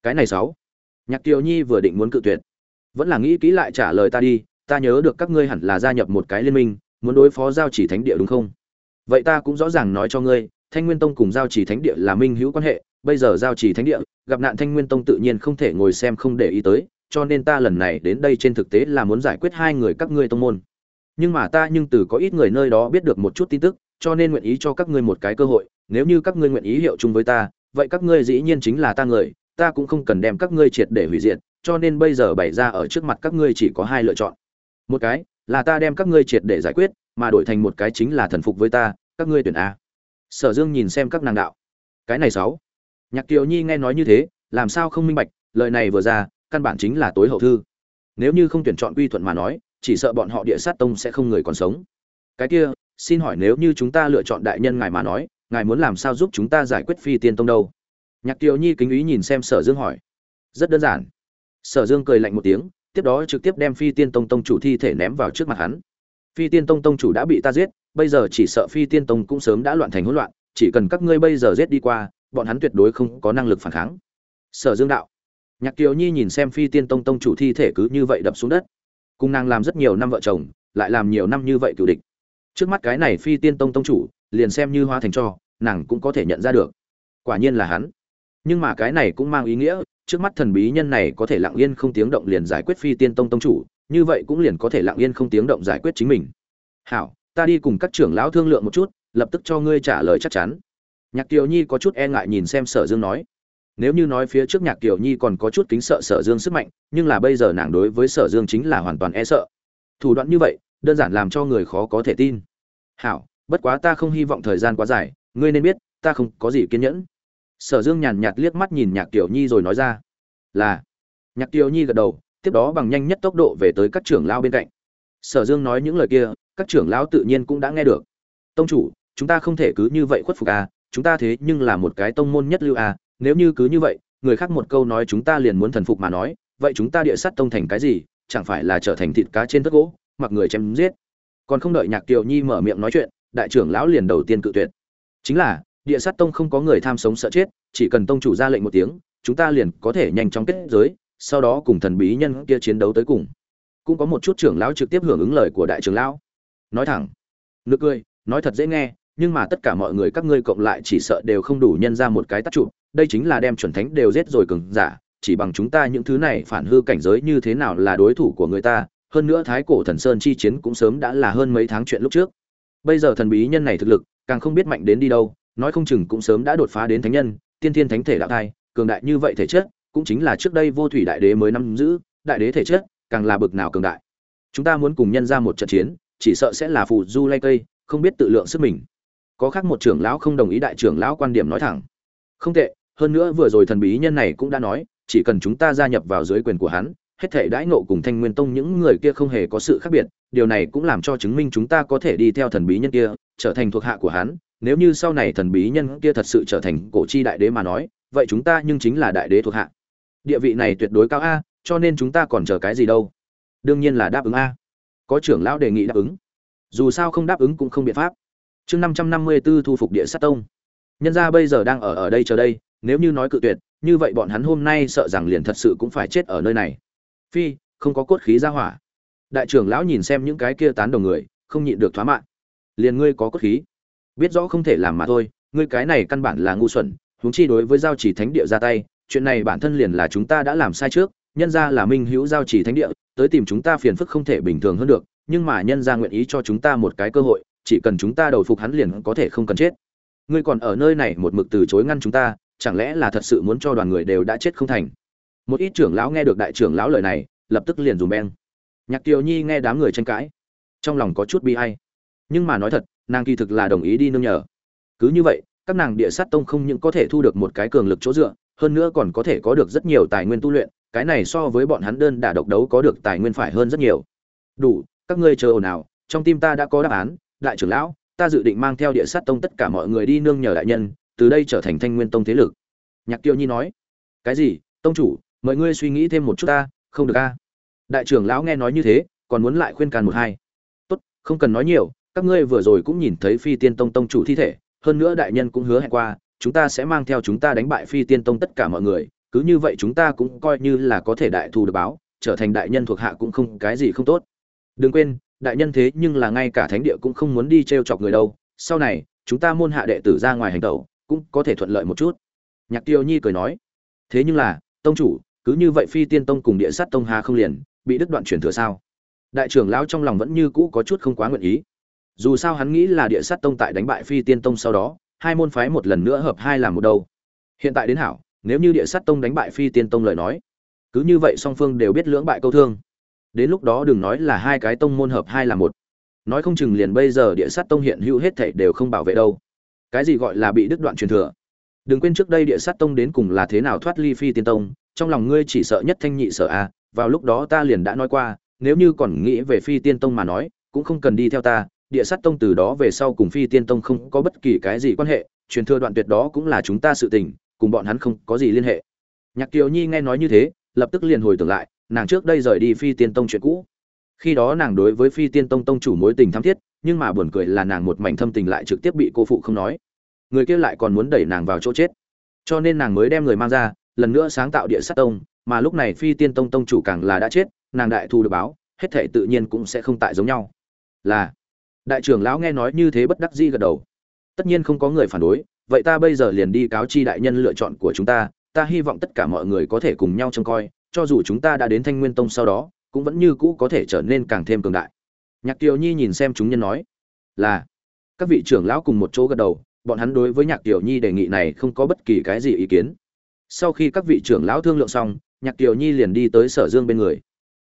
cái này sáu. Nhạc kiều nhi vừa định muốn cự tuyệt, vẫn là nghĩ kỹ lại trả lời ta đi, ta nhớ được các ngươi hẳn là gia nhập một cái liên minh, muốn đối phó giao chỉ thánh địa đúng không? Vậy ta cũng rõ ràng nói cho ngươi, thanh nguyên tông cùng giao chỉ thánh địa là minh hữu quan hệ, bây giờ giao chỉ thánh địa, gặp nạn thanh nguyên tông tự nhiên không thể ngồi xem không để ý tới, cho nên ta lần này đến đây trên thực tế là muốn giải quyết hai người các ngươi tông môn. Nhưng mà ta nhưng từ có ít người nơi đó biết được một chút tin tức, cho nên nguyện ý cho các ngươi một cái cơ hội, nếu như các ngươi nguyện ý hiệu chung với ta vậy các ngươi dĩ nhiên chính là ta người, ta cũng không cần đem các ngươi triệt để hủy diệt, cho nên bây giờ bày ra ở trước mặt các ngươi chỉ có hai lựa chọn. Một cái là ta đem các ngươi triệt để giải quyết, mà đổi thành một cái chính là thần phục với ta, các ngươi tuyển a. Sở dương nhìn xem các nàng đạo. Cái này sáu. Nhạc kiều nhi nghe nói như thế, làm sao không minh bạch, lời này vừa ra, căn bản chính là tối hậu thư. Nếu như không tuyển chọn quy thuận mà nói, chỉ sợ bọn họ địa sát tông sẽ không người còn sống. Cái kia, xin hỏi nếu như chúng ta lựa chọn đại nhân ngài mà nói ngài muốn làm sao giúp chúng ta giải quyết phi tiên tông đâu? Nhạc kiều nhi kính ý nhìn xem sở dương hỏi. Rất đơn giản. Sở dương cười lạnh một tiếng, tiếp đó trực tiếp đem phi tiên tông tông chủ thi thể ném vào trước mặt hắn. Phi tiên tông tông chủ đã bị ta giết, bây giờ chỉ sợ phi tiên tông cũng sớm đã loạn thành hỗn loạn, chỉ cần các ngươi bây giờ giết đi qua, bọn hắn tuyệt đối không có năng lực phản kháng. Sở dương đạo. Nhạc kiều nhi nhìn xem phi tiên tông tông chủ thi thể cứ như vậy đập xuống đất. Cùng nàng làm rất nhiều năm vợ chồng, lại làm nhiều năm như vậy cựu địch. Trước mắt cái này phi tiên tông tông chủ liền xem như hoa thành cho, nàng cũng có thể nhận ra được. Quả nhiên là hắn. Nhưng mà cái này cũng mang ý nghĩa, trước mắt thần bí nhân này có thể lặng yên không tiếng động liền giải quyết phi tiên tông tông chủ, như vậy cũng liền có thể lặng yên không tiếng động giải quyết chính mình. Hảo, ta đi cùng các trưởng lão thương lượng một chút, lập tức cho ngươi trả lời chắc chắn. Nhạc kiều nhi có chút e ngại nhìn xem sở dương nói. Nếu như nói phía trước nhạc kiều nhi còn có chút kính sợ sở dương sức mạnh, nhưng là bây giờ nàng đối với sở dương chính là hoàn toàn e sợ. Thủ đoạn như vậy, đơn giản làm cho người khó có thể tin. Hảo bất quá ta không hy vọng thời gian quá dài, ngươi nên biết, ta không có gì kiên nhẫn. Sở dương nhàn nhạt liếc mắt nhìn nhạc kiều nhi rồi nói ra, là. Nhạc kiều nhi gật đầu, tiếp đó bằng nhanh nhất tốc độ về tới các trưởng lao bên cạnh. Sở dương nói những lời kia, các trưởng lão tự nhiên cũng đã nghe được. Tông chủ, chúng ta không thể cứ như vậy khuất phục à chúng ta thế nhưng là một cái tông môn nhất lưu à nếu như cứ như vậy, người khác một câu nói chúng ta liền muốn thần phục mà nói, vậy chúng ta địa sát tông thành cái gì, chẳng phải là trở thành thịt cá trên tất gỗ, mặc người chém giết. Còn không đợi nhạc kiều nhi mở miệng nói chuyện đại trưởng lão liền đầu tiên cự tuyệt. Chính là, địa sát tông không có người tham sống sợ chết, chỉ cần tông chủ ra lệnh một tiếng, chúng ta liền có thể nhanh chóng kết giới, sau đó cùng thần bí nhân kia chiến đấu tới cùng. Cũng có một chút trưởng lão trực tiếp hưởng ứng lời của đại trưởng lão. Nói thẳng, nực cười, nói thật dễ nghe, nhưng mà tất cả mọi người các ngươi cộng lại chỉ sợ đều không đủ nhân ra một cái tác trụ, đây chính là đem chuẩn thánh đều giết rồi cường giả, chỉ bằng chúng ta những thứ này phản hư cảnh giới như thế nào là đối thủ của người ta, hơn nữa thái cổ thần sơn chi chiến cũng sớm đã là hơn mấy tháng chuyện lúc trước bây giờ thần bí nhân này thực lực, càng không biết mạnh đến đi đâu, nói không chừng cũng sớm đã đột phá đến thánh nhân, tiên thiên thánh thể đạo thai, cường đại như vậy thể chất, cũng chính là trước đây vô thủy đại đế mới nắm giữ, đại đế thể chất, càng là bực nào cường đại. Chúng ta muốn cùng nhân ra một trận chiến, chỉ sợ sẽ là phù du lay cây, không biết tự lượng sức mình. Có khác một trưởng lão không đồng ý đại trưởng lão quan điểm nói thẳng. Không tệ, hơn nữa vừa rồi thần bí nhân này cũng đã nói, chỉ cần chúng ta gia nhập vào dưới quyền của hắn hết thể đãi nộ cùng thanh nguyên tông những người kia không hề có sự khác biệt, điều này cũng làm cho chứng minh chúng ta có thể đi theo thần bí nhân kia, trở thành thuộc hạ của hắn. Nếu như sau này thần bí nhân kia thật sự trở thành cổ chi đại đế mà nói, vậy chúng ta nhưng chính là đại đế thuộc hạ. Địa vị này tuyệt đối cao a, cho nên chúng ta còn chờ cái gì đâu? Đương nhiên là đáp ứng a. Có trưởng lão đề nghị đáp ứng. Dù sao không đáp ứng cũng không biện pháp. Chương năm trăm năm mươi b ố thu phục địa sát tông. Nhân gia bây giờ đang ở ở đây chờ đây, nếu như nói cự tuyệt, như vậy bọn hắn hôm nay sợ rằng liền thật sự cũng phải chết ở nơi này phi, không có cốt khí ra hỏa. Đại trưởng lão nhìn xem những cái kia tán đồng người, không nhịn được thoá mạng liền ngươi có cốt khí. Biết rõ không thể làm mà thôi, ngươi cái này căn bản là ngu xuẩn, huống chi đối với giao chỉ thánh địa ra tay, chuyện này bản thân liền là chúng ta đã làm sai trước, nhân ra là minh hữu giao chỉ thánh địa, tới tìm chúng ta phiền phức không thể bình thường hơn được, nhưng mà nhân ra nguyện ý cho chúng ta một cái cơ hội, chỉ cần chúng ta đầu phục hắn liền có thể không cần chết. Ngươi còn ở nơi này một mực từ chối ngăn chúng ta, chẳng lẽ là thật sự muốn cho đoàn người đều đã chết không thành? Một ít trưởng lão nghe được đại trưởng lão lời này, lập tức liền dùng beng. Nhạc kiều nhi nghe đám người tranh cãi, trong lòng có chút bi hay nhưng mà nói thật, nàng kỳ thực là đồng ý đi nương nhờ. Cứ như vậy, các nàng địa sát tông không những có thể thu được một cái cường lực chỗ dựa, hơn nữa còn có thể có được rất nhiều tài nguyên tu luyện, cái này so với bọn hắn đơn đả độc đấu có được tài nguyên phải hơn rất nhiều. Đủ, các ngươi chờ ồn ào, trong tim ta đã có đáp án, đại trưởng lão, ta dự định mang theo địa sát tông tất cả mọi người đi nương nhờ đại nhân, từ đây trở thành thanh nguyên tông thế lực. Nhạc kiều nhi nói, cái gì, tông chủ mời ngươi suy nghĩ thêm một chút ta, không được a. Đại trưởng lão nghe nói như thế, còn muốn lại khuyên can một hai. Tốt, không cần nói nhiều, các ngươi vừa rồi cũng nhìn thấy phi tiên tông tông chủ thi thể, hơn nữa đại nhân cũng hứa hẹn qua, chúng ta sẽ mang theo chúng ta đánh bại phi tiên tông tất cả mọi người, cứ như vậy chúng ta cũng coi như là có thể đại thù được báo, trở thành đại nhân thuộc hạ cũng không, cái gì không tốt. Đừng quên, đại nhân thế nhưng là ngay cả thánh địa cũng không muốn đi t r e o chọc người đâu, sau này, chúng ta môn hạ đệ tử ra ngoài hành tẩu, cũng có thể thuận lợi một chút. Nhạc tiêu nhi cười nói. Thế nhưng là, tông chủ cứ như vậy phi tiên tông cùng địa sát tông hà không liền, bị đứt đoạn chuyển thừa sao? Đại trưởng lão trong lòng vẫn như cũ có chút không quá nguyện ý. Dù sao hắn nghĩ là địa sát tông tại đánh bại phi tiên tông sau đó, hai môn phái một lần nữa hợp hai làm một đâu. Hiện tại đến hảo, nếu như địa sát tông đánh bại phi tiên tông lời nói, cứ như vậy song phương đều biết lưỡng bại câu thương. Đến lúc đó đừng nói là hai cái tông môn hợp hai là một. Nói không chừng liền bây giờ địa sát tông hiện hữu hết thảy đều không bảo vệ đâu. Cái gì gọi là bị đứt đoạn truyền thừa? Đừng quên trước đây địa sát tông đến cùng là thế nào thoát ly phi tiên tông trong lòng ngươi chỉ sợ nhất thanh nhị sợ a, vào lúc đó ta liền đã nói qua, nếu như còn nghĩ về phi tiên tông mà nói, cũng không cần đi theo ta, địa sát tông từ đó về sau cùng phi tiên tông không có bất kỳ cái gì quan hệ, truyền thừa đoạn tuyệt đó cũng là chúng ta sự tình, cùng bọn hắn không có gì liên hệ. Nhạc kiều nhi nghe nói như thế, lập tức liền hồi tưởng lại, nàng trước đây rời đi phi tiên tông chuyện cũ. Khi đó nàng đối với phi tiên tông tông chủ mối tình thắm thiết, nhưng mà buồn cười là nàng một mảnh thâm tình lại trực tiếp bị cô phụ không nói. Người kia lại còn muốn đẩy nàng vào chỗ chết. Cho nên nàng mới đem người mang ra lần nữa sáng tạo địa sát tông, mà lúc này phi tiên tông tông chủ càng là đã chết, nàng đại thu được báo, hết thể tự nhiên cũng sẽ không tại giống nhau. Là, đại trưởng lão nghe nói như thế bất đắc dĩ gật đầu. Tất nhiên không có người phản đối, vậy ta bây giờ liền đi cáo chi đại nhân lựa chọn của chúng ta ta hy vọng tất cả mọi người có thể cùng nhau trông coi, cho dù chúng ta đã đến thanh nguyên tông sau đó, cũng vẫn như cũ có thể trở nên càng thêm cường đại. Nhạc kiều nhi nhìn xem chúng nhân nói, là. Các vị trưởng lão cùng một chỗ gật đầu, bọn hắn đối với nhạc kiều nhi đề nghị này không có bất kỳ cái gì ý kiến sau khi các vị trưởng lão thương lượng xong, nhạc kiều nhi liền đi tới sở dương bên người.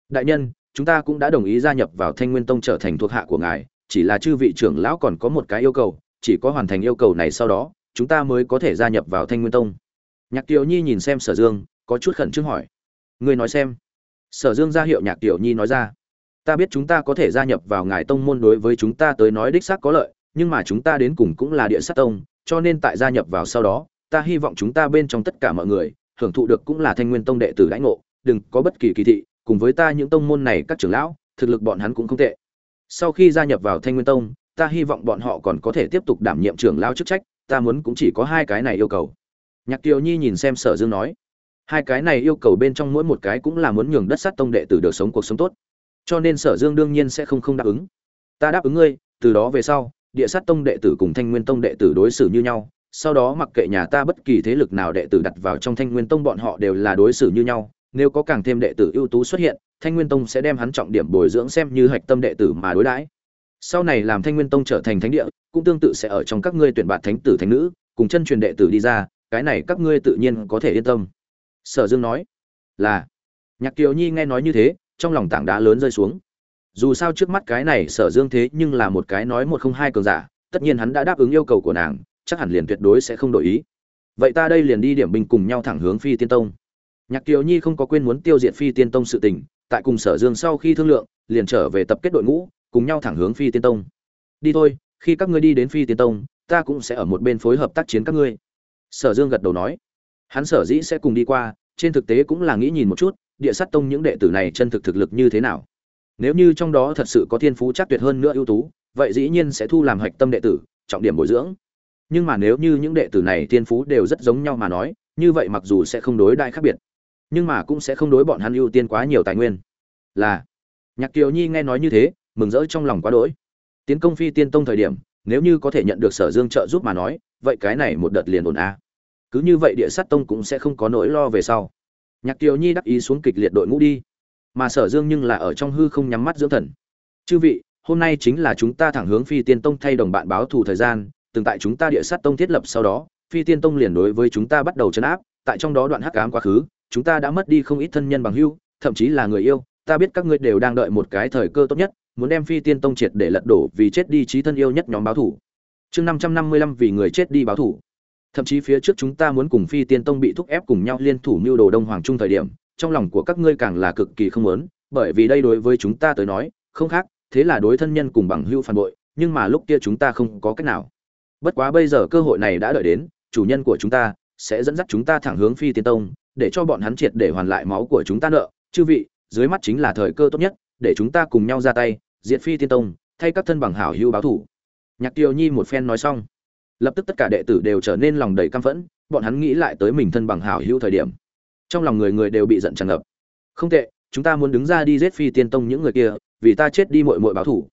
Đại nhân, chúng ta cũng đã đồng ý gia nhập vào thanh nguyên tông trở thành thuộc hạ của ngài, chỉ là chư vị trưởng lão còn có một cái yêu cầu, chỉ có hoàn thành yêu cầu này sau đó, chúng ta mới có thể gia nhập vào thanh nguyên tông. Nhạc kiều nhi nhìn xem sở dương, có chút khẩn trương hỏi. Ngươi nói xem. Sở dương ra hiệu nhạc kiều nhi nói ra. Ta biết chúng ta có thể gia nhập vào ngài tông môn đối với chúng ta tới nói đích xác có lợi, nhưng mà chúng ta đến cùng cũng là địa sát tông, cho nên tại gia nhập vào sau đó ta hy vọng chúng ta bên trong tất cả mọi người, hưởng thụ được cũng là thanh nguyên tông đệ tử lãnh ngộ, đừng có bất kỳ kỳ thị, cùng với ta những tông môn này các trưởng lão, thực lực bọn hắn cũng không tệ. Sau khi gia nhập vào thanh nguyên tông, ta hy vọng bọn họ còn có thể tiếp tục đảm nhiệm trưởng lão chức trách, ta muốn cũng chỉ có hai cái này yêu cầu. Nhạc kiều nhi nhìn xem sở dương nói, hai cái này yêu cầu bên trong mỗi một cái cũng là muốn nhường đất sát tông đệ tử được sống cuộc sống tốt. Cho nên sở dương đương nhiên sẽ không không đáp ứng. Ta đáp ứng ngươi, từ đó về sau, địa sát tông đệ tử cùng thanh nguyên tông đệ tử đối xử như nhau sau đó mặc kệ nhà ta bất kỳ thế lực nào đệ tử đặt vào trong thanh nguyên tông bọn họ đều là đối xử như nhau, nếu có càng thêm đệ tử ưu tú xuất hiện, thanh nguyên tông sẽ đem hắn trọng điểm bồi dưỡng xem như hạch tâm đệ tử mà đối đãi. Sau này làm thanh nguyên tông trở thành thánh địa, cũng tương tự sẽ ở trong các ngươi tuyển bạt thánh tử thánh nữ, cùng chân truyền đệ tử đi ra, cái này các ngươi tự nhiên có thể yên tâm. Sở dương nói, là. Nhạc kiều nhi nghe nói như thế, trong lòng tảng đá lớn rơi xuống. Dù sao trước mắt cái này sở dương thế nhưng là một cái nói một không hai cường giả, tất nhiên hắn đã đáp ứng yêu cầu của nàng chắc hẳn liền tuyệt đối sẽ không đổi ý. Vậy ta đây liền đi điểm binh cùng nhau thẳng hướng phi tiên tông. Nhạc kiều nhi không có quên muốn tiêu diệt phi tiên tông sự tình, tại cùng sở dương sau khi thương lượng, liền trở về tập kết đội ngũ, cùng nhau thẳng hướng phi tiên tông. Đi thôi, khi các ngươi đi đến phi tiên tông, ta cũng sẽ ở một bên phối hợp tác chiến các ngươi. Sở dương gật đầu nói. Hắn sở dĩ sẽ cùng đi qua, trên thực tế cũng là nghĩ nhìn một chút, địa sát tông những đệ tử này chân thực thực lực như thế nào. Nếu như trong đó thật sự có thiên phú chắc tuyệt hơn nữa ưu tú, vậy dĩ nhiên sẽ thu làm hạch tâm đệ tử, trọng điểm bồi dưỡng nhưng mà nếu như những đệ tử này thiên phú đều rất giống nhau mà nói, như vậy mặc dù sẽ không đối đại khác biệt, nhưng mà cũng sẽ không đối bọn hắn ưu tiên quá nhiều tài nguyên. Là, nhạc kiều nhi nghe nói như thế, mừng rỡ trong lòng quá đỗi. Tiến công phi tiên tông thời điểm, nếu như có thể nhận được sở dương trợ giúp mà nói, vậy cái này một đợt liền ổn a. Cứ như vậy địa sát tông cũng sẽ không có nỗi lo về sau. Nhạc kiều nhi đắc ý xuống kịch liệt đội ngũ đi. Mà sở dương nhưng là ở trong hư không nhắm mắt dưỡng thần. Chư vị, hôm nay chính là chúng ta thẳng hướng phi tiên tông thay đồng bạn báo thù thời gian từng tại chúng ta địa sát tông thiết lập sau đó, phi tiên tông liền đối với chúng ta bắt đầu chấn áp, tại trong đó đoạn hắc ám quá khứ, chúng ta đã mất đi không ít thân nhân bằng hữu, thậm chí là người yêu, ta biết các ngươi đều đang đợi một cái thời cơ tốt nhất, muốn đem phi tiên tông triệt để lật đổ vì chết đi trí thân yêu nhất nhóm báo thủ. Chương năm trăm năm mươi lăm vì người chết đi báo thủ. Thậm chí phía trước chúng ta muốn cùng phi tiên tông bị thúc ép cùng nhau liên thủ mưu đồ đông hoàng trung thời điểm, trong lòng của các ngươi càng là cực kỳ không muốn, bởi vì đây đối với chúng ta tới nói, không khác, thế là đối thân nhân cùng bằng hữu phản bội, nhưng mà lúc kia chúng ta không có cách nào bất quá bây giờ cơ hội này đã đợi đến, chủ nhân của chúng ta sẽ dẫn dắt chúng ta thẳng hướng phi tiên tông, để cho bọn hắn triệt để hoàn lại máu của chúng ta nợ. Chư vị, dưới mắt chính là thời cơ tốt nhất, để chúng ta cùng nhau ra tay, diệt phi tiên tông, thay các thân bằng hảo hữu báo thủ. Nhạc tiêu nhi một phen nói xong, lập tức tất cả đệ tử đều trở nên lòng đầy căm phẫn, bọn hắn nghĩ lại tới mình thân bằng hảo hữu thời điểm, trong lòng người người đều bị giận tràn ngập. Không tệ, chúng ta muốn đứng ra đi giết phi tiên tông những người kia, vì ta chết đi mội mội báo thủ.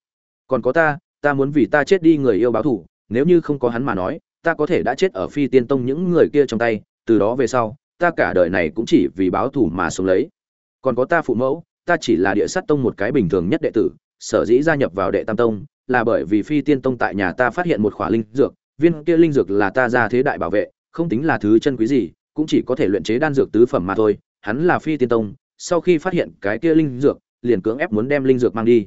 Còn có ta ta muốn vì ta chết đi người yêu báo thủ nếu như không có hắn mà nói, ta có thể đã chết ở phi tiên tông những người kia trong tay, từ đó về sau, ta cả đời này cũng chỉ vì báo thù mà sống lấy. Còn có ta phụ mẫu, ta chỉ là địa sát tông một cái bình thường nhất đệ tử, sở dĩ gia nhập vào đệ tam tông, là bởi vì phi tiên tông tại nhà ta phát hiện một khỏa linh dược, viên kia linh dược là ta ra thế đại bảo vệ, không tính là thứ chân quý gì, cũng chỉ có thể luyện chế đan dược tứ phẩm mà thôi, hắn là phi tiên tông, sau khi phát hiện cái kia linh dược, liền cưỡng ép muốn đem linh dược mang đi.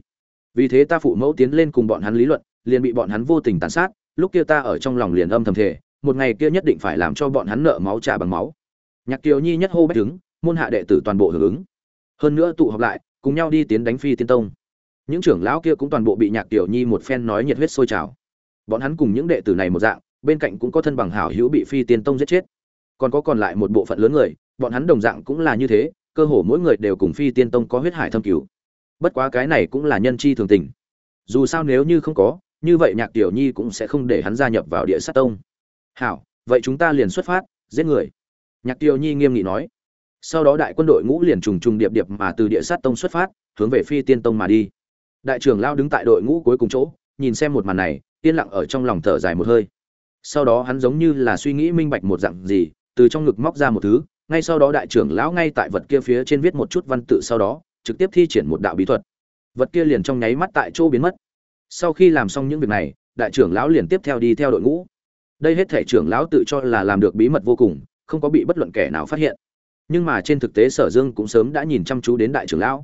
Vì thế ta phụ mẫu tiến lên cùng bọn hắn lý luận, liền bị bọn hắn vô tình tàn sát lúc kia ta ở trong lòng liền âm thầm thể một ngày kia nhất định phải làm cho bọn hắn nợ máu trả bằng máu. Nhạc kiều nhi nhất hô bách đứng, môn hạ đệ tử toàn bộ hưởng ứng. Hơn nữa tụ họp lại, cùng nhau đi tiến đánh phi tiên tông. Những trưởng lão kia cũng toàn bộ bị nhạc tiểu nhi một phen nói nhiệt huyết sôi trào. Bọn hắn cùng những đệ tử này một dạng, bên cạnh cũng có thân bằng hảo hữu bị phi tiên tông giết chết. Còn có còn lại một bộ phận lớn người, bọn hắn đồng dạng cũng là như thế, cơ hồ mỗi người đều cùng phi tiên tông có huyết hải thâm cứu bất quá cái này cũng là nhân chi thường tình. Dù sao nếu như không có như vậy nhạc tiểu nhi cũng sẽ không để hắn gia nhập vào địa sát tông. Hảo, vậy chúng ta liền xuất phát, giết người. Nhạc tiểu nhi nghiêm nghị nói. Sau đó đại quân đội ngũ liền trùng trùng điệp điệp mà từ địa sát tông xuất phát, hướng về phi tiên tông mà đi. Đại trưởng lao đứng tại đội ngũ cuối cùng chỗ, nhìn xem một màn này, yên lặng ở trong lòng thở dài một hơi. Sau đó hắn giống như là suy nghĩ minh bạch một dạng gì, từ trong ngực móc ra một thứ, ngay sau đó đại trưởng lão ngay tại vật kia phía trên viết một chút văn tự sau đó, trực tiếp thi triển một đạo bí thuật. Vật kia liền trong nháy mắt tại chỗ biến mất sau khi làm xong những việc này, đại trưởng lão liền tiếp theo đi theo đội ngũ. Đây hết thể trưởng lão tự cho là làm được bí mật vô cùng, không có bị bất luận kẻ nào phát hiện. Nhưng mà trên thực tế sở dương cũng sớm đã nhìn chăm chú đến đại trưởng lão.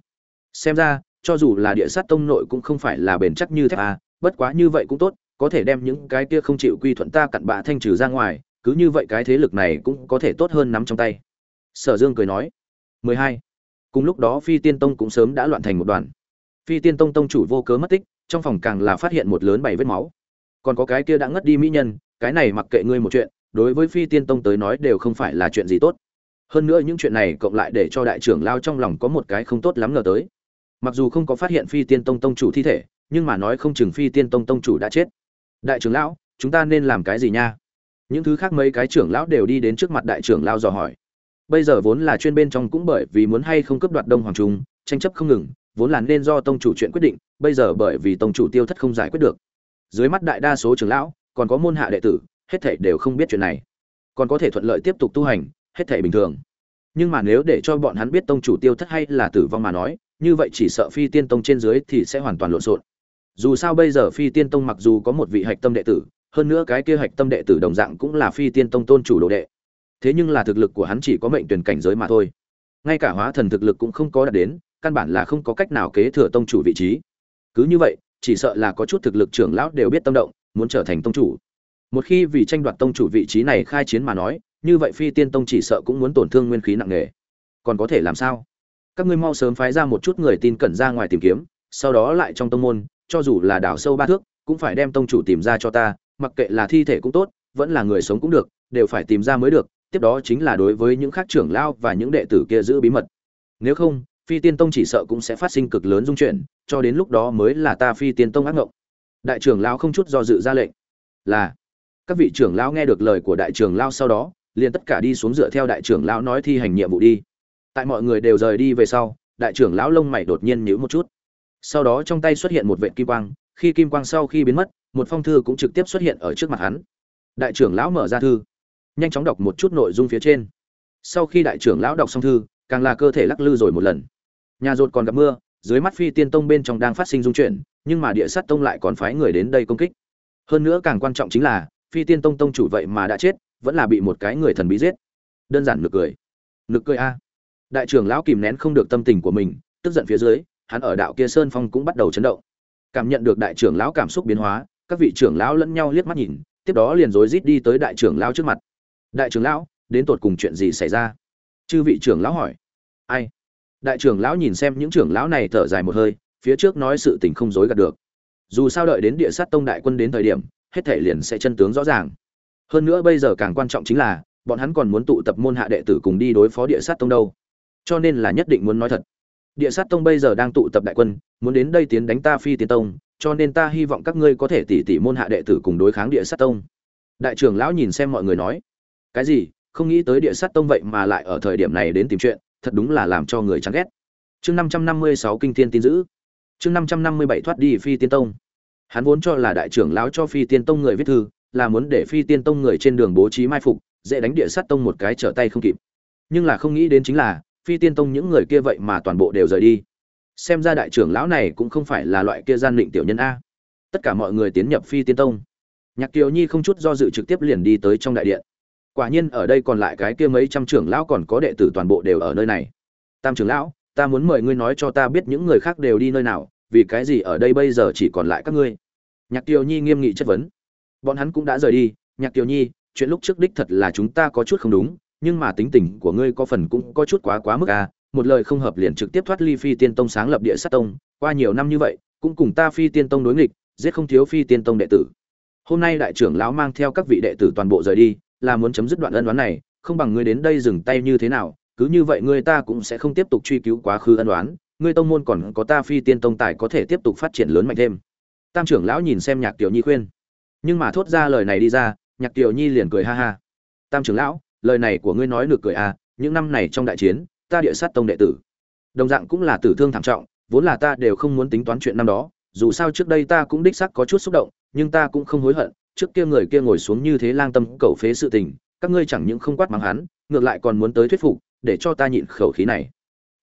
Xem ra, cho dù là địa sát tông nội cũng không phải là bền chắc như thép à bất quá như vậy cũng tốt, có thể đem những cái kia không chịu quy thuận ta cặn bạ thanh trừ ra ngoài, cứ như vậy cái thế lực này cũng có thể tốt hơn nắm trong tay. Sở dương cười nói 12. cùng lúc đó phi tiên tông cũng sớm đã loạn thành một đoàn. Phi tiên tông tông chủ vô cớ mất tích trong phòng càng là phát hiện một lớn bảy vết máu. Còn có cái kia đã ngất đi mỹ nhân, cái này mặc kệ ngươi một chuyện, đối với phi tiên tông tới nói đều không phải là chuyện gì tốt. Hơn nữa những chuyện này cộng lại để cho đại trưởng lao trong lòng có một cái không tốt lắm ngờ tới. Mặc dù không có phát hiện phi tiên tông tông chủ thi thể, nhưng mà nói không chừng phi tiên tông tông chủ đã chết. Đại trưởng lão, chúng ta nên làm cái gì nha? Những thứ khác mấy cái trưởng lão đều đi đến trước mặt đại trưởng lao dò hỏi. Bây giờ vốn là chuyên bên trong cũng bởi vì muốn hay không cướp đoạt đông hoàng trung, tranh chấp không ngừng, vốn là nên do tông chủ chuyện quyết định bây giờ bởi vì tông chủ tiêu thất không giải quyết được. Dưới mắt đại đa số trưởng lão, còn có môn hạ đệ tử, hết thảy đều không biết chuyện này. Còn có thể thuận lợi tiếp tục tu hành, hết thảy bình thường. Nhưng mà nếu để cho bọn hắn biết tông chủ tiêu thất hay là tử vong mà nói, như vậy chỉ sợ phi tiên tông trên dưới thì sẽ hoàn toàn lộn xộn. Dù sao bây giờ phi tiên tông mặc dù có một vị hạch tâm đệ tử, hơn nữa cái kia hạch tâm đệ tử đồng dạng cũng là phi tiên tông tôn chủ đồ đệ. Thế nhưng là thực lực của hắn chỉ có mệnh tuyển cảnh giới mà thôi. Ngay cả hóa thần thực lực cũng không có đạt đến, căn bản là không có cách nào kế thừa tông chủ vị trí cứ như vậy, chỉ sợ là có chút thực lực trưởng lão đều biết tâm động, muốn trở thành tông chủ. Một khi vì tranh đoạt tông chủ vị trí này khai chiến mà nói, như vậy phi tiên tông chỉ sợ cũng muốn tổn thương nguyên khí nặng nề. Còn có thể làm sao? Các ngươi mau sớm phái ra một chút người tin cẩn ra ngoài tìm kiếm, sau đó lại trong tông môn, cho dù là đảo sâu ba thước, cũng phải đem tông chủ tìm ra cho ta, mặc kệ là thi thể cũng tốt, vẫn là người sống cũng được, đều phải tìm ra mới được, tiếp đó chính là đối với những khác trưởng lao và những đệ tử kia giữ bí mật. Nếu không phi tiên tông chỉ sợ cũng sẽ phát sinh cực lớn dung chuyển, cho đến lúc đó mới là ta phi tiên tông ác ngộng. Đại trưởng lão không chút do dự ra lệnh. Là, các vị trưởng lão nghe được lời của đại trưởng lão sau đó, liền tất cả đi xuống dựa theo đại trưởng lão nói thi hành nhiệm vụ đi. Tại mọi người đều rời đi về sau, đại trưởng lão lông mày đột nhiên nhíu một chút. Sau đó trong tay xuất hiện một vệt kim quang, khi kim quang sau khi biến mất, một phong thư cũng trực tiếp xuất hiện ở trước mặt hắn. Đại trưởng lão mở ra thư, nhanh chóng đọc một chút nội dung phía trên. Sau khi đại trưởng lão đọc xong thư, càng là cơ thể lắc lư rồi một lần nhà rột còn gặp mưa, dưới mắt phi tiên tông bên trong đang phát sinh dung chuyển, nhưng mà địa sát tông lại còn phái người đến đây công kích. Hơn nữa càng quan trọng chính là, phi tiên tông tông chủ vậy mà đã chết, vẫn là bị một cái người thần bí giết. Đơn giản nực cười. Nực cười a. Đại trưởng lão kìm nén không được tâm tình của mình, tức giận phía dưới, hắn ở đạo kia sơn phong cũng bắt đầu chấn động. Cảm nhận được đại trưởng lão cảm xúc biến hóa, các vị trưởng lão lẫn nhau liếc mắt nhìn, tiếp đó liền rối rít đi tới đại trưởng lão trước mặt. Đại trưởng lão, đến tột cùng chuyện gì xảy ra? Chư vị trưởng lão hỏi. Ai? Đại trưởng lão nhìn xem những trưởng lão này thở dài một hơi, phía trước nói sự tình không dối gạt được. Dù sao đợi đến địa sát tông đại quân đến thời điểm, hết thể liền sẽ chân tướng rõ ràng. Hơn nữa bây giờ càng quan trọng chính là, bọn hắn còn muốn tụ tập môn hạ đệ tử cùng đi đối phó địa sát tông đâu. Cho nên là nhất định muốn nói thật. Địa sát tông bây giờ đang tụ tập đại quân, muốn đến đây tiến đánh ta phi tiến tông, cho nên ta hy vọng các ngươi có thể tỉ tỉ môn hạ đệ tử cùng đối kháng địa sát tông. Đại trưởng lão nhìn xem mọi người nói, cái gì? Không nghĩ tới địa sát tông vậy mà lại ở thời điểm này đến tìm chuyện thật đúng là làm cho người chán ghét. Chương năm trăm năm mươi sáu kinh thiên tin giữ. Chương năm trăm năm mươi bảy thoát đi phi tiên tông. Hắn vốn cho là đại trưởng lão cho phi tiên tông người viết thư, là muốn để phi tiên tông người trên đường bố trí mai phục, dễ đánh địa sát tông một cái trở tay không kịp. Nhưng là không nghĩ đến chính là, phi tiên tông những người kia vậy mà toàn bộ đều rời đi. Xem ra đại trưởng lão này cũng không phải là loại kia gian định tiểu nhân a. Tất cả mọi người tiến nhập phi tiên tông. Nhạc kiều nhi không chút do dự trực tiếp liền đi tới trong đại điện quả nhiên ở đây còn lại cái kia mấy trăm trưởng lão còn có đệ tử toàn bộ đều ở nơi này. Tam trưởng lão, ta muốn mời ngươi nói cho ta biết những người khác đều đi nơi nào, vì cái gì ở đây bây giờ chỉ còn lại các ngươi? Nhạc kiều nhi nghiêm nghị chất vấn. Bọn hắn cũng đã rời đi. Nhạc kiều nhi, chuyện lúc trước đích thật là chúng ta có chút không đúng, nhưng mà tính tình của ngươi có phần cũng có chút quá quá mức à. Một lời không hợp liền trực tiếp thoát ly phi tiên tông sáng lập địa sát tông. Qua nhiều năm như vậy, cũng cùng ta phi tiên tông đối nghịch, giết không thiếu phi tiên tông đệ tử. Hôm nay đại trưởng lão mang theo các vị đệ tử toàn bộ rời đi là muốn chấm dứt đoạn ân đoán này, không bằng ngươi đến đây dừng tay như thế nào, cứ như vậy ngươi ta cũng sẽ không tiếp tục truy cứu quá khứ ân đoán ngươi tông môn còn có ta phi tiên tông tài có thể tiếp tục phát triển lớn mạnh thêm. Tam trưởng lão nhìn xem nhạc tiểu nhi khuyên. Nhưng mà thốt ra lời này đi ra, nhạc tiểu nhi liền cười ha ha. Tam trưởng lão, lời này của ngươi nói được cười à những năm này trong đại chiến, ta địa sát tông đệ tử. Đồng dạng cũng là tử thương thảm trọng, vốn là ta đều không muốn tính toán chuyện năm đó, dù sao trước đây ta cũng đích sắc có chút xúc động, nhưng ta cũng không hối hận trước kia người kia ngồi xuống như thế lang tâm cầu phế sự tình, các ngươi chẳng những không quát mắng hắn, ngược lại còn muốn tới thuyết phục, để cho ta nhịn khẩu khí này.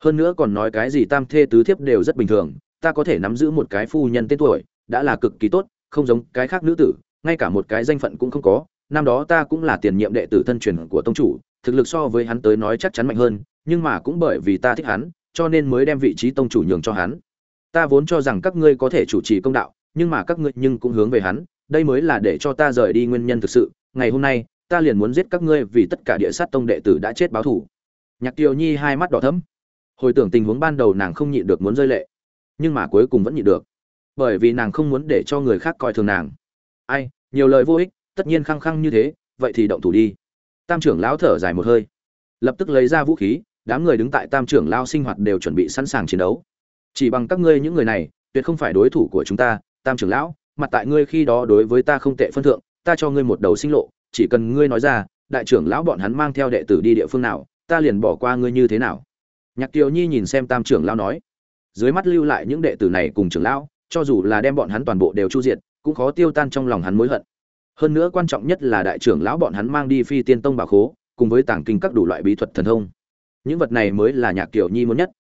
Hơn nữa còn nói cái gì tam thê tứ thiếp đều rất bình thường, ta có thể nắm giữ một cái phu nhân tên tuổi, đã là cực kỳ tốt, không giống cái khác nữ tử, ngay cả một cái danh phận cũng không có, năm đó ta cũng là tiền nhiệm đệ tử thân truyền của tông chủ, thực lực so với hắn tới nói chắc chắn mạnh hơn, nhưng mà cũng bởi vì ta thích hắn, cho nên mới đem vị trí tông chủ nhường cho hắn. Ta vốn cho rằng các ngươi có thể chủ trì công đạo, nhưng mà các ngươi nhưng cũng hướng về hắn đây mới là để cho ta rời đi nguyên nhân thực sự, ngày hôm nay, ta liền muốn giết các ngươi vì tất cả địa sát tông đệ tử đã chết báo thù. Nhạc kiều nhi hai mắt đỏ thẫm. Hồi tưởng tình huống ban đầu nàng không nhịn được muốn rơi lệ, nhưng mà cuối cùng vẫn nhịn được. Bởi vì nàng không muốn để cho người khác coi thường nàng. Ai, nhiều lời vô ích, tất nhiên khăng khăng như thế, vậy thì động thủ đi. Tam trưởng lão thở dài một hơi. Lập tức lấy ra vũ khí, đám người đứng tại tam trưởng lao sinh hoạt đều chuẩn bị sẵn sàng chiến đấu. Chỉ bằng các ngươi những người này, tuyệt không phải đối thủ của chúng ta, tam trưởng lão mặt tại ngươi khi đó đối với ta không tệ phân thượng, ta cho ngươi một đầu sinh lộ, chỉ cần ngươi nói ra, đại trưởng lão bọn hắn mang theo đệ tử đi địa phương nào, ta liền bỏ qua ngươi như thế nào. Nhạc kiều nhi nhìn xem tam trưởng lão nói, dưới mắt lưu lại những đệ tử này cùng trưởng lão, cho dù là đem bọn hắn toàn bộ đều chu diệt, cũng khó tiêu tan trong lòng hắn mối hận. Hơn nữa quan trọng nhất là đại trưởng lão bọn hắn mang đi phi tiên tông bảo khố, cùng với tàng kinh các đủ loại bí thuật thần thông. Những vật này mới là nhạc tiểu nhi muốn nhất.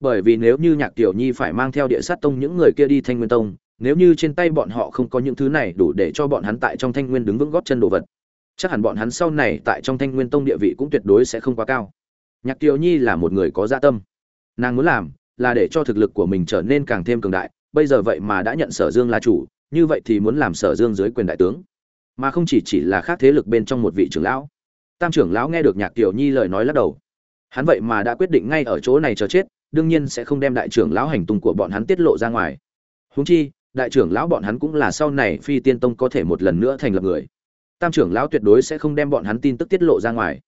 Bởi vì nếu như nhạc tiểu nhi phải mang theo địa sát tông những người kia đi thanh nguyên tông nếu như trên tay bọn họ không có những thứ này đủ để cho bọn hắn tại trong thanh nguyên đứng vững gót chân đồ vật, chắc hẳn bọn hắn sau này tại trong thanh nguyên tông địa vị cũng tuyệt đối sẽ không quá cao. Nhạc tiểu nhi là một người có dạ tâm. Nàng muốn làm là để cho thực lực của mình trở nên càng thêm cường đại, bây giờ vậy mà đã nhận sở dương là chủ, như vậy thì muốn làm sở dương dưới quyền đại tướng. Mà không chỉ chỉ là khác thế lực bên trong một vị trưởng lão. Tam trưởng lão nghe được nhạc tiểu nhi lời nói lắc đầu. Hắn vậy mà đã quyết định ngay ở chỗ này chờ chết, đương nhiên sẽ không đem đại trưởng lão hành tung của bọn hắn tiết lộ ra ngoài. Húng chi đại trưởng lão bọn hắn cũng là sau này phi tiên tông có thể một lần nữa thành lập người. Tam trưởng lão tuyệt đối sẽ không đem bọn hắn tin tức tiết lộ ra ngoài.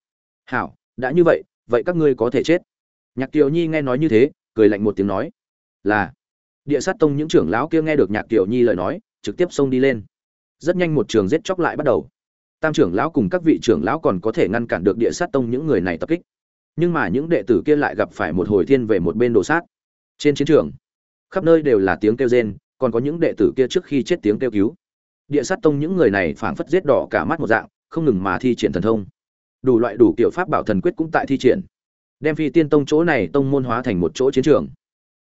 Hảo, đã như vậy vậy các ngươi có thể chết. Nhạc kiều nhi nghe nói như thế, cười lạnh một tiếng nói, là. Địa sát tông những trưởng lão kia nghe được nhạc kiều nhi lời nói, trực tiếp xông đi lên. Rất nhanh một trường giết chóc lại bắt đầu. Tam trưởng lão cùng các vị trưởng lão còn có thể ngăn cản được địa sát tông những người này tập kích. Nhưng mà những đệ tử kia lại gặp phải một hồi thiên về một bên đồ sát. Trên chiến trường, khắp nơi đều là tiếng kêu rên còn có những đệ tử kia trước khi chết tiếng kêu cứu. Địa sát tông những người này phảng phất giết đỏ cả mắt một dạng, không ngừng mà thi triển thần thông. Đủ loại đủ kiểu pháp bảo thần quyết cũng tại thi triển. Đem phi tiên tông chỗ này tông môn hóa thành một chỗ chiến trường.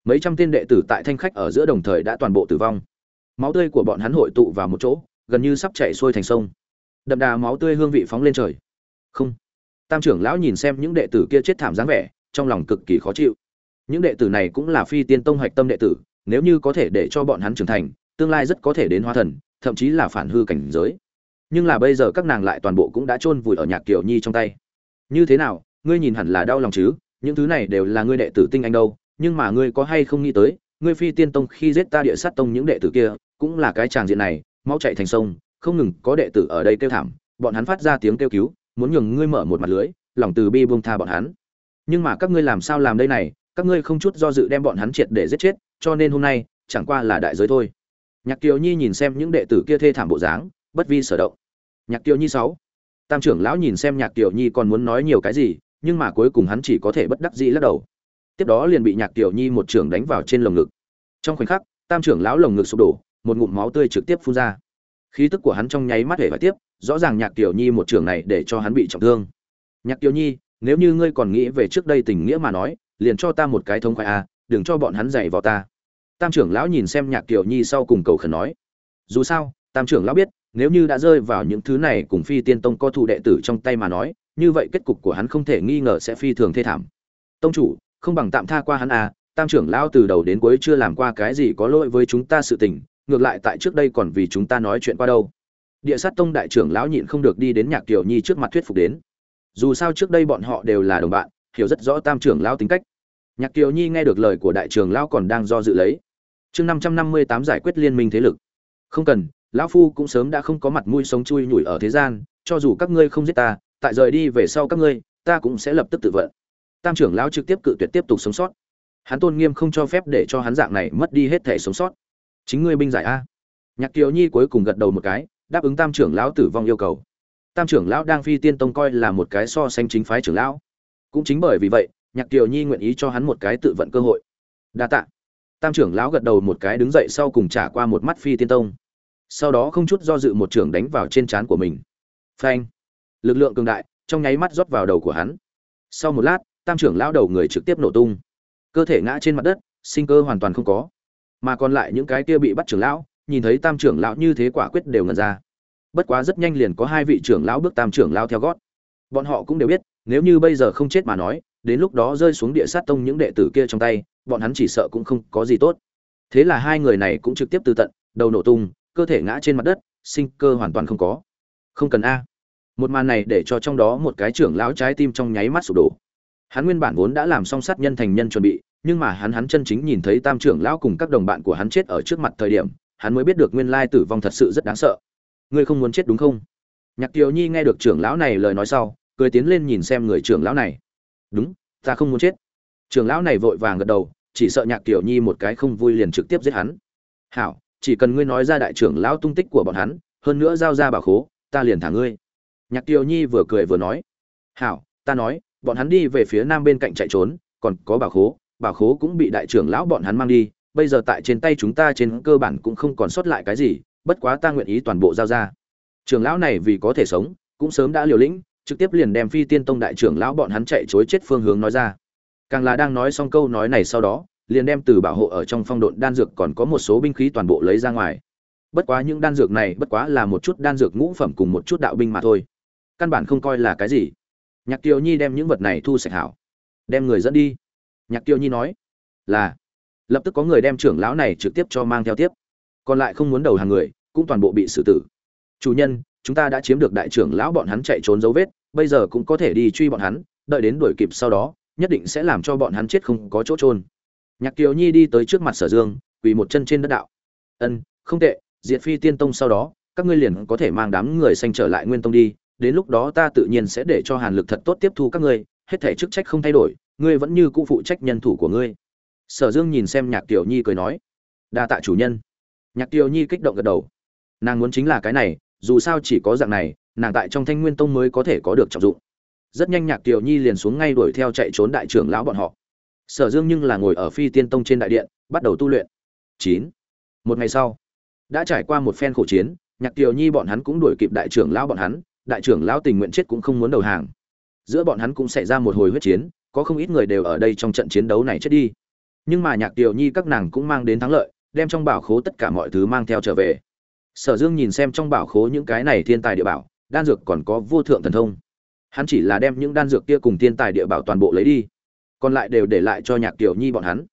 Mấy trăm tiên đệ tử tại thanh khách ở giữa đồng thời đã toàn bộ tử vong. Máu tươi của bọn hắn hội tụ vào một chỗ, gần như sắp chảy xuôi thành sông. Đậm đà máu tươi hương vị phóng lên trời. Không. Tam trưởng lão nhìn xem những đệ tử kia chết thảm dáng vẻ, trong lòng cực kỳ khó chịu. Những đệ tử này cũng là phi tiên tông hoạch tâm đệ tử nếu như có thể để cho bọn hắn trưởng thành, tương lai rất có thể đến hóa thần, thậm chí là phản hư cảnh giới. Nhưng là bây giờ các nàng lại toàn bộ cũng đã chôn vùi ở nhạc kiều nhi trong tay. Như thế nào, ngươi nhìn hẳn là đau lòng chứ? Những thứ này đều là ngươi đệ tử tinh anh đâu, nhưng mà ngươi có hay không nghĩ tới, ngươi phi tiên tông khi giết ta địa sát tông những đệ tử kia, cũng là cái tràng diện này máu chạy thành sông, không ngừng có đệ tử ở đây kêu thảm, bọn hắn phát ra tiếng kêu cứu, muốn nhường ngươi mở một mặt lưới, lòng từ bi buông tha bọn hắn. Nhưng mà các ngươi làm sao làm đây này? Các ngươi không chút do dự đem bọn hắn triệt để giết chết cho nên hôm nay, chẳng qua là đại giới thôi. Nhạc kiều nhi nhìn xem những đệ tử kia thê thảm bộ dáng, bất vi sở động. Nhạc kiều nhi sáu. Tam trưởng lão nhìn xem nhạc kiều nhi còn muốn nói nhiều cái gì, nhưng mà cuối cùng hắn chỉ có thể bất đắc dĩ lắc đầu. Tiếp đó liền bị nhạc kiều nhi một trưởng đánh vào trên lồng ngực. Trong khoảnh khắc, tam trưởng lão lồng ngực sụp đổ, một ngụm máu tươi trực tiếp phun ra. Khí tức của hắn trong nháy mắt hề phải tiếp, rõ ràng nhạc kiều nhi một trưởng này để cho hắn bị trọng thương. Nhạc kiều nhi, nếu như ngươi còn nghĩ về trước đây tình nghĩa mà nói, liền cho ta một cái thông khoái a đừng cho bọn hắn dạy vào ta. Tam trưởng lão nhìn xem nhạc tiểu nhi sau cùng cầu khẩn nói, dù sao, tam trưởng lão biết, nếu như đã rơi vào những thứ này cùng phi tiên tông có thủ đệ tử trong tay mà nói, như vậy kết cục của hắn không thể nghi ngờ sẽ phi thường thê thảm. Tông chủ, không bằng tạm tha qua hắn à tam trưởng lão từ đầu đến cuối chưa làm qua cái gì có lỗi với chúng ta sự tình, ngược lại tại trước đây còn vì chúng ta nói chuyện qua đâu. Địa sát tông đại trưởng lão nhịn không được đi đến nhạc tiểu nhi trước mặt thuyết phục đến. Dù sao trước đây bọn họ đều là đồng bạn, hiểu rất rõ tam trưởng lão tính cách nhạc tiểu nhi nghe được lời của đại trưởng lão còn đang do dự lấy. Chương năm trăm năm mươi tám giải quyết liên minh thế lực. Không cần, lão phu cũng sớm đã không có mặt mũi sống chui nhủi ở thế gian, cho dù các ngươi không giết ta, tại rời đi về sau các ngươi, ta cũng sẽ lập tức tự vận. Tam trưởng lão trực tiếp cự tuyệt tiếp tục sống sót. Hắn tôn nghiêm không cho phép để cho hắn dạng này mất đi hết thể sống sót. Chính ngươi binh giải a. Nhạc kiều nhi cuối cùng gật đầu một cái, đáp ứng tam trưởng lão tử vong yêu cầu. Tam trưởng lão đang phi tiên tông coi là một cái so sánh chính phái trưởng lão. Cũng chính bởi vì vậy nhạc kiều nhi nguyện ý cho hắn một cái tự vận cơ hội. Đa tạ. Tam trưởng lão gật đầu một cái đứng dậy sau cùng trả qua một mắt phi tiên tông. Sau đó không chút do dự một trưởng đánh vào trên trán của mình. Phanh. Lực lượng cường đại, trong nháy mắt rót vào đầu của hắn. Sau một lát, tam trưởng lão đầu người trực tiếp nổ tung. Cơ thể ngã trên mặt đất, sinh cơ hoàn toàn không có. Mà còn lại những cái kia bị bắt trưởng lão, nhìn thấy tam trưởng lão như thế quả quyết đều ngần ra. Bất quá rất nhanh liền có hai vị trưởng lão bước tam trưởng lão theo gót. Bọn họ cũng đều biết, nếu như bây giờ không chết mà nói đến lúc đó rơi xuống địa sát tông những đệ tử kia trong tay, bọn hắn chỉ sợ cũng không có gì tốt. Thế là hai người này cũng trực tiếp từ tận, đầu nổ tung, cơ thể ngã trên mặt đất, sinh cơ hoàn toàn không có. Không cần a. Một màn này để cho trong đó một cái trưởng lão trái tim trong nháy mắt sụp đổ. Hắn nguyên bản vốn đã làm xong sát nhân thành nhân chuẩn bị, nhưng mà hắn hắn chân chính nhìn thấy tam trưởng lão cùng các đồng bạn của hắn chết ở trước mặt thời điểm, hắn mới biết được nguyên lai tử vong thật sự rất đáng sợ. Ngươi không muốn chết đúng không? Nhạc kiều nhi nghe được trưởng lão này lời nói sau, cười tiến lên nhìn xem người trưởng lão này đúng, ta không muốn chết. Trường lão này vội vàng gật đầu, chỉ sợ nhạc tiểu nhi một cái không vui liền trực tiếp giết hắn. Hảo, chỉ cần ngươi nói ra đại trưởng lão tung tích của bọn hắn, hơn nữa giao ra bảo khố, ta liền thả ngươi. Nhạc tiểu nhi vừa cười vừa nói. Hảo, ta nói, bọn hắn đi về phía nam bên cạnh chạy trốn, còn có bảo khố bảo khố cũng bị đại trưởng lão bọn hắn mang đi, bây giờ tại trên tay chúng ta trên cơ bản cũng không còn sót lại cái gì, bất quá ta nguyện ý toàn bộ giao ra. Trưởng lão này vì có thể sống, cũng sớm đã liều lĩnh trực tiếp liền đem phi tiên tông đại trưởng lão bọn hắn chạy chối chết phương hướng nói ra. Càng là đang nói xong câu nói này sau đó, liền đem từ bảo hộ ở trong phong độn đan dược còn có một số binh khí toàn bộ lấy ra ngoài. Bất quá những đan dược này bất quá là một chút đan dược ngũ phẩm cùng một chút đạo binh mà thôi. Căn bản không coi là cái gì. Nhạc kiều nhi đem những vật này thu sạch hảo. Đem người dẫn đi. Nhạc kiều nhi nói, là. Lập tức có người đem trưởng lão này trực tiếp cho mang theo tiếp. Còn lại không muốn đầu hàng người, cũng toàn bộ bị xử tử. Chủ nhân, chúng ta đã chiếm được đại trưởng lão bọn hắn chạy trốn dấu vết bây giờ cũng có thể đi truy bọn hắn, đợi đến đuổi kịp sau đó, nhất định sẽ làm cho bọn hắn chết không có chỗ trôn nhạc kiều nhi đi tới trước mặt sở dương, quỳ một chân trên đất đạo. Ân, không tệ, diệt phi tiên tông sau đó, các ngươi liền có thể mang đám người xanh trở lại nguyên tông đi, đến lúc đó ta tự nhiên sẽ để cho hàn lực thật tốt tiếp thu các ngươi, hết thể chức trách không thay đổi, ngươi vẫn như cũ phụ trách nhân thủ của ngươi. Sở dương nhìn xem nhạc tiểu nhi cười nói, đa tạ chủ nhân. Nhạc tiểu nhi kích động gật đầu. Nàng muốn chính là cái này, dù sao chỉ có dạng này nàng tại trong thanh nguyên tông mới có thể có được trọng dụng. Rất nhanh nhạc tiểu nhi liền xuống ngay đuổi theo chạy trốn đại trưởng lão bọn họ. Sở dương nhưng là ngồi ở phi tiên tông trên đại điện, bắt đầu tu luyện. Chín. Một ngày sau, đã trải qua một phen khổ chiến, nhạc tiểu nhi bọn hắn cũng đuổi kịp đại trưởng lão bọn hắn, đại trưởng lão tình nguyện chết cũng không muốn đầu hàng. Giữa bọn hắn cũng xảy ra một hồi huyết chiến, có không ít người đều ở đây trong trận chiến đấu này chết đi. Nhưng mà nhạc tiểu nhi các nàng cũng mang đến thắng lợi, đem trong bảo khố tất cả mọi thứ mang theo trở về. Sở dương nhìn xem trong bảo khố những cái này thiên tài địa bảo đan dược còn có vô thượng thần thông. Hắn chỉ là đem những đan dược kia cùng thiên tài địa bảo toàn bộ lấy đi, còn lại đều để lại cho nhạc tiểu nhi bọn hắn.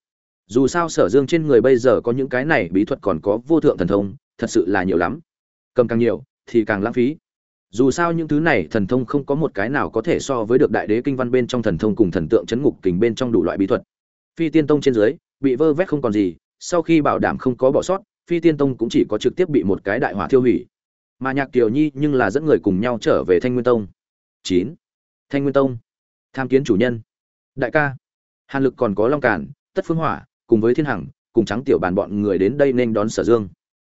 Dù sao sở dương trên người bây giờ có những cái này bí thuật còn có vô thượng thần thông, thật sự là nhiều lắm. Cầm càng nhiều, thì càng lãng phí. Dù sao những thứ này thần thông không có một cái nào có thể so với được đại đế kinh văn bên trong thần thông cùng thần tượng chấn ngục kình bên trong đủ loại bí thuật. Phi tiên tông trên dưới, bị vơ vét không còn gì, sau khi bảo đảm không có bỏ sót, phi tiên tông cũng chỉ có trực tiếp bị một cái đại hỏa thiêu hủy mà nhạc kiều nhi nhưng là dẫn người cùng nhau trở về thanh nguyên tông. Chín. Thanh nguyên tông. Tham kiến chủ nhân. Đại ca. Hàn lực còn có long cản tất phương hỏa, cùng với thiên hằng, cùng trắng tiểu bàn bọn người đến đây nên đón sở dương.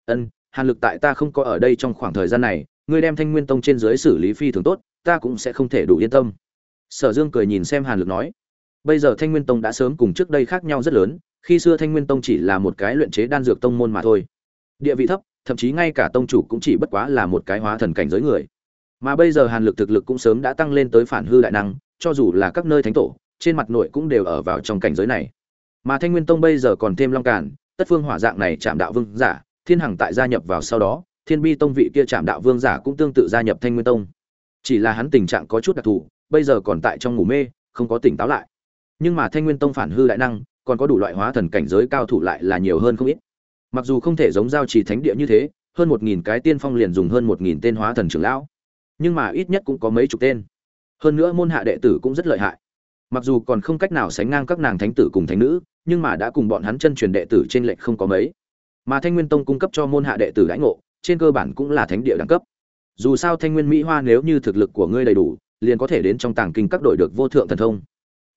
Ân, hàn lực tại ta không có ở đây trong khoảng thời gian này, ngươi đem thanh nguyên tông trên dưới xử lý phi thường tốt, ta cũng sẽ không thể đủ yên tâm. Sở dương cười nhìn xem hàn lực nói, bây giờ thanh nguyên tông đã sớm cùng trước đây khác nhau rất lớn, khi xưa thanh nguyên tông chỉ là một cái luyện chế đan dược tông môn mà thôi. Địa vị thấp thậm chí ngay cả tông chủ cũng chỉ bất quá là một cái hóa thần cảnh giới người. Mà bây giờ hàn lực thực lực cũng sớm đã tăng lên tới phản hư đại năng, cho dù là các nơi thánh tổ, trên mặt nội cũng đều ở vào trong cảnh giới này. Mà thanh nguyên tông bây giờ còn thêm long cản tất phương hỏa dạng này chạm đạo vương giả, thiên hằng tại gia nhập vào sau đó, thiên bi tông vị kia chạm đạo vương giả cũng tương tự gia nhập thanh nguyên tông. Chỉ là hắn tình trạng có chút đặc thù, bây giờ còn tại trong ngủ mê, không có tỉnh táo lại. Nhưng mà thanh nguyên tông phản hư đại năng, còn có đủ loại hóa thần cảnh giới cao thủ lại là nhiều hơn không ít mặc dù không thể giống giao trì thánh địa như thế, hơn một nghìn cái tiên phong liền dùng hơn một nghìn tên hóa thần trưởng lão. Nhưng mà ít nhất cũng có mấy chục tên. Hơn nữa môn hạ đệ tử cũng rất lợi hại. Mặc dù còn không cách nào sánh ngang các nàng thánh tử cùng thánh nữ, nhưng mà đã cùng bọn hắn chân truyền đệ tử trên lệnh không có mấy. Mà thanh nguyên tông cung cấp cho môn hạ đệ tử đãi ngộ, trên cơ bản cũng là thánh địa đẳng cấp. Dù sao thanh nguyên mỹ hoa nếu như thực lực của ngươi đầy đủ, liền có thể đến trong tàng kinh các đội được vô thượng thần thông.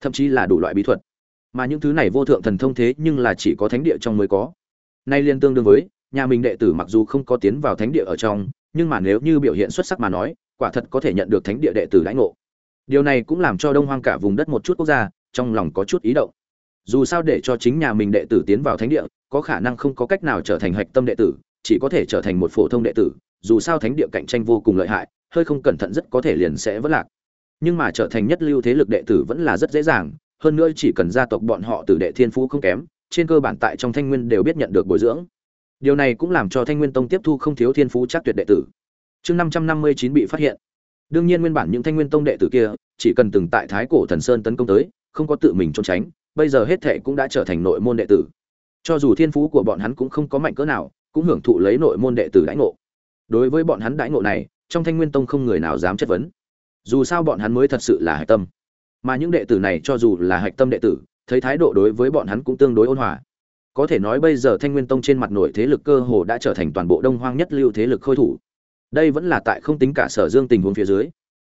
Thậm chí là đủ loại bí thuật. Mà những thứ này vô thượng thần thông thế nhưng là chỉ có thánh địa trong mới có nay liên tương đương với, nhà mình đệ tử mặc dù không có tiến vào thánh địa ở trong, nhưng mà nếu như biểu hiện xuất sắc mà nói, quả thật có thể nhận được thánh địa đệ tử lãnh ngộ. Điều này cũng làm cho đông hoang cả vùng đất một chút quốc gia, trong lòng có chút ý động. Dù sao để cho chính nhà mình đệ tử tiến vào thánh địa, có khả năng không có cách nào trở thành hạch tâm đệ tử, chỉ có thể trở thành một phổ thông đệ tử, dù sao thánh địa cạnh tranh vô cùng lợi hại, hơi không cẩn thận rất có thể liền sẽ vất lạc. Nhưng mà trở thành nhất lưu thế lực đệ tử vẫn là rất dễ dàng, hơn nữa chỉ cần gia tộc bọn họ từ đệ thiên phú không kém trên cơ bản tại trong thanh nguyên đều biết nhận được bồi dưỡng. Điều này cũng làm cho thanh nguyên tông tiếp thu không thiếu thiên phú chắc tuyệt đệ tử. Chương năm trăm năm mươi chín bị phát hiện. Đương nhiên nguyên bản những thanh nguyên tông đệ tử kia chỉ cần từng tại thái cổ thần sơn tấn công tới, không có tự mình trốn tránh, bây giờ hết thệ cũng đã trở thành nội môn đệ tử. Cho dù thiên phú của bọn hắn cũng không có mạnh cỡ nào, cũng hưởng thụ lấy nội môn đệ tử đãi ngộ. Đối với bọn hắn đãi ngộ này, trong thanh nguyên tông không người nào dám chất vấn. Dù sao bọn hắn mới thật sự là hạch tâm. Mà những đệ tử này cho dù là hạch tâm đệ tử thấy thái độ đối với bọn hắn cũng tương đối ôn hòa. Có thể nói bây giờ thanh nguyên tông trên mặt nổi thế lực cơ hồ đã trở thành toàn bộ đông hoang nhất lưu thế lực khôi thủ. Đây vẫn là tại không tính cả sở dương tình huống phía dưới.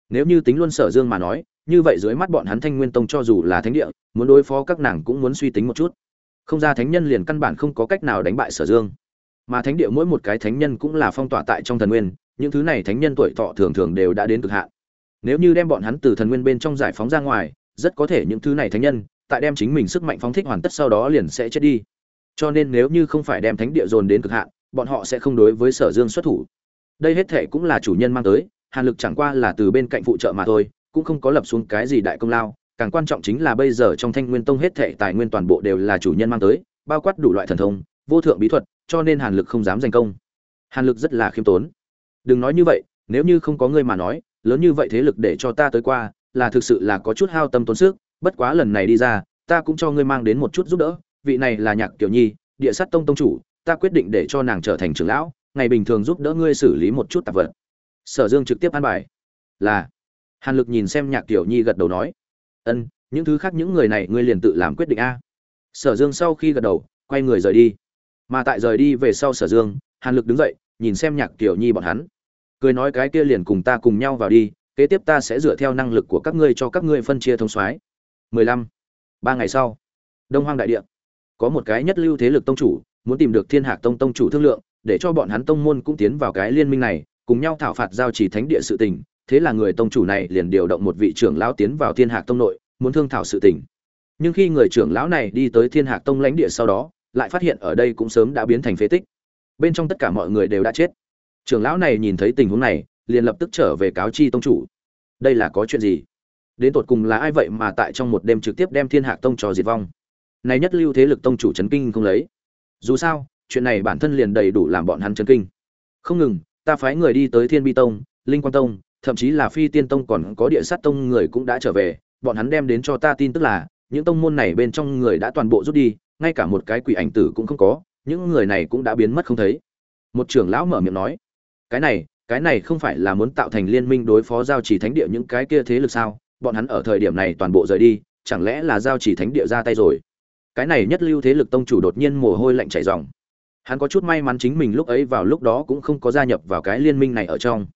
Nếu như tính luôn sở dương mà nói, như vậy dưới mắt bọn hắn thanh nguyên tông cho dù là thánh địa, muốn đối phó các nàng cũng muốn suy tính một chút. Không ra thánh nhân liền căn bản không có cách nào đánh bại sở dương. Mà thánh địa mỗi một cái thánh nhân cũng là phong tỏa tại trong thần nguyên, những thứ này thánh nhân tuổi thọ thường thường đều đã đến cực hạn. Nếu như đem bọn hắn từ thần nguyên bên trong giải phóng ra ngoài, rất có thể những thứ này thánh nhân tại đem chính mình sức mạnh phóng thích hoàn tất sau đó liền sẽ chết đi. Cho nên nếu như không phải đem thánh địa dồn đến cực hạn, bọn họ sẽ không đối với sở dương xuất thủ. Đây hết thể cũng là chủ nhân mang tới, hàn lực chẳng qua là từ bên cạnh phụ trợ mà thôi, cũng không có lập xuống cái gì đại công lao, càng quan trọng chính là bây giờ trong thanh nguyên tông hết thể tài nguyên toàn bộ đều là chủ nhân mang tới, bao quát đủ loại thần thông, vô thượng bí thuật, cho nên hàn lực không dám giành công. Hàn lực rất là khiêm tốn. Đừng nói như vậy, nếu như không có ngươi mà nói, lớn như vậy thế lực để cho ta tới qua, là thực sự là có chút hao tâm tốn sức bất quá lần này đi ra, ta cũng cho ngươi mang đến một chút giúp đỡ, vị này là nhạc kiểu nhi, địa sát tông tông chủ, ta quyết định để cho nàng trở thành trưởng lão, ngày bình thường giúp đỡ ngươi xử lý một chút tạp vật. Sở dương trực tiếp an bài. Là. Hàn lực nhìn xem nhạc tiểu nhi gật đầu nói. Ân, những thứ khác những người này ngươi liền tự làm quyết định a. Sở dương sau khi gật đầu, quay người rời đi. Mà tại rời đi về sau sở dương, hàn lực đứng dậy, nhìn xem nhạc tiểu nhi bọn hắn. Cười nói cái kia liền cùng ta cùng nhau vào đi, kế tiếp ta sẽ dựa theo năng lực của các ngươi cho các ngươi phân chia thông soái mười lăm, ba ngày sau, đông hoang đại địa, có một cái nhất lưu thế lực tông chủ, muốn tìm được thiên hạc tông tông chủ thương lượng, để cho bọn hắn tông môn cũng tiến vào cái liên minh này, cùng nhau thảo phạt giao chỉ thánh địa sự tình. Thế là người tông chủ này liền điều động một vị trưởng lão tiến vào thiên hạc tông nội, muốn thương thảo sự tình. Nhưng khi người trưởng lão này đi tới thiên hạc tông lãnh địa sau đó, lại phát hiện ở đây cũng sớm đã biến thành phế tích. Bên trong tất cả mọi người đều đã chết. Trưởng lão này nhìn thấy tình huống này, liền lập tức trở về cáo chi tông chủ. Đây là có chuyện gì? Đến tột cùng là ai vậy mà tại trong một đêm trực tiếp đem thiên hạc tông cho diệt vong? Này nhất lưu thế lực tông chủ chấn kinh không lấy. Dù sao, chuyện này bản thân liền đầy đủ làm bọn hắn chấn kinh. Không ngừng, ta phái người đi tới thiên bi tông, linh Quan tông, thậm chí là phi tiên tông còn có địa sát tông người cũng đã trở về, bọn hắn đem đến cho ta tin tức là, những tông môn này bên trong người đã toàn bộ rút đi, ngay cả một cái quỷ ảnh tử cũng không có, những người này cũng đã biến mất không thấy. Một trưởng lão mở miệng nói, cái này cái này không phải là muốn tạo thành liên minh đối phó giao chỉ thánh địa những cái kia thế lực sao? Bọn hắn ở thời điểm này toàn bộ rời đi, chẳng lẽ là giao chỉ thánh địa ra tay rồi? Cái này nhất lưu thế lực tông chủ đột nhiên mồ hôi lạnh chảy ròng. Hắn có chút may mắn chính mình lúc ấy vào lúc đó cũng không có gia nhập vào cái liên minh này ở trong.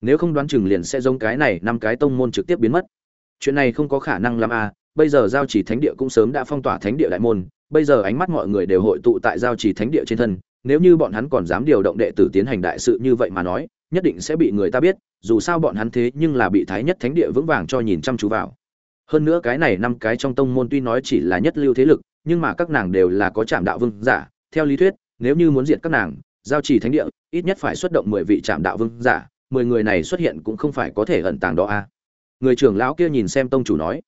Nếu không đoán chừng liền sẽ giống cái này năm cái tông môn trực tiếp biến mất. Chuyện này không có khả năng làm à bây giờ giao chỉ thánh địa cũng sớm đã phong tỏa thánh địa đại môn, bây giờ ánh mắt mọi người đều hội tụ tại giao chỉ thánh địa trên thân nếu như bọn hắn còn dám điều động đệ tử tiến hành đại sự như vậy mà nói, nhất định sẽ bị người ta biết, dù sao bọn hắn thế nhưng là bị thái nhất thánh địa vững vàng cho nhìn chăm chú vào. Hơn nữa cái này năm cái trong tông môn tuy nói chỉ là nhất lưu thế lực, nhưng mà các nàng đều là có Trảm đạo vương giả, theo lý thuyết, nếu như muốn diệt các nàng, giao chỉ thánh địa, ít nhất phải xuất động mười vị Trảm đạo vương giả, mười người này xuất hiện cũng không phải có thể ẩn tàng đó a người trưởng lão kia nhìn xem tông chủ nói,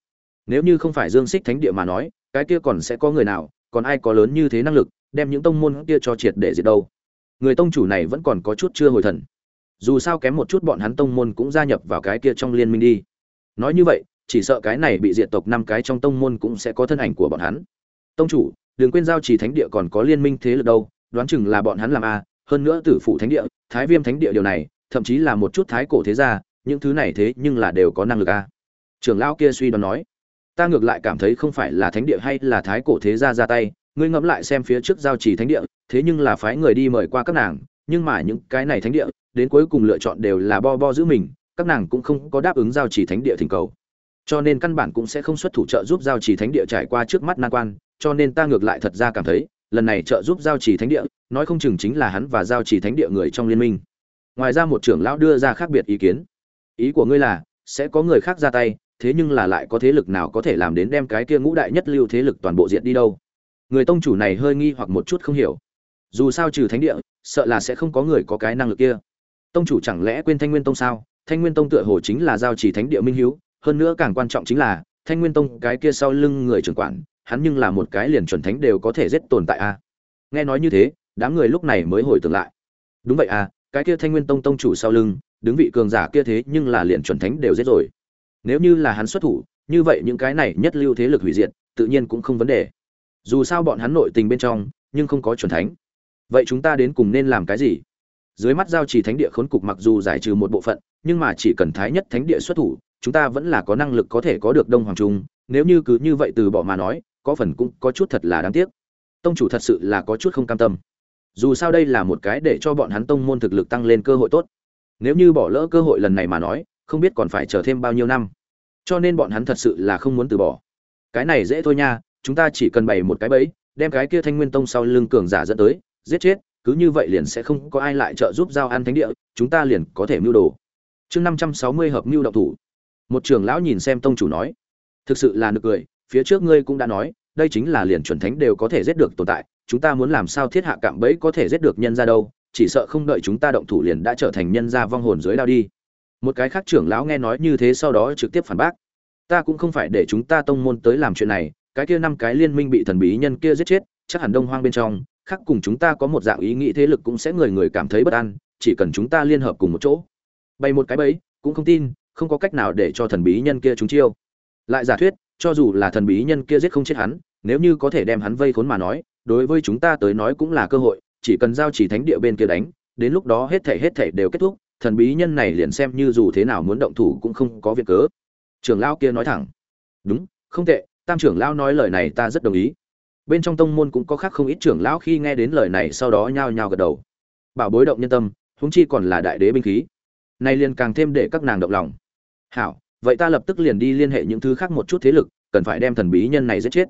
nếu như không phải dương Sích thánh địa mà nói, cái kia còn sẽ có người nào, còn ai có lớn như thế năng lực đem những tông môn kia cho triệt để diệt đâu. Người tông chủ này vẫn còn có chút chưa hồi thần. Dù sao kém một chút bọn hắn tông môn cũng gia nhập vào cái kia trong liên minh đi. Nói như vậy, chỉ sợ cái này bị diệt tộc năm cái trong tông môn cũng sẽ có thân ảnh của bọn hắn. Tông chủ, đừng quên giao trì thánh địa còn có liên minh thế lực đâu, đoán chừng là bọn hắn làm a, hơn nữa tử phụ thánh địa, thái viêm thánh địa điều này, thậm chí là một chút thái cổ thế gia, những thứ này thế nhưng là đều có năng lực a. Trưởng lão kia suy đoán nói, ta ngược lại cảm thấy không phải là thánh địa hay là thái cổ thế gia ra tay ngươi ngẫm lại xem phía trước giao trì thánh địa, thế nhưng là phái người đi mời qua các nàng, nhưng mà những cái này thánh địa, đến cuối cùng lựa chọn đều là bo bo giữ mình, các nàng cũng không có đáp ứng giao trì thánh địa thỉnh cầu. Cho nên căn bản cũng sẽ không xuất thủ trợ giúp giao trì thánh địa trải qua trước mắt nan quan, cho nên ta ngược lại thật ra cảm thấy, lần này trợ giúp giao trì thánh địa, nói không chừng chính là hắn và giao trì thánh địa người trong liên minh. Ngoài ra một trưởng lão đưa ra khác biệt ý kiến. Ý của ngươi là, sẽ có người khác ra tay, thế nhưng là lại có thế lực nào có thể làm đến đem cái kia ngũ đại nhất lưu thế lực toàn bộ diện đi đâu? Người tông chủ này hơi nghi hoặc một chút không hiểu. Dù sao trừ thánh địa, sợ là sẽ không có người có cái năng lực kia. Tông chủ chẳng lẽ quên thanh nguyên tông sao? Thanh nguyên tông tựa hồ chính là giao chỉ thánh địa minh hiếu, hơn nữa càng quan trọng chính là, thanh nguyên tông cái kia sau lưng người trưởng quản, hắn nhưng là một cái liền chuẩn thánh đều có thể giết tồn tại a. Nghe nói như thế, đám người lúc này mới hồi tưởng lại. Đúng vậy à cái kia thanh nguyên tông tông chủ sau lưng, đứng vị cường giả kia thế nhưng là liền chuẩn thánh đều giết rồi. Nếu như là hắn xuất thủ, như vậy những cái này nhất lưu thế lực hủy diệt, tự nhiên cũng không vấn đề dù sao bọn hắn nội tình bên trong, nhưng không có chuẩn thánh. Vậy chúng ta đến cùng nên làm cái gì? Dưới mắt giao trì thánh địa khốn cục mặc dù giải trừ một bộ phận, nhưng mà chỉ cần thái nhất thánh địa xuất thủ, chúng ta vẫn là có năng lực có thể có được đông hoàng trung. Nếu như cứ như vậy từ bỏ mà nói, có phần cũng có chút thật là đáng tiếc. Tông chủ thật sự là có chút không cam tâm. Dù sao đây là một cái để cho bọn hắn tông môn thực lực tăng lên cơ hội tốt. Nếu như bỏ lỡ cơ hội lần này mà nói, không biết còn phải chờ thêm bao nhiêu năm. Cho nên bọn hắn thật sự là không muốn từ bỏ. Cái này dễ thôi nha chúng ta chỉ cần bày một cái bẫy, đem cái kia thanh nguyên tông sau lưng cường giả dẫn tới, giết chết, cứ như vậy liền sẽ không có ai lại trợ giúp giao an thánh địa, chúng ta liền có thể mưu đồ. Chương năm trăm sáu mươi hợp mưu động thủ. Một trưởng lão nhìn xem tông chủ nói, thực sự là nực cười, phía trước ngươi cũng đã nói, đây chính là liền chuẩn thánh đều có thể giết được tồn tại, chúng ta muốn làm sao thiết hạ cạm bẫy có thể giết được nhân ra đâu, chỉ sợ không đợi chúng ta động thủ liền đã trở thành nhân gia vong hồn dưới đao đi. Một cái khác trưởng lão nghe nói như thế sau đó trực tiếp phản bác, ta cũng không phải để chúng ta tông môn tới làm chuyện này cái kia năm cái liên minh bị thần bí nhân kia giết chết, chắc hẳn đông hoang bên trong, khác cùng chúng ta có một dạng ý nghĩ thế lực cũng sẽ người người cảm thấy bất an, chỉ cần chúng ta liên hợp cùng một chỗ. Bày một cái bẫy, cũng không tin, không có cách nào để cho thần bí nhân kia chúng chiêu. Lại giả thuyết, cho dù là thần bí nhân kia giết không chết hắn, nếu như có thể đem hắn vây khốn mà nói, đối với chúng ta tới nói cũng là cơ hội, chỉ cần giao chỉ thánh địa bên kia đánh, đến lúc đó hết thể hết thể đều kết thúc, thần bí nhân này liền xem như dù thế nào muốn động thủ cũng không có việc cớ. Trưởng lão kia nói thẳng, đúng, không tệ tam trưởng lão nói lời này ta rất đồng ý. Bên trong tông môn cũng có khác không ít trưởng lão khi nghe đến lời này sau đó nhao nhao gật đầu. Bảo bối động nhân tâm, huống chi còn là đại đế binh khí. Nay liền càng thêm để các nàng động lòng. Hảo, vậy ta lập tức liền đi liên hệ những thứ khác một chút thế lực, cần phải đem thần bí nhân này giết chết.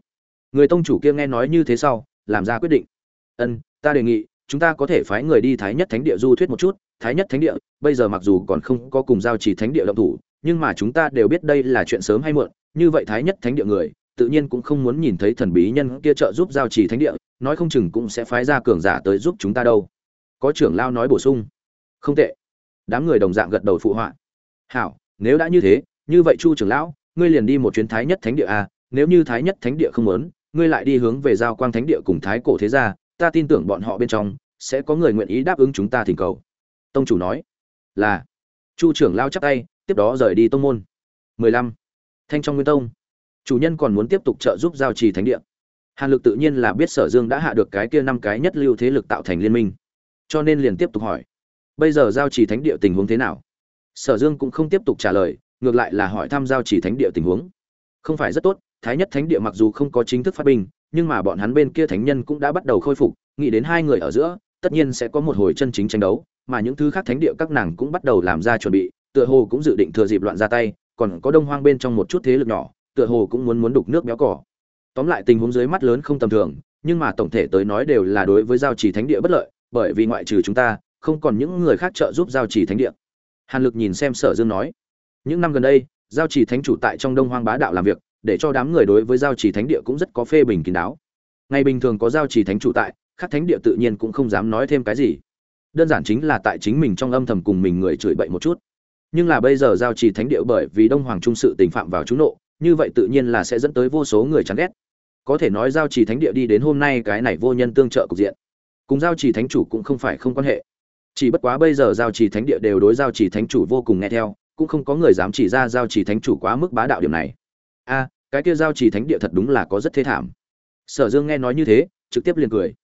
Người tông chủ kia nghe nói như thế sau, làm ra quyết định. Ân, ta đề nghị, chúng ta có thể phái người đi thái nhất thánh địa du thuyết một chút. Thái nhất thánh địa, bây giờ mặc dù còn không có cùng giao chỉ thánh địa động thủ, nhưng mà chúng ta đều biết đây là chuyện sớm hay muộn. Như vậy thái nhất thánh địa người tự nhiên cũng không muốn nhìn thấy thần bí nhân kia trợ giúp giao chỉ thánh địa nói không chừng cũng sẽ phái ra cường giả tới giúp chúng ta đâu. Có trưởng lao nói bổ sung. Không tệ. Đám người đồng dạng gật đầu phụ họa. Hảo nếu đã như thế như vậy chu trưởng lão ngươi liền đi một chuyến thái nhất thánh địa a à, nếu như thái nhất thánh địa không muốn ngươi lại đi hướng về giao quang thánh địa cùng thái cổ thế gia ta tin tưởng bọn họ bên trong sẽ có người nguyện ý đáp ứng chúng ta thỉnh cầu. Tông chủ nói. Là. Chu trưởng lao chắp tay tiếp đó rời đi tông môn. 15. thanh trong nguyên tông chủ nhân còn muốn tiếp tục trợ giúp giao trì thánh địa. Hàn lực tự nhiên là biết sở dương đã hạ được cái kia năm cái nhất lưu thế lực tạo thành liên minh. Cho nên liền tiếp tục hỏi, bây giờ giao trì thánh địa tình huống thế nào? Sở dương cũng không tiếp tục trả lời, ngược lại là hỏi thăm giao trì thánh địa tình huống. Không phải rất tốt, thái nhất thánh địa mặc dù không có chính thức phát binh, nhưng mà bọn hắn bên kia thánh nhân cũng đã bắt đầu khôi phục, nghĩ đến hai người ở giữa, tất nhiên sẽ có một hồi chân chính tranh đấu, mà những thứ khác thánh địa các nàng cũng bắt đầu làm ra chuẩn bị, tựa hồ cũng dự định thừa dịp loạn ra tay, còn có đông hoang bên trong một chút thế lực nhỏ tựa hồ cũng muốn muốn đục nước béo cỏ. Tóm lại tình huống dưới mắt lớn không tầm thường, nhưng mà tổng thể tới nói đều là đối với giao trì thánh địa bất lợi, bởi vì ngoại trừ chúng ta, không còn những người khác trợ giúp giao trì thánh địa. Hàn lực nhìn xem sở dương nói, những năm gần đây, giao trì thánh chủ tại trong đông hoang bá đạo làm việc, để cho đám người đối với giao trì thánh địa cũng rất có phê bình kín đáo. Ngày bình thường có giao trì thánh chủ tại các thánh địa tự nhiên cũng không dám nói thêm cái gì. Đơn giản chính là tại chính mình trong âm thầm cùng mình người chửi bậy một chút. Nhưng là bây giờ giao trì thánh địa bởi vì đông hoàng trung sự tình phạm vào trúng nộ như vậy tự nhiên là sẽ dẫn tới vô số người chán ghét. Có thể nói giao trì thánh địa đi đến hôm nay cái này vô nhân tương trợ cục diện. Cùng giao trì thánh chủ cũng không phải không quan hệ. Chỉ bất quá bây giờ giao trì thánh địa đều đối giao trì thánh chủ vô cùng nghe theo, cũng không có người dám chỉ ra giao trì thánh chủ quá mức bá đạo điểm này. A, cái kia giao trì thánh địa thật đúng là có rất thê thảm. Sở dương nghe nói như thế, trực tiếp liền cười.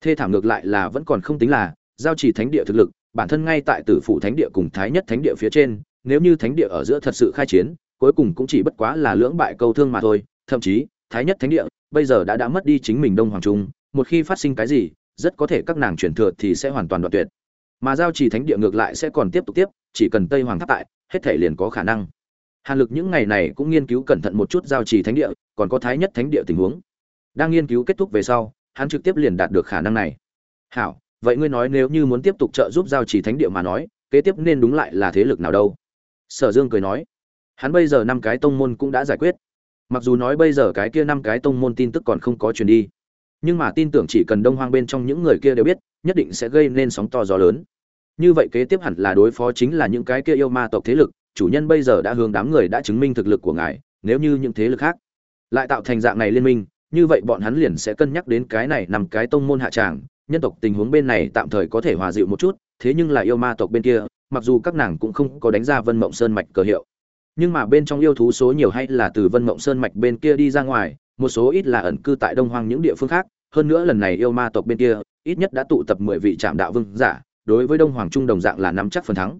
Thê thảm ngược lại là vẫn còn không tính là, giao trì thánh địa thực lực, bản thân ngay tại tử phủ thánh địa cùng thái nhất thánh địa phía trên, nếu như thánh địa ở giữa thật sự khai chiến cuối cùng cũng chỉ bất quá là lưỡng bại câu thương mà thôi, thậm chí, thái nhất thánh địa, bây giờ đã đã mất đi chính mình đông hoàng trung, một khi phát sinh cái gì, rất có thể các nàng chuyển thừa thì sẽ hoàn toàn đoạn tuyệt. Mà giao trì thánh địa ngược lại sẽ còn tiếp tục tiếp, chỉ cần tây hoàng tháp tại, hết thể liền có khả năng. Hàn lực những ngày này cũng nghiên cứu cẩn thận một chút giao trì thánh địa, còn có thái nhất thánh địa tình huống. Đang nghiên cứu kết thúc về sau, hắn trực tiếp liền đạt được khả năng này. Hảo, vậy ngươi nói nếu như muốn tiếp tục trợ giúp giao trì thánh địa mà nói, kế tiếp nên đúng lại là thế lực nào đâu? Sở dương cười nói hắn bây giờ năm cái tông môn cũng đã giải quyết. Mặc dù nói bây giờ cái kia năm cái tông môn tin tức còn không có truyền đi, nhưng mà tin tưởng chỉ cần đông hoang bên trong những người kia đều biết, nhất định sẽ gây nên sóng to gió lớn. Như vậy kế tiếp hẳn là đối phó chính là những cái kia yêu ma tộc thế lực, chủ nhân bây giờ đã hướng đám người đã chứng minh thực lực của ngài, nếu như những thế lực khác lại tạo thành dạng này liên minh, như vậy bọn hắn liền sẽ cân nhắc đến cái này nằm cái tông môn hạ tràng, nhân tộc tình huống bên này tạm thời có thể hòa dịu một chút, thế nhưng là yêu ma tộc bên kia, mặc dù các nàng cũng không có đánh ra vân mộng sơn mạch cờ hiệu nhưng mà bên trong yêu thú số nhiều hay là từ vân mộng sơn mạch bên kia đi ra ngoài, một số ít là ẩn cư tại đông hoang những địa phương khác. Hơn nữa lần này yêu ma tộc bên kia, ít nhất đã tụ tập mười vị trạm đạo vương giả, đối với đông hoàng trung đồng dạng là nắm chắc phần thắng.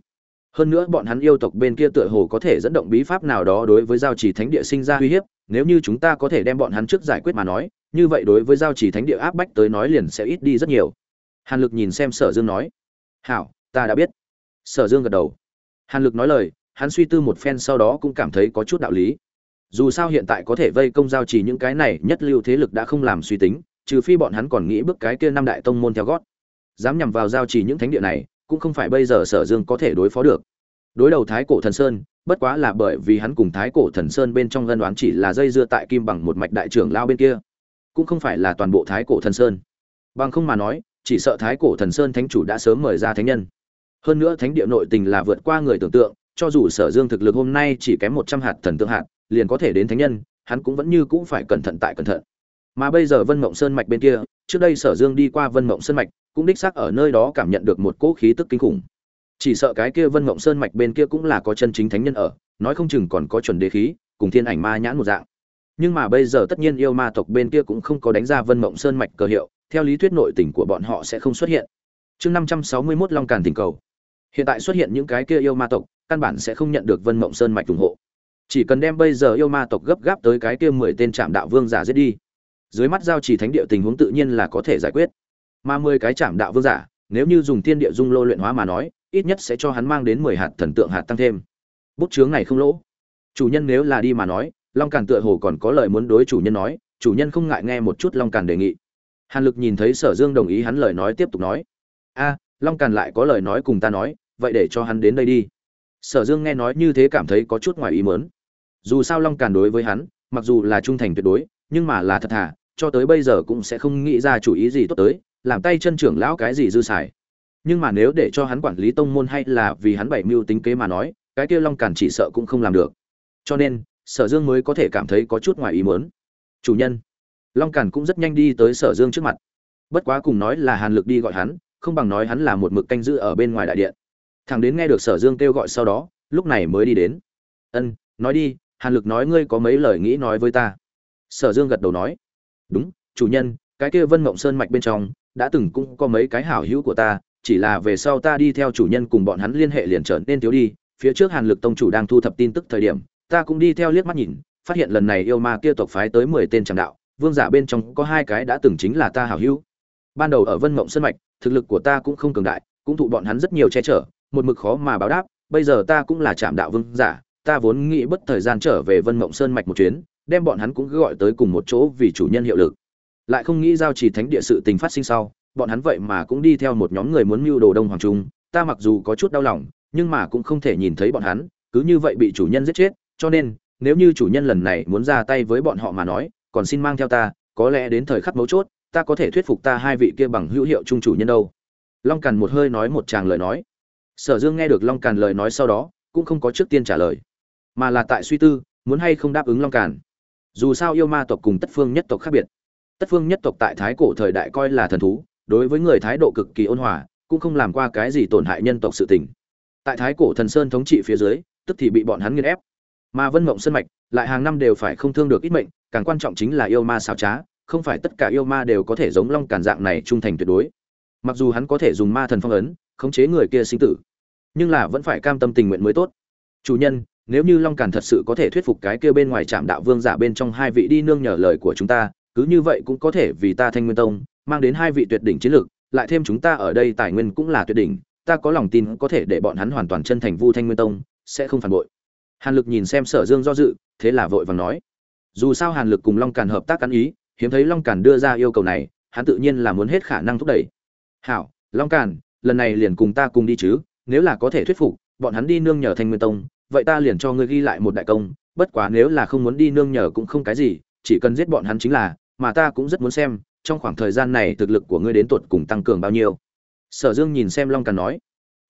Hơn nữa bọn hắn yêu tộc bên kia tựa hồ có thể dẫn động bí pháp nào đó đối với giao trì thánh địa sinh ra uy hiếp, nếu như chúng ta có thể đem bọn hắn trước giải quyết mà nói, như vậy đối với giao trì thánh địa áp bách tới nói liền sẽ ít đi rất nhiều. Hàn lực nhìn xem sở dương nói, hảo, ta đã biết. Sở dương gật đầu. Hàn lực nói lời hắn suy tư một phen sau đó cũng cảm thấy có chút đạo lý. Dù sao hiện tại có thể vây công giao trì những cái này nhất lưu thế lực đã không làm suy tính, trừ phi bọn hắn còn nghĩ bước cái kia năm đại tông môn theo gót. Dám nhằm vào giao trì những thánh địa này, cũng không phải bây giờ sở dương có thể đối phó được. Đối đầu thái cổ thần sơn, bất quá là bởi vì hắn cùng thái cổ thần sơn bên trong gân đoán chỉ là dây dưa tại kim bằng một mạch đại trưởng lao bên kia, cũng không phải là toàn bộ thái cổ thần sơn. Bằng không mà nói, chỉ sợ thái cổ thần sơn thánh chủ đã sớm mời ra thánh nhân. Hơn nữa thánh địa nội tình là vượt qua người tưởng tượng cho dù sở dương thực lực hôm nay chỉ kém một trăm hạt thần tượng hạt, liền có thể đến thánh nhân, hắn cũng vẫn như cũng phải cẩn thận tại cẩn thận. Mà bây giờ vân mộng sơn mạch bên kia, trước đây sở dương đi qua vân mộng sơn mạch, cũng đích xác ở nơi đó cảm nhận được một cỗ khí tức kinh khủng. Chỉ sợ cái kia vân mộng sơn mạch bên kia cũng là có chân chính thánh nhân ở, nói không chừng còn có chuẩn đế khí, cùng thiên ảnh ma nhãn một dạng. Nhưng mà bây giờ tất nhiên yêu ma tộc bên kia cũng không có đánh ra vân mộng sơn mạch cờ hiệu, theo lý thuyết nội tình của bọn họ sẽ không xuất hiện. Chương năm trăm sáu mươi mốt long càn tình cầu. Hiện tại xuất hiện những cái kia yêu ma tộc căn bản sẽ không nhận được vân mộng sơn mạch ủng hộ. Chỉ cần đem bây giờ yêu ma tộc gấp gáp tới cái kia mười tên trạm đạo vương giả giết đi, dưới mắt giao chỉ thánh địa tình huống tự nhiên là có thể giải quyết. Mà mười cái trạm đạo vương giả, nếu như dùng thiên địa dung lô luyện hóa mà nói, ít nhất sẽ cho hắn mang đến mười hạt thần tượng hạt tăng thêm. Bút chướng này không lỗ. Chủ nhân nếu là đi mà nói, long càn tựa hồ còn có lời muốn đối chủ nhân nói, chủ nhân không ngại nghe một chút long càn đề nghị. Hàn lực nhìn thấy sở dương đồng ý hắn lời nói tiếp tục nói. A, long càn lại có lời nói cùng ta nói, vậy để cho hắn đến đây đi sở dương nghe nói như thế cảm thấy có chút ngoài ý mớn dù sao long càn đối với hắn, mặc dù là trung thành tuyệt đối, nhưng mà là thật thà, cho tới bây giờ cũng sẽ không nghĩ ra chủ ý gì tốt tới, làm tay chân trưởng lão cái gì dư xài. Nhưng mà nếu để cho hắn quản lý tông môn hay là vì hắn bảy mưu tính kế mà nói, cái kia long càn chỉ sợ cũng không làm được. Cho nên, sở dương mới có thể cảm thấy có chút ngoài ý mớn chủ nhân, long càn cũng rất nhanh đi tới sở dương trước mặt. Bất quá cùng nói là hàn lực đi gọi hắn, không bằng nói hắn là một mực canh giữ ở bên ngoài đại điện thằng đến nghe được sở dương kêu gọi sau đó, lúc này mới đi đến. Ân, nói đi, hàn lực nói ngươi có mấy lời nghĩ nói với ta? Sở dương gật đầu nói. Đúng, chủ nhân, cái kia vân mộng sơn mạch bên trong, đã từng cũng có mấy cái hảo hữu của ta, chỉ là về sau ta đi theo chủ nhân cùng bọn hắn liên hệ liền trở nên thiếu đi, phía trước hàn lực tông chủ đang thu thập tin tức thời điểm, ta cũng đi theo liếc mắt nhìn, phát hiện lần này yêu ma kia tộc phái tới mười tên tràng đạo, vương giả bên trong có hai cái đã từng chính là ta hảo hữu. Ban đầu ở vân mộng sơn mạch, thực lực của ta cũng không cường đại, cũng thụ bọn hắn rất nhiều che chở một mực khó mà báo đáp, bây giờ ta cũng là trạm đạo vương giả, ta vốn nghĩ bất thời gian trở về vân mộng sơn mạch một chuyến, đem bọn hắn cũng gọi tới cùng một chỗ vì chủ nhân hiệu lực. Lại không nghĩ giao trì thánh địa sự tình phát sinh sau, bọn hắn vậy mà cũng đi theo một nhóm người muốn mưu đồ đông hoàng trung, ta mặc dù có chút đau lòng, nhưng mà cũng không thể nhìn thấy bọn hắn, cứ như vậy bị chủ nhân giết chết, cho nên, nếu như chủ nhân lần này muốn ra tay với bọn họ mà nói, còn xin mang theo ta, có lẽ đến thời khắc mấu chốt, ta có thể thuyết phục ta hai vị kia bằng hữu hiệu trung chủ nhân đâu. Long cằn một hơi nói một tràng lời nói sở dương nghe được long càn lời nói sau đó, cũng không có trước tiên trả lời, mà là tại suy tư, muốn hay không đáp ứng long càn. Dù sao yêu ma tộc cùng tất phương nhất tộc khác biệt. Tất phương nhất tộc tại thái cổ thời đại coi là thần thú, đối với người thái độ cực kỳ ôn hòa, cũng không làm qua cái gì tổn hại nhân tộc sự tình. Tại thái cổ thần sơn thống trị phía dưới, tức thì bị bọn hắn nghiên ép. Mà vân mộng sân mạch, lại hàng năm đều phải không thương được ít mệnh, càng quan trọng chính là yêu ma xảo trá, không phải tất cả yêu ma đều có thể giống long càn dạng này trung thành tuyệt đối mặc dù hắn có thể dùng ma thần phong ấn, khống chế người kia sinh tử, nhưng là vẫn phải cam tâm tình nguyện mới tốt. Chủ nhân, nếu như long càn thật sự có thể thuyết phục cái kia bên ngoài trạm đạo vương giả bên trong hai vị đi nương nhờ lời của chúng ta, cứ như vậy cũng có thể vì ta thanh nguyên tông, mang đến hai vị tuyệt đỉnh chiến lược, lại thêm chúng ta ở đây tài nguyên cũng là tuyệt đỉnh, ta có lòng tin có thể để bọn hắn hoàn toàn chân thành vu thanh nguyên tông, sẽ không phản bội. Hàn lực nhìn xem sở dương do dự, thế là vội vàng nói, dù sao hàn lực cùng long càn hợp tác ăn ý, hiếm thấy long càn đưa ra yêu cầu này, hắn tự nhiên là muốn hết khả năng thúc đẩy hảo, long càn, lần này liền cùng ta cùng đi chứ, nếu là có thể thuyết phục, bọn hắn đi nương nhờ thanh nguyên tông, vậy ta liền cho ngươi ghi lại một đại công, bất quá nếu là không muốn đi nương nhờ cũng không cái gì, chỉ cần giết bọn hắn chính là, mà ta cũng rất muốn xem, trong khoảng thời gian này thực lực của ngươi đến tuột cùng tăng cường bao nhiêu. Sở dương nhìn xem long càn nói,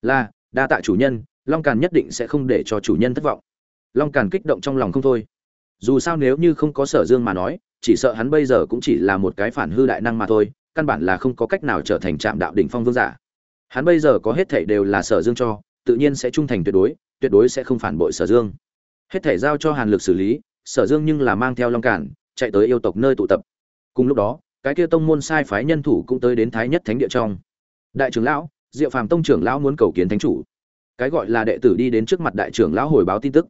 là, đa tạ chủ nhân, long càn nhất định sẽ không để cho chủ nhân thất vọng. Long càn kích động trong lòng không thôi. Dù sao nếu như không có sở dương mà nói, chỉ sợ hắn bây giờ cũng chỉ là một cái phản hư đại năng mà thôi căn bản là không có cách nào trở thành trạm đạo đỉnh phong vương giả. Hắn bây giờ có hết thảy đều là sở dương cho, tự nhiên sẽ trung thành tuyệt đối tuyệt đối sẽ không phản bội sở dương. Hết thảy giao cho hàn lực xử lý, sở dương nhưng là mang theo long cản, chạy tới yêu tộc nơi tụ tập. Cùng lúc đó, cái kia tông môn sai phái nhân thủ cũng tới đến thái nhất thánh địa trong. Đại trưởng lão, diệu phàm tông trưởng lão muốn cầu kiến thánh chủ. Cái gọi là đệ tử đi đến trước mặt đại trưởng lão hồi báo tin tức.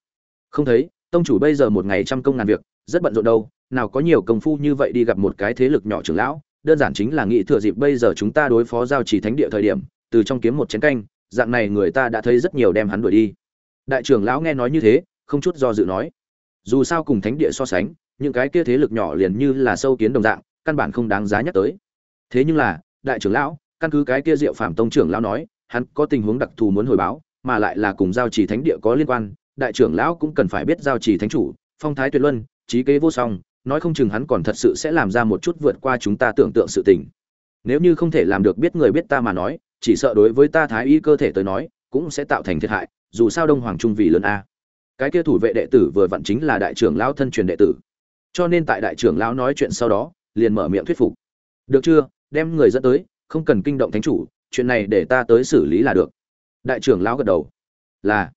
Không thấy, tông chủ bây giờ một ngày trăm công ngàn việc, rất bận rộn đâu, nào có nhiều công phu như vậy đi gặp một cái thế lực nhỏ trưởng lão đơn giản chính là nghĩ thừa dịp bây giờ chúng ta đối phó giao chỉ thánh địa thời điểm, từ trong kiếm một chén canh, dạng này người ta đã thấy rất nhiều đem hắn đuổi đi. Đại trưởng lão nghe nói như thế, không chút do dự nói, dù sao cùng thánh địa so sánh, những cái kia thế lực nhỏ liền như là sâu kiến đồng dạng, căn bản không đáng giá nhắc tới. Thế nhưng là, đại trưởng lão, căn cứ cái kia diệu phạm tông trưởng lão nói, hắn có tình huống đặc thù muốn hồi báo, mà lại là cùng giao trì thánh địa có liên quan, đại trưởng lão cũng cần phải biết giao trì thánh chủ, phong thái tuyệt luân, trí kế vô song nói không chừng hắn còn thật sự sẽ làm ra một chút vượt qua chúng ta tưởng tượng sự tình. Nếu như không thể làm được biết người biết ta mà nói, chỉ sợ đối với ta thái y cơ thể tới nói, cũng sẽ tạo thành thiệt hại, dù sao đông hoàng trung vì lớn a. Cái kia thủ vệ đệ tử vừa vặn chính là đại trưởng lão thân truyền đệ tử. Cho nên tại đại trưởng lão nói chuyện sau đó, liền mở miệng thuyết phục. Được chưa, đem người dẫn tới, không cần kinh động thánh chủ, chuyện này để ta tới xử lý là được. Đại trưởng lão gật đầu. Là.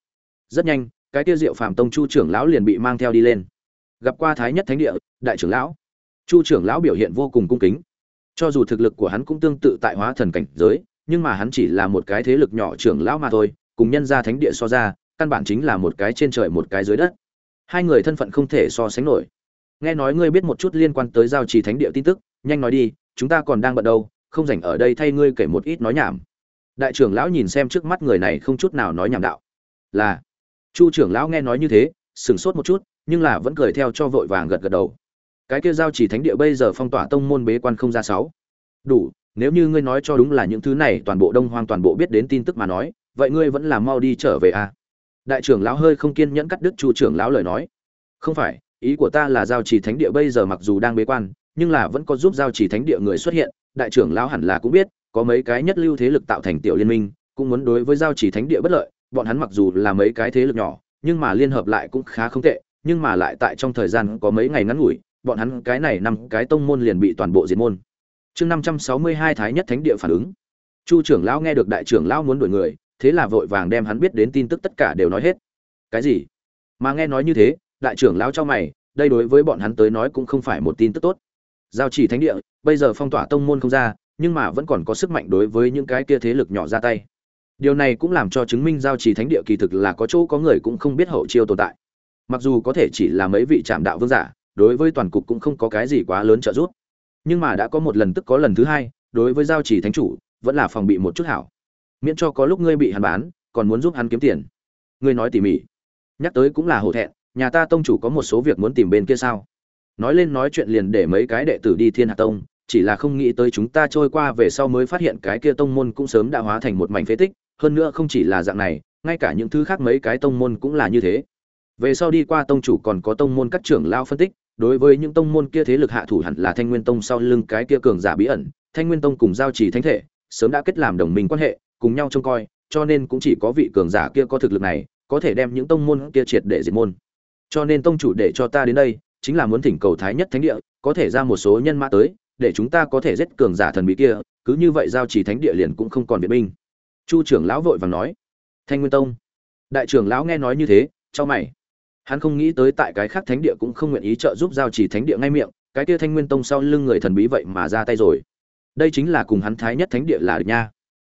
Rất nhanh, cái kia diệu phạm tông chu trưởng lão liền bị mang theo đi lên gặp qua thái nhất thánh địa, đại trưởng lão. Chu trưởng lão biểu hiện vô cùng cung kính. Cho dù thực lực của hắn cũng tương tự tại hóa thần cảnh giới, nhưng mà hắn chỉ là một cái thế lực nhỏ trưởng lão mà thôi, cùng nhân gia thánh địa so ra, căn bản chính là một cái trên trời một cái dưới đất. Hai người thân phận không thể so sánh nổi. Nghe nói ngươi biết một chút liên quan tới giao trì thánh địa tin tức, nhanh nói đi, chúng ta còn đang bận đâu, không rảnh ở đây thay ngươi kể một ít nói nhảm. Đại trưởng lão nhìn xem trước mắt người này không chút nào nói nhảm đạo. Là, chu trưởng lão nghe nói như thế, sửng sốt một chút nhưng là vẫn cười theo cho vội vàng gật gật đầu. Cái kia giao chỉ thánh địa bây giờ phong tỏa tông môn bế quan không ra sáu. Đủ, nếu như ngươi nói cho đúng là những thứ này, toàn bộ đông hoang toàn bộ biết đến tin tức mà nói, vậy ngươi vẫn là mau đi trở về à? Đại trưởng lão hơi không kiên nhẫn cắt đứt chu trưởng lão lời nói. Không phải, ý của ta là giao chỉ thánh địa bây giờ mặc dù đang bế quan, nhưng là vẫn có giúp giao chỉ thánh địa người xuất hiện, đại trưởng lão hẳn là cũng biết, có mấy cái nhất lưu thế lực tạo thành tiểu liên minh, cũng muốn đối với giao chỉ thánh địa bất lợi, bọn hắn mặc dù là mấy cái thế lực nhỏ, nhưng mà liên hợp lại cũng khá không tệ nhưng mà lại tại trong thời gian có mấy ngày ngắn ngủi, bọn hắn cái này năm cái tông môn liền bị toàn bộ diệt môn. Chương năm trăm sáu mươi hai thái nhất thánh địa phản ứng. Chu trưởng lão nghe được đại trưởng lão muốn đuổi người, thế là vội vàng đem hắn biết đến tin tức tất cả đều nói hết. Cái gì? Mà nghe nói như thế, đại trưởng lão cho mày, đây đối với bọn hắn tới nói cũng không phải một tin tức tốt. Giao chỉ thánh địa, bây giờ phong tỏa tông môn không ra, nhưng mà vẫn còn có sức mạnh đối với những cái kia thế lực nhỏ ra tay. Điều này cũng làm cho chứng minh giao chỉ thánh địa kỳ thực là có chỗ có người cũng không biết hậu chiêu tồn tại mặc dù có thể chỉ là mấy vị trạm đạo vương giả, đối với toàn cục cũng không có cái gì quá lớn trợ giúp. Nhưng mà đã có một lần tức có lần thứ hai, đối với giao chỉ thánh chủ, vẫn là phòng bị một chút hảo. Miễn cho có lúc ngươi bị hắn bán, còn muốn giúp hắn kiếm tiền. Ngươi nói tỉ mỉ. Nhắc tới cũng là hổ thẹn, nhà ta tông chủ có một số việc muốn tìm bên kia sao? Nói lên nói chuyện liền để mấy cái đệ tử đi thiên hạ tông, chỉ là không nghĩ tới chúng ta trôi qua về sau mới phát hiện cái kia tông môn cũng sớm đã hóa thành một mảnh phế tích, hơn nữa không chỉ là dạng này, ngay cả những thứ khác mấy cái tông môn cũng là như thế về sau đi qua tông chủ còn có tông môn các trưởng lao phân tích, đối với những tông môn kia thế lực hạ thủ hẳn là thanh nguyên tông sau lưng cái kia cường giả bí ẩn, thanh nguyên tông cùng giao trì thánh thể, sớm đã kết làm đồng minh quan hệ, cùng nhau trông coi, cho nên cũng chỉ có vị cường giả kia có thực lực này, có thể đem những tông môn kia triệt để diệt môn. Cho nên tông chủ để cho ta đến đây, chính là muốn thỉnh cầu thái nhất thánh địa, có thể ra một số nhân mã tới, để chúng ta có thể giết cường giả thần bí kia, cứ như vậy giao trì thánh địa liền cũng không còn biện binh. Chu trưởng lão vội vàng nói, thanh nguyên tông. Đại trưởng lão nghe nói như thế cho mày hắn không nghĩ tới tại cái khác thánh địa cũng không nguyện ý trợ giúp giao chỉ thánh địa ngay miệng, cái kia thanh nguyên tông sau lưng người thần bí vậy mà ra tay rồi. Đây chính là cùng hắn thái nhất thánh địa là được nha.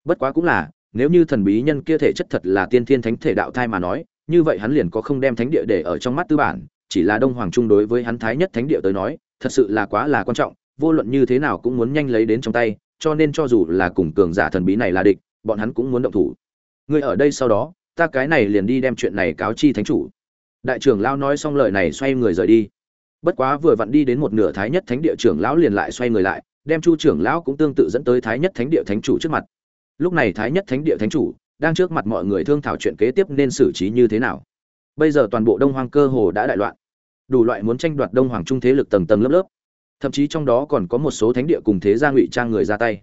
Bất quá cũng là, nếu như thần bí nhân kia thể chất thật là tiên thiên thánh thể đạo thai mà nói, như vậy hắn liền có không đem thánh địa để ở trong mắt tư bản, chỉ là đông hoàng trung đối với hắn thái nhất thánh địa tới nói, thật sự là quá là quan trọng, vô luận như thế nào cũng muốn nhanh lấy đến trong tay, cho nên cho dù là cùng cường giả thần bí này là địch, bọn hắn cũng muốn động thủ. Ngươi ở đây sau đó, ta cái này liền đi đem chuyện này cáo chi thánh chủ đại trưởng lão nói xong lời này xoay người rời đi. Bất quá vừa vặn đi đến một nửa thái nhất thánh địa trưởng lão liền lại xoay người lại, đem chu trưởng lão cũng tương tự dẫn tới thái nhất thánh địa thánh chủ trước mặt. Lúc này thái nhất thánh địa thánh chủ đang trước mặt mọi người thương thảo chuyện kế tiếp nên xử trí như thế nào. Bây giờ toàn bộ đông hoang cơ hồ đã đại loạn. Đủ loại muốn tranh đoạt đông hoàng trung thế lực tầng tầng lớp lớp. Thậm chí trong đó còn có một số thánh địa cùng thế gia ngụy trang người ra tay.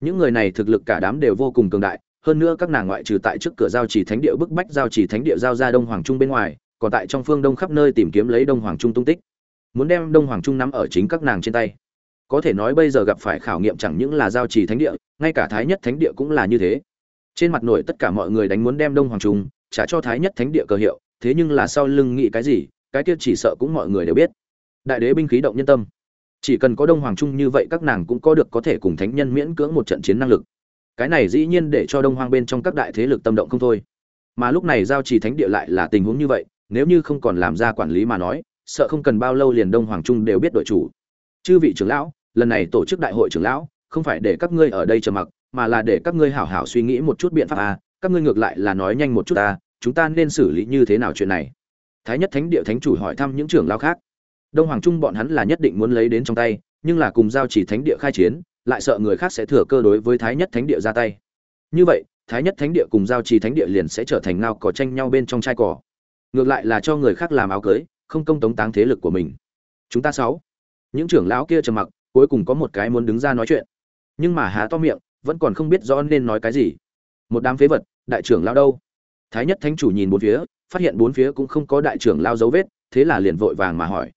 Những người này thực lực cả đám đều vô cùng cường đại, hơn nữa các nàng ngoại trừ tại trước cửa giao chỉ thánh địa bức bách giao chỉ thánh địa giao ra đông hoàng trung bên ngoài còn tại trong phương đông khắp nơi tìm kiếm lấy đông hoàng trung tung tích. Muốn đem đông hoàng trung nắm ở chính các nàng trên tay. Có thể nói bây giờ gặp phải khảo nghiệm chẳng những là giao trì thánh địa, ngay cả thái nhất thánh địa cũng là như thế. Trên mặt nổi tất cả mọi người đánh muốn đem đông hoàng trung, trả cho thái nhất thánh địa cơ hiệu, thế nhưng là sau lưng nghĩ cái gì, cái kia chỉ sợ cũng mọi người đều biết. Đại đế binh khí động nhân tâm. Chỉ cần có đông hoàng trung như vậy các nàng cũng có được có thể cùng thánh nhân miễn cưỡng một trận chiến năng lực. Cái này dĩ nhiên để cho đông hoang bên trong các đại thế lực tâm động không thôi. Mà lúc này giao trì thánh địa lại là tình huống như vậy nếu như không còn làm ra quản lý mà nói sợ không cần bao lâu liền đông hoàng trung đều biết đội chủ. Chư vị trưởng lão lần này tổ chức đại hội trưởng lão không phải để các ngươi ở đây chờ mặc mà là để các ngươi hảo hảo suy nghĩ một chút biện pháp à, các ngươi ngược lại là nói nhanh một chút à, chúng ta nên xử lý như thế nào chuyện này? Thái nhất thánh địa thánh chủ hỏi thăm những trưởng lão khác. Đông hoàng trung bọn hắn là nhất định muốn lấy đến trong tay nhưng là cùng giao chỉ thánh địa khai chiến lại sợ người khác sẽ thừa cơ đối với thái nhất thánh địa ra tay. Như vậy thái nhất thánh địa cùng giao trì thánh địa liền sẽ trở thành ngao cỏ tranh nhau bên trong chai cỏ ngược lại là cho người khác làm áo cưới, không công tống táng thế lực của mình. Chúng ta sáu. Những trưởng lão kia trầm mặc, cuối cùng có một cái muốn đứng ra nói chuyện. Nhưng mà há to miệng, vẫn còn không biết rõ nên nói cái gì. Một đám phế vật, đại trưởng lão đâu? Thái nhất thánh chủ nhìn bốn phía, phát hiện bốn phía cũng không có đại trưởng lao dấu vết, thế là liền vội vàng mà hỏi.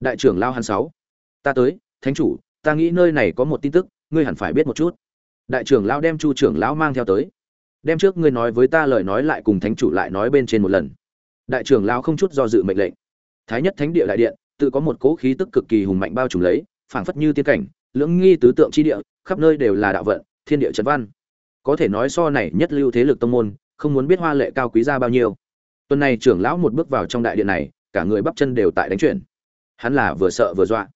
Đại trưởng lao hắn sáu. Ta tới, thánh chủ, ta nghĩ nơi này có một tin tức, ngươi hẳn phải biết một chút. Đại trưởng lão đem chu trưởng lão mang theo tới. Đem trước ngươi nói với ta lời nói lại cùng thánh chủ lại nói bên trên một lần đại trưởng lão không chút do dự mệnh lệnh. Thái nhất thánh địa đại điện, tự có một cỗ khí tức cực kỳ hùng mạnh bao trùm lấy, phảng phất như tiên cảnh, lưỡng nghi tứ tượng chi địa, khắp nơi đều là đạo vận, thiên địa trấn văn. Có thể nói so này nhất lưu thế lực tông môn, không muốn biết hoa lệ cao quý ra bao nhiêu. Tuần này trưởng lão một bước vào trong đại điện này, cả người bắp chân đều tại đánh chuyển. Hắn là vừa sợ vừa dọa.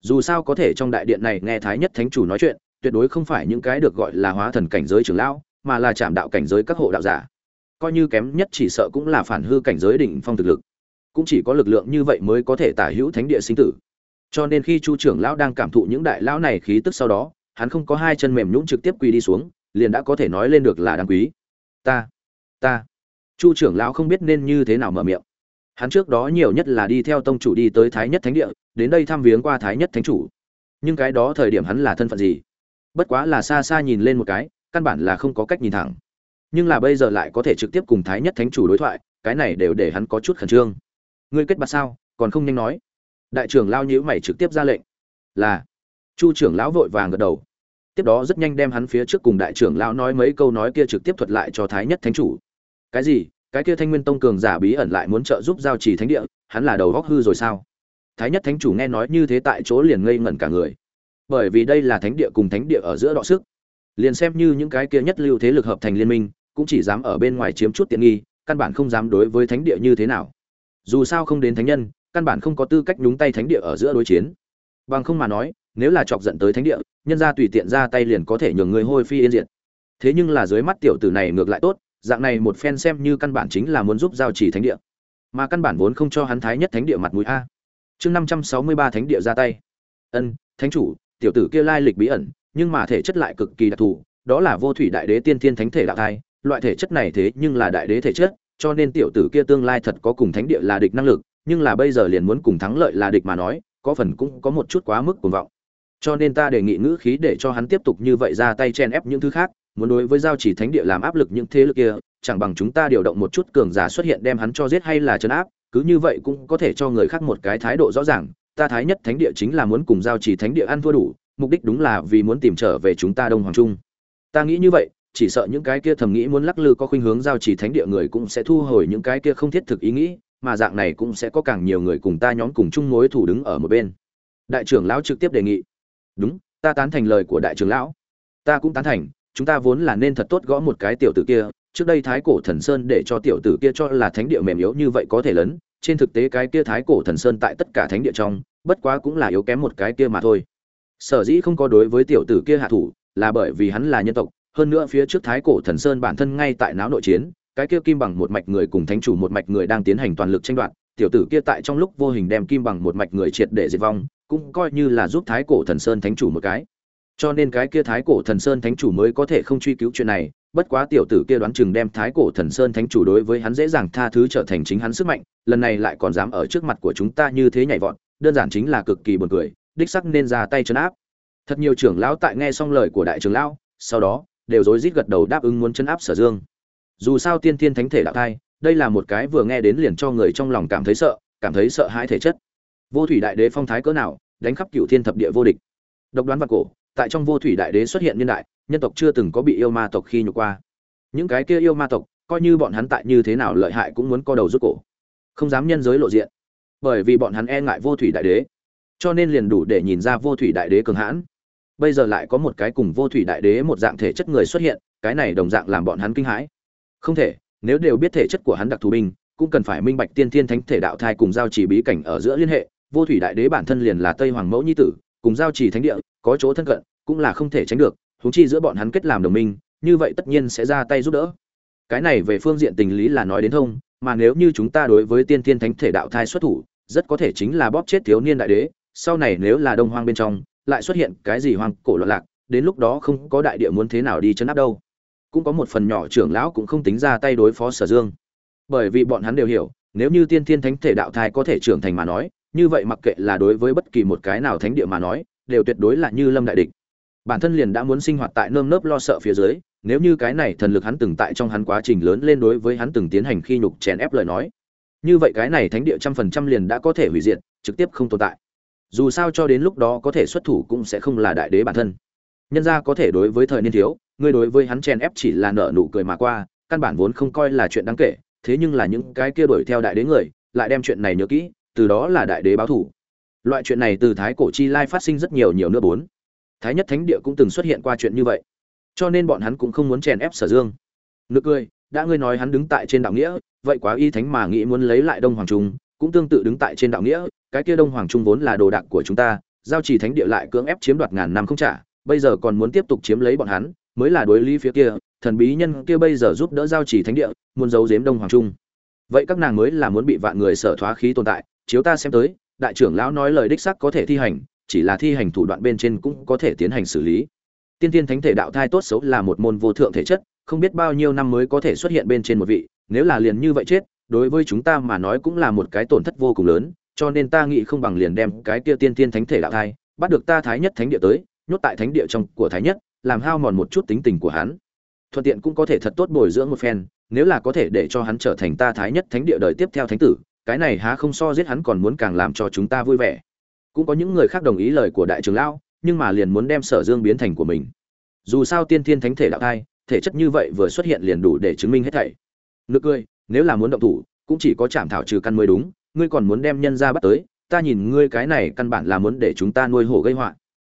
Dù sao có thể trong đại điện này nghe thái nhất thánh chủ nói chuyện, tuyệt đối không phải những cái được gọi là hóa thần cảnh giới trưởng lão, mà là chạm đạo cảnh giới các hộ đạo giả coi như kém nhất chỉ sợ cũng là phản hư cảnh giới đỉnh phong thực lực. Cũng chỉ có lực lượng như vậy mới có thể tả hữu thánh địa sinh tử. Cho nên khi chu trưởng lão đang cảm thụ những đại lão này khí tức sau đó, hắn không có hai chân mềm nhũn trực tiếp quỳ đi xuống, liền đã có thể nói lên được là đáng quý. Ta ta. Chu trưởng lão không biết nên như thế nào mở miệng. Hắn trước đó nhiều nhất là đi theo tông chủ đi tới thái nhất thánh địa, đến đây thăm viếng qua thái nhất thánh chủ. Nhưng cái đó thời điểm hắn là thân phận gì? Bất quá là xa xa nhìn lên một cái, căn bản là không có cách nhìn thẳng nhưng là bây giờ lại có thể trực tiếp cùng thái nhất thánh chủ đối thoại, cái này đều để hắn có chút khẩn trương. Ngươi kết bạc sao? Còn không nhanh nói. Đại trưởng lao nhữ mày trực tiếp ra lệnh. Là. Chu trưởng lão vội vàng gật đầu. Tiếp đó rất nhanh đem hắn phía trước cùng đại trưởng lão nói mấy câu nói kia trực tiếp thuật lại cho thái nhất thánh chủ. Cái gì? Cái kia thanh nguyên tông cường giả bí ẩn lại muốn trợ giúp giao trì thánh địa, hắn là đầu góc hư rồi sao? Thái nhất thánh chủ nghe nói như thế tại chỗ liền ngây ngẩn cả người. Bởi vì đây là thánh địa cùng thánh địa ở giữa đọ sức. Liền xem như những cái kia nhất lưu thế lực hợp thành liên minh cũng chỉ dám ở bên ngoài chiếm chút tiện nghi, căn bản không dám đối với thánh địa như thế nào. Dù sao không đến thánh nhân, căn bản không có tư cách nhúng tay thánh địa ở giữa đối chiến. Bằng không mà nói, nếu là chọc giận tới thánh địa, nhân ra tùy tiện ra tay liền có thể nhường người hôi phi yên diệt. Thế nhưng là dưới mắt tiểu tử này ngược lại tốt, dạng này một phen xem như căn bản chính là muốn giúp giao chỉ thánh địa. Mà căn bản vốn không cho hắn thái nhất thánh địa mặt mũi a. Chương năm trăm sáu mươi ba thánh địa ra tay. Ân, thánh chủ, tiểu tử kia lai lịch bí ẩn, nhưng mà thể chất lại cực kỳ đặc thù, đó là vô thủy đại đế tiên thiên thánh thể đạo thai loại thể chất này thế nhưng là đại đế thể chất, cho nên tiểu tử kia tương lai thật có cùng thánh địa là địch năng lực, nhưng là bây giờ liền muốn cùng thắng lợi là địch mà nói, có phần cũng có một chút quá mức cuồng vọng. Cho nên ta đề nghị ngữ khí để cho hắn tiếp tục như vậy ra tay chen ép những thứ khác, muốn đối với giao chỉ thánh địa làm áp lực những thế lực kia, chẳng bằng chúng ta điều động một chút cường giả xuất hiện đem hắn cho giết hay là chấn áp, cứ như vậy cũng có thể cho người khác một cái thái độ rõ ràng, ta thái nhất thánh địa chính là muốn cùng giao chỉ thánh địa ăn thua đủ, mục đích đúng là vì muốn tìm trở về chúng ta đông hoàng trung. Ta nghĩ như vậy chỉ sợ những cái kia thầm nghĩ muốn lắc lư có khuynh hướng giao chỉ thánh địa người cũng sẽ thu hồi những cái kia không thiết thực ý nghĩ, mà dạng này cũng sẽ có càng nhiều người cùng ta nhóm cùng chung mối thủ đứng ở một bên. Đại trưởng lão trực tiếp đề nghị. Đúng, ta tán thành lời của đại trưởng lão. Ta cũng tán thành, chúng ta vốn là nên thật tốt gõ một cái tiểu tử kia, trước đây thái cổ thần sơn để cho tiểu tử kia cho là thánh địa mềm yếu như vậy có thể lớn, trên thực tế cái kia thái cổ thần sơn tại tất cả thánh địa trong, bất quá cũng là yếu kém một cái kia mà thôi. Sở dĩ không có đối với tiểu tử kia hạ thủ, là bởi vì hắn là nhân tộc hơn nữa phía trước thái cổ thần sơn bản thân ngay tại não nội chiến, cái kia kim bằng một mạch người cùng thánh chủ một mạch người đang tiến hành toàn lực tranh đoạt, tiểu tử kia tại trong lúc vô hình đem kim bằng một mạch người triệt để diệt vong, cũng coi như là giúp thái cổ thần sơn thánh chủ một cái. Cho nên cái kia thái cổ thần sơn thánh chủ mới có thể không truy cứu chuyện này, bất quá tiểu tử kia đoán chừng đem thái cổ thần sơn thánh chủ đối với hắn dễ dàng tha thứ trở thành chính hắn sức mạnh, lần này lại còn dám ở trước mặt của chúng ta như thế nhảy vọt, đơn giản chính là cực kỳ buồn cười, đích sắc nên ra tay chấn áp. Thật nhiều trưởng lão tại nghe xong lời của đại trưởng lão, sau đó đều rối rít gật đầu đáp ứng muốn chấn áp sở dương. Dù sao tiên thiên thánh thể đạo thai, đây là một cái vừa nghe đến liền cho người trong lòng cảm thấy sợ, cảm thấy sợ hãi thể chất. Vô thủy đại đế phong thái cỡ nào, đánh khắp cựu thiên thập địa vô địch. Độc đoán và cổ, tại trong vô thủy đại đế xuất hiện niên đại, nhân tộc chưa từng có bị yêu ma tộc khi nhục qua. Những cái kia yêu ma tộc, coi như bọn hắn tại như thế nào lợi hại cũng muốn co đầu rút cổ. Không dám nhân giới lộ diện. Bởi vì bọn hắn e ngại vô thủy đại đế. Cho nên liền đủ để nhìn ra vô thủy đại đế cường hãn bây giờ lại có một cái cùng vô thủy đại đế một dạng thể chất người xuất hiện, cái này đồng dạng làm bọn hắn kinh hãi. Không thể, nếu đều biết thể chất của hắn đặc thù binh, cũng cần phải minh bạch tiên thiên thánh thể đạo thai cùng giao chỉ bí cảnh ở giữa liên hệ, vô thủy đại đế bản thân liền là tây hoàng mẫu nhi tử, cùng giao chỉ thánh địa, có chỗ thân cận, cũng là không thể tránh được, huống chi giữa bọn hắn kết làm đồng minh, như vậy tất nhiên sẽ ra tay giúp đỡ. Cái này về phương diện tình lý là nói đến thông, mà nếu như chúng ta đối với tiên thiên thánh thể đạo thai xuất thủ, rất có thể chính là bóp chết thiếu niên đại đế, sau này nếu là đông hoang bên trong lại xuất hiện cái gì hoang cổ loạn lạc, đến lúc đó không có đại địa muốn thế nào đi chấn áp đâu. Cũng có một phần nhỏ trưởng lão cũng không tính ra tay đối phó sở dương. Bởi vì bọn hắn đều hiểu, nếu như tiên thiên thánh thể đạo thai có thể trưởng thành mà nói, như vậy mặc kệ là đối với bất kỳ một cái nào thánh địa mà nói, đều tuyệt đối là như lâm đại địch. Bản thân liền đã muốn sinh hoạt tại nơm nớp lo sợ phía dưới, nếu như cái này thần lực hắn từng tại trong hắn quá trình lớn lên đối với hắn từng tiến hành khi nhục chèn ép lời nói, như vậy cái này thánh địa trăm phần trăm liền đã có thể hủy diệt, trực tiếp không tồn tại dù sao cho đến lúc đó có thể xuất thủ cũng sẽ không là đại đế bản thân. Nhân ra có thể đối với thời niên thiếu, ngươi đối với hắn chèn ép chỉ là nợ nụ cười mà qua, căn bản vốn không coi là chuyện đáng kể, thế nhưng là những cái kia đuổi theo đại đế người, lại đem chuyện này nhớ kỹ, từ đó là đại đế báo thủ. Loại chuyện này từ thái cổ chi lai phát sinh rất nhiều nhiều nữa bốn. Thái nhất thánh địa cũng từng xuất hiện qua chuyện như vậy. Cho nên bọn hắn cũng không muốn chèn ép sở dương. Nực cười, đã ngươi nói hắn đứng tại trên đạo nghĩa, vậy quá y thánh mà nghĩ muốn lấy lại đông hoàng trung, cũng tương tự đứng tại trên đạo nghĩa cái kia đông hoàng trung vốn là đồ đạc của chúng ta, giao trì thánh địa lại cưỡng ép chiếm đoạt ngàn năm không trả, bây giờ còn muốn tiếp tục chiếm lấy bọn hắn, mới là đối lý phía kia, thần bí nhân kia bây giờ giúp đỡ giao trì thánh địa, muốn giấu giếm đông hoàng trung. Vậy các nàng mới là muốn bị vạn người sở thoá khí tồn tại, chiếu ta xem tới, đại trưởng lão nói lời đích sắc có thể thi hành, chỉ là thi hành thủ đoạn bên trên cũng có thể tiến hành xử lý. Tiên tiên thánh thể đạo thai tốt xấu là một môn vô thượng thể chất, không biết bao nhiêu năm mới có thể xuất hiện bên trên một vị, nếu là liền như vậy chết, đối với chúng ta mà nói cũng là một cái tổn thất vô cùng lớn cho nên ta nghĩ không bằng liền đem cái kia tiên tiên thánh thể đạo thai, bắt được ta thái nhất thánh địa tới, nhốt tại thánh địa trong của thái nhất, làm hao mòn một chút tính tình của hắn. Thuận tiện cũng có thể thật tốt bồi dưỡng một phen, nếu là có thể để cho hắn trở thành ta thái nhất thánh địa đời tiếp theo thánh tử, cái này há không so giết hắn còn muốn càng làm cho chúng ta vui vẻ. Cũng có những người khác đồng ý lời của đại trưởng lão, nhưng mà liền muốn đem sở dương biến thành của mình. Dù sao tiên thiên thánh thể đạo thai, thể chất như vậy vừa xuất hiện liền đủ để chứng minh hết thảy. Nực cười, nếu là muốn động thủ, cũng chỉ có chạm thảo trừ căn mới đúng ngươi còn muốn đem nhân ra bắt tới, ta nhìn ngươi cái này căn bản là muốn để chúng ta nuôi hổ gây họa.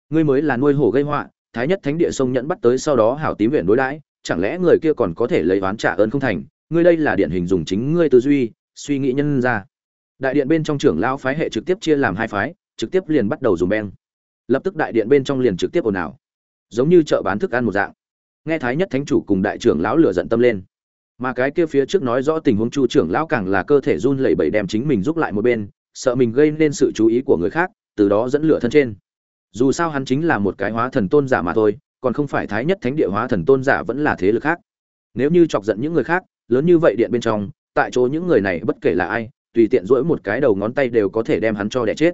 Ngươi mới là nuôi hổ gây họa, thái nhất thánh địa sông nhẫn bắt tới sau đó hảo tím viện đối đãi, chẳng lẽ người kia còn có thể lấy oán trả ơn không thành? Ngươi đây là điển hình dùng chính ngươi tư duy, suy nghĩ nhân ra. Đại điện bên trong trưởng lão phái hệ trực tiếp chia làm hai phái, trực tiếp liền bắt đầu dùng beng. Lập tức đại điện bên trong liền trực tiếp ồn ào. Giống như chợ bán thức ăn một dạng. Nghe thái nhất thánh chủ cùng đại trưởng lão lửa giận tâm lên mà cái kia phía trước nói rõ tình huống chu trưởng lão càng là cơ thể run lẩy bẩy đem chính mình giúp lại một bên, sợ mình gây nên sự chú ý của người khác, từ đó dẫn lửa thân trên. Dù sao hắn chính là một cái hóa thần tôn giả mà thôi, còn không phải thái nhất thánh địa hóa thần tôn giả vẫn là thế lực khác. Nếu như chọc giận những người khác, lớn như vậy điện bên trong, tại chỗ những người này bất kể là ai, tùy tiện rỗi một cái đầu ngón tay đều có thể đem hắn cho đẻ chết.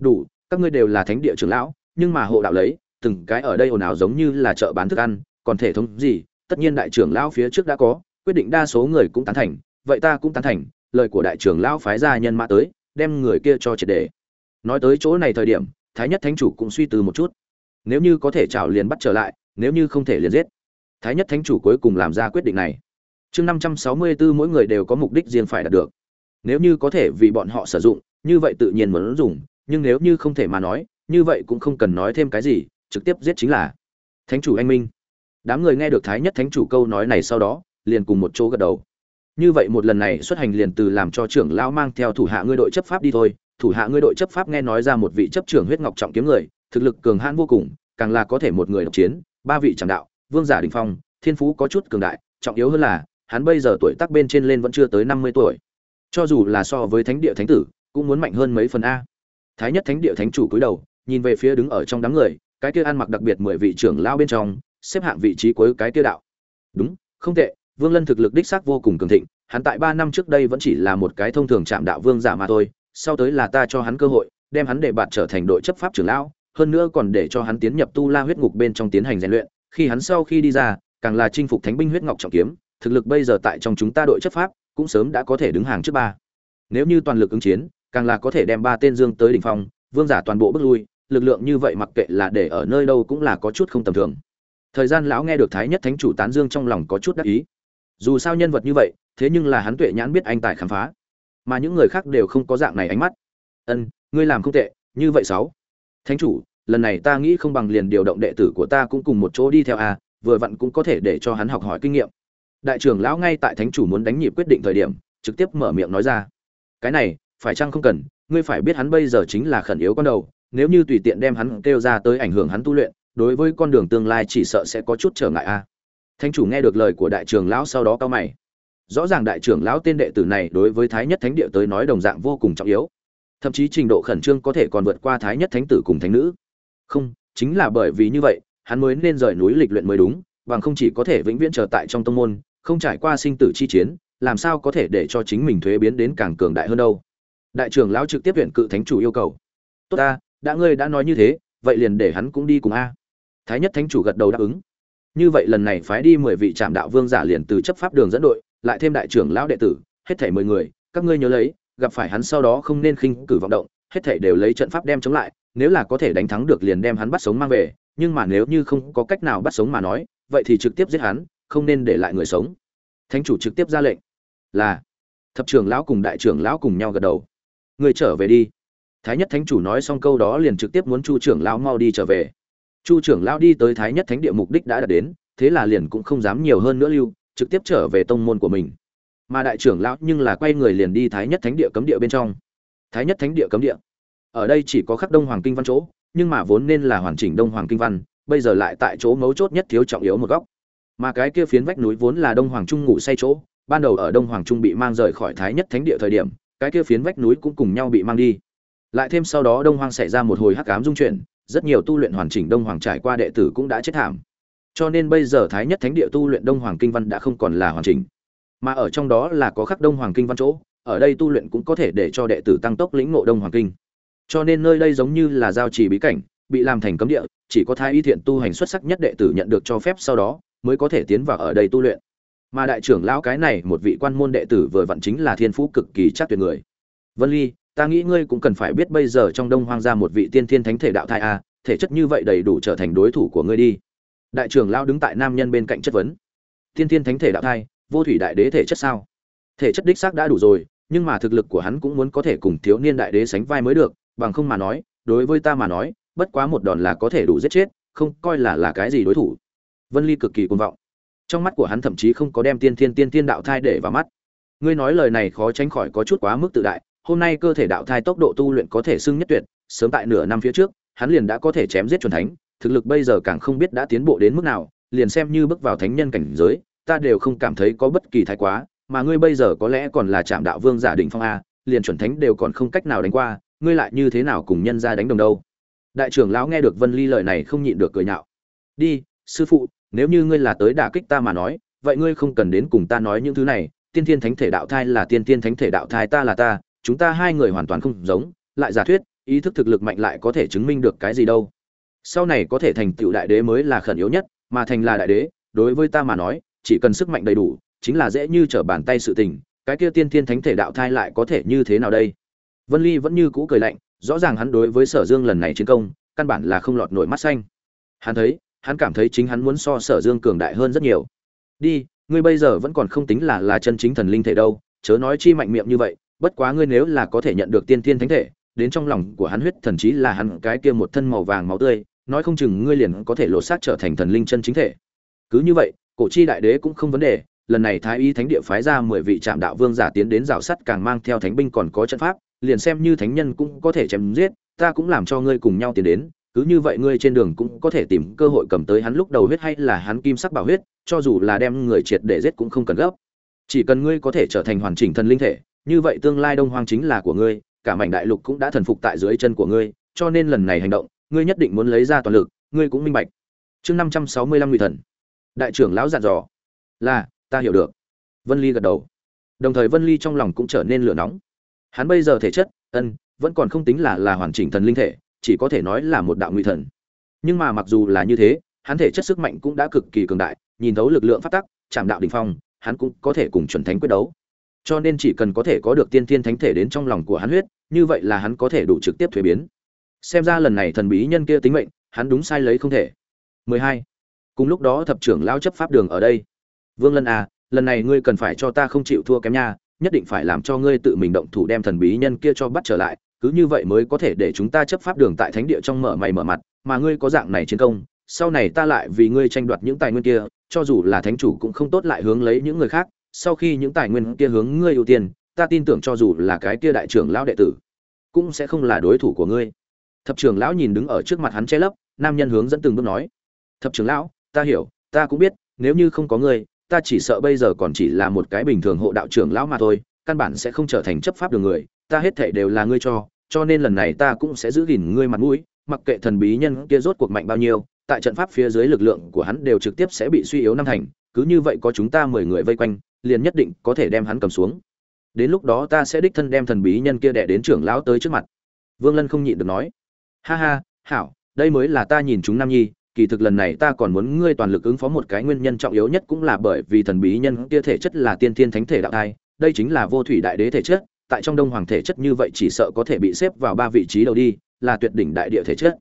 Đủ, các ngươi đều là thánh địa trưởng lão, nhưng mà hộ đạo lấy, từng cái ở đây ồn ào giống như là chợ bán thức ăn, còn thể thống gì, tất nhiên đại trưởng lão phía trước đã có quyết định đa số người cũng tán thành, vậy ta cũng tán thành, lời của đại trưởng lão phái gia nhân mã tới, đem người kia cho triệt để nói tới chỗ này thời điểm, thái nhất thánh chủ cũng suy tư một chút. Nếu như có thể chảo liền bắt trở lại, nếu như không thể liền giết. Thái nhất thánh chủ cuối cùng làm ra quyết định này. Chương năm trăm sáu mươi bốn mỗi người đều có mục đích riêng phải đạt được. Nếu như có thể vì bọn họ sử dụng, như vậy tự nhiên muốn dùng, nhưng nếu như không thể mà nói, như vậy cũng không cần nói thêm cái gì, trực tiếp giết chính là. Thánh chủ anh minh. Đám người nghe được thái nhất thánh chủ câu nói này sau đó liền cùng một chỗ gật đầu. Như vậy một lần này xuất hành liền từ làm cho trưởng lão mang theo thủ hạ ngươi đội chấp pháp đi thôi. Thủ hạ ngươi đội chấp pháp nghe nói ra một vị chấp trưởng huyết ngọc trọng kiếm người, thực lực cường hãn vô cùng, càng là có thể một người độc chiến, ba vị tràng đạo, vương giả đình phong, thiên phú có chút cường đại, trọng yếu hơn là, hắn bây giờ tuổi tác bên trên lên vẫn chưa tới năm mươi tuổi. Cho dù là so với thánh địa thánh tử, cũng muốn mạnh hơn mấy phần a. Thái nhất thánh địa thánh chủ cúi đầu, nhìn về phía đứng ở trong đám người, cái kia ăn mặc đặc biệt mười vị trưởng lao bên trong, xếp hạng vị trí cuối cái kia đạo. Đúng, không tệ vương lân thực lực đích xác vô cùng cường thịnh, hắn tại ba năm trước đây vẫn chỉ là một cái thông thường trạm đạo vương giả mà thôi, sau tới là ta cho hắn cơ hội, đem hắn để bạt trở thành đội chấp pháp trưởng lão, hơn nữa còn để cho hắn tiến nhập tu la huyết ngục bên trong tiến hành rèn luyện, khi hắn sau khi đi ra, càng là chinh phục thánh binh huyết ngọc trọng kiếm, thực lực bây giờ tại trong chúng ta đội chấp pháp, cũng sớm đã có thể đứng hàng trước ba. Nếu như toàn lực ứng chiến, càng là có thể đem ba tên dương tới đỉnh phong, vương giả toàn bộ bước lui, lực lượng như vậy mặc kệ là để ở nơi đâu cũng là có chút không tầm thường. Thời gian lão nghe được thái nhất thánh chủ tán dương trong lòng có chút đắc ý dù sao nhân vật như vậy, thế nhưng là hắn tuệ nhãn biết anh tài khám phá. Mà những người khác đều không có dạng này ánh mắt. Ân, ngươi làm không tệ, như vậy sáu. Thánh chủ, lần này ta nghĩ không bằng liền điều động đệ tử của ta cũng cùng một chỗ đi theo a, vừa vặn cũng có thể để cho hắn học hỏi kinh nghiệm. Đại trưởng lão ngay tại thánh chủ muốn đánh nhịp quyết định thời điểm, trực tiếp mở miệng nói ra. Cái này, phải chăng không cần, ngươi phải biết hắn bây giờ chính là khẩn yếu con đầu, nếu như tùy tiện đem hắn kêu ra tới ảnh hưởng hắn tu luyện, đối với con đường tương lai chỉ sợ sẽ có chút trở ngại a thánh chủ nghe được lời của đại trưởng lão sau đó cao mày. Rõ ràng đại trưởng lão tên đệ tử này đối với thái nhất thánh địa tới nói đồng dạng vô cùng trọng yếu. Thậm chí trình độ khẩn trương có thể còn vượt qua thái nhất thánh tử cùng thánh nữ. Không, chính là bởi vì như vậy, hắn mới nên rời núi lịch luyện mới đúng, bằng không chỉ có thể vĩnh viễn trở tại trong tông môn, không trải qua sinh tử chi chiến, làm sao có thể để cho chính mình thuế biến đến càng cường đại hơn đâu. Đại trưởng lão trực tiếp huyện cự thánh chủ yêu cầu. Tốt ta, đã ngươi đã nói như thế, vậy liền để hắn cũng đi cùng a. Thái nhất thánh chủ gật đầu đáp ứng như vậy lần này phái đi mười vị trạm đạo vương giả liền từ chấp pháp đường dẫn đội, lại thêm đại trưởng lão đệ tử, hết thảy mười người, các ngươi nhớ lấy, gặp phải hắn sau đó không nên khinh cử vọng động, hết thảy đều lấy trận pháp đem chống lại, nếu là có thể đánh thắng được liền đem hắn bắt sống mang về, nhưng mà nếu như không có cách nào bắt sống mà nói, vậy thì trực tiếp giết hắn, không nên để lại người sống. Thánh chủ trực tiếp ra lệnh. Là. Thập trưởng lão cùng đại trưởng lão cùng nhau gật đầu. Người trở về đi. Thái nhất thánh chủ nói xong câu đó liền trực tiếp muốn chu trưởng lão mau đi trở về chu trưởng lão đi tới thái nhất thánh địa mục đích đã đạt đến, thế là liền cũng không dám nhiều hơn nữa lưu, trực tiếp trở về tông môn của mình. Mà đại trưởng lão nhưng là quay người liền đi thái nhất thánh địa cấm địa bên trong. Thái nhất thánh địa cấm địa. Ở đây chỉ có khắc đông hoàng kinh văn chỗ, nhưng mà vốn nên là hoàn chỉnh đông hoàng kinh văn, bây giờ lại tại chỗ mấu chốt nhất thiếu trọng yếu một góc. Mà cái kia phiến vách núi vốn là đông hoàng trung ngủ say chỗ, ban đầu ở đông hoàng trung bị mang rời khỏi thái nhất thánh địa thời điểm, cái kia phiến vách núi cũng cùng nhau bị mang đi. Lại thêm sau đó đông hoàng xảy ra một hồi hắc ám dung chuyển rất nhiều tu luyện hoàn chỉnh đông hoàng trải qua đệ tử cũng đã chết thảm. Cho nên bây giờ thái nhất thánh địa tu luyện đông hoàng kinh văn đã không còn là hoàn chỉnh. Mà ở trong đó là có khắc đông hoàng kinh văn chỗ, ở đây tu luyện cũng có thể để cho đệ tử tăng tốc lĩnh ngộ đông hoàng kinh. Cho nên nơi đây giống như là giao trì bí cảnh, bị làm thành cấm địa, chỉ có thái y thiện tu hành xuất sắc nhất đệ tử nhận được cho phép sau đó, mới có thể tiến vào ở đây tu luyện. Mà đại trưởng lão cái này, một vị quan môn đệ tử vừa vặn chính là thiên phú cực kỳ chắc tuyệt người. Vân ly ta nghĩ ngươi cũng cần phải biết bây giờ trong đông hoang ra một vị tiên thiên thánh thể đạo thai a, thể chất như vậy đầy đủ trở thành đối thủ của ngươi đi. Đại trưởng lão đứng tại nam nhân bên cạnh chất vấn. Tiên thiên thánh thể đạo thai, vô thủy đại đế thể chất sao? Thể chất đích xác đã đủ rồi, nhưng mà thực lực của hắn cũng muốn có thể cùng thiếu niên đại đế sánh vai mới được, bằng không mà nói, đối với ta mà nói, bất quá một đòn là có thể đủ giết chết, không coi là là cái gì đối thủ. Vân ly cực kỳ cuồng vọng. Trong mắt của hắn thậm chí không có đem tiên thiên tiên tiên đạo thai để vào mắt. Ngươi nói lời này khó tránh khỏi có chút quá mức tự đại hôm nay cơ thể đạo thai tốc độ tu luyện có thể xưng nhất tuyệt, sớm tại nửa năm phía trước, hắn liền đã có thể chém giết chuẩn thánh, thực lực bây giờ càng không biết đã tiến bộ đến mức nào, liền xem như bước vào thánh nhân cảnh giới, ta đều không cảm thấy có bất kỳ thái quá, mà ngươi bây giờ có lẽ còn là trạm đạo vương giả định phong a, liền chuẩn thánh đều còn không cách nào đánh qua, ngươi lại như thế nào cùng nhân gia đánh đồng đâu? Đại trưởng lão nghe được vân ly lời này không nhịn được cười nhạo. Đi, sư phụ, nếu như ngươi là tới đả kích ta mà nói, vậy ngươi không cần đến cùng ta nói những thứ này, tiên thiên thánh thể đạo thai là tiên thiên thánh thể đạo thai, ta là ta chúng ta hai người hoàn toàn không giống, lại giả thuyết, ý thức thực lực mạnh lại có thể chứng minh được cái gì đâu. Sau này có thể thành tựu đại đế mới là khẩn yếu nhất, mà thành là đại đế, đối với ta mà nói, chỉ cần sức mạnh đầy đủ, chính là dễ như trở bàn tay sự tình, cái kia tiên thiên thánh thể đạo thai lại có thể như thế nào đây? Vân ly vẫn như cũ cười lạnh, rõ ràng hắn đối với sở dương lần này chiến công, căn bản là không lọt nổi mắt xanh. Hắn thấy, hắn cảm thấy chính hắn muốn so sở dương cường đại hơn rất nhiều. Đi, ngươi bây giờ vẫn còn không tính là là chân chính thần linh thể đâu, chớ nói chi mạnh miệng như vậy bất quá ngươi nếu là có thể nhận được tiên thiên thánh thể, đến trong lòng của hắn huyết thần chí là hắn cái kia một thân màu vàng máu tươi, nói không chừng ngươi liền có thể lột xác trở thành thần linh chân chính thể. Cứ như vậy, cổ chi đại đế cũng không vấn đề, lần này thái y thánh địa phái ra mười vị trạm đạo vương giả tiến đến rào sắt càng mang theo thánh binh còn có trận pháp, liền xem như thánh nhân cũng có thể chém giết, ta cũng làm cho ngươi cùng nhau tiến đến, cứ như vậy ngươi trên đường cũng có thể tìm cơ hội cầm tới hắn lúc đầu huyết hay là hắn kim sắc bảo huyết, cho dù là đem người triệt để giết cũng không cần gấp. Chỉ cần ngươi có thể trở thành hoàn chỉnh thần linh thể như vậy tương lai đông hoang chính là của ngươi, cả mảnh đại lục cũng đã thần phục tại dưới chân của ngươi, cho nên lần này hành động, ngươi nhất định muốn lấy ra toàn lực, ngươi cũng minh bạch. Chương năm trăm sáu mươi lăm ngụy thần. Đại trưởng lão dặn dò. Là, ta hiểu được. Vân ly gật đầu. Đồng thời vân ly trong lòng cũng trở nên lửa nóng. Hắn bây giờ thể chất, ân, vẫn còn không tính là là hoàn chỉnh thần linh thể, chỉ có thể nói là một đạo ngụy thần. Nhưng mà mặc dù là như thế, hắn thể chất sức mạnh cũng đã cực kỳ cường đại, nhìn thấu lực lượng phát tắc, chạm đạo đ ỉ n h phong, hắn cũng có thể cùng chuẩn thánh quyết đấu cho nên chỉ cần có thể có được tiên thiên thánh thể đến trong lòng của hắn huyết, như vậy là hắn có thể đủ trực tiếp thuế biến. Xem ra lần này thần bí nhân kia tính mệnh, hắn đúng sai lấy không thể. 12. cùng lúc đó thập trưởng lao chấp pháp đường ở đây. Vương lân à lần này ngươi cần phải cho ta không chịu thua kém nha, nhất định phải làm cho ngươi tự mình động thủ đem thần bí nhân kia cho bắt trở lại, cứ như vậy mới có thể để chúng ta chấp pháp đường tại thánh địa trong mở mày mở mặt, mà ngươi có dạng này chiến công, sau này ta lại vì ngươi tranh đoạt những tài nguyên kia, cho dù là thánh chủ cũng không tốt lại hướng lấy những người khác sau khi những tài nguyên kia hướng ngươi ưu tiên, ta tin tưởng cho dù là cái kia đại trưởng lão đệ tử, cũng sẽ không là đối thủ của ngươi. Thập trưởng lão nhìn đứng ở trước mặt hắn che lấp, nam nhân hướng dẫn từng bước nói. Thập trưởng lão, ta hiểu, ta cũng biết, nếu như không có ngươi, ta chỉ sợ bây giờ còn chỉ là một cái bình thường hộ đạo trưởng lão mà thôi, căn bản sẽ không trở thành chấp pháp đường người, ta hết thảy đều là ngươi cho cho nên lần này ta cũng sẽ giữ gìn ngươi mặt mũi, mặc kệ thần bí nhân kia rốt cuộc mạnh bao nhiêu, tại trận pháp phía dưới lực lượng của hắn đều trực tiếp sẽ bị suy yếu năm thành cứ như vậy có chúng ta mười người vây quanh, liền nhất định có thể đem hắn cầm xuống. Đến lúc đó ta sẽ đích thân đem thần bí nhân kia đẻ đến trưởng lão tới trước mặt. Vương lân không nhịn được nói. Ha ha, hảo, đây mới là ta nhìn chúng nam nhi, kỳ thực lần này ta còn muốn ngươi toàn lực ứng phó một cái nguyên nhân trọng yếu nhất cũng là bởi vì thần bí nhân kia thể chất là tiên thiên thánh thể đạo thai, đây chính là vô thủy đại đế thể chất, tại trong đông hoàng thể chất như vậy chỉ sợ có thể bị xếp vào ba vị trí đầu đi, là tuyệt đỉnh đại địa thể chất.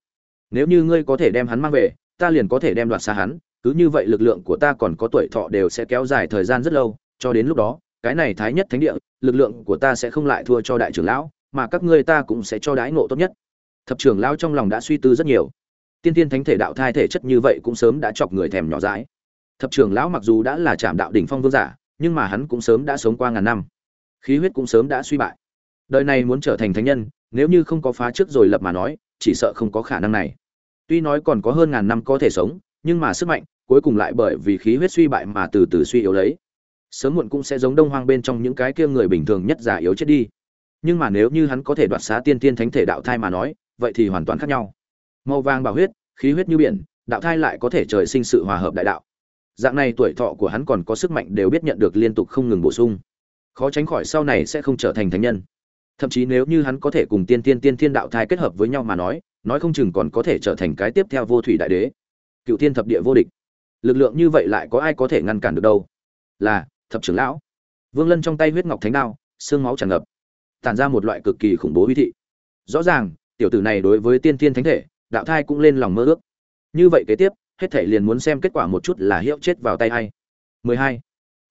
Nếu như ngươi có thể đem hắn mang về, ta liền có thể đem đoạt xa hắn cứ như vậy lực lượng của ta còn có tuổi thọ đều sẽ kéo dài thời gian rất lâu, cho đến lúc đó, cái này thái nhất thánh địa, lực lượng của ta sẽ không lại thua cho đại trưởng lão, mà các ngươi ta cũng sẽ cho đái ngộ tốt nhất. Thập trưởng lão trong lòng đã suy tư rất nhiều. Tiên tiên thánh thể đạo thai thể chất như vậy cũng sớm đã chọc người thèm nhỏ dãi. Thập trưởng lão mặc dù đã là trảm đạo đỉnh phong vương giả, nhưng mà hắn cũng sớm đã sống qua ngàn năm. Khí huyết cũng sớm đã suy bại. Đời này muốn trở thành thánh nhân, nếu như không có phá trước rồi lập mà nói, chỉ sợ không có khả năng này. Tuy nói còn có hơn ngàn năm có thể sống nhưng mà sức mạnh, cuối cùng lại bởi vì khí huyết suy bại mà từ từ suy yếu lấy. Sớm muộn cũng sẽ giống đông hoang bên trong những cái kia người bình thường nhất già yếu chết đi. Nhưng mà nếu như hắn có thể đoạt xá tiên tiên thánh thể đạo thai mà nói, vậy thì hoàn toàn khác nhau. Màu vàng bảo huyết, khí huyết như biển, đạo thai lại có thể trời sinh sự hòa hợp đại đạo. Dạng này tuổi thọ của hắn còn có sức mạnh đều biết nhận được liên tục không ngừng bổ sung. Khó tránh khỏi sau này sẽ không trở thành thánh nhân. Thậm chí nếu như hắn có thể cùng tiên tiên tiên thiên đạo thai kết hợp với nhau mà nói nói không chừng còn có thể trở thành cái tiếp theo vô thủy đại đế cựu thiên thập địa vô địch. Lực lượng như vậy lại có ai có thể ngăn cản được đâu? Là, thập trưởng lão. Vương lân trong tay huyết ngọc thánh đao, xương máu tràn ngập. Tản ra một loại cực kỳ khủng bố huy thị. Rõ ràng, tiểu tử này đối với tiên thiên thánh thể, đạo thai cũng lên lòng mơ ước. Như vậy kế tiếp, hết thể liền muốn xem kết quả một chút là hiệu chết vào tay hay 12.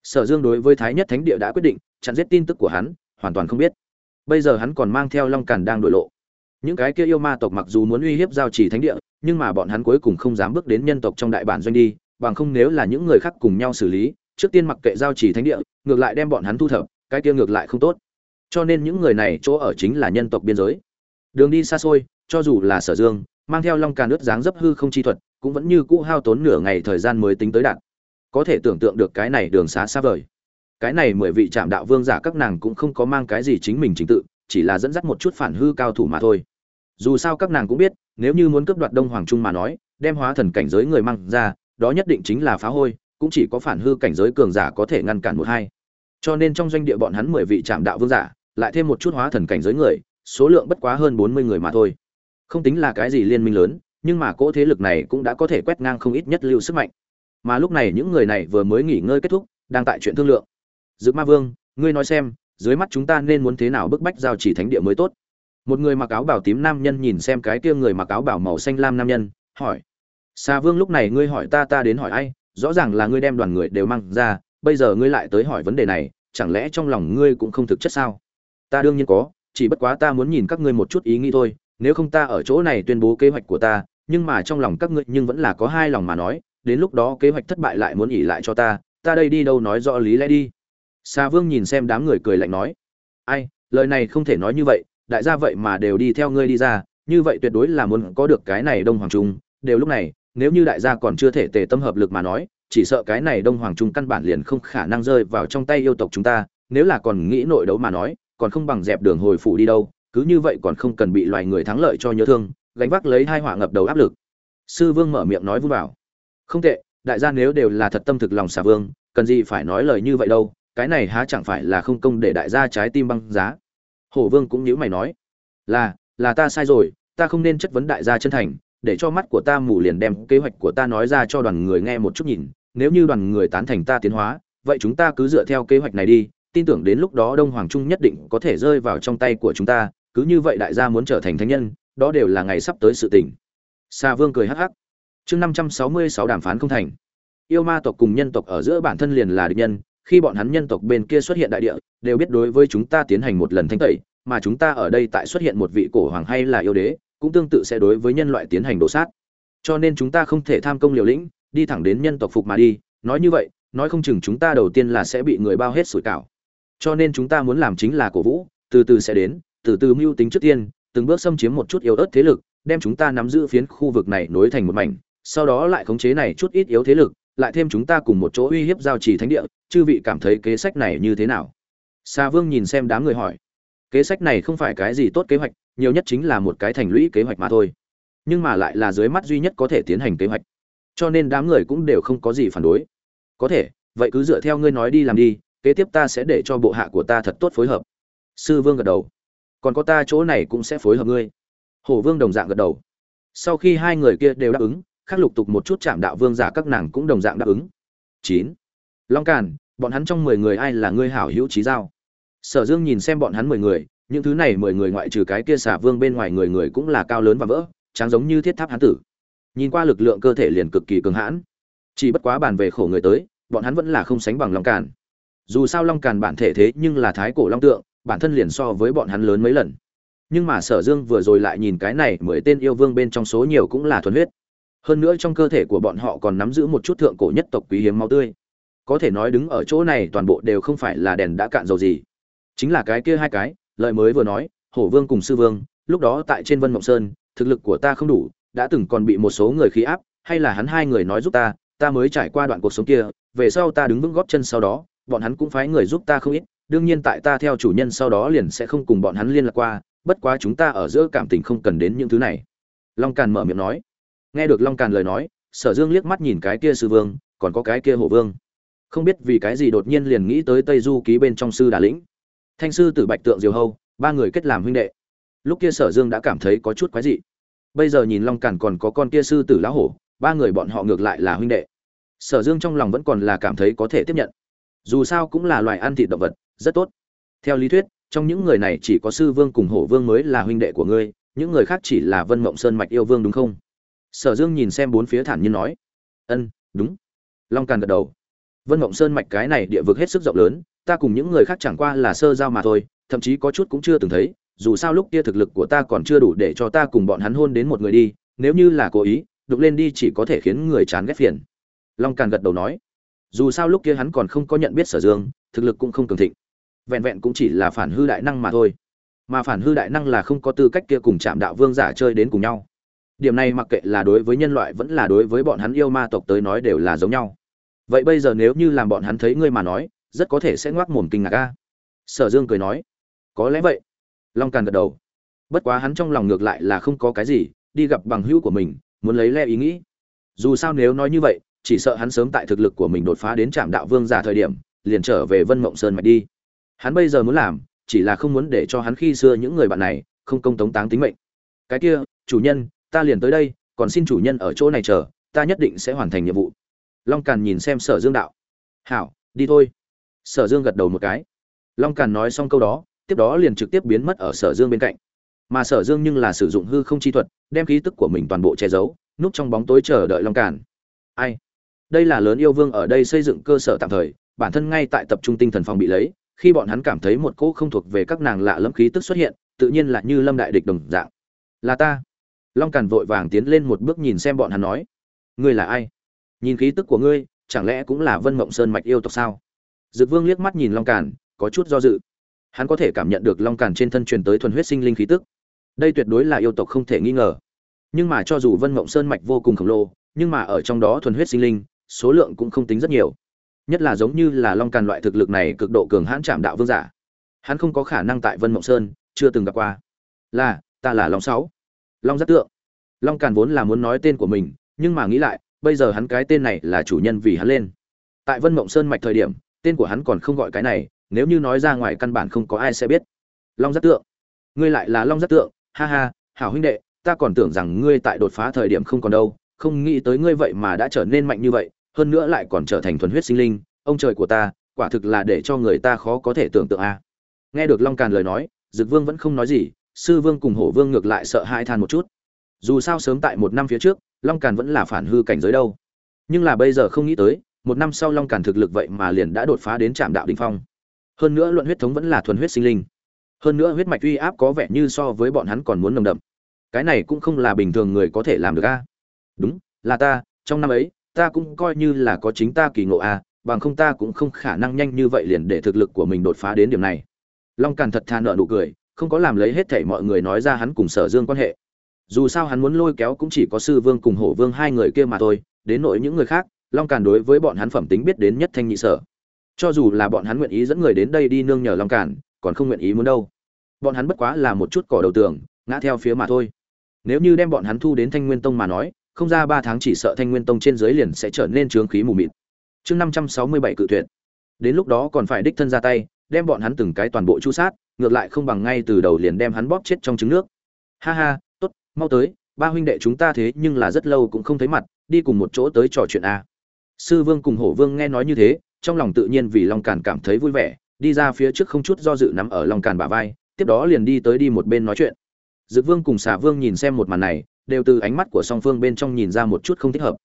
sở dương đối với thái nhất thánh địa đã quyết định, chặn giết tin tức của hắn, hoàn toàn không biết. Bây giờ hắn còn mang theo long càn đang đổi lộ những cái kia yêu ma tộc mặc dù muốn uy hiếp giao trì thánh địa, nhưng mà bọn hắn cuối cùng không dám bước đến nhân tộc trong đại bản doanh đi, bằng không nếu là những người khác cùng nhau xử lý, trước tiên mặc kệ giao trì thánh địa, ngược lại đem bọn hắn thu thập, cái kia ngược lại không tốt. Cho nên những người này chỗ ở chính là nhân tộc biên giới. Đường đi xa xôi, cho dù là sở dương, mang theo long càn nước dáng dấp hư không chi thuật, cũng vẫn như cũ hao tốn nửa ngày thời gian mới tính tới đạt. Có thể tưởng tượng được cái này đường xá xa vời. Cái này mười vị trạm đạo vương giả các nàng cũng không có mang cái gì chính mình chính tự, chỉ là dẫn dắt một chút phản hư cao thủ mà thôi dù sao các nàng cũng biết, nếu như muốn cướp đoạt đông hoàng trung mà nói, đem hóa thần cảnh giới người mang ra, đó nhất định chính là phá hôi, cũng chỉ có phản hư cảnh giới cường giả có thể ngăn cản một hai. Cho nên trong doanh địa bọn hắn mười vị trạm đạo vương giả, lại thêm một chút hóa thần cảnh giới người, số lượng bất quá hơn bốn mươi người mà thôi. Không tính là cái gì liên minh lớn, nhưng mà cỗ thế lực này cũng đã có thể quét ngang không ít nhất lưu sức mạnh. Mà lúc này những người này vừa mới nghỉ ngơi kết thúc, đang tại chuyện thương lượng. Dự ma vương, ngươi nói xem, dưới mắt chúng ta nên muốn thế nào bức bách giao chỉ thánh địa mới tốt? Một người mặc áo bảo tím nam nhân nhìn xem cái kia người mặc áo bảo màu xanh lam nam nhân, hỏi. Xà vương lúc này ngươi hỏi ta ta đến hỏi ai? Rõ ràng là ngươi đem đoàn người đều mang ra, bây giờ ngươi lại tới hỏi vấn đề này, chẳng lẽ trong lòng ngươi cũng không thực chất sao? Ta đương nhiên có, chỉ bất quá ta muốn nhìn các ngươi một chút ý nghĩ thôi, nếu không ta ở chỗ này tuyên bố kế hoạch của ta, nhưng mà trong lòng các ngươi nhưng vẫn là có hai lòng mà nói, đến lúc đó kế hoạch thất bại lại muốn ỉ lại cho ta ta đây đi đâu nói rõ lý lẽ đi. Xà vương nhìn xem đám người cười lạnh nói. Ai, lời này không thể nói như vậy đại gia vậy mà đều đi theo ngươi đi ra, như vậy tuyệt đối là muốn có được cái này đông hoàng trung. Đều lúc này, nếu như đại gia còn chưa thể tề tâm hợp lực mà nói, chỉ sợ cái này đông hoàng trung căn bản liền không khả năng rơi vào trong tay yêu tộc chúng ta. Nếu là còn nghĩ nội đấu mà nói, còn không bằng dẹp đường hồi phủ đi đâu, cứ như vậy còn không cần bị loài người thắng lợi cho nhớ thương, gánh vác lấy hai họa ngập đầu áp lực. Sư vương mở miệng nói vui vào. Không tệ, đại gia nếu đều là thật tâm thực lòng xà vương, cần gì phải nói lời như vậy đâu, cái này há chẳng phải là không công để đại gia trái tim băng giá hổ vương cũng nhíu mày nói là là ta sai rồi ta không nên chất vấn đại gia chân thành để cho mắt của ta mù liền đem kế hoạch của ta nói ra cho đoàn người nghe một chút nhìn nếu như đoàn người tán thành ta tiến hóa vậy chúng ta cứ dựa theo kế hoạch này đi tin tưởng đến lúc đó đông hoàng trung nhất định có thể rơi vào trong tay của chúng ta cứ như vậy đại gia muốn trở thành thánh nhân đó đều là ngày sắp tới sự tình Sa Vương cười hắc hắc. Chương 566 đàm phán không thành. Yêu ma tộc cùng nhân tộc ở giữa bản thân liền là địch nhân, khi bọn hắn nhân tộc bên kia xuất hiện đại địa, đều biết đối với chúng ta tiến hành một lần thanh tẩy, mà chúng ta ở đây tại xuất hiện một vị cổ hoàng hay là yêu đế, cũng tương tự sẽ đối với nhân loại tiến hành đổ sát. Cho nên chúng ta không thể tham công liều lĩnh, đi thẳng đến nhân tộc phục mà đi, nói như vậy, nói không chừng chúng ta đầu tiên là sẽ bị người bao hết sủi cảo. Cho nên chúng ta muốn làm chính là cổ vũ, từ từ sẽ đến, từ từ mưu tính trước tiên, từng bước xâm chiếm một chút yếu ớt thế lực, đem chúng ta nắm giữ phiến khu vực này nối thành một mảnh, sau đó lại khống chế này chút ít yếu thế lực, lại thêm chúng ta cùng một chỗ uy hiếp giao trì thánh địa, chư vị cảm thấy kế sách này như thế nào? Sa Vương nhìn xem đám người hỏi. Kế sách này không phải cái gì tốt kế hoạch, nhiều nhất chính là một cái thành lũy kế hoạch mà thôi. Nhưng mà lại là dưới mắt duy nhất có thể tiến hành kế hoạch. Cho nên đám người cũng đều không có gì phản đối. Có thể, vậy cứ dựa theo ngươi nói đi làm đi, kế tiếp ta sẽ để cho bộ hạ của ta thật tốt phối hợp. Sư Vương gật đầu. Còn có ta chỗ này cũng sẽ phối hợp ngươi hổ vương đồng dạng gật đầu sau khi hai người kia đều đáp ứng khác lục tục một chút chạm đạo vương giả các nàng cũng đồng dạng đáp ứng. Chín. Long càn, bọn hắn trong mười người ai là ngươi hảo hữu trí giao? Sở dương nhìn xem bọn hắn mười người, những thứ này mười người ngoại trừ cái kia xả vương bên ngoài người người cũng là cao lớn và vỡ tráng giống như thiết tháp hán tử. Nhìn qua lực lượng cơ thể liền cực kỳ cường hãn. Chỉ bất quá bàn về khổ người tới, bọn hắn vẫn là không sánh bằng long càn. Dù sao long càn bản thể thế nhưng là thái cổ long tượng, bản thân liền so với bọn hắn lớn mấy lần. Nhưng mà sở dương vừa rồi lại nhìn cái này mười tên yêu vương bên trong số nhiều cũng là thuần huyết hơn nữa trong cơ thể của bọn họ còn nắm giữ một chút thượng cổ nhất tộc quý hiếm máu tươi. Có thể nói đứng ở chỗ này toàn bộ đều không phải là đèn đã cạn dầu gì. Chính là cái kia hai cái lợi mới vừa nói, hổ vương cùng sư vương, lúc đó tại trên vân mộng sơn, thực lực của ta không đủ, đã từng còn bị một số người khí áp, hay là hắn hai người nói giúp ta ta mới trải qua đoạn cuộc sống kia, về sau ta đứng vững góp chân sau đó, bọn hắn cũng phái người giúp ta không ít, đương nhiên tại ta theo chủ nhân sau đó liền sẽ không cùng bọn hắn liên lạc qua, bất quá chúng ta ở giữa cảm tình không cần đến những thứ này. Long càn mở miệng nói nghe được long càn lời nói, sở dương liếc mắt nhìn cái kia sư vương, còn có cái kia hổ vương. Không biết vì cái gì đột nhiên liền nghĩ tới tây du ký bên trong sư đà lĩnh. Thanh sư tử bạch tượng diều hâu, ba người kết làm huynh đệ. Lúc kia sở dương đã cảm thấy có chút quái dị. Bây giờ nhìn long càn còn có con kia sư tử lão hổ, ba người bọn họ ngược lại là huynh đệ. Sở dương trong lòng vẫn còn là cảm thấy có thể tiếp nhận. Dù sao cũng là loài ăn thịt động vật, rất tốt. Theo lý thuyết, trong những người này chỉ có sư vương cùng hổ vương mới là huynh đệ của ngươi, những người khác chỉ là vân mộng sơn mạch yêu vương đúng không? Sở dương nhìn xem bốn phía thản nhiên nói. Ân, đúng. Long càn gật đầu. Vân mộng sơn mạch cái này địa vực hết sức rộng lớn, ta cùng những người khác chẳng qua là sơ giao mà thôi, thậm chí có chút cũng chưa từng thấy, dù sao lúc kia thực lực của ta còn chưa đủ để cho ta cùng bọn hắn hôn đến một người đi, nếu như là cố ý đục lên đi chỉ có thể khiến người chán ghét phiền. Long càn gật đầu nói. Dù sao lúc kia hắn còn không có nhận biết sở dương, thực lực cũng không cường thịnh. Vẹn vẹn cũng chỉ là phản hư đại năng mà thôi. Mà phản hư đại năng là không có tư cách kia cùng chạm đạo vương giả chơi đến cùng nhau điểm này mặc kệ là đối với nhân loại vẫn là đối với bọn hắn yêu ma tộc tới nói đều là giống nhau. Vậy bây giờ nếu như làm bọn hắn thấy ngươi mà nói, rất có thể sẽ ngoác mồm kinh ngạc ca sở dương cười nói, có lẽ vậy. Long càn gật đầu. Bất quá hắn trong lòng ngược lại là không có cái gì, đi gặp bằng hữu của mình, muốn lấy le ý nghĩ. Dù sao nếu nói như vậy, chỉ sợ hắn sớm tại thực lực của mình đột phá đến trạm đạo vương giả thời điểm, liền trở về vân mộng sơn mạch đi. Hắn bây giờ muốn làm, chỉ là không muốn để cho hắn khi xưa những người bạn này không công tống táng tính mệnh. Cái kia, chủ nhân ta liền tới đây, còn xin chủ nhân ở chỗ này chờ, ta nhất định sẽ hoàn thành nhiệm vụ. Long càn nhìn xem sở dương đạo. Hảo, đi thôi. Sở dương gật đầu một cái. Long càn nói xong câu đó, tiếp đó liền trực tiếp biến mất ở sở dương bên cạnh. Mà sở dương nhưng là sử dụng hư không chi thuật, đem khí tức của mình toàn bộ che giấu, núp trong bóng tối chờ đợi long càn. Ai? Đây là lớn yêu vương ở đây xây dựng cơ sở tạm thời, bản thân ngay tại tập trung tinh thần phòng bị lấy, khi bọn hắn cảm thấy một cỗ không thuộc về các nàng lạ lẫm khí tức xuất hiện, tự nhiên là như lâm đại địch đồng dạng. Là ta long càn vội vàng tiến lên một bước nhìn xem bọn hắn nói. Ngươi là ai? Nhìn khí tức của ngươi, chẳng lẽ cũng là vân mộng sơn mạch yêu tộc sao? Dực vương liếc mắt nhìn long càn, có chút do dự. Hắn có thể cảm nhận được long càn trên thân truyền tới thuần huyết sinh linh khí tức. Đây tuyệt đối là yêu tộc không thể nghi ngờ. Nhưng mà cho dù vân mộng sơn mạch vô cùng khổng lồ, nhưng mà ở trong đó thuần huyết sinh linh, số lượng cũng không tính rất nhiều. Nhất là giống như là long càn loại thực lực này cực độ cường hãn chạm đạo vương giả. Hắn không có khả năng tại vân mộng sơn, chưa từng gặp qua. Là, ta là long sáu long giác tượng. Long càn vốn là muốn nói tên của mình, nhưng mà nghĩ lại, bây giờ hắn cái tên này là chủ nhân vì hắn lên. Tại vân mộng sơn mạch thời điểm, tên của hắn còn không gọi cái này, nếu như nói ra ngoài căn bản không có ai sẽ biết. Long giác tượng. Ngươi lại là long giác tượng. Ha ha, hảo huynh đệ, ta còn tưởng rằng ngươi tại đột phá thời điểm không còn đâu, không nghĩ tới ngươi vậy mà đã trở nên mạnh như vậy, hơn nữa lại còn trở thành thuần huyết sinh linh, ông trời của ta, quả thực là để cho người ta khó có thể tưởng tượng a. Nghe được long càn lời nói, dực vương vẫn không nói gì sư vương cùng hổ vương ngược lại sợ hai than một chút. Dù sao sớm tại một năm phía trước, long càn vẫn là phản hư cảnh giới đâu. Nhưng là bây giờ không nghĩ tới, một năm sau long càn thực lực vậy mà liền đã đột phá đến trạm đạo đình phong. Hơn nữa luận huyết thống vẫn là thuần huyết sinh linh. Hơn nữa huyết mạch uy áp có vẻ như so với bọn hắn còn muốn nồng đậm. Cái này cũng không là bình thường người có thể làm được a. Đúng, là ta, trong năm ấy, ta cũng coi như là có chính ta kỳ ngộ a, bằng không ta cũng không khả năng nhanh như vậy liền để thực lực của mình đột phá đến điểm này. Long càn thật tha nợ nụ cười không có làm lấy hết thảy mọi người nói ra hắn cùng sở dương quan hệ. Dù sao hắn muốn lôi kéo cũng chỉ có sư vương cùng hổ vương hai người kia mà thôi, đến nội những người khác, long càn đối với bọn hắn phẩm tính biết đến nhất thanh nhị sở. Cho dù là bọn hắn nguyện ý dẫn người đến đây đi nương nhờ long càn, còn không nguyện ý muốn đâu. Bọn hắn bất quá là một chút cỏ đầu tường, ngã theo phía mà thôi. Nếu như đem bọn hắn thu đến thanh nguyên tông mà nói, không ra ba tháng chỉ sợ thanh nguyên tông trên dưới liền sẽ trở nên trướng khí mù mịt. Chương năm trăm sáu mươi bảy cự tuyệt. Đến lúc đó còn phải đích thân ra tay, đem bọn hắn từng cái toàn bộ chu sát ngược lại không bằng ngay từ đầu liền đem hắn bóp chết trong trứng nước. Ha ha, tốt, mau tới, ba huynh đệ chúng ta thế nhưng là rất lâu cũng không thấy mặt, đi cùng một chỗ tới trò chuyện a sư vương cùng hổ vương nghe nói như thế, trong lòng tự nhiên vì long càn cảm thấy vui vẻ, đi ra phía trước không chút do dự nắm ở long càn bả vai, tiếp đó liền đi tới đi một bên nói chuyện. Dực vương cùng xà vương nhìn xem một màn này, đều từ ánh mắt của song phương bên trong nhìn ra một chút không thích hợp.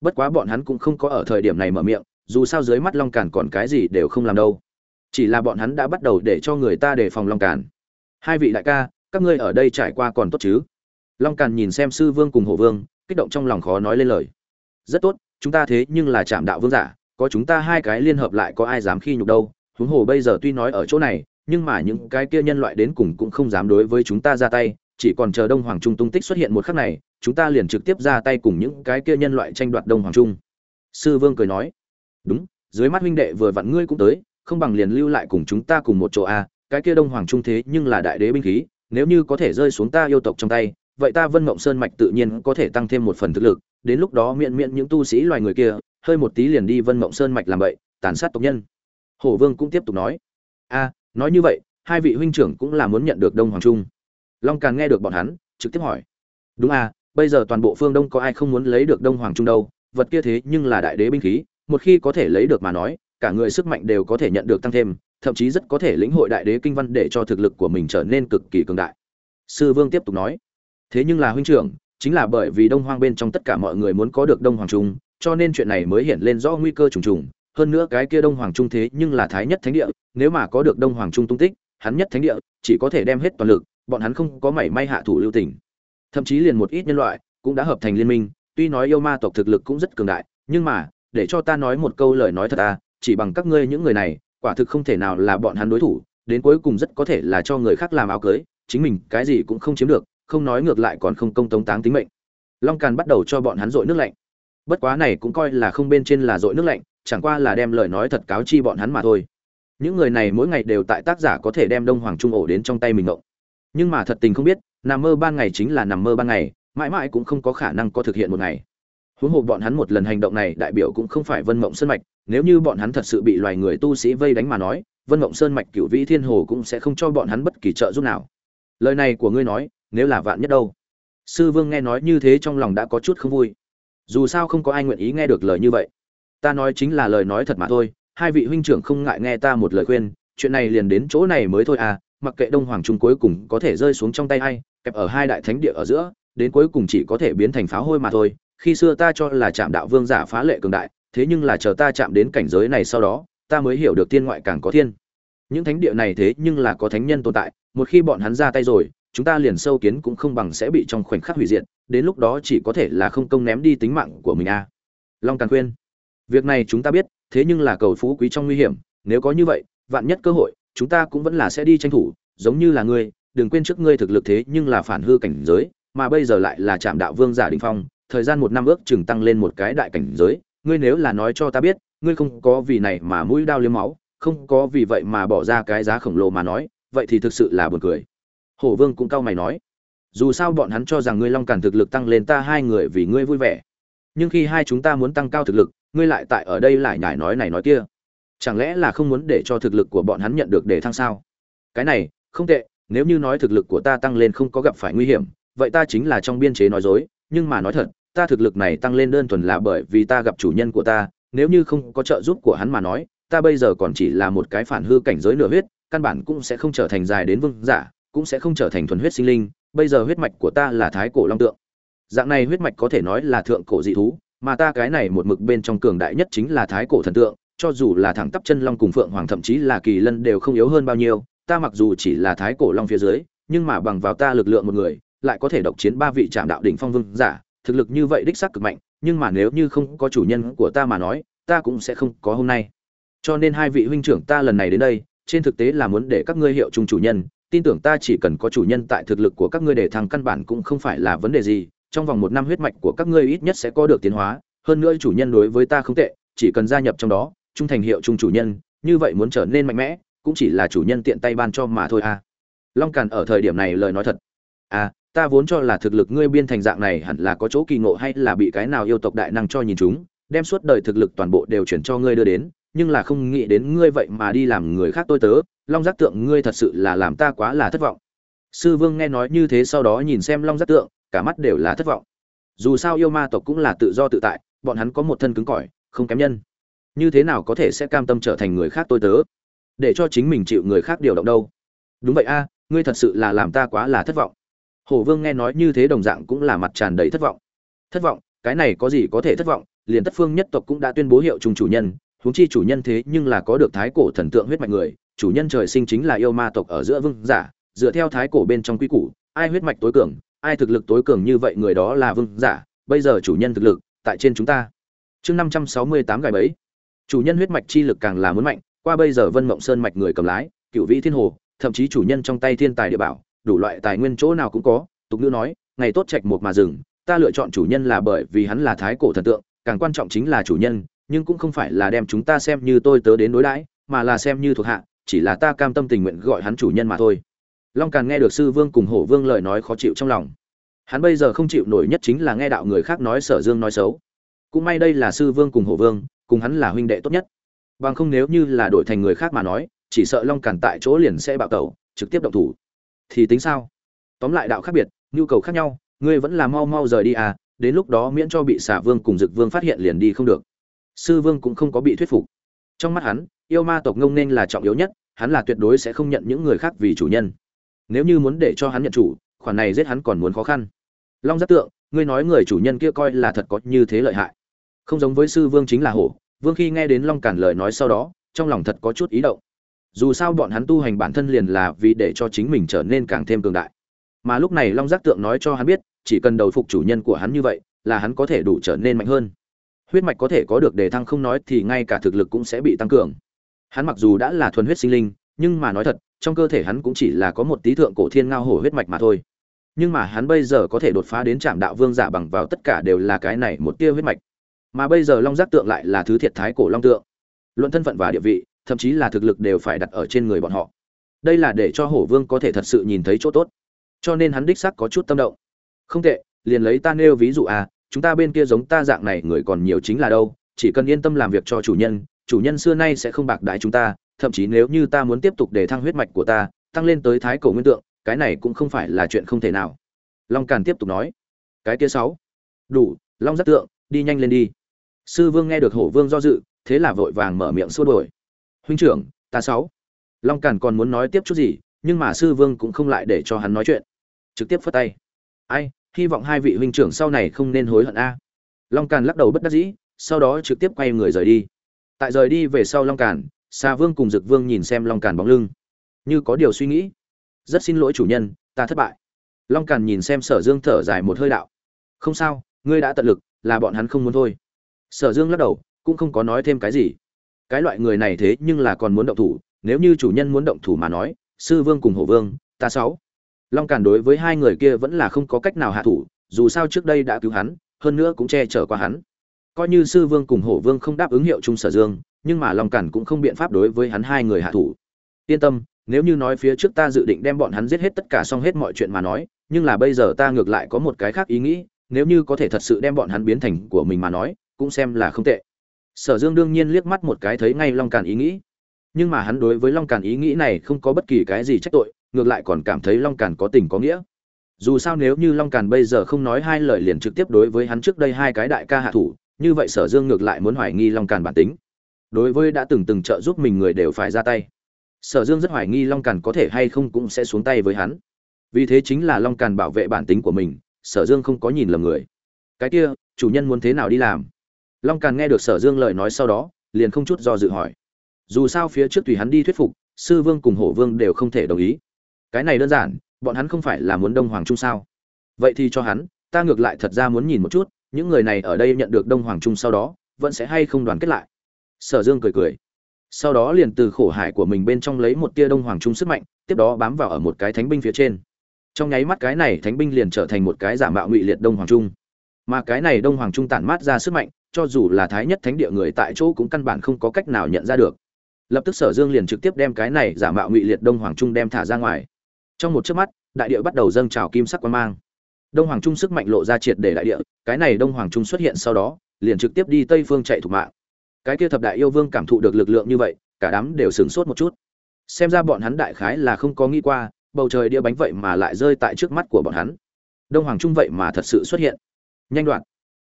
Bất quá bọn hắn cũng không có ở thời điểm này mở miệng, dù sao dưới mắt long càn còn cái gì đều không làm đâu chỉ là bọn hắn đã bắt đầu để cho người ta đề phòng long càn. Hai vị đại ca, các ngươi ở đây trải qua còn tốt chứ? Long càn nhìn xem sư vương cùng hổ vương, kích động trong lòng khó nói lên lời. Rất tốt, chúng ta thế nhưng là chạm đạo vương giả, có chúng ta hai cái liên hợp lại có ai dám khi nhục đâu? Huống hồ bây giờ tuy nói ở chỗ này, nhưng mà những cái kia nhân loại đến cùng cũng không dám đối với chúng ta ra tay, chỉ còn chờ đông hoàng trung tung tích xuất hiện một khắc này, chúng ta liền trực tiếp ra tay cùng những cái kia nhân loại tranh đoạt đông hoàng trung. Sư vương cười nói, đúng, dưới mắt huynh đệ vừa vặn ngươi cũng tới không bằng liền lưu lại cùng chúng ta cùng một chỗ a cái kia đông hoàng trung thế nhưng là đại đế binh khí, nếu như có thể rơi xuống ta yêu tộc trong tay, vậy ta vân mộng sơn mạch tự nhiên có thể tăng thêm một phần thực lực, đến lúc đó miễn miễn những tu sĩ loài người kia, hơi một tí liền đi vân mộng sơn mạch làm vậy, tàn sát tộc nhân. Hổ vương cũng tiếp tục nói. A nói như vậy, hai vị huynh trưởng cũng là muốn nhận được đông hoàng trung. Long càn nghe được bọn hắn, trực tiếp hỏi. Đúng a bây giờ toàn bộ phương đông có ai không muốn lấy được đông hoàng trung đâu, vật kia thế nhưng là đại đế binh khí, một khi có thể lấy được mà nói cả người sức mạnh đều có thể nhận được tăng thêm, thậm chí rất có thể lĩnh hội đại đế kinh văn để cho thực lực của mình trở nên cực kỳ cường đại. Sư vương tiếp tục nói. Thế nhưng là huynh trưởng, chính là bởi vì đông hoang bên trong tất cả mọi người muốn có được đông hoàng trung, cho nên chuyện này mới hiện lên rõ nguy cơ trùng trùng. Hơn nữa cái kia đông hoàng trung thế nhưng là thái nhất thánh địa, nếu mà có được đông hoàng trung tung tích, hắn nhất thánh địa chỉ có thể đem hết toàn lực, bọn hắn không có mảy may hạ thủ lưu tình. Thậm chí liền một ít nhân loại cũng đã hợp thành liên minh, tuy nói yêu ma tộc thực lực cũng rất cường đại, nhưng mà, để cho ta nói một câu lời nói thật à chỉ bằng các ngươi những người này, quả thực không thể nào là bọn hắn đối thủ, đến cuối cùng rất có thể là cho người khác làm áo cưới, chính mình cái gì cũng không chiếm được, không nói ngược lại còn không công tống táng tính mệnh. Long càn bắt đầu cho bọn hắn dội nước lạnh. Bất quá này cũng coi là không bên trên là dội nước lạnh, chẳng qua là đem lời nói thật cáo chi bọn hắn mà thôi. Những người này mỗi ngày đều tại tác giả có thể đem đông hoàng trung ổ đến trong tay mình ngộng. Nhưng mà thật tình không biết, nằm mơ ban ngày chính là nằm mơ ban ngày, mãi mãi cũng không có khả năng có thực hiện một ngày. Huống hồ bọn hắn một lần hành động này, đại biểu cũng không phải vân mộng sơn mạch nếu như bọn hắn thật sự bị loài người tu sĩ vây đánh mà nói vân mộng sơn mạch cựu vĩ thiên hồ cũng sẽ không cho bọn hắn bất kỳ trợ giúp nào. Lời này của ngươi nói nếu là vạn nhất đâu? Sư vương nghe nói như thế trong lòng đã có chút không vui. Dù sao không có ai nguyện ý nghe được lời như vậy. Ta nói chính là lời nói thật mà thôi hai vị huynh trưởng không ngại nghe ta một lời khuyên chuyện này liền đến chỗ này mới thôi à mặc kệ đông hoàng trung cuối cùng có thể rơi xuống trong tay hay, kẹp ở hai đại thánh địa ở giữa đến cuối cùng chỉ có thể biến thành pháo hôi mà thôi. Khi xưa ta cho là chạm đạo vương giả phá lệ cường đại thế nhưng là chờ ta chạm đến cảnh giới này sau đó, ta mới hiểu được tiên ngoại càng có thiên. Những thánh địa này thế nhưng là có thánh nhân tồn tại, một khi bọn hắn ra tay rồi, chúng ta liền sâu kiến cũng không bằng sẽ bị trong khoảnh khắc hủy diệt, đến lúc đó chỉ có thể là không công ném đi tính mạng của mình a. Long càn khuyên. Việc này chúng ta biết, thế nhưng là cầu phú quý trong nguy hiểm, nếu có như vậy, vạn nhất cơ hội, chúng ta cũng vẫn là sẽ đi tranh thủ, giống như là ngươi, đừng quên trước ngươi thực lực thế nhưng là phản hư cảnh giới, mà bây giờ lại là trạm đạo vương giả đình phong, thời gian một năm ước chừng tăng lên một cái đại cảnh giới ngươi nếu là nói cho ta biết, ngươi không có vì này mà mũi đao liếm máu, không có vì vậy mà bỏ ra cái giá khổng lồ mà nói, vậy thì thực sự là buồn cười. Hổ vương cũng cau mày nói, dù sao bọn hắn cho rằng ngươi long càn thực lực tăng lên ta hai người vì ngươi vui vẻ. Nhưng khi hai chúng ta muốn tăng cao thực lực, ngươi lại tại ở đây lại nhải nói này nói kia. Chẳng lẽ là không muốn để cho thực lực của bọn hắn nhận được để thăng sao? Cái này, không tệ, nếu như nói thực lực của ta tăng lên không có gặp phải nguy hiểm, vậy ta chính là trong biên chế nói dối, nhưng mà nói thật ta thực lực này tăng lên đơn thuần là bởi vì ta gặp chủ nhân của ta, nếu như không có trợ giúp của hắn mà nói, ta bây giờ còn chỉ là một cái phản hư cảnh giới nửa huyết, căn bản cũng sẽ không trở thành dài đến vương giả, cũng sẽ không trở thành thuần huyết sinh linh, bây giờ huyết mạch của ta là thái cổ long tượng. Dạng này huyết mạch có thể nói là thượng cổ dị thú, mà ta cái này một mực bên trong cường đại nhất chính là thái cổ thần tượng, cho dù là thẳng tắp chân long cùng phượng hoàng thậm chí là kỳ lân đều không yếu hơn bao nhiêu, ta mặc dù chỉ là thái cổ long phía dưới, nhưng mà bằng vào ta lực lượng một người, lại có thể độc chiến ba vị trạm đạo đỉnh phong vương giả thực lực như vậy đích xác cực mạnh, nhưng mà nếu như không có chủ nhân của ta mà nói, ta cũng sẽ không có hôm nay. Cho nên hai vị huynh trưởng ta lần này đến đây, trên thực tế là muốn để các ngươi hiệu chung chủ nhân, tin tưởng ta chỉ cần có chủ nhân tại thực lực của các ngươi để thăng căn bản cũng không phải là vấn đề gì, trong vòng một năm huyết mạch của các ngươi ít nhất sẽ có được tiến hóa, hơn nữa chủ nhân đối với ta không tệ, chỉ cần gia nhập trong đó, trung thành hiệu chung chủ nhân, như vậy muốn trở nên mạnh mẽ, cũng chỉ là chủ nhân tiện tay ban cho mà thôi à. Long càn ở thời điểm này lời nói thật. À ta vốn cho là thực lực ngươi biên thành dạng này hẳn là có chỗ kỳ ngộ hay là bị cái nào yêu tộc đại năng cho nhìn chúng, đem suốt đời thực lực toàn bộ đều chuyển cho ngươi đưa đến, nhưng là không nghĩ đến ngươi vậy mà đi làm người khác tôi tớ, long giác tượng ngươi thật sự là làm ta quá là thất vọng. Sư vương nghe nói như thế sau đó nhìn xem long giác tượng, cả mắt đều là thất vọng. Dù sao yêu ma tộc cũng là tự do tự tại, bọn hắn có một thân cứng cỏi, không kém nhân. Như thế nào có thể sẽ cam tâm trở thành người khác tôi tớ? Để cho chính mình chịu người khác điều động đâu. Đúng vậy a, ngươi thật sự là làm ta quá là thất vọng hổ vương nghe nói như thế đồng dạng cũng là mặt tràn đầy thất vọng. Thất vọng? Cái này có gì có thể thất vọng? Liền tất phương nhất tộc cũng đã tuyên bố hiệu trùng chủ nhân, huống chi chủ nhân thế nhưng là có được thái cổ thần tượng huyết mạch người, chủ nhân trời sinh chính là yêu ma tộc ở giữa vương giả, dựa theo thái cổ bên trong quy củ, ai huyết mạch tối cường, ai thực lực tối cường như vậy người đó là vương giả, bây giờ chủ nhân thực lực tại trên chúng ta. Chương năm trăm sáu mươi tám gài bẫy. Chủ nhân huyết mạch chi lực càng là muốn mạnh, qua bây giờ vân mộng sơn mạch người cầm lái cựu vĩ thiên hồ, thậm chí chủ nhân trong tay thiên tài địa bảo đủ loại tài nguyên chỗ nào cũng có, tục ngữ nói, ngày tốt trạch một mà dừng, ta lựa chọn chủ nhân là bởi vì hắn là thái cổ thần tượng, càng quan trọng chính là chủ nhân, nhưng cũng không phải là đem chúng ta xem như tôi tớ đến đối đãi, mà là xem như thuộc hạ, chỉ là ta cam tâm tình nguyện gọi hắn chủ nhân mà thôi. Long càn nghe được sư vương cùng hổ vương lời nói khó chịu trong lòng. Hắn bây giờ không chịu nổi nhất chính là nghe đạo người khác nói sở dương nói xấu. Cũng may đây là sư vương cùng hổ vương, cùng hắn là huynh đệ tốt nhất. Bằng không nếu như là đổi thành người khác mà nói, chỉ sợ long càn tại chỗ liền sẽ bạo tẩu, trực tiếp động thủ thì tính sao? Tóm lại đạo khác biệt, nhu cầu khác nhau, ngươi vẫn là mau mau rời đi à đến lúc đó miễn cho bị xả vương cùng dực vương phát hiện liền đi không được. Sư vương cũng không có bị thuyết phục. Trong mắt hắn, yêu ma tộc ngông nên là trọng yếu nhất, hắn là tuyệt đối sẽ không nhận những người khác vì chủ nhân. Nếu như muốn để cho hắn nhận chủ, khoản này giết hắn còn muốn khó khăn. Long giác tượng, ngươi nói người chủ nhân kia coi là thật có như thế lợi hại. Không giống với sư vương chính là hổ, vương khi nghe đến long cản lời nói sau đó, trong lòng thật có chút ý động dù sao bọn hắn tu hành bản thân liền là vì để cho chính mình trở nên càng thêm cường đại. Mà lúc này long giác tượng nói cho hắn biết, chỉ cần đầu phục chủ nhân của hắn như vậy, là hắn có thể đủ trở nên mạnh hơn. Huyết mạch có thể có được đề thăng không nói thì ngay cả thực lực cũng sẽ bị tăng cường. Hắn mặc dù đã là thuần huyết sinh linh, nhưng mà nói thật, trong cơ thể hắn cũng chỉ là có một tí thượng cổ thiên ngao hổ huyết mạch mà thôi. Nhưng mà hắn bây giờ có thể đột phá đến trạm đạo vương giả bằng vào tất cả đều là cái này một tia huyết mạch. Mà bây giờ long giác tượng lại là thứ thiệt thái cổ long tượng. Luận thân phận và địa vị thậm chí là thực lực đều phải đặt ở trên người bọn họ. Đây là để cho hổ vương có thể thật sự nhìn thấy chỗ tốt. Cho nên hắn đích xác có chút tâm động. Không tệ, liền lấy ta nêu ví dụ à chúng ta bên kia giống ta dạng này người còn nhiều chính là đâu, chỉ cần yên tâm làm việc cho chủ nhân chủ nhân xưa nay sẽ không bạc đái chúng ta, thậm chí nếu như ta muốn tiếp tục để thăng huyết mạch của ta, tăng lên tới thái cổ nguyên tượng, cái này cũng không phải là chuyện không thể nào. Long càn tiếp tục nói. Cái kia sáu. Đủ, long rất tượng, đi nhanh lên đi. Sư vương nghe được hổ vương do dự, thế là vội vàng mở miệng xua đuổi huynh trưởng, ta sáu. Long càn còn muốn nói tiếp chút gì, nhưng mà sư vương cũng không lại để cho hắn nói chuyện. Trực tiếp phất tay. Ai, hy vọng hai vị huynh trưởng sau này không nên hối hận a. Long càn lắc đầu bất đắc dĩ, sau đó trực tiếp quay người rời đi. Tại rời đi về sau long càn xa vương cùng dực vương nhìn xem long càn bóng lưng. Như có điều suy nghĩ. Rất xin lỗi chủ nhân, ta thất bại. Long càn nhìn xem sở dương thở dài một hơi đạo. Không sao, ngươi đã tận lực, là bọn hắn không muốn thôi. Sở dương lắc đầu, cũng không có nói thêm cái gì cái loại người này thế nhưng là còn muốn động thủ, nếu như chủ nhân muốn động thủ mà nói, sư vương cùng hổ vương, ta sáu. Long càn đối với hai người kia vẫn là không có cách nào hạ thủ, dù sao trước đây đã cứu hắn, hơn nữa cũng che chở qua hắn. Coi như sư vương cùng hổ vương không đáp ứng hiệu chung sở dương, nhưng mà long càn cũng không biện pháp đối với hắn hai người hạ thủ. Yên tâm, nếu như nói phía trước ta dự định đem bọn hắn giết hết tất cả xong hết mọi chuyện mà nói, nhưng là bây giờ ta ngược lại có một cái khác ý nghĩ, nếu như có thể thật sự đem bọn hắn biến thành của mình mà nói, cũng xem là không tệ sở dương đương nhiên liếc mắt một cái thấy ngay long càn ý nghĩ. Nhưng mà hắn đối với long càn ý nghĩ này không có bất kỳ cái gì trách tội, ngược lại còn cảm thấy long càn có tình có nghĩa. Dù sao nếu như long càn bây giờ không nói hai lời liền trực tiếp đối với hắn trước đây hai cái đại ca hạ thủ, như vậy sở dương ngược lại muốn hoài nghi long càn bản tính. Đối với đã từng từng trợ giúp mình người đều phải ra tay. Sở dương rất hoài nghi long càn có thể hay không cũng sẽ xuống tay với hắn. Vì thế chính là long càn bảo vệ bản tính của mình, sở dương không có nhìn lầm người. Cái kia, chủ nhân muốn thế nào đi làm? Long càn nghe được sở dương lời nói sau đó, liền không chút do dự hỏi. Dù sao phía trước tùy hắn đi thuyết phục, sư vương cùng hổ vương đều không thể đồng ý. Cái này đơn giản, bọn hắn không phải là muốn đông hoàng trung sao? Vậy thì cho hắn, ta ngược lại thật ra muốn nhìn một chút, những người này ở đây nhận được đông hoàng trung sau đó, vẫn sẽ hay không đoàn kết lại? Sở dương cười cười. Sau đó liền từ khổ hải của mình bên trong lấy một tia đông hoàng trung sức mạnh, tiếp đó bám vào ở một cái thánh binh phía trên. Trong nháy mắt cái này thánh binh liền trở thành một cái giả mạo ngụy liệt đông hoàng trung. Mà cái này đông hoàng trung tản mát ra sức mạnh cho dù là thái nhất thánh địa người tại chỗ cũng căn bản không có cách nào nhận ra được. Lập tức sở dương liền trực tiếp đem cái này giả mạo ngụy liệt đông hoàng trung đem thả ra ngoài. Trong một chớp mắt, đại địa bắt đầu dâng trào kim sắc quan mang. Đông hoàng trung sức mạnh lộ ra triệt để đại địa, cái này đông hoàng trung xuất hiện sau đó, liền trực tiếp đi tây phương chạy thủ mạng. Cái kia thập đại yêu vương cảm thụ được lực lượng như vậy, cả đám đều sửng sốt một chút. Xem ra bọn hắn đại khái là không có nghĩ qua, bầu trời đĩa bánh vậy mà lại rơi tại trước mắt của bọn hắn. Đông hoàng trung vậy mà thật sự xuất hiện. Nhanh đoạn.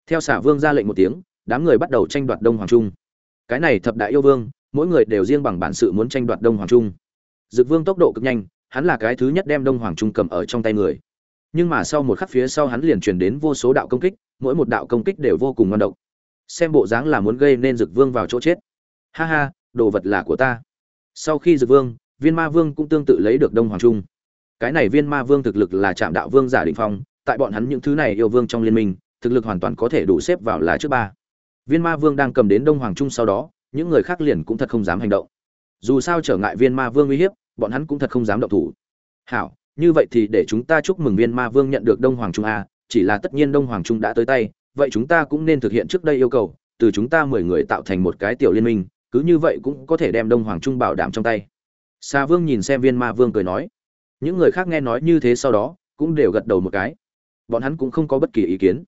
Theo xả vương ra lệnh một tiếng đám người bắt đầu tranh đoạt đông hoàng trung. Cái này thập đại yêu vương, mỗi người đều riêng bằng bản sự muốn tranh đoạt đông hoàng trung. Dực vương tốc độ cực nhanh, hắn là cái thứ nhất đem đông hoàng trung cầm ở trong tay người. Nhưng mà sau một khắc phía sau hắn liền truyền đến vô số đạo công kích, mỗi một đạo công kích đều vô cùng ngon độc. Xem bộ dáng là muốn gây nên dực vương vào chỗ chết. Ha ha, đồ vật là của ta. Sau khi dực vương, viên ma vương cũng tương tự lấy được đông hoàng trung. Cái này viên ma vương thực lực là trạm đạo vương giả định phong, tại bọn hắn những thứ này yêu vương trong liên minh, thực lực hoàn toàn có thể đủ xếp vào là trước ba viên ma vương đang cầm đến đông hoàng trung sau đó, những người khác liền cũng thật không dám hành động. Dù sao trở ngại viên ma vương uy hiếp, bọn hắn cũng thật không dám động thủ. Hảo, như vậy thì để chúng ta chúc mừng viên ma vương nhận được đông hoàng trung a chỉ là tất nhiên đông hoàng trung đã tới tay, vậy chúng ta cũng nên thực hiện trước đây yêu cầu, từ chúng ta mười người tạo thành một cái tiểu liên minh, cứ như vậy cũng có thể đem đông hoàng trung bảo đảm trong tay. Xa vương nhìn xem viên ma vương cười nói. Những người khác nghe nói như thế sau đó, cũng đều gật đầu một cái. Bọn hắn cũng không có bất kỳ ý kiến.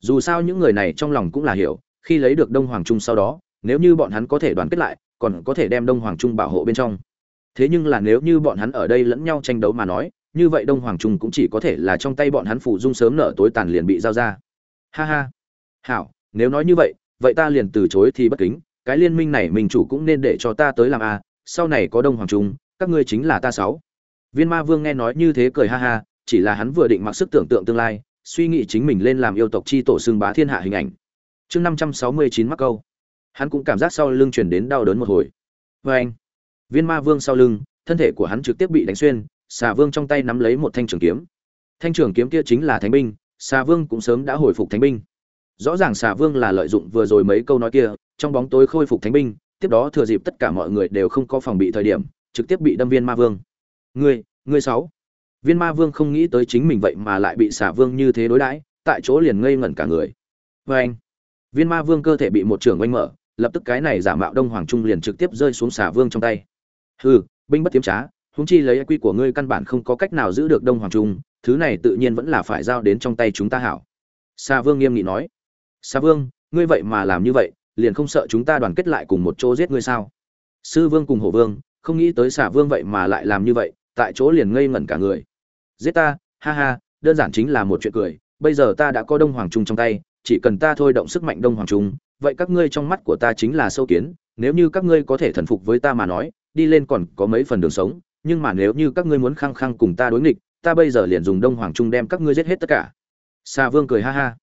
Dù sao những người này trong lòng cũng là hiểu khi lấy được đông hoàng trung sau đó, nếu như bọn hắn có thể đoàn kết lại, còn có thể đem đông hoàng trung bảo hộ bên trong. Thế nhưng là nếu như bọn hắn ở đây lẫn nhau tranh đấu mà nói, như vậy đông hoàng trung cũng chỉ có thể là trong tay bọn hắn phủ dung sớm nở tối tàn liền bị giao ra. Ha ha. Hảo, nếu nói như vậy vậy ta liền từ chối thì bất kính, cái liên minh này mình chủ cũng nên để cho ta tới làm a sau này có đông hoàng trung, các ngươi chính là ta sáu. Viên ma vương nghe nói như thế cười ha ha, chỉ là hắn vừa định mặc sức tưởng tượng tương lai, suy nghĩ chính mình lên làm yêu tộc chi tổ xương bá thiên hạ hình ảnh chương năm trăm sáu mươi chín mắc câu. Hắn cũng cảm giác sau lưng chuyển đến đau đớn một hồi. Vê anh, viên ma vương sau lưng, thân thể của hắn trực tiếp bị đánh xuyên, xà vương trong tay nắm lấy một thanh trường kiếm. Thanh trường kiếm kia chính là thánh binh, xà vương cũng sớm đã hồi phục thánh binh. Rõ ràng xà vương là lợi dụng vừa rồi mấy câu nói kia, trong bóng tối khôi phục thánh binh, tiếp đó thừa dịp tất cả mọi người đều không có phòng bị thời điểm, trực tiếp bị đâm viên ma vương. Ngươi ngươi sáu. Viên ma vương không nghĩ tới chính mình vậy mà lại bị xà vương như thế đối đãi, tại chỗ liền ngây ngẩn cả người. Vê anh viên ma vương cơ thể bị một trường oanh mở, lập tức cái này giả mạo đông hoàng trung liền trực tiếp rơi xuống xả vương trong tay. Hừ, binh bất tiếm trá húng chi lấy quy của ngươi căn bản không có cách nào giữ được đông hoàng trung, thứ này tự nhiên vẫn là phải giao đến trong tay chúng ta hảo. Xà vương nghiêm nghị nói. Xà vương, ngươi vậy mà làm như vậy, liền không sợ chúng ta đoàn kết lại cùng một chỗ giết ngươi sao? Sư vương cùng hổ vương, không nghĩ tới xà vương vậy mà lại làm như vậy, tại chỗ liền ngây ngẩn cả người. Giết ta, ha ha, đơn giản chính là một chuyện cười, bây giờ ta đã có đông hoàng trung trong tay chỉ cần ta thôi động sức mạnh đông hoàng trung, vậy các ngươi trong mắt của ta chính là sâu kiến, nếu như các ngươi có thể thần phục với ta mà nói, đi lên còn có mấy phần đường sống, nhưng mà nếu như các ngươi muốn khăng khăng cùng ta đối nghịch, ta bây giờ liền dùng đông hoàng trung đem các ngươi giết hết tất cả. Xa vương cười ha ha.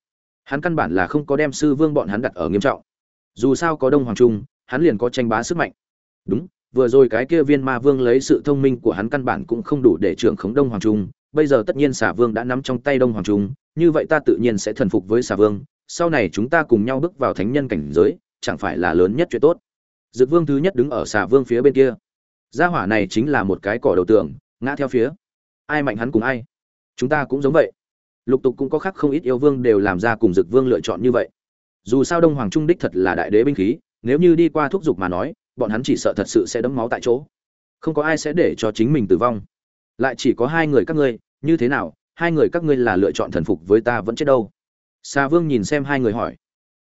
Hắn căn bản là không có đem sư vương bọn hắn đặt ở nghiêm trọng. Dù sao có đông hoàng trung, hắn liền có tranh bá sức mạnh. Đúng, vừa rồi cái kia viên ma vương lấy sự thông minh của hắn căn bản cũng không đủ để trưởng khống đông hoàng trung. Bây giờ tất nhiên xả vương đã nắm trong tay đông hoàng trung như vậy ta tự nhiên sẽ thần phục với xà vương, sau này chúng ta cùng nhau bước vào thánh nhân cảnh giới, chẳng phải là lớn nhất chuyện tốt. Dực vương thứ nhất đứng ở xà vương phía bên kia. Gia hỏa này chính là một cái cỏ đầu tường, ngã theo phía. Ai mạnh hắn cùng ai? Chúng ta cũng giống vậy. Lục tục cũng có khác không ít yêu vương đều làm ra cùng dực vương lựa chọn như vậy. Dù sao đông hoàng trung đích thật là đại đế binh khí, nếu như đi qua thúc giục mà nói, bọn hắn chỉ sợ thật sự sẽ đấm máu tại chỗ. Không có ai sẽ để cho chính mình tử vong. Lại chỉ có hai người các ngươi, như thế nào hai người các ngươi là lựa chọn thần phục với ta vẫn chết đâu. Xà vương nhìn xem hai người hỏi.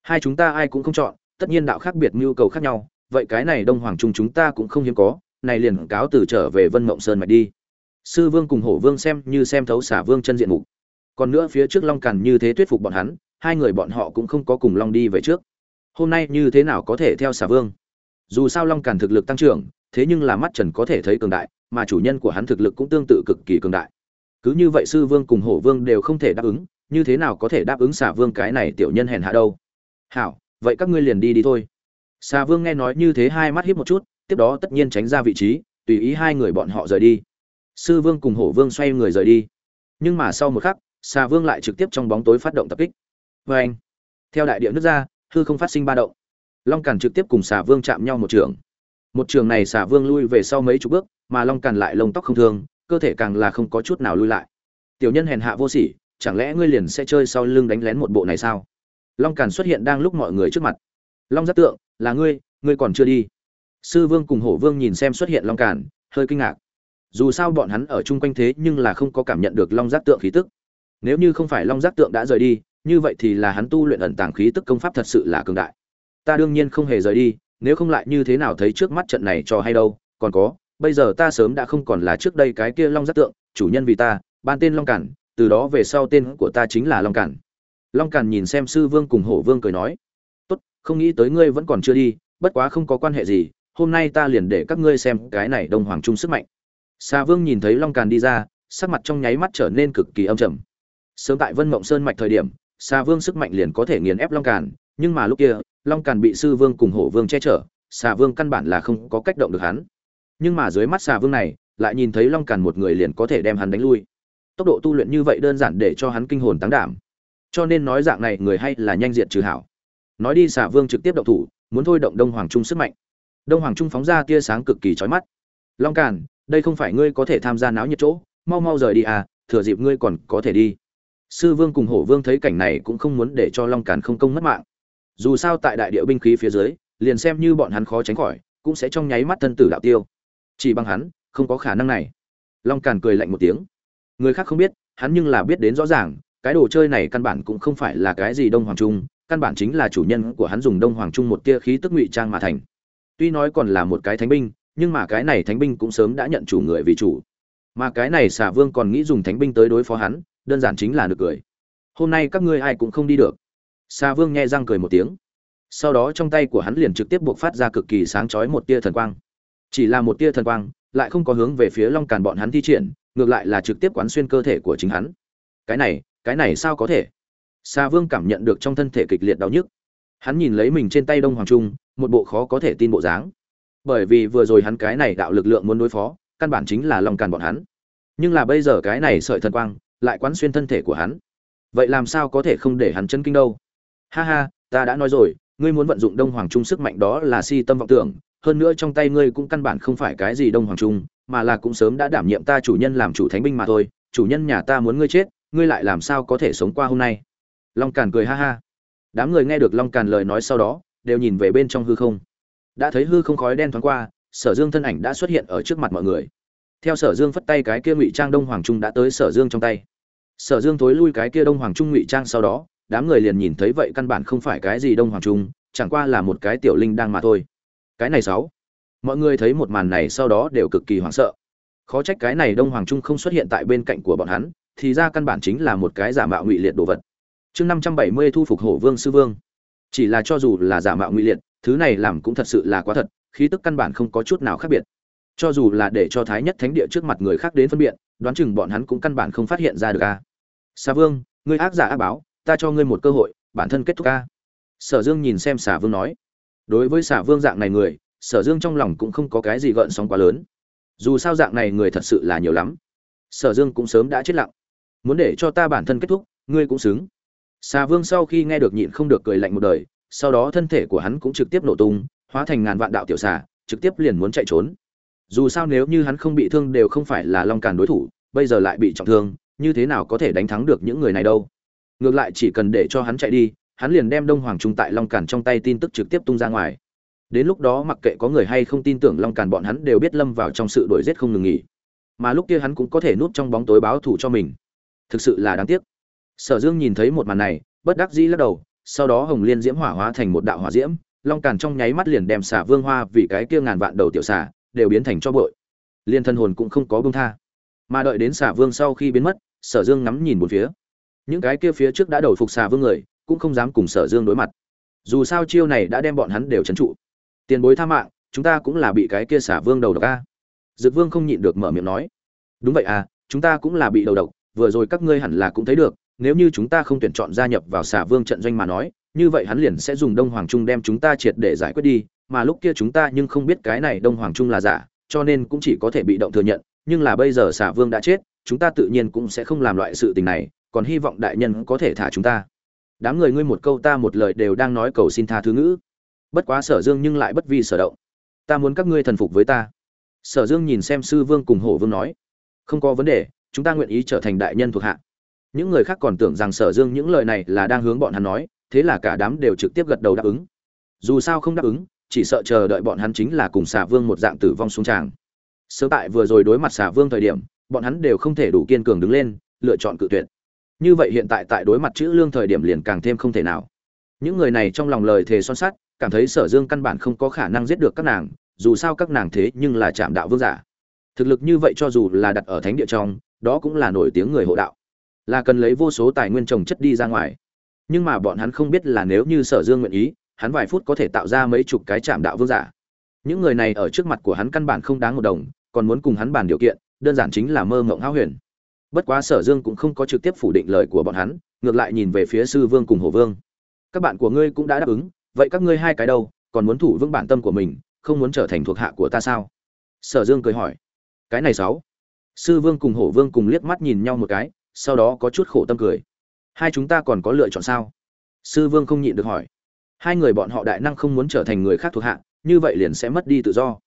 Hai chúng ta ai cũng không chọn, tất nhiên đạo khác biệt nhu cầu khác nhau, vậy cái này đông hoàng trung chúng ta cũng không hiếm có, này liền cáo từ trở về vân mộng sơn mạch đi. Sư vương cùng hổ vương xem như xem thấu xả vương chân diện mục. Còn nữa phía trước long càn như thế thuyết phục bọn hắn, hai người bọn họ cũng không có cùng long đi về trước. Hôm nay như thế nào có thể theo xả vương? Dù sao long càn thực lực tăng trưởng, thế nhưng là mắt trần có thể thấy cường đại, mà chủ nhân của hắn thực lực cũng tương tự cực kỳ cường đại cứ như vậy sư vương cùng hổ vương đều không thể đáp ứng, như thế nào có thể đáp ứng xả vương cái này tiểu nhân hèn hạ đâu? Hảo, vậy các ngươi liền đi đi thôi. Xà vương nghe nói như thế hai mắt hiếp một chút, tiếp đó tất nhiên tránh ra vị trí, tùy ý hai người bọn họ rời đi. Sư vương cùng hổ vương xoay người rời đi. Nhưng mà sau một khắc, xà vương lại trực tiếp trong bóng tối phát động tập kích. Vê anh, theo đại địa nước ra, hư không phát sinh ba động. Long càn trực tiếp cùng xà vương chạm nhau một trường. Một trường này xà vương lui về sau mấy chục bước, mà long càn lại lông tóc không thương cơ thể càng là không có chút nào lui lại. Tiểu nhân hèn hạ vô sỉ, chẳng lẽ ngươi liền sẽ chơi sau lưng đánh lén một bộ này sao? Long càn xuất hiện đang lúc mọi người trước mặt. Long giác tượng, là ngươi ngươi còn chưa đi. Sư vương cùng hổ vương nhìn xem xuất hiện long càn, hơi kinh ngạc. Dù sao bọn hắn ở chung quanh thế nhưng là không có cảm nhận được long giác tượng khí tức. Nếu như không phải long giác tượng đã rời đi, như vậy thì là hắn tu luyện ẩn tàng khí tức công pháp thật sự là cường đại. Ta đương nhiên không hề rời đi, nếu không lại như thế nào thấy trước mắt trận này cho hay đâu, còn có bây giờ ta sớm đã không còn là trước đây cái kia long giác tượng, chủ nhân vì ta, ban tên long cản, từ đó về sau tên của ta chính là long cản. Long cản nhìn xem sư vương cùng hổ vương cười nói, tốt, không nghĩ tới ngươi vẫn còn chưa đi, bất quá không có quan hệ gì, hôm nay ta liền để các ngươi xem cái này đông hoàng trung sức mạnh. Xa vương nhìn thấy long càn đi ra, sắc mặt trong nháy mắt trở nên cực kỳ âm trầm. Sớm tại vân mộng sơn mạch thời điểm xa vương sức mạnh liền có thể nghiền ép long càn nhưng mà lúc kia, long càn bị sư vương cùng hổ vương che chở xà vương căn bản là không có cách động được hắn nhưng mà dưới mắt xà vương này, lại nhìn thấy long càn một người liền có thể đem hắn đánh lui. Tốc độ tu luyện như vậy đơn giản để cho hắn kinh hồn táng đảm. Cho nên nói dạng này, người hay là nhanh diện trừ hảo. Nói đi, xà vương trực tiếp động thủ, muốn thôi động đông hoàng trung sức mạnh. Đông hoàng trung phóng ra tia sáng cực kỳ chói mắt. Long càn, đây không phải ngươi có thể tham gia náo nhiệt chỗ, mau mau rời đi à thừa dịp ngươi còn có thể đi. Sư vương cùng hổ vương thấy cảnh này cũng không muốn để cho long càn không công mất mạng. Dù sao tại đại địa binh khí phía dưới, liền xem như bọn hắn khó tránh khỏi, cũng sẽ trong nháy mắt thân tử đạo tiêu chỉ bằng hắn, không có khả năng này. Long càn cười lạnh một tiếng. Người khác không biết, hắn nhưng là biết đến rõ ràng, cái đồ chơi này căn bản cũng không phải là cái gì đông hoàng trung, căn bản chính là chủ nhân của hắn dùng đông hoàng trung một tia khí tức ngụy trang mà thành. Tuy nói còn là một cái thánh binh, nhưng mà cái này thánh binh cũng sớm đã nhận chủ người vì chủ. Mà cái này xả vương còn nghĩ dùng thánh binh tới đối phó hắn, đơn giản chính là được cười. Hôm nay các ngươi ai cũng không đi được. Xà vương nghe răng cười một tiếng. Sau đó trong tay của hắn liền trực tiếp buộc phát ra cực kỳ sáng chói một tia thần quang chỉ là một tia thần quang, lại không có hướng về phía long càn bọn hắn thi triển, ngược lại là trực tiếp quán xuyên cơ thể của chính hắn. Cái này cái này sao có thể? Xa vương cảm nhận được trong thân thể kịch liệt đau nhức. Hắn nhìn lấy mình trên tay đông hoàng trung, một bộ khó có thể tin bộ dáng. Bởi vì vừa rồi hắn cái này đạo lực lượng muốn đối phó, căn bản chính là lòng càn bọn hắn. Nhưng là bây giờ cái này sợi thần quang, lại quán xuyên thân thể của hắn. Vậy làm sao có thể không để hắn chân kinh đâu? Ha ha, ta đã nói rồi, ngươi muốn vận dụng đông hoàng trung sức mạnh đó là si tâm vọng tưởng hơn nữa trong tay ngươi cũng căn bản không phải cái gì đông hoàng trung, mà là cũng sớm đã đảm nhiệm ta chủ nhân làm chủ thánh binh mà thôi. Chủ nhân nhà ta muốn ngươi chết, ngươi lại làm sao có thể sống qua hôm nay? Long càn cười ha ha. Đám người nghe được long càn lời nói sau đó, đều nhìn về bên trong hư không. Đã thấy hư không khói đen thoáng qua, sở dương thân ảnh đã xuất hiện ở trước mặt mọi người. Theo sở dương phất tay cái kia ngụy trang đông hoàng trung đã tới sở dương trong tay. Sở dương thối lui cái kia đông hoàng trung ngụy trang sau đó, đám người liền nhìn thấy vậy căn bản không phải cái gì đông hoàng trung, chẳng qua là một cái tiểu linh đang mà thôi cái này sáu. Mọi người thấy một màn này sau đó đều cực kỳ hoảng sợ. Khó trách cái này đông hoàng trung không xuất hiện tại bên cạnh của bọn hắn, thì ra căn bản chính là một cái giả mạo ngụy liệt đồ vật. Chương năm trăm bảy mươi thu phục hổ vương sư vương. Chỉ là cho dù là giả mạo ngụy liệt, thứ này làm cũng thật sự là quá thật, khí tức căn bản không có chút nào khác biệt. Cho dù là để cho thái nhất thánh địa trước mặt người khác đến phân biện đoán chừng bọn hắn cũng căn bản không phát hiện ra được a. Xà vương, ngươi ác giả ác báo, ta cho ngươi một cơ hội, bản thân kết thúc a. Sở dương nhìn xem xà vương nói đối với xà vương dạng này người, sở dương trong lòng cũng không có cái gì gợn sóng quá lớn. Dù sao dạng này người thật sự là nhiều lắm. Sở dương cũng sớm đã chết lặng. Muốn để cho ta bản thân kết thúc, ngươi cũng xứng. Xà vương sau khi nghe được nhịn không được cười lạnh một đời, sau đó thân thể của hắn cũng trực tiếp nổ tung, hóa thành ngàn vạn đạo tiểu xà, trực tiếp liền muốn chạy trốn. Dù sao nếu như hắn không bị thương đều không phải là long càn đối thủ, bây giờ lại bị trọng thương, như thế nào có thể đánh thắng được những người này đâu? Ngược lại chỉ cần để cho hắn chạy đi hắn liền đem đông hoàng trung tại long càn trong tay tin tức trực tiếp tung ra ngoài. Đến lúc đó mặc kệ có người hay không tin tưởng long càn bọn hắn đều biết lâm vào trong sự đổi giết không ngừng nghỉ. Mà lúc kia hắn cũng có thể núp trong bóng tối báo thù cho mình. Thực sự là đáng tiếc. Sở dương nhìn thấy một màn này, bất đắc dĩ lắc đầu, sau đó hồng liên diễm hỏa hóa thành một đạo hỏa diễm, long càn trong nháy mắt liền đem xả vương hoa vì cái kia ngàn vạn đầu tiểu xả, đều biến thành cho bội liên thân hồn cũng không có bông tha. Mà đợi đến xả vương sau khi biến mất, sở dương ngắm nhìn một phía. Những cái kia phía trước đã đầu phục xà vương người cũng không dám cùng sở dương đối mặt. Dù sao chiêu này đã đem bọn hắn đều trấn trụ. Tiền bối tha mạng, chúng ta cũng là bị cái kia xả vương đầu độc a. Dực vương không nhịn được mở miệng nói. Đúng vậy à chúng ta cũng là bị đầu độc, vừa rồi các ngươi hẳn là cũng thấy được, nếu như chúng ta không tuyển chọn gia nhập vào xả vương trận doanh mà nói, như vậy hắn liền sẽ dùng đông hoàng trung đem chúng ta triệt để giải quyết đi, mà lúc kia chúng ta nhưng không biết cái này đông hoàng trung là giả, cho nên cũng chỉ có thể bị động thừa nhận, nhưng là bây giờ xả vương đã chết, chúng ta tự nhiên cũng sẽ không làm loại sự tình này, còn hy vọng đại nhân có thể thả chúng ta đám người ngươi một câu ta một lời đều đang nói cầu xin tha thứ ngữ. Bất quá sở dương nhưng lại bất vi sở động. Ta muốn các ngươi thần phục với ta. Sở dương nhìn xem sư vương cùng hổ vương nói. Không có vấn đề, chúng ta nguyện ý trở thành đại nhân thuộc hạ. Những người khác còn tưởng rằng sở dương những lời này là đang hướng bọn hắn nói, thế là cả đám đều trực tiếp gật đầu đáp ứng. Dù sao không đáp ứng, chỉ sợ chờ đợi bọn hắn chính là cùng xà vương một dạng tử vong xuống tràng. Sớm tại vừa rồi đối mặt xà vương thời điểm, bọn hắn đều không thể đủ kiên cường đứng lên, lựa chọn cự tuyệt như vậy hiện tại tại đối mặt chữ lương thời điểm liền càng thêm không thể nào. Những người này trong lòng lời thề son sắt, cảm thấy sở dương căn bản không có khả năng giết được các nàng, dù sao các nàng thế nhưng là chạm đạo vương giả. Thực lực như vậy cho dù là đặt ở thánh địa trong, đó cũng là nổi tiếng người hộ đạo. Là cần lấy vô số tài nguyên trồng chất đi ra ngoài. Nhưng mà bọn hắn không biết là nếu như sở dương nguyện ý, hắn vài phút có thể tạo ra mấy chục cái chạm đạo vương giả. Những người này ở trước mặt của hắn căn bản không đáng một đồng, còn muốn cùng hắn bàn điều kiện, đơn giản chính là mơ mộng háo huyền bất quá sở dương cũng không có trực tiếp phủ định lời của bọn hắn, ngược lại nhìn về phía sư vương cùng hồ vương. Các bạn của ngươi cũng đã đáp ứng, vậy các ngươi hai cái đâu, còn muốn thủ vững bản tâm của mình, không muốn trở thành thuộc hạ của ta sao? Sở dương cười hỏi. Cái này sáu. Sư vương cùng hổ vương cùng liếc mắt nhìn nhau một cái, sau đó có chút khổ tâm cười. Hai chúng ta còn có lựa chọn sao? Sư vương không nhịn được hỏi. Hai người bọn họ đại năng không muốn trở thành người khác thuộc hạ, như vậy liền sẽ mất đi tự do.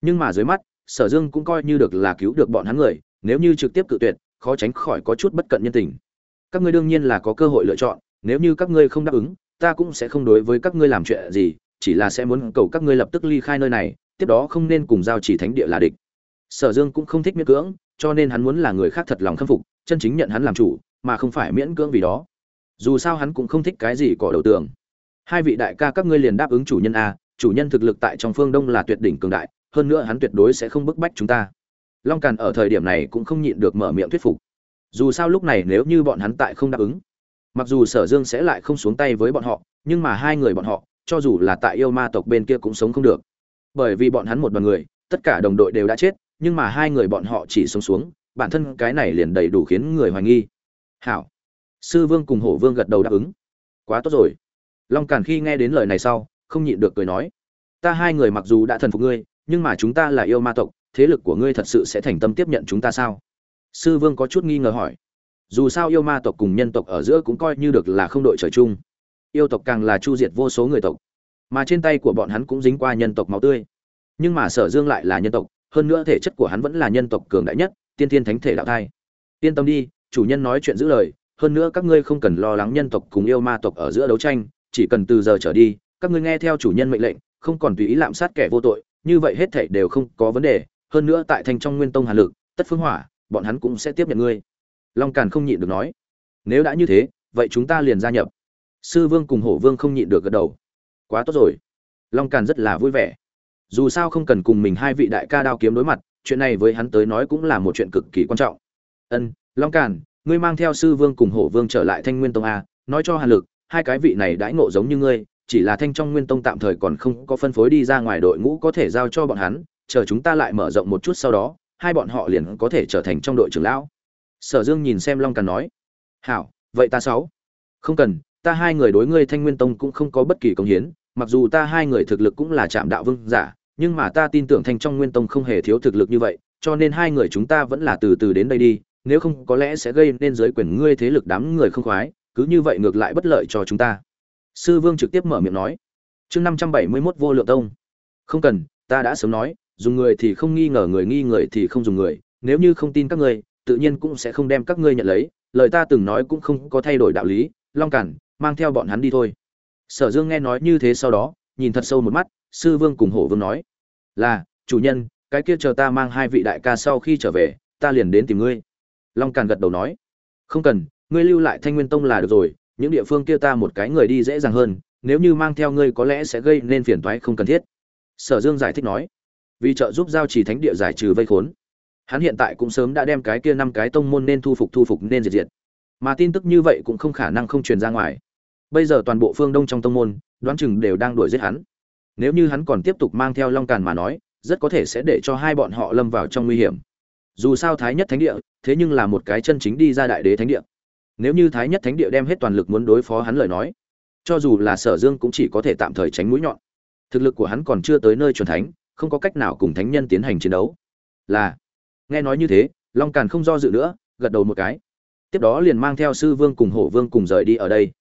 Nhưng mà dưới mắt, sở dương cũng coi như được là cứu được bọn hắn người, nếu như trực tiếp cự tuyệt khó tránh khỏi có chút bất cận nhân tình. Các ngươi đương nhiên là có cơ hội lựa chọn, nếu như các ngươi không đáp ứng, ta cũng sẽ không đối với các ngươi làm chuyện gì, chỉ là sẽ muốn cầu các ngươi lập tức ly khai nơi này, tiếp đó không nên cùng giao chỉ thánh địa là địch. Sở dương cũng không thích miễn cưỡng, cho nên hắn muốn là người khác thật lòng khâm phục, chân chính nhận hắn làm chủ, mà không phải miễn cưỡng vì đó. Dù sao hắn cũng không thích cái gì cỏ đầu tường. Hai vị đại ca các ngươi liền đáp ứng chủ nhân a, chủ nhân thực lực tại trong phương đông là tuyệt đỉnh cường đại, hơn nữa hắn tuyệt đối sẽ không bức bách chúng ta long càn ở thời điểm này cũng không nhịn được mở miệng thuyết phục. Dù sao lúc này nếu như bọn hắn tại không đáp ứng, mặc dù sở dương sẽ lại không xuống tay với bọn họ, nhưng mà hai người bọn họ, cho dù là tại yêu ma tộc bên kia cũng sống không được. Bởi vì bọn hắn một đoàn người, tất cả đồng đội đều đã chết, nhưng mà hai người bọn họ chỉ sống xuống, bản thân cái này liền đầy đủ khiến người hoài nghi. Hảo. Sư vương cùng hổ vương gật đầu đáp ứng. Quá tốt rồi. Long càn khi nghe đến lời này sau, không nhịn được cười nói. Ta hai người mặc dù đã thần phục ngươi, nhưng mà chúng ta là yêu ma tộc thế lực của ngươi thật sự sẽ thành tâm tiếp nhận chúng ta sao? Sư vương có chút nghi ngờ hỏi. Dù sao yêu ma tộc cùng nhân tộc ở giữa cũng coi như được là không đội trời chung. Yêu tộc càng là chu diệt vô số người tộc, mà trên tay của bọn hắn cũng dính qua nhân tộc máu tươi. Nhưng mà sở dương lại là nhân tộc, hơn nữa thể chất của hắn vẫn là nhân tộc cường đại nhất, tiên thiên thánh thể đạo thai. Yên tâm đi, chủ nhân nói chuyện giữ lời, hơn nữa các ngươi không cần lo lắng nhân tộc cùng yêu ma tộc ở giữa đấu tranh, chỉ cần từ giờ trở đi, các ngươi nghe theo chủ nhân mệnh lệnh, không còn tùy ý lạm sát kẻ vô tội, như vậy hết thảy đều không có vấn đề hơn nữa tại thanh trong nguyên tông hà lực, tất phương hỏa, bọn hắn cũng sẽ tiếp nhận ngươi. Long càn không nhịn được nói. Nếu đã như thế, vậy chúng ta liền gia nhập. Sư vương cùng hổ vương không nhịn được gật đầu. Quá tốt rồi. Long càn rất là vui vẻ. Dù sao không cần cùng mình hai vị đại ca đao kiếm đối mặt, chuyện này với hắn tới nói cũng là một chuyện cực kỳ quan trọng. Ân, long càn, ngươi mang theo sư vương cùng hổ vương trở lại thanh nguyên tông a, nói cho hàn lực, hai cái vị này đãi ngộ giống như ngươi, chỉ là thanh trong nguyên tông tạm thời còn không có phân phối đi ra ngoài đội ngũ có thể giao cho bọn hắn chờ chúng ta lại mở rộng một chút sau đó, hai bọn họ liền có thể trở thành trong đội trưởng lão. Sở dương nhìn xem long càn nói. Hảo, vậy ta sáu? Không cần, ta hai người đối ngươi thanh nguyên tông cũng không có bất kỳ công hiến, mặc dù ta hai người thực lực cũng là chạm đạo vương giả, nhưng mà ta tin tưởng thanh trong nguyên tông không hề thiếu thực lực như vậy, cho nên hai người chúng ta vẫn là từ từ đến đây đi, nếu không có lẽ sẽ gây nên giới quyền ngươi thế lực đám người không khoái, cứ như vậy ngược lại bất lợi cho chúng ta. Sư vương trực tiếp mở miệng nói. Chương năm trăm bảy mươi mốt vô lượng tông. Không cần, ta đã sớm nói dùng người thì không nghi ngờ người nghi người thì không dùng người, nếu như không tin các ngươi, tự nhiên cũng sẽ không đem các ngươi nhận lấy, lời ta từng nói cũng không có thay đổi đạo lý, long cản, mang theo bọn hắn đi thôi. Sở dương nghe nói như thế sau đó, nhìn thật sâu một mắt, sư vương cùng hổ vương nói, là, chủ nhân, cái kia chờ ta mang hai vị đại ca sau khi trở về, ta liền đến tìm ngươi. Long càn gật đầu nói, không cần, ngươi lưu lại thanh nguyên tông là được rồi, những địa phương kia ta một cái người đi dễ dàng hơn, nếu như mang theo ngươi có lẽ sẽ gây nên phiền toái không cần thiết. Sở dương giải thích nói vì trợ giúp giao trì thánh địa giải trừ vây khốn. Hắn hiện tại cũng sớm đã đem cái kia năm cái tông môn nên thu phục thu phục nên diệt diệt. Mà tin tức như vậy cũng không khả năng không truyền ra ngoài. Bây giờ toàn bộ phương đông trong tông môn, đoán chừng đều đang đuổi giết hắn. Nếu như hắn còn tiếp tục mang theo long càn mà nói, rất có thể sẽ để cho hai bọn họ lâm vào trong nguy hiểm. Dù sao thái nhất thánh địa, thế nhưng là một cái chân chính đi ra đại đế thánh địa. Nếu như thái nhất thánh địa đem hết toàn lực muốn đối phó hắn lời nói, cho dù là sở dương cũng chỉ có thể tạm thời tránh mũi nhọn. Thực lực của hắn còn chưa tới nơi chuẩn thánh không có cách nào cùng thánh nhân tiến hành chiến đấu. Là, nghe nói như thế, long càn không do dự nữa, gật đầu một cái. Tiếp đó liền mang theo sư vương cùng hổ vương cùng rời đi ở đây.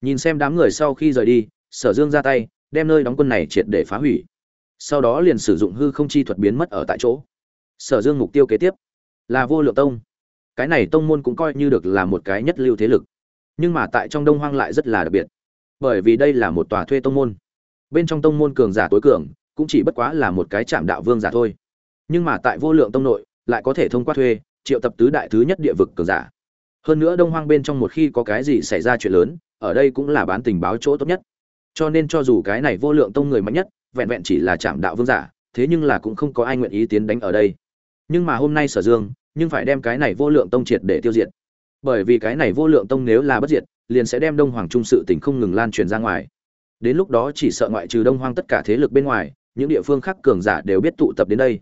Nhìn xem đám người sau khi rời đi, sở dương ra tay, đem nơi đóng quân này triệt để phá hủy. Sau đó liền sử dụng hư không chi thuật biến mất ở tại chỗ. Sở dương mục tiêu kế tiếp là vô lượng tông. Cái này tông môn cũng coi như được là một cái nhất lưu thế lực. Nhưng mà tại trong đông hoang lại rất là đặc biệt. Bởi vì đây là một tòa thuê tông môn. Bên trong tông môn cường giả tối cường cũng chỉ bất quá là một cái chạm đạo vương giả thôi. Nhưng mà tại vô lượng tông nội, lại có thể thông qua thuê, triệu tập tứ đại thứ nhất địa vực cường giả. Hơn nữa đông hoang bên trong một khi có cái gì xảy ra chuyện lớn, ở đây cũng là bán tình báo chỗ tốt nhất. Cho nên cho dù cái này vô lượng tông người mạnh nhất, vẹn vẹn chỉ là chạm đạo vương giả, thế nhưng là cũng không có ai nguyện ý tiến đánh ở đây. Nhưng mà hôm nay sở dương, nhưng phải đem cái này vô lượng tông triệt để tiêu diệt. Bởi vì cái này vô lượng tông nếu là bất diệt, liền sẽ đem đông hoàng trung sự tình không ngừng lan truyền ra ngoài. Đến lúc đó chỉ sợ ngoại trừ đông hoang tất cả thế lực bên ngoài những địa phương khác cường giả đều biết tụ tập đến đây.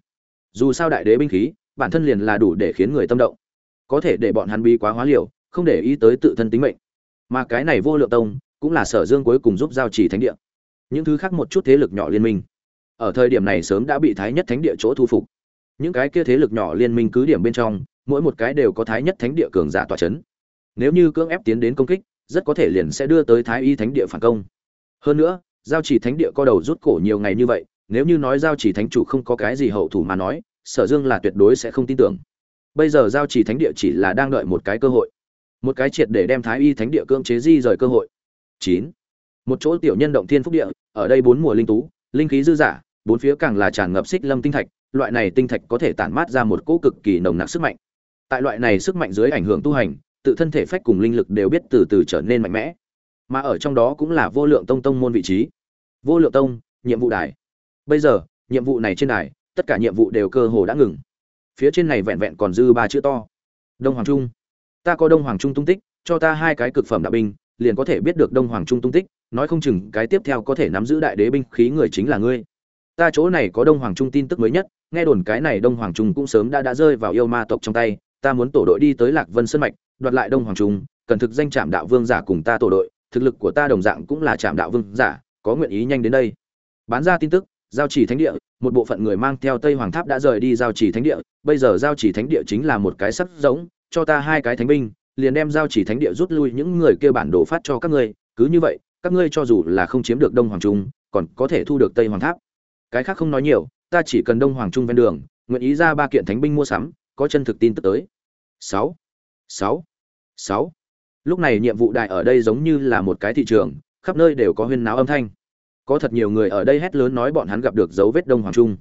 Dù sao đại đế binh khí, bản thân liền là đủ để khiến người tâm động. Có thể để bọn hắn bi quá hóa liều, không để ý tới tự thân tính mệnh. Mà cái này vô lượng tông, cũng là sở dương cuối cùng giúp giao trì thánh địa. Những thứ khác một chút thế lực nhỏ liên minh. Ở thời điểm này sớm đã bị thái nhất thánh địa chỗ thu phục. Những cái kia thế lực nhỏ liên minh cứ điểm bên trong, mỗi một cái đều có thái nhất thánh địa cường giả tọa c h ấ n nếu như cưỡng ép tiến đến công kích, rất có thể liền sẽ đưa tới thái y thánh địa phản công. Hơn nữa, giao chỉ thánh địa co đầu rút cổ nhiều ngày như vậy nếu như nói giao chỉ thánh chủ không có cái gì hậu thủ mà nói, sở dương là tuyệt đối sẽ không tin tưởng. Bây giờ giao chỉ thánh địa chỉ là đang đợi một cái cơ hội. Một cái triệt để đem thái y thánh địa cưỡng chế di rời cơ hội. Chín. Một chỗ tiểu nhân động thiên phúc địa, ở đây bốn mùa linh tú, linh khí dư giả bốn phía càng là tràn ngập xích lâm tinh thạch, loại này tinh thạch có thể tản mát ra một cỗ cực kỳ nồng nặc sức mạnh. Tại loại này sức mạnh dưới ảnh hưởng tu hành, tự thân thể phách cùng linh lực đều biết từ từ trở nên mạnh mẽ. Mà ở trong đó cũng là vô lượng tông tông môn vị trí. Vô lượng tông, nhiệm vụ đài bây giờ, nhiệm vụ này trên đài, tất cả nhiệm vụ đều cơ hồ đã ngừng. Phía trên này vẹn vẹn còn dư ba chữ to. Đông hoàng trung. Ta có đông hoàng trung tung tích, cho ta hai cái cực phẩm đạo binh, liền có thể biết được đông hoàng trung tung tích, nói không chừng cái tiếp theo có thể nắm giữ đại đế binh khí người chính là ngươi. Ta chỗ này có đông hoàng trung tin tức mới nhất, nghe đồn cái này đông hoàng trung cũng sớm đã đã rơi vào yêu ma tộc trong tay, ta muốn tổ đội đi tới lạc vân sơn mạch, đoạt lại đông hoàng trung, cần thực danh trạm đạo vương giả cùng ta tổ đội, thực lực của ta đồng dạng cũng là trạm đạo vương giả, có nguyện ý nhanh đến đây. Bán ra tin tức giao chỉ thánh địa, một bộ phận người mang theo tây hoàng tháp đã rời đi giao chỉ thánh địa. Bây giờ giao chỉ thánh địa chính là một cái sắt giống, cho ta hai cái thánh binh, liền đem giao chỉ thánh địa rút lui những người kia bản đồ phát cho các ngươi. Cứ như vậy, các ngươi cho dù là không chiếm được đông hoàng trung, còn có thể thu được tây hoàng tháp. Cái khác không nói nhiều, ta chỉ cần đông hoàng trung ven đường, nguyện ý ra ba kiện thánh binh mua sắm, có chân thực tin tức tới. Sáu. Sáu. Sáu. Lúc này nhiệm vụ đại ở đây giống như là một cái thị trường, khắp nơi đều có huyên náo âm thanh có thật nhiều người ở đây hét lớn nói bọn hắn gặp được dấu vết đông hoàng trung.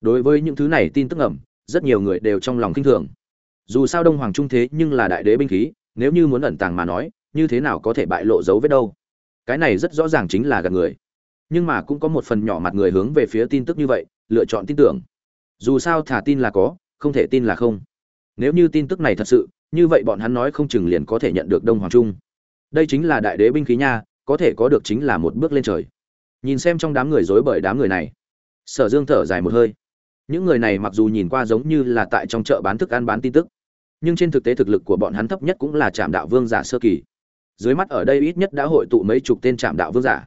Đối với những thứ này tin tức ẩm rất nhiều người đều trong lòng kinh thường. Dù sao đông hoàng trung thế nhưng là đại đế binh khí, nếu như muốn ẩn tàng mà nói, như thế nào có thể bại lộ dấu vết đâu? Cái này rất rõ ràng chính là gạt người. Nhưng mà cũng có một phần nhỏ mặt người hướng về phía tin tức như vậy, lựa chọn tin tưởng. Dù sao thả tin là có, không thể tin là không. Nếu như tin tức này thật sự, như vậy bọn hắn nói không chừng liền có thể nhận được đông hoàng trung. Đây chính là đại đế binh khí nha, có thể có được chính là một bước lên trời nhìn xem trong đám người dối bởi đám người này. Sở dương thở dài một hơi. Những người này mặc dù nhìn qua giống như là tại trong chợ bán thức ăn bán tin tức, nhưng trên thực tế thực lực của bọn hắn thấp nhất cũng là trạm đạo vương giả sơ kỳ. Dưới mắt ở đây ít nhất đã hội tụ mấy chục tên trạm đạo vương giả.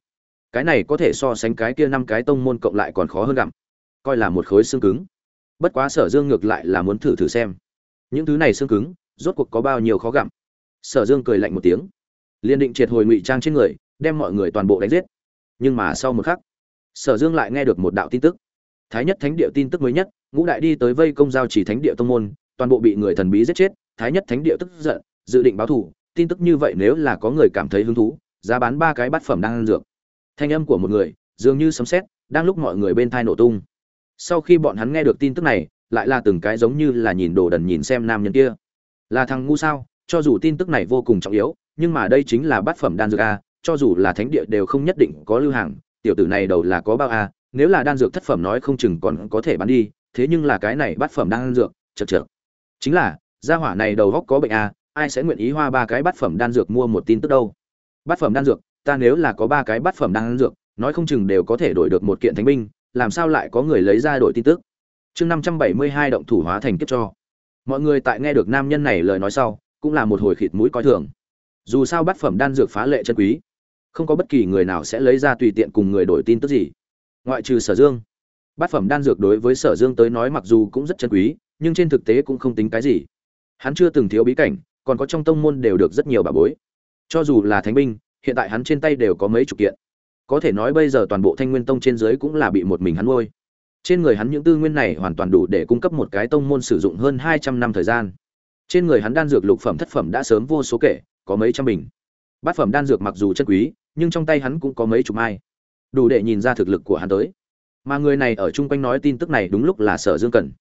Cái này có thể so sánh cái kia năm cái tông môn cộng lại còn khó hơn gặm. Coi là một khối xương cứng. Bất quá sở dương ngược lại là muốn thử thử xem. Những thứ này xương cứng, rốt cuộc có bao nhiêu khó gặm? Sở dương cười lạnh một tiếng. Liền định triệt hồi ngụy trang trên người, đem mọi người toàn bộ đánh giết nhưng mà sau một khắc, sở dương lại nghe được một đạo tin tức. Thái nhất thánh địa tin tức mới nhất, ngũ đại đi tới vây công giao chỉ thánh địa tông môn, toàn bộ bị người thần bí giết chết, thái nhất thánh địa tức giận, dự định báo thù. Tin tức như vậy nếu là có người cảm thấy hứng thú, giá bán ba cái bát phẩm đang ăn dược. Thanh âm của một người, dường như sấm sét, đang lúc mọi người bên thai nổ tung. Sau khi bọn hắn nghe được tin tức này, lại là từng cái giống như là nhìn đồ đần nhìn xem nam nhân kia. Là thằng ngu sao? Cho dù tin tức này vô cùng trọng yếu, nhưng mà đây chính là bát phẩm đan dược a cho dù là thánh địa đều không nhất định có lưu hàng, tiểu tử này đầu là có bao a, nếu là đan dược thất phẩm nói không chừng còn có thể bán đi, thế nhưng là cái này bát phẩm đan dược chật chật chính là, gia hỏa này đầu góc có bệnh a, ai sẽ nguyện ý hoa ba cái bát phẩm đan dược mua một tin tức đâu? Bát phẩm đan dược, ta nếu là có ba cái bát phẩm đan dược, nói không chừng đều có thể đổi được một kiện thánh binh, làm sao lại có người lấy ra đổi tin tức? Chương năm trăm bảy mươi hai động thủ hóa thành kiếp cho. Mọi người tại nghe được nam nhân này lời nói sau, cũng là một hồi khịt mũi coi thường. Dù sao bát phẩm đan dược phá lệ chân quý không có bất kỳ người nào sẽ lấy ra tùy tiện cùng người đổi tin tức gì. Ngoại trừ sở dương. Bát phẩm đan dược đối với sở dương tới nói mặc dù cũng rất chân quý, nhưng trên thực tế cũng không tính cái gì. Hắn chưa từng thiếu bí cảnh, còn có trong tông môn đều được rất nhiều bà bối. Cho dù là thánh binh, hiện tại hắn trên tay đều có mấy chục kiện. Có thể nói bây giờ toàn bộ thanh nguyên tông trên dưới cũng là bị một mình hắn nuôi. Trên người hắn những tư nguyên này hoàn toàn đủ để cung cấp một cái tông môn sử dụng hơn hai trăm năm thời gian. Trên người hắn đan dược lục phẩm thất phẩm đã sớm vô số kể, có mấy trăm bình bát phẩm đan dược mặc dù chân quý, nhưng trong tay hắn cũng có mấy chục mai. Đủ để nhìn ra thực lực của hắn tới. Mà người này ở chung quanh nói tin tức này đúng lúc là sở dương cần.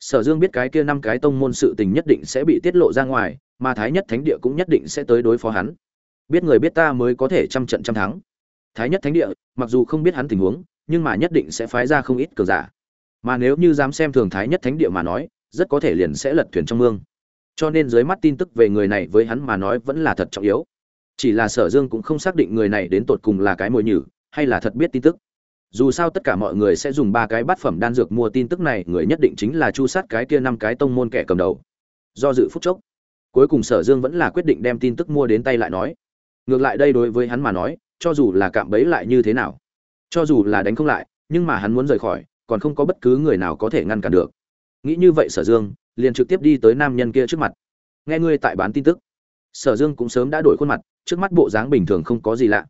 Sở dương biết cái kia năm cái tông môn sự tình nhất định sẽ bị tiết lộ ra ngoài, mà thái nhất thánh địa cũng nhất định sẽ tới đối phó hắn. Biết người biết ta mới có thể trăm trận trăm thắng. Thái nhất thánh địa, mặc dù không biết hắn tình huống, nhưng mà nhất định sẽ phái ra không ít cờ giả. Mà nếu như dám xem thường thái nhất thánh địa mà nói, rất có thể liền sẽ lật thuyền trong mương. Cho nên dưới mắt tin tức về người này với hắn mà nói vẫn là thật trọng yếu chỉ là sở dương cũng không xác định người này đến tột cùng là cái mồi nhử, hay là thật biết tin tức. Dù sao tất cả mọi người sẽ dùng ba cái bát phẩm đan dược mua tin tức này, người nhất định chính là chu sát cái kia năm cái tông môn kẻ cầm đầu. Do dự phút chốc, cuối cùng sở dương vẫn là quyết định đem tin tức mua đến tay lại nói. Ngược lại đây đối với hắn mà nói, cho dù là cạm bẫy lại như thế nào, cho dù là đánh không lại, nhưng mà hắn muốn rời khỏi, còn không có bất cứ người nào có thể ngăn cản được. Nghĩ như vậy sở dương, liền trực tiếp đi tới nam nhân kia trước mặt. Nghe ngươi tại bán tin tức. Sở dương cũng sớm đã đổi khuôn mặt trước mắt bộ dáng bình thường không có gì lạ.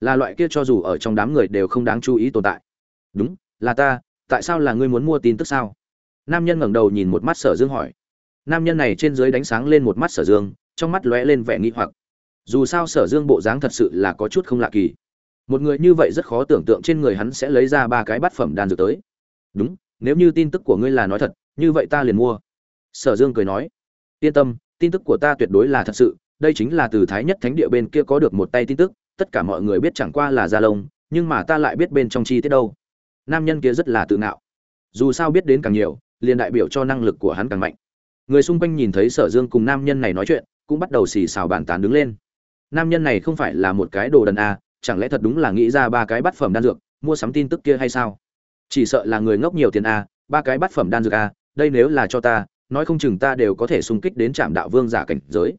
Là loại kia cho dù ở trong đám người đều không đáng chú ý tồn tại. Đúng, là ta, tại sao là ngươi muốn mua tin tức sao? Nam nhân ngẩng đầu nhìn một mắt sở dương hỏi. Nam nhân này trên dưới đánh sáng lên một mắt sở dương, trong mắt lóe lên vẻ nghi hoặc. Dù sao sở dương bộ dáng thật sự là có chút không lạ kỳ. Một người như vậy rất khó tưởng tượng trên người hắn sẽ lấy ra ba cái bát phẩm đan dược tới. Đúng, nếu như tin tức của ngươi là nói thật, như vậy ta liền mua. Sở dương cười nói. Yên tâm, tin tức của ta tuyệt đối là thật sự đây chính là từ thái nhất thánh địa bên kia có được một tay tin tức tất cả mọi người biết chẳng qua là gia lông nhưng mà ta lại biết bên trong chi tiết đâu. Nam nhân kia rất là tự ngạo. Dù sao biết đến càng nhiều liền đại biểu cho năng lực của hắn càng mạnh. Người xung quanh nhìn thấy sở dương cùng nam nhân này nói chuyện cũng bắt đầu xì xào bàn tán đứng lên. Nam nhân này không phải là một cái đồ đần à, chẳng lẽ thật đúng là nghĩ ra ba cái bát phẩm đan dược mua sắm tin tức kia hay sao? Chỉ sợ là người ngốc nhiều tiền à, ba cái bát phẩm đan dược à, đây nếu là cho ta nói không chừng ta đều có thể xung kích đến trạm đạo vương giả cảnh giới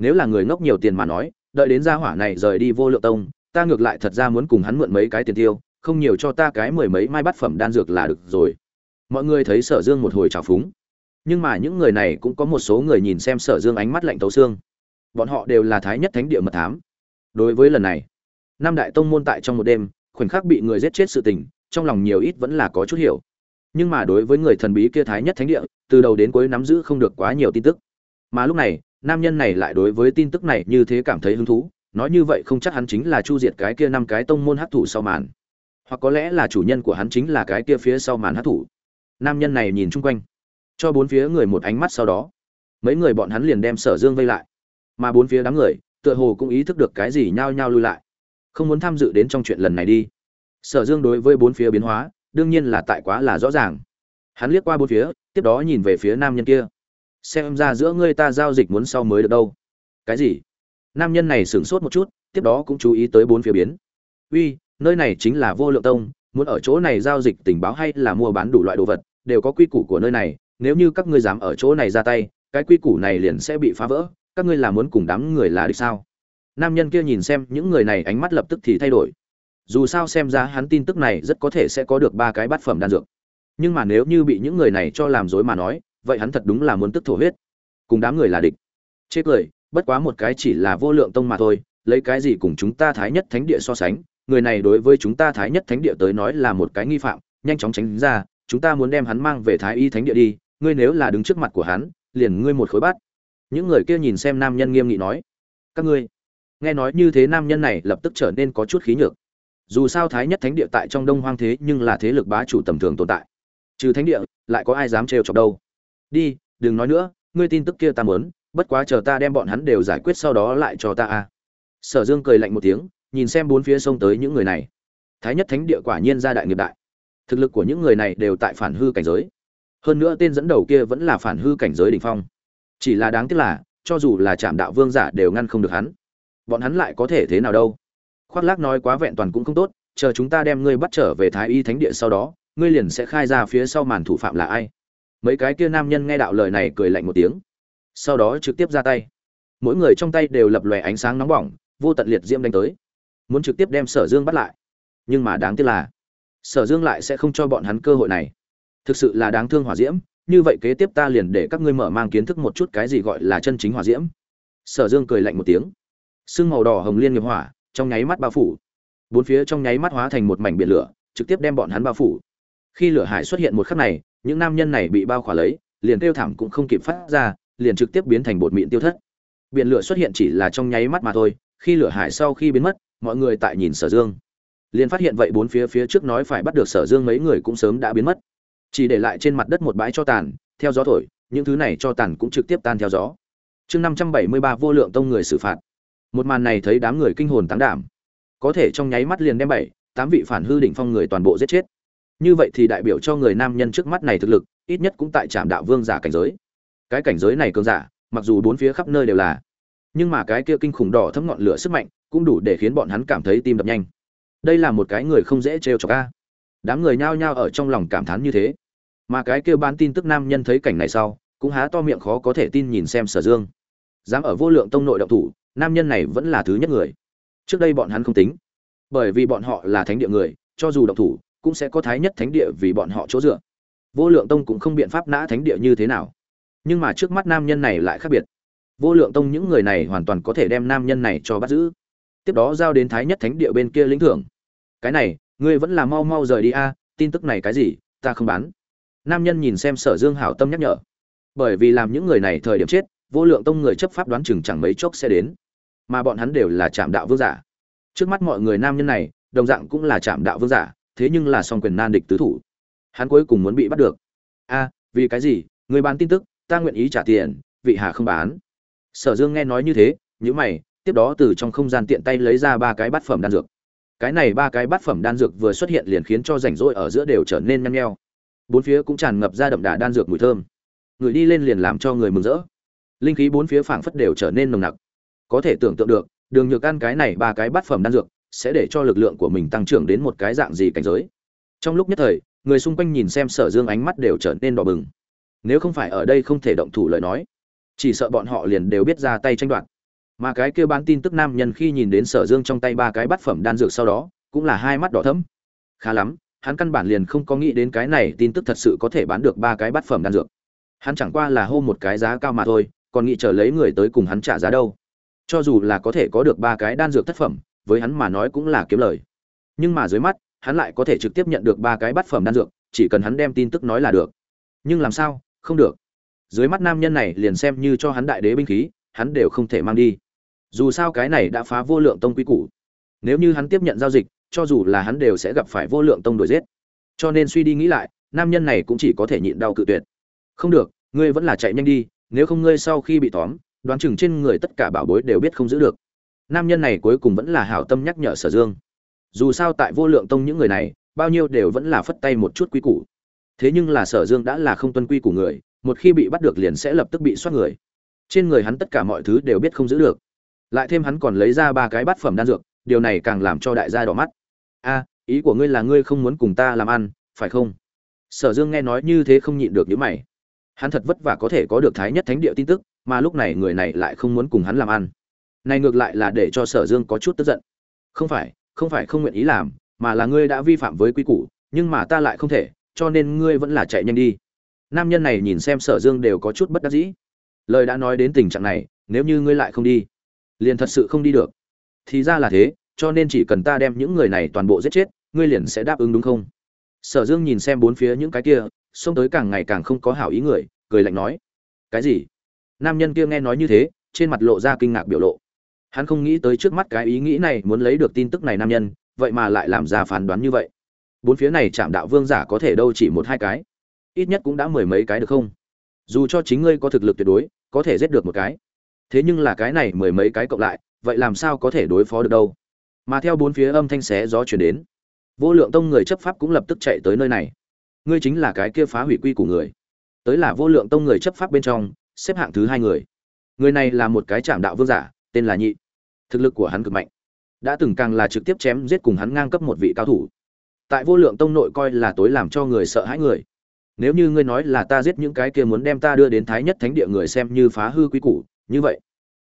nếu là người ngốc nhiều tiền mà nói, đợi đến gia hỏa này rời đi vô lượng tông, ta ngược lại thật ra muốn cùng hắn mượn mấy cái tiền tiêu, không nhiều cho ta cái mười mấy mai bát phẩm đan dược là được rồi. Mọi người thấy sở dương một hồi trào phúng. Nhưng mà những người này cũng có một số người nhìn xem sở dương ánh mắt lạnh tấu xương. Bọn họ đều là thái nhất thánh địa mật thám. Đối với lần này năm đại tông môn tại trong một đêm, khoảnh khắc bị người giết chết sự tình, trong lòng nhiều ít vẫn là có chút hiểu. Nhưng mà đối với người thần bí kia thái nhất thánh địa, từ đầu đến cuối nắm giữ không được quá nhiều tin tức. Mà lúc này nam nhân này lại đối với tin tức này như thế cảm thấy hứng thú, nói như vậy không chắc hắn chính là chu diệt cái kia năm cái tông môn hắc thủ sau màn. Hoặc có lẽ là chủ nhân của hắn chính là cái kia phía sau màn hắc thủ. Nam nhân này nhìn chung quanh, cho bốn phía người một ánh mắt sau đó, mấy người bọn hắn liền đem sở dương vây lại. Mà bốn phía đám người, tựa hồ cũng ý thức được cái gì nhao nhao lui lại. Không muốn tham dự đến trong chuyện lần này đi. Sở dương đối với bốn phía biến hóa, đương nhiên là tại quá là rõ ràng. Hắn liếc qua bốn phía, tiếp đó nhìn về phía nam nhân kia xem ra giữa ngươi ta giao dịch muốn sau mới được đâu. Cái gì? Nam nhân này sửng sốt một chút, tiếp đó cũng chú ý tới bốn phía biến. Uy, nơi này chính là vô lượng tông, muốn ở chỗ này giao dịch tình báo hay là mua bán đủ loại đồ vật, đều có quy củ của nơi này, nếu như các ngươi dám ở chỗ này ra tay, cái quy củ này liền sẽ bị phá vỡ, các ngươi là muốn cùng đám người là địch sao? Nam nhân kia nhìn xem những người này ánh mắt lập tức thì thay đổi. Dù sao xem ra hắn tin tức này rất có thể sẽ có được ba cái bát phẩm đan dược. Nhưng mà nếu như bị những người này cho làm dối mà nói vậy hắn thật đúng là muốn tức thổ huyết. Cùng đám người là địch. Chê cười, bất quá một cái chỉ là vô lượng tông mà thôi, lấy cái gì cùng chúng ta thái nhất thánh địa so sánh, người này đối với chúng ta thái nhất thánh địa tới nói là một cái nghi phạm, nhanh chóng tránh ra, chúng ta muốn đem hắn mang về thái y thánh địa đi, ngươi nếu là đứng trước mặt của hắn, liền ngươi một khối bát. Những người kia nhìn xem nam nhân nghiêm nghị nói, các ngươi. Nghe nói như thế nam nhân này lập tức trở nên có chút khí nhược. Dù sao thái nhất thánh địa tại trong đông hoang thế nhưng là thế lực bá chủ tầm thường tồn tại. Trừ thánh địa, lại có ai dám trêu chọc đâu? Đi, đừng nói nữa, ngươi tin tức kia ta muốn, bất quá chờ ta đem bọn hắn đều giải quyết sau đó lại cho ta a. Sở dương cười lạnh một tiếng, nhìn xem bốn phía sông tới những người này. Thái nhất thánh địa quả nhiên gia đại nghiệp đại. Thực lực của những người này đều tại phản hư cảnh giới. Hơn nữa tên dẫn đầu kia vẫn là phản hư cảnh giới đỉnh phong. Chỉ là đáng tiếc là, cho dù là trạm đạo vương giả đều ngăn không được hắn. Bọn hắn lại có thể thế nào đâu? Khoác lác nói quá vẹn toàn cũng không tốt, chờ chúng ta đem ngươi bắt trở về thái y thánh địa sau đó, ngươi liền sẽ khai ra phía sau màn thủ phạm là ai? Mấy cái kia nam nhân nghe đạo lời này cười lạnh một tiếng. Sau đó trực tiếp ra tay. Mỗi người trong tay đều lập lòe ánh sáng nóng bỏng, vô tận liệt diễm đánh tới. Muốn trực tiếp đem sở dương bắt lại. Nhưng mà đáng tiếc là, sở dương lại sẽ không cho bọn hắn cơ hội này. Thực sự là đáng thương hỏa diễm, như vậy kế tiếp ta liền để các ngươi mở mang kiến thức một chút cái gì gọi là chân chính hỏa diễm. Sở dương cười lạnh một tiếng. Sưng màu đỏ hồng liên nghiệp hỏa, trong nháy mắt bao phủ. Bốn phía trong nháy mắt hóa thành một mảnh biển lửa, trực tiếp đem bọn hắn bao phủ khi lửa hải xuất hiện một khắc này, những nam nhân này bị bao khỏa lấy, liền kêu thảm cũng không kịp phát ra, liền trực tiếp biến thành bột mịn tiêu thất. Biển lửa xuất hiện chỉ là trong nháy mắt mà thôi, khi lửa hải sau khi biến mất, mọi người tại nhìn sở dương. Liền phát hiện vậy bốn phía phía trước nói phải bắt được sở dương mấy người cũng sớm đã biến mất. Chỉ để lại trên mặt đất một bãi cho tàn, theo gió thổi, những thứ này cho tàn cũng trực tiếp tan theo gió. Chương năm trăm bảy mươi ba vô lượng tông người xử phạt. Một màn này thấy đám người kinh hồn tán đảm. Có thể trong nháy mắt liền đem bảy, tám vị phản hư đỉnh phong người toàn bộ giết chết như vậy thì đại biểu cho người nam nhân trước mắt này thực lực, ít nhất cũng tại trạm đạo vương giả cảnh giới. Cái cảnh giới này cường giả, mặc dù bốn phía khắp nơi đều là, nhưng mà cái kia kinh khủng đỏ thấm ngọn lửa sức mạnh cũng đủ để khiến bọn hắn cảm thấy tim đập nhanh. Đây là một cái người không dễ trêu cho ca đám người nhao nhao ở trong lòng cảm thán như thế. Mà cái kia bán tin tức nam nhân thấy cảnh này sau, cũng há to miệng khó có thể tin nhìn xem sở dương. Dám ở vô lượng tông nội động thủ, nam nhân này vẫn là thứ nhất người. Trước đây bọn hắn không tính, bởi vì bọn họ là thánh địa người, cho dù động thủ cũng sẽ có thái nhất thánh địa vì bọn họ chỗ dựa. Vô lượng tông cũng không biện pháp nã thánh địa như thế nào. Nhưng mà trước mắt nam nhân này lại khác biệt. Vô lượng tông những người này hoàn toàn có thể đem nam nhân này cho bắt giữ. Tiếp đó giao đến thái nhất thánh địa bên kia lĩnh thưởng. Cái này, ngươi vẫn là mau mau rời đi a, tin tức này cái gì, ta không bán. Nam nhân nhìn xem sở dương hảo tâm nhắc nhở. Bởi vì làm những người này thời điểm chết, vô lượng tông người chấp pháp đoán chừng chẳng mấy chốc sẽ đến. Mà bọn hắn đều là trạm đạo vương giả. Trước mắt mọi người nam nhân này, đồng dạng cũng là trạm đạo vương giả thế nhưng là song quyền nan địch tứ thủ. Hắn cuối cùng muốn bị bắt được. A, vì cái gì? Người bán tin tức, ta nguyện ý trả tiền, vị hà không bán. Sở dương nghe nói như thế nhữ mày, tiếp đó từ trong không gian tiện tay lấy ra ba cái bát phẩm đan dược. Cái này ba cái bát phẩm đan dược vừa xuất hiện liền khiến cho rảnh rỗi ở giữa đều trở nên nhăn nheo. Bốn phía cũng tràn ngập ra đậm đà đan dược mùi thơm. Người đi lên liền làm cho người mừng rỡ. Linh khí bốn phía phảng phất đều trở nên nồng nặc. Có thể tưởng tượng được, đường nhược ăn cái này ba cái bát phẩm đan dược sẽ để cho lực lượng của mình tăng trưởng đến một cái dạng gì cảnh giới. Trong lúc nhất thời, người xung quanh nhìn xem sở dương ánh mắt đều trở nên đỏ bừng. Nếu không phải ở đây không thể động thủ lời nói, chỉ sợ bọn họ liền đều biết ra tay tranh đoạt. Mà cái kia bán tin tức nam nhân khi nhìn đến sở dương trong tay ba cái bát phẩm đan dược sau đó, cũng là hai mắt đỏ thẫm. Khá lắm, hắn căn bản liền không có nghĩ đến cái này tin tức thật sự có thể bán được ba cái bát phẩm đan dược. Hắn chẳng qua là hô một cái giá cao mà thôi, còn nghĩ chờ lấy người tới cùng hắn trả giá đâu. Cho dù là có thể có được ba cái đan dược thất phẩm với hắn mà nói cũng là kiếm lời. Nhưng mà dưới mắt, hắn lại có thể trực tiếp nhận được ba cái bát phẩm đan dược, chỉ cần hắn đem tin tức nói là được. Nhưng làm sao? Không được. Dưới mắt nam nhân này liền xem như cho hắn đại đế binh khí, hắn đều không thể mang đi. Dù sao cái này đã phá vô lượng tông quy củ. Nếu như hắn tiếp nhận giao dịch, cho dù là hắn đều sẽ gặp phải vô lượng tông đuổi giết. Cho nên suy đi nghĩ lại, nam nhân này cũng chỉ có thể nhịn đau cự tuyệt. Không được, ngươi vẫn là chạy nhanh đi, nếu không ngươi sau khi bị tóm, đoán chừng trên người tất cả bảo bối đều biết không giữ được nam nhân này cuối cùng vẫn là hảo tâm nhắc nhở sở dương. Dù sao tại vô lượng tông những người này, bao nhiêu đều vẫn là phất tay một chút quy củ. Thế nhưng là sở dương đã là không tuân quy của người, một khi bị bắt được liền sẽ lập tức bị soát người. Trên người hắn tất cả mọi thứ đều biết không giữ được. Lại thêm hắn còn lấy ra ba cái bát phẩm đan dược, điều này càng làm cho đại gia đỏ mắt. A, ý của ngươi là ngươi không muốn cùng ta làm ăn, phải không? Sở dương nghe nói như thế không nhịn được những mày. Hắn thật vất vả có thể có được thái nhất thánh địa tin tức, mà lúc này người này lại không muốn cùng hắn làm ăn này ngược lại là để cho sở dương có chút tức giận. Không phải không phải không nguyện ý làm, mà là ngươi đã vi phạm với quy củ, nhưng mà ta lại không thể, cho nên ngươi vẫn là chạy nhanh đi. Nam nhân này nhìn xem sở dương đều có chút bất đắc dĩ. Lời đã nói đến tình trạng này, nếu như ngươi lại không đi, liền thật sự không đi được. Thì ra là thế, cho nên chỉ cần ta đem những người này toàn bộ giết chết, ngươi liền sẽ đáp ứng đúng không? Sở dương nhìn xem bốn phía những cái kia, xông tới càng ngày càng không có hảo ý người, cười lạnh nói. Cái gì? Nam nhân kia nghe nói như thế, trên mặt lộ ra kinh ngạc biểu lộ hắn không nghĩ tới trước mắt cái ý nghĩ này muốn lấy được tin tức này nam nhân, vậy mà lại làm ra phán đoán như vậy. Bốn phía này chạm đạo vương giả có thể đâu chỉ một hai cái. Ít nhất cũng đã mười mấy cái được không? Dù cho chính ngươi có thực lực tuyệt đối, có thể giết được một cái. Thế nhưng là cái này mười mấy cái cộng lại, vậy làm sao có thể đối phó được đâu? Mà theo bốn phía âm thanh xé gió chuyển đến, vô lượng tông người chấp pháp cũng lập tức chạy tới nơi này. Ngươi chính là cái kia phá hủy quy của người. Tới là vô lượng tông người chấp pháp bên trong, xếp hạng thứ hai người. Người này là một cái trạm đạo vương giả tên là nhị. Thực lực của hắn cực mạnh. Đã từng càng là trực tiếp chém giết cùng hắn ngang cấp một vị cao thủ. Tại vô lượng tông nội coi là tối làm cho người sợ hãi người. Nếu như ngươi nói là ta giết những cái kia muốn đem ta đưa đến thái nhất thánh địa người xem như phá hư quy củ, như vậy,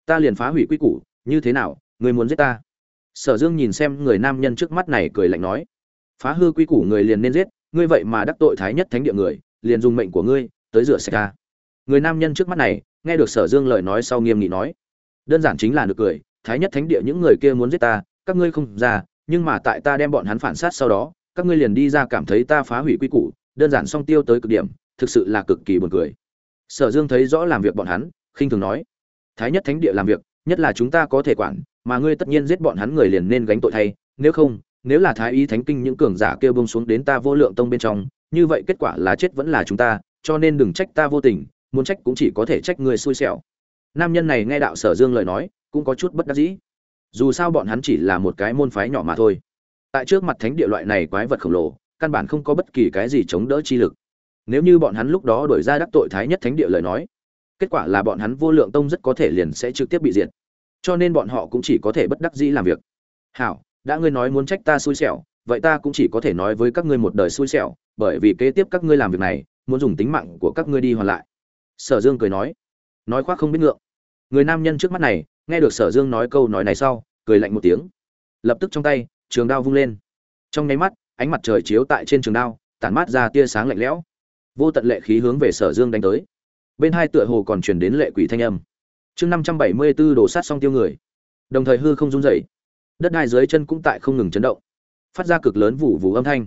ta liền phá hủy quy củ, như thế nào, ngươi muốn giết ta? Sở dương nhìn xem người nam nhân trước mắt này cười lạnh nói, phá hư quy củ người liền nên giết, ngươi vậy mà đắc tội thái nhất thánh địa người, liền dùng mệnh của ngươi tới rửa sạch ta. Người nam nhân trước mắt này, nghe được sở dương lời nói sau nghiêm nghị nói đơn giản chính là được cười, thái nhất thánh địa những người kia muốn giết ta, các ngươi không ra, nhưng mà tại ta đem bọn hắn phản sát sau đó, các ngươi liền đi ra cảm thấy ta phá hủy quy củ, đơn giản song tiêu tới cực điểm, thực sự là cực kỳ buồn cười. Sở dương thấy rõ làm việc bọn hắn, khinh thường nói, thái nhất thánh địa làm việc, nhất là chúng ta có thể quản, mà ngươi tất nhiên giết bọn hắn người liền nên gánh tội thay, nếu không, nếu là thái y thánh kinh những cường giả kêu bông xuống đến ta vô lượng tông bên trong, như vậy kết quả là chết vẫn là chúng ta, cho nên đừng trách ta vô tình, muốn trách cũng chỉ có thể trách người xui xẻo nam nhân này nghe đạo sở dương lời nói, cũng có chút bất đắc dĩ. Dù sao bọn hắn chỉ là một cái môn phái nhỏ mà thôi. Tại trước mặt thánh địa loại này quái vật khổng lồ, căn bản không có bất kỳ cái gì chống đỡ chi lực. Nếu như bọn hắn lúc đó đổi ra đắc tội thái nhất thánh địa lời nói, kết quả là bọn hắn vô lượng tông rất có thể liền sẽ trực tiếp bị diệt. Cho nên bọn họ cũng chỉ có thể bất đắc dĩ làm việc. Hảo, đã ngươi nói muốn trách ta xui xẻo, vậy ta cũng chỉ có thể nói với các ngươi một đời xui xẻo, bởi vì kế tiếp các ngươi làm việc này, muốn dùng tính mạng của các ngươi đi hoàn lại. Sở dương cười nói. Nói khoác không biết ngượng người nam nhân trước mắt này, nghe được sở dương nói câu nói này sau, cười lạnh một tiếng. Lập tức trong tay, trường đao vung lên. Trong nháy mắt, ánh mặt trời chiếu tại trên trường đao, tản mát ra tia sáng lạnh lẽo. Vô tận lệ khí hướng về sở dương đánh tới. Bên hai tựa hồ còn truyền đến lệ quỷ thanh âm. Chương năm trăm bảy mươi b ố đổ sát xong tiêu người. Đồng thời hư không run rẩy. Đất đai dưới chân cũng tại không ngừng chấn động. Phát ra cực lớn vụ vụ âm thanh.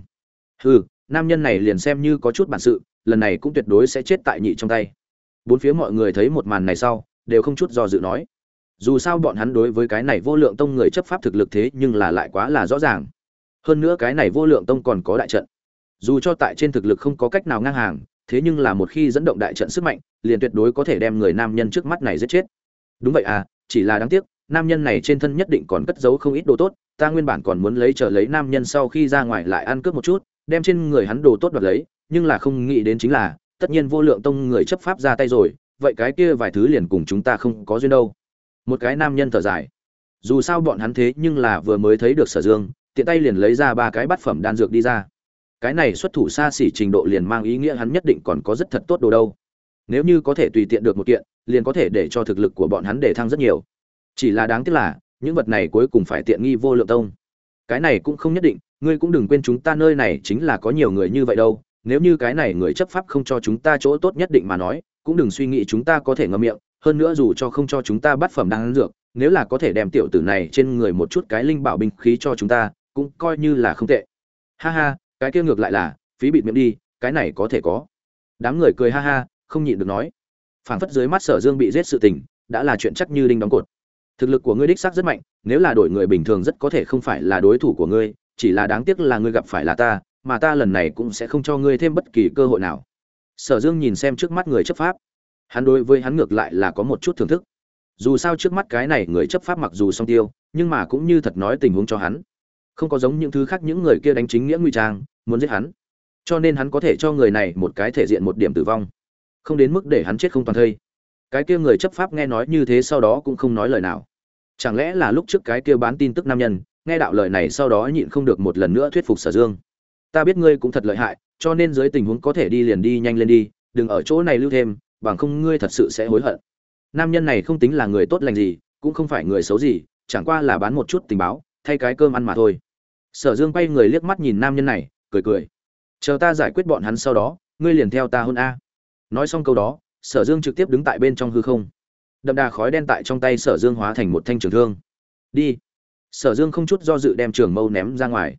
Hư nam nhân này liền xem như có chút bản sự, lần này cũng tuyệt đối sẽ chết tại nhị trong tay. Bốn phía mọi người thấy một màn này sau đều không chút do dự nói. Dù sao bọn hắn đối với cái này vô lượng tông người chấp pháp thực lực thế nhưng là lại quá là rõ ràng. Hơn nữa cái này vô lượng tông còn có đại trận. Dù cho tại trên thực lực không có cách nào ngang hàng, thế nhưng là một khi dẫn động đại trận sức mạnh, liền tuyệt đối có thể đem người nam nhân trước mắt này giết chết. Đúng vậy à chỉ là đáng tiếc, nam nhân này trên thân nhất định còn cất giấu không ít đồ tốt, ta nguyên bản còn muốn lấy chờ lấy nam nhân sau khi ra ngoài lại ăn cướp một chút, đem trên người hắn đồ tốt đoạt lấy, nhưng là không nghĩ đến chính là, tất nhiên vô lượng tông người chấp pháp ra tay rồi vậy cái kia vài thứ liền cùng chúng ta không có duyên đâu. Một cái nam nhân thở dài. Dù sao bọn hắn thế nhưng là vừa mới thấy được sở dương, tiện tay liền lấy ra ba cái bát phẩm đan dược đi ra. Cái này xuất thủ xa xỉ trình độ liền mang ý nghĩa hắn nhất định còn có rất thật tốt đồ đâu. Nếu như có thể tùy tiện được một kiện, liền có thể để cho thực lực của bọn hắn để thăng rất nhiều. Chỉ là đáng tiếc là, những vật này cuối cùng phải tiện nghi vô lượng tông. Cái này cũng không nhất định, ngươi cũng đừng quên chúng ta nơi này chính là có nhiều người như vậy đâu. Nếu như cái này người chấp pháp không cho chúng ta chỗ tốt nhất định mà nói cũng đừng suy nghĩ chúng ta có thể ngậm miệng, hơn nữa dù cho không cho chúng ta bắt phẩm đang dược, nếu là có thể đem tiểu tử này trên người một chút cái linh bảo binh khí cho chúng ta, cũng coi như là không tệ. Ha ha, cái kia ngược lại là, phí bịt miệng đi, cái này có thể có. Đám người cười ha ha, không nhịn được nói. Phảng phất dưới mắt sở dương bị giết sự tình, đã là chuyện chắc như đinh đóng cột. Thực lực của ngươi đích xác rất mạnh, nếu là đổi người bình thường rất có thể không phải là đối thủ của ngươi, chỉ là đáng tiếc là ngươi gặp phải là ta, mà ta lần này cũng sẽ không cho ngươi thêm bất kỳ cơ hội nào sở dương nhìn xem trước mắt người chấp pháp. Hắn đối với hắn ngược lại là có một chút thưởng thức. Dù sao trước mắt cái này người chấp pháp mặc dù song tiêu, nhưng mà cũng như thật nói tình huống cho hắn. Không có giống những thứ khác những người kia đánh chính nghĩa nguy trang, muốn giết hắn. Cho nên hắn có thể cho người này một cái thể diện một điểm tử vong. Không đến mức để hắn chết không toàn thây. Cái kia người chấp pháp nghe nói như thế sau đó cũng không nói lời nào. Chẳng lẽ là lúc trước cái kia bán tin tức nam nhân, nghe đạo lời này sau đó nhịn không được một lần nữa thuyết phục sở dương. Ta biết ngươi cũng thật lợi hại cho nên dưới tình huống có thể đi liền đi, nhanh lên đi, đừng ở chỗ này lưu thêm, bằng không ngươi thật sự sẽ hối hận. Nam nhân này không tính là người tốt lành gì, cũng không phải người xấu gì, chẳng qua là bán một chút tình báo, thay cái cơm ăn mà thôi. Sở dương quay người liếc mắt nhìn nam nhân này, cười cười. Chờ ta giải quyết bọn hắn sau đó, ngươi liền theo ta hôn a. Nói xong câu đó, sở dương trực tiếp đứng tại bên trong hư không. Đậm đà khói đen tại trong tay sở dương hóa thành một thanh trường thương. Đi. Sở dương không chút do dự đem trường mâu ném ra ngoài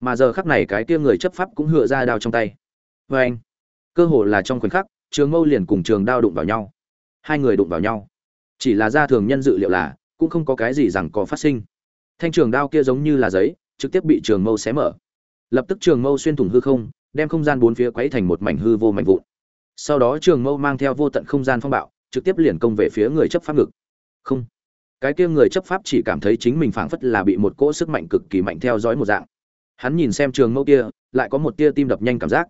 mà giờ khắc này cái kia người chấp pháp cũng hựa ra đao trong tay. Vê anh, cơ hồ là trong khoảnh khắc, trường mâu liền cùng trường đao đụng vào nhau. Hai người đụng vào nhau. Chỉ là ra thường nhân dự liệu là, cũng không có cái gì rằng có phát sinh. Thanh trường đao kia giống như là giấy, trực tiếp bị trường mâu xé mở. Lập tức trường mâu xuyên thủng hư không, đem không gian bốn phía quấy thành một mảnh hư vô mảnh vụn. Sau đó trường mâu mang theo vô tận không gian phong bạo, trực tiếp liền công về phía người chấp pháp ngực. Không. Cái kia người chấp pháp chỉ cảm thấy chính mình phảng phất là bị một cỗ sức mạnh cực kỳ mạnh theo dõi một dạng hắn nhìn xem trường mẫu kia, lại có một tia tim đập nhanh cảm giác.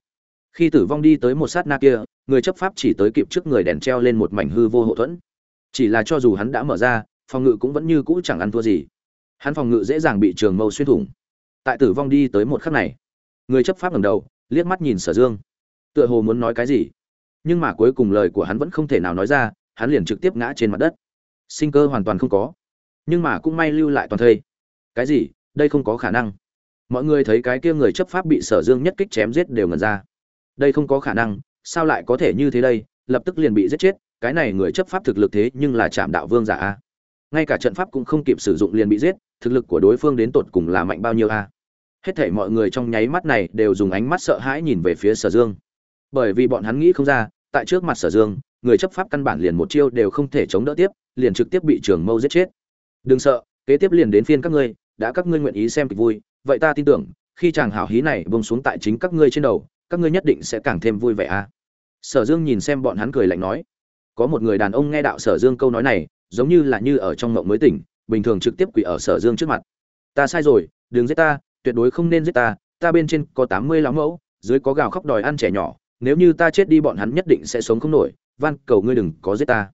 Khi tử vong đi tới một sát na kia, người chấp pháp chỉ tới kịp trước người đèn treo lên một mảnh hư vô hậu thuẫn. Chỉ là cho dù hắn đã mở ra, phòng ngự cũng vẫn như cũ chẳng ăn thua gì. Hắn phòng ngự dễ dàng bị trường mâu xuyên thủng. Tại tử vong đi tới một khắc này, người chấp pháp ngầm đầu, liếc mắt nhìn sở dương. Tựa hồ muốn nói cái gì? Nhưng mà cuối cùng lời của hắn vẫn không thể nào nói ra, hắn liền trực tiếp ngã trên mặt đất. Sinh cơ hoàn toàn không có. Nhưng mà cũng may lưu lại toàn thây. Cái gì? Đây không có khả năng mọi người thấy cái kia người chấp pháp bị sở dương nhất kích chém giết đều ngần ra. Đây không có khả năng, sao lại có thể như thế đây? Lập tức liền bị giết chết, cái này người chấp pháp thực lực thế nhưng là chạm đạo vương giả a. Ngay cả trận pháp cũng không kịp sử dụng liền bị giết, thực lực của đối phương đến tột cùng là mạnh bao nhiêu a? Hết thảy mọi người trong nháy mắt này đều dùng ánh mắt sợ hãi nhìn về phía sở dương. Bởi vì bọn hắn nghĩ không ra, tại trước mặt sở dương, người chấp pháp căn bản liền một chiêu đều không thể chống đỡ tiếp, liền trực tiếp bị trường mâu giết chết. Đừng sợ, kế tiếp liền đến phiên các ngươi, đã các ngươi nguyện ý xem kịch vui vậy ta tin tưởng, khi chàng hảo hí này bông xuống tại chính các ngươi trên đầu, các ngươi nhất định sẽ càng thêm vui vẻ a sở dương nhìn xem bọn hắn cười lạnh nói. Có một người đàn ông nghe đạo sở dương câu nói này, giống như là như ở trong mộng mới tỉnh, bình thường trực tiếp quỳ ở sở dương trước mặt. Ta sai rồi, đừng giết ta, tuyệt đối không nên giết ta ta bên trên có tám mươi lão mẫu, dưới có gào khóc đòi ăn trẻ nhỏ, nếu như ta chết đi bọn hắn nhất định sẽ sống không nổi, van, cầu ngươi đừng có giết ta.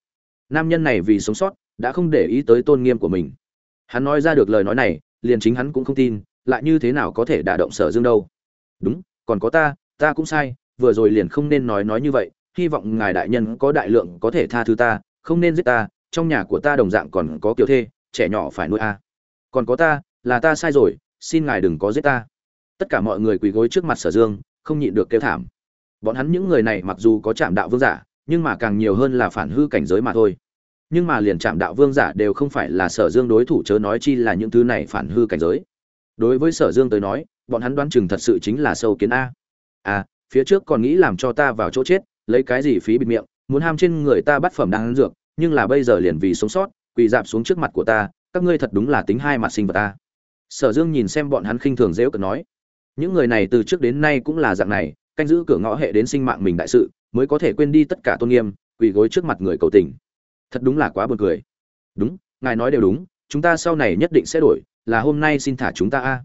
Nam nhân này vì sống sót, đã không để ý tới tôn nghiêm của mình. Hắn nói ra được lời nói này, liền chính hắn cũng không tin lại như thế nào có thể đả động sở dương đâu? Đúng, còn có ta ta cũng sai, vừa rồi liền không nên nói nói như vậy, hy vọng ngài đại nhân có đại lượng có thể tha thứ ta, không nên giết ta, trong nhà của ta đồng dạng còn có kiểu thê, trẻ nhỏ phải nuôi a. Còn có ta, là ta sai rồi, xin ngài đừng có giết ta. Tất cả mọi người quỳ gối trước mặt sở dương, không nhịn được kêu thảm. Bọn hắn những người này mặc dù có chạm đạo vương giả, nhưng mà càng nhiều hơn là phản hư cảnh giới mà thôi. Nhưng mà liền chạm đạo vương giả đều không phải là sở dương đối thủ chớ nói chi là những thứ này phản hư cảnh giới đối với sở dương tới nói, bọn hắn đoán chừng thật sự chính là sâu kiến a. À phía trước còn nghĩ làm cho ta vào chỗ chết, lấy cái gì phí bịt miệng, muốn ham trên người ta bắt phẩm đang dược, nhưng là bây giờ liền vì sống sót, quỳ dạp xuống trước mặt của ta, các ngươi thật đúng là tính hai mặt sinh vật ta sở dương nhìn xem bọn hắn khinh thường dễ cợt nói, những người này từ trước đến nay cũng là dạng này, canh giữ cửa ngõ hệ đến sinh mạng mình đại sự, mới có thể quên đi tất cả tôn nghiêm, quỳ gối trước mặt người cầu tình. Thật đúng là quá buồn cười. Đúng, ngài nói đều đúng, chúng ta sau này nhất định sẽ đổi là hôm nay xin thả chúng ta a.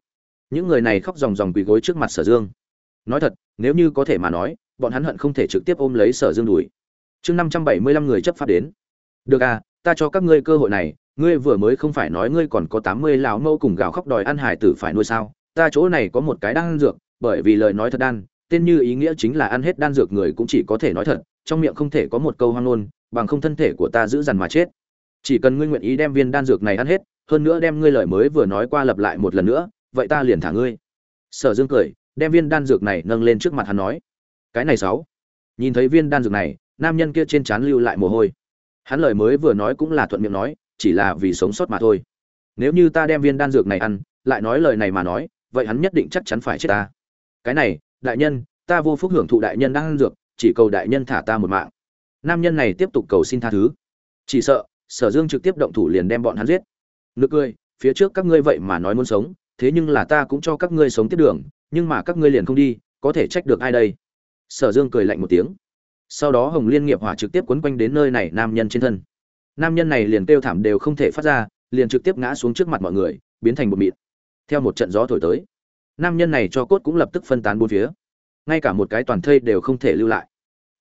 Những người này khóc ròng ròng quỳ gối trước mặt sở dương. Nói thật, nếu như có thể mà nói, bọn hắn hận không thể trực tiếp ôm lấy sở dương đùi chương năm trăm bảy mươi lăm người chấp pháp đến. Được à ta cho các ngươi cơ hội này, ngươi vừa mới không phải nói ngươi còn có tám mươi lão mâu cùng gào khóc đòi ăn hải tử phải nuôi sao? Ta chỗ này có một cái đan dược, bởi vì lời nói thật đan, tên như ý nghĩa chính là ăn hết đan dược người cũng chỉ có thể nói thật, trong miệng không thể có một câu hoang ngôn, bằng không thân thể của ta giữ dằn mà chết. Chỉ cần ngươi nguyện ý đem viên đan dược này ăn hết hơn nữa đem ngươi lời mới vừa nói qua lặp lại một lần nữa, vậy ta liền thả ngươi. Sở dương cười, đem viên đan dược này nâng lên trước mặt hắn nói. Cái này sáu. Nhìn thấy viên đan dược này, nam nhân kia trên trán lưu lại mồ hôi. Hắn lời mới vừa nói cũng là thuận miệng nói, chỉ là vì sống sót mà thôi. Nếu như ta đem viên đan dược này ăn, lại nói lời này mà nói, vậy hắn nhất định chắc chắn phải chết ta. Cái này, đại nhân, ta vô phúc hưởng thụ đại nhân đang ăn dược, chỉ cầu đại nhân thả ta một mạng. Nam nhân này tiếp tục cầu xin tha thứ. Chỉ sợ, sở dương trực tiếp động thủ liền đem bọn hắn giết nực cười, phía trước các ngươi vậy mà nói muốn sống, thế nhưng là ta cũng cho các ngươi sống tiếp đường, nhưng mà các ngươi liền không đi, có thể trách được ai đây? Sở dương cười lạnh một tiếng. Sau đó hồng liên nghiệp hỏa trực tiếp quấn quanh đến nơi này nam nhân trên thân. Nam nhân này liền kêu thảm đều không thể phát ra, liền trực tiếp ngã xuống trước mặt mọi người, biến thành một mịt theo một trận gió thổi tới, nam nhân này cho cốt cũng lập tức phân tán bốn phía. Ngay cả một cái toàn thây đều không thể lưu lại.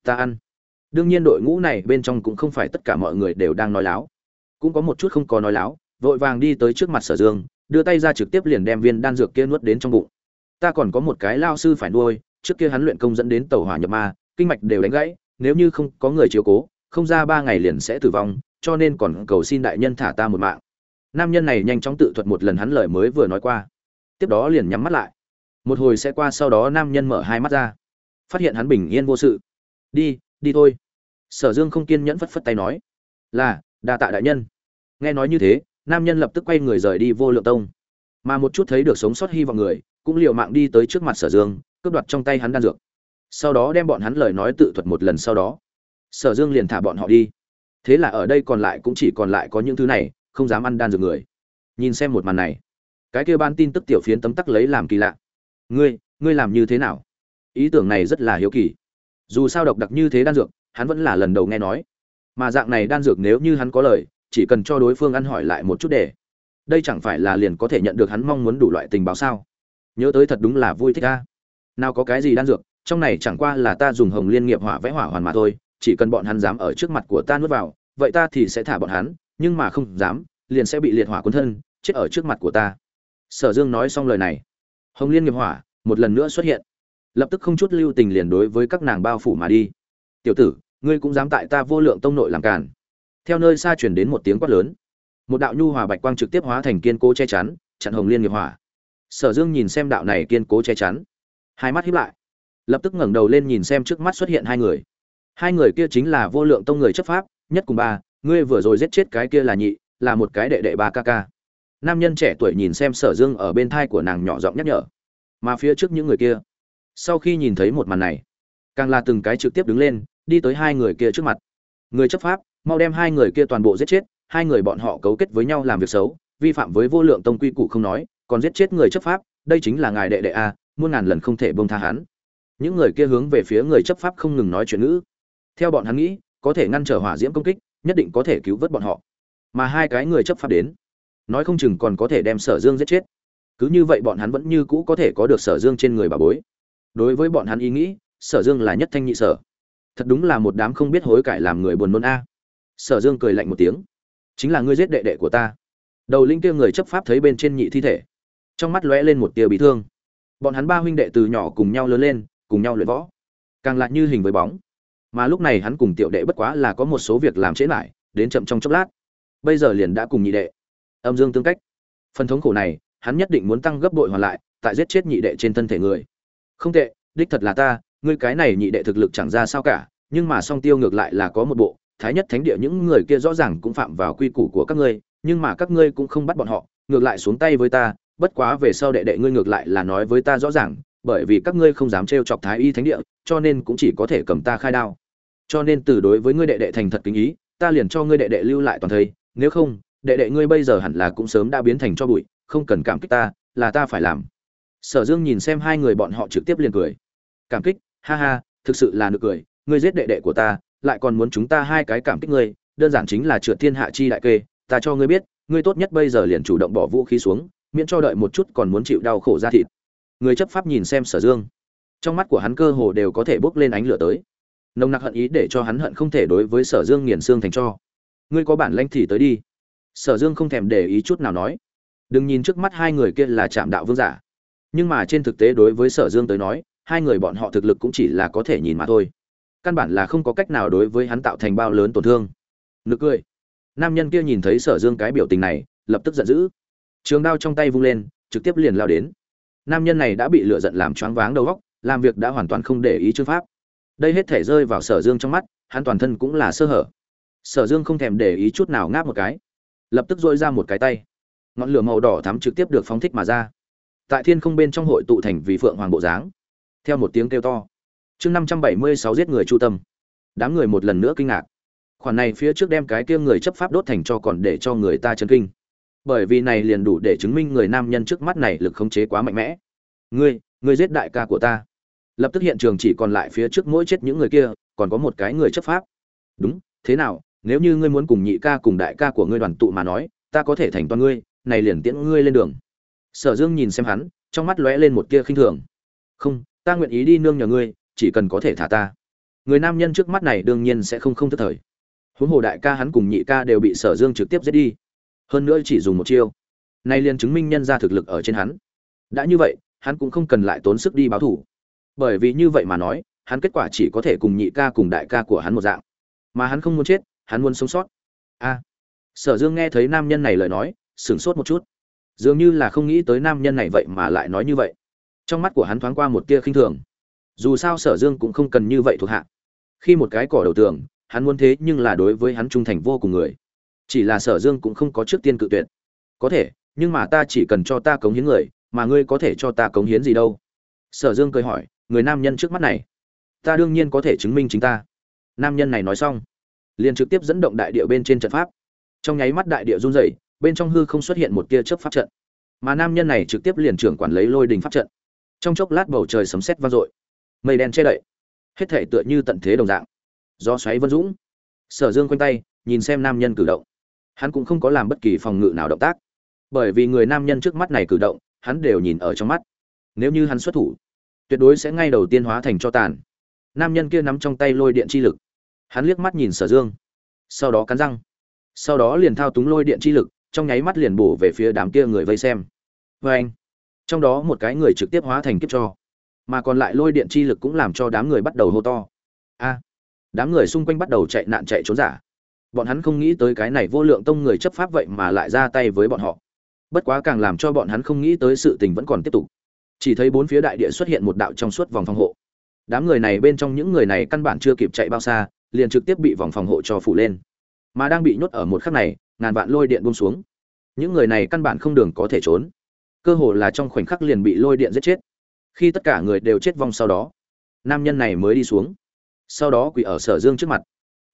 Ta ăn. Đương nhiên đội ngũ này bên trong cũng không phải tất cả mọi người đều đang nói láo. Cũng có một chút không có nói láo vội vàng đi tới trước mặt sở dương, đưa tay ra trực tiếp liền đem viên đan dược kia nuốt đến trong bụng. Ta còn có một cái lao sư phải nuôi, trước kia hắn luyện công dẫn đến tàu hỏa nhập ma, kinh mạch đều đánh gãy, nếu như không có người chiếu cố, không ra ba ngày liền sẽ tử vong, cho nên còn cầu xin đại nhân thả ta một mạng. Nam nhân này nhanh chóng tự thuật một lần hắn lời mới vừa nói qua. Tiếp đó liền nhắm mắt lại. Một hồi sẽ qua sau đó nam nhân mở hai mắt ra. Phát hiện hắn bình yên vô sự. Đi đi thôi. Sở dương không kiên nhẫn phất phất tay nói. Là, đa tạ đại nhân. Nghe nói như thế nam nhân lập tức quay người rời đi vô lượng tông. Mà một chút thấy được sống sót hy vọng người, cũng liều mạng đi tới trước mặt sở dương, cướp đoạt trong tay hắn đan dược. Sau đó đem bọn hắn lời nói tự thuật một lần sau đó. Sở dương liền thả bọn họ đi. Thế là ở đây còn lại cũng chỉ còn lại có những thứ này, không dám ăn đan dược người. Nhìn xem một màn này, cái kia ban tin tức tiểu phiến tấm tắc lấy làm kỳ lạ. Ngươi ngươi làm như thế nào? Ý tưởng này rất là hiếu kỳ. Dù sao độc đặc như thế đan dược, hắn vẫn là lần đầu nghe nói. Mà dạng này đan dược nếu như hắn có lời chỉ cần cho đối phương ăn hỏi lại một chút để đây chẳng phải là liền có thể nhận được hắn mong muốn đủ loại tình báo sao? Nhớ tới thật đúng là vui thích ta nào có cái gì đan dược, trong này chẳng qua là ta dùng hồng liên nghiệp hỏa vẽ hỏa hoàn mà thôi, chỉ cần bọn hắn dám ở trước mặt của ta nuốt vào, vậy ta thì sẽ thả bọn hắn, nhưng mà không dám, liền sẽ bị liệt hỏa cuốn thân, chết ở trước mặt của ta. Sở dương nói xong lời này. Hồng liên nghiệp hỏa một lần nữa xuất hiện. Lập tức không chút lưu tình liền đối với các nàng bao phủ mà đi. Tiểu tử, ngươi cũng dám tại ta vô lượng tông nội làm cản theo nơi xa truyền đến một tiếng quát lớn. Một đạo nhu hòa bạch quang trực tiếp hóa thành kiên cố che chắn, chặn hồng liên nghiệp hỏa. Sở dương nhìn xem đạo này kiên cố che chắn. Hai mắt hiếp lại. Lập tức ngẩng đầu lên nhìn xem trước mắt xuất hiện hai người. Hai người kia chính là vô lượng tông người chấp pháp, nhất cùng ba, ngươi vừa rồi giết chết cái kia là nhị, là một cái đệ đệ ba ca ca. Nam nhân trẻ tuổi nhìn xem sở dương ở bên thai của nàng nhỏ giọng nhắc nhở. Mà phía trước những người kia, sau khi nhìn thấy một màn này, càng là từng cái trực tiếp đứng lên, đi tới hai người kia trước mặt. Người chấp pháp mau đem hai người kia toàn bộ giết chết, hai người bọn họ cấu kết với nhau làm việc xấu, vi phạm với vô lượng tông quy củ không nói, còn giết chết người chấp pháp, đây chính là ngài đệ đệ a, muôn ngàn lần không thể bông tha hắn. Những người kia hướng về phía người chấp pháp không ngừng nói chuyện ngữ. Theo bọn hắn nghĩ, có thể ngăn trở hỏa diễm công kích, nhất định có thể cứu vớt bọn họ. Mà hai cái người chấp pháp đến, nói không chừng còn có thể đem sở dương giết chết. Cứ như vậy bọn hắn vẫn như cũ có thể có được sở dương trên người bà bối. Đối với bọn hắn ý nghĩ, sở dương là nhất thanh nhị sở. Thật đúng là một đám không biết hối cải làm người buồn nôn a sở dương cười lạnh một tiếng. Chính là ngươi giết đệ đệ của ta. Đầu linh kia người chấp pháp thấy bên trên nhị thi thể. Trong mắt lóe lên một tia bị thương. Bọn hắn ba huynh đệ từ nhỏ cùng nhau lớn lên, cùng nhau luyện võ. Càng lại như hình với bóng. Mà lúc này hắn cùng tiểu đệ bất quá là có một số việc làm trễ lại, đến chậm trong chốc lát. Bây giờ liền đã cùng nhị đệ. Âm dương tương cách. Phần thống khổ này, hắn nhất định muốn tăng gấp bội hoàn lại, tại giết chết nhị đệ trên thân thể người. Không tệ, đích thật là ta, ngươi cái này nhị đệ thực lực chẳng ra sao cả, nhưng mà song tiêu ngược lại là có một bộ thái nhất thánh địa những người kia rõ ràng cũng phạm vào quy củ của các ngươi, nhưng mà các ngươi cũng không bắt bọn họ, ngược lại xuống tay với ta, bất quá về sau đệ đệ ngươi ngược lại là nói với ta rõ ràng, bởi vì các ngươi không dám trêu chọc thái y thánh địa, cho nên cũng chỉ có thể cầm ta khai đao. Cho nên từ đối với ngươi đệ đệ thành thật kính ý, ta liền cho ngươi đệ đệ lưu lại toàn thây, nếu không, đệ đệ ngươi bây giờ hẳn là cũng sớm đã biến thành cho bụi, không cần cảm kích ta, là ta phải làm. Sở dương nhìn xem hai người bọn họ trực tiếp liền cười. Cảm kích, ha ha, thực sự là nực cười, ngươi giết đệ đệ của ta lại còn muốn chúng ta hai cái cảm kích ngươi, đơn giản chính là trượt thiên hạ chi đại kê, ta cho ngươi biết, ngươi tốt nhất bây giờ liền chủ động bỏ vũ khí xuống, miễn cho đợi một chút còn muốn chịu đau khổ ra thịt. Người chấp pháp nhìn xem sở dương. Trong mắt của hắn cơ hồ đều có thể bốc lên ánh lửa tới. Nồng nặc hận ý để cho hắn hận không thể đối với sở dương nghiền xương thành cho. Ngươi có bản lĩnh thì tới đi. Sở dương không thèm để ý chút nào nói. Đừng nhìn trước mắt hai người kia là trạm đạo vương giả. Nhưng mà trên thực tế đối với sở dương tới nói, hai người bọn họ thực lực cũng chỉ là có thể nhìn mà thôi căn bản là không có cách nào đối với hắn tạo thành bao lớn tổn thương. Nực cười. Nam nhân kia nhìn thấy sở dương cái biểu tình này, lập tức giận dữ. Trường đao trong tay vung lên, trực tiếp liền lao đến. Nam nhân này đã bị lựa giận làm choáng váng đầu góc làm việc đã hoàn toàn không để ý chư pháp. Đây hết thể rơi vào sở dương trong mắt, hắn toàn thân cũng là sơ hở. Sở dương không thèm để ý chút nào ngáp một cái. Lập tức dội ra một cái tay. Ngọn lửa màu đỏ thắm trực tiếp được phóng thích mà ra. Tại thiên không bên trong hội tụ thành vì phượng hoàng bộ dáng. Theo một tiếng kêu to chương năm trăm bảy mươi sáu giết người chu tâm. Đám người một lần nữa kinh ngạc. Khoản này phía trước đem cái kia người chấp pháp đốt thành cho còn để cho người ta chấn kinh. Bởi vì này liền đủ để chứng minh người nam nhân trước mắt này lực khống chế quá mạnh mẽ. Ngươi ngươi giết đại ca của ta. Lập tức hiện trường chỉ còn lại phía trước mỗi chết những người kia, còn có một cái người chấp pháp. Đúng, thế nào, nếu như ngươi muốn cùng nhị ca cùng đại ca của ngươi đoàn tụ mà nói, ta có thể thành toàn ngươi, này liền tiễn ngươi lên đường. Sở dương nhìn xem hắn, trong mắt lóe lên một tia khinh thường. Không, ta nguyện ý đi nương nhờ ngươi chỉ cần có thể thả ta. Người nam nhân trước mắt này đương nhiên sẽ không không thất thời. Huống hồ đại ca hắn cùng nhị ca đều bị sở dương trực tiếp giết đi. Hơn nữa chỉ dùng một chiêu. Nay liền chứng minh nhân ra thực lực ở trên hắn. Đã như vậy, hắn cũng không cần lại tốn sức đi báo thủ. Bởi vì như vậy mà nói, hắn kết quả chỉ có thể cùng nhị ca cùng đại ca của hắn một dạng. Mà hắn không muốn chết, hắn muốn sống sót. A. Sở dương nghe thấy nam nhân này lời nói, sửng sốt một chút. Dường như là không nghĩ tới nam nhân này vậy mà lại nói như vậy. Trong mắt của hắn thoáng qua một tia khinh thường dù sao sở dương cũng không cần như vậy thuộc hạ. Khi một cái cỏ đầu tường, hắn muốn thế nhưng là đối với hắn trung thành vô cùng người. Chỉ là sở dương cũng không có trước tiên cự tuyệt. Có thể, nhưng mà ta chỉ cần cho ta cống hiến người, mà ngươi có thể cho ta cống hiến gì đâu? Sở dương cười hỏi, người nam nhân trước mắt này. Ta đương nhiên có thể chứng minh chính ta. Nam nhân này nói xong, liền trực tiếp dẫn động đại địa bên trên trận pháp. Trong nháy mắt đại địa run rẩy, bên trong hư không xuất hiện một tia chớp pháp trận. Mà nam nhân này trực tiếp liền trưởng quản lấy lôi đình pháp trận. Trong chốc lát bầu trời sấm sét vang dội mây đen che đậy. Hết thể tựa như tận thế đồng dạng. Do xoáy vân dũng. Sở dương quanh tay, nhìn xem nam nhân cử động. Hắn cũng không có làm bất kỳ phòng ngự nào động tác. Bởi vì người nam nhân trước mắt này cử động, hắn đều nhìn ở trong mắt. Nếu như hắn xuất thủ, tuyệt đối sẽ ngay đầu tiên hóa thành cho tàn. Nam nhân kia nắm trong tay lôi điện chi lực. Hắn liếc mắt nhìn sở dương. Sau đó cắn răng. Sau đó liền thao túng lôi điện chi lực, trong nháy mắt liền bổ về phía đám kia người vây xem. Vê anh trong đó một cái người trực tiếp hóa thành kiếp cho mà còn lại lôi điện chi lực cũng làm cho đám người bắt đầu hô to. A, đám người xung quanh bắt đầu chạy nạn chạy trốn giả. Bọn hắn không nghĩ tới cái này vô lượng tông người chấp pháp vậy mà lại ra tay với bọn họ. Bất quá càng làm cho bọn hắn không nghĩ tới sự tình vẫn còn tiếp tục. Chỉ thấy bốn phía đại địa xuất hiện một đạo trong suốt vòng phòng hộ. Đám người này bên trong những người này căn bản chưa kịp chạy bao xa, liền trực tiếp bị vòng phòng hộ cho phủ lên. Mà đang bị nhốt ở một khắc này, ngàn vạn lôi điện buông xuống. Những người này căn bản không đường có thể trốn. Cơ hồ là trong khoảnh khắc liền bị lôi điện giết chết khi tất cả người đều chết vong sau đó, nam nhân này mới đi xuống. Sau đó quỳ ở sở dương trước mặt.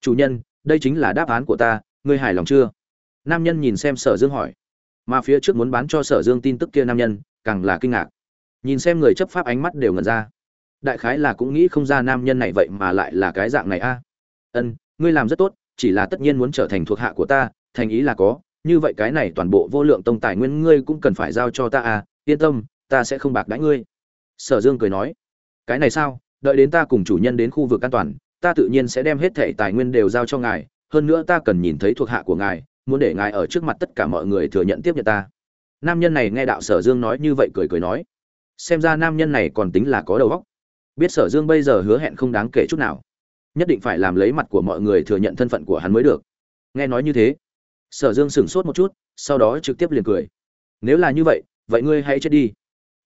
Chủ nhân, đây chính là đáp án của ta, ngươi hài lòng chưa? Nam nhân nhìn xem sở dương hỏi. Mà phía trước muốn bán cho sở dương tin tức kia nam nhân, càng là kinh ngạc. Nhìn xem người chấp pháp ánh mắt đều ngẩn ra. Đại khái là cũng nghĩ không ra nam nhân này vậy mà lại là cái dạng này a. Ân, ngươi làm rất tốt, chỉ là tất nhiên muốn trở thành thuộc hạ của ta, thành ý là có, như vậy cái này toàn bộ vô lượng tông tài nguyên ngươi cũng cần phải giao cho ta à yên tâm, ta sẽ không bạc đãi ngươi sở dương cười nói, cái này sao? Đợi đến ta cùng chủ nhân đến khu vực an toàn, ta tự nhiên sẽ đem hết thẻ tài nguyên đều giao cho ngài. Hơn nữa ta cần nhìn thấy thuộc hạ của ngài, muốn để ngài ở trước mặt tất cả mọi người thừa nhận tiếp nhận ta. Nam nhân này nghe đạo sở dương nói như vậy cười cười nói, xem ra nam nhân này còn tính là có đầu óc. Biết sở dương bây giờ hứa hẹn không đáng kể chút nào. Nhất định phải làm lấy mặt của mọi người thừa nhận thân phận của hắn mới được. Nghe nói như thế, sở dương sửng sốt một chút, sau đó trực tiếp liền cười. Nếu là như vậy vậy ngươi hãy chết đi.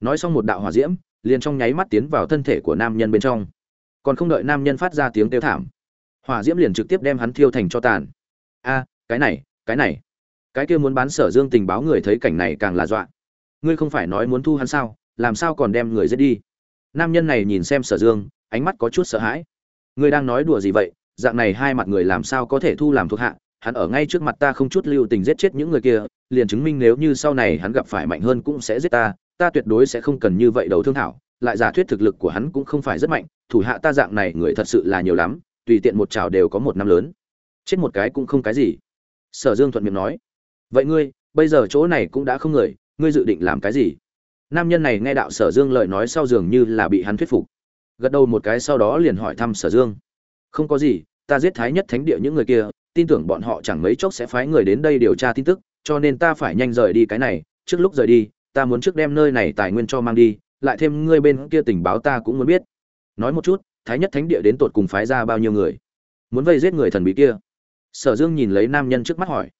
Nói xong một đạo hỏa diễm liền trong nháy mắt tiến vào thân thể của nam nhân bên trong. Còn không đợi nam nhân phát ra tiếng kêu thảm, hỏa diễm liền trực tiếp đem hắn thiêu thành cho tàn. A, cái này cái này. Cái kia muốn bán sở dương tình báo người thấy cảnh này càng là dọa. Ngươi không phải nói muốn thu hắn sao, làm sao còn đem người giết đi? Nam nhân này nhìn xem sở dương, ánh mắt có chút sợ hãi. Ngươi đang nói đùa gì vậy? Dạng này hai mặt người làm sao có thể thu làm thuộc hạ? Hắn ở ngay trước mặt ta không chút lưu tình giết chết những người kia, liền chứng minh nếu như sau này hắn gặp phải mạnh hơn cũng sẽ giết ta ta tuyệt đối sẽ không cần như vậy đầu thương thảo, lại giả thuyết thực lực của hắn cũng không phải rất mạnh, thủ hạ ta dạng này người thật sự là nhiều lắm, tùy tiện một chảo đều có một năm lớn. Chết một cái cũng không cái gì. Sở dương thuận miệng nói. Vậy ngươi, bây giờ chỗ này cũng đã không người, ngươi dự định làm cái gì? Nam nhân này nghe đạo sở dương lời nói sau dường như là bị hắn thuyết phục. Gật đầu một cái sau đó liền hỏi thăm sở dương. Không có gì, ta giết thái nhất thánh địa những người kia, tin tưởng bọn họ chẳng mấy chốc sẽ phái người đến đây điều tra tin tức, cho nên ta phải nhanh rời đi cái này, trước lúc rời đi ta muốn trước đem nơi này tài nguyên cho mang đi, lại thêm ngươi bên kia tình báo ta cũng muốn biết. Nói một chút, thái nhất thánh địa đến tột cùng phái ra bao nhiêu người? Muốn vây giết người thần bí kia? Sở dương nhìn lấy nam nhân trước mắt hỏi.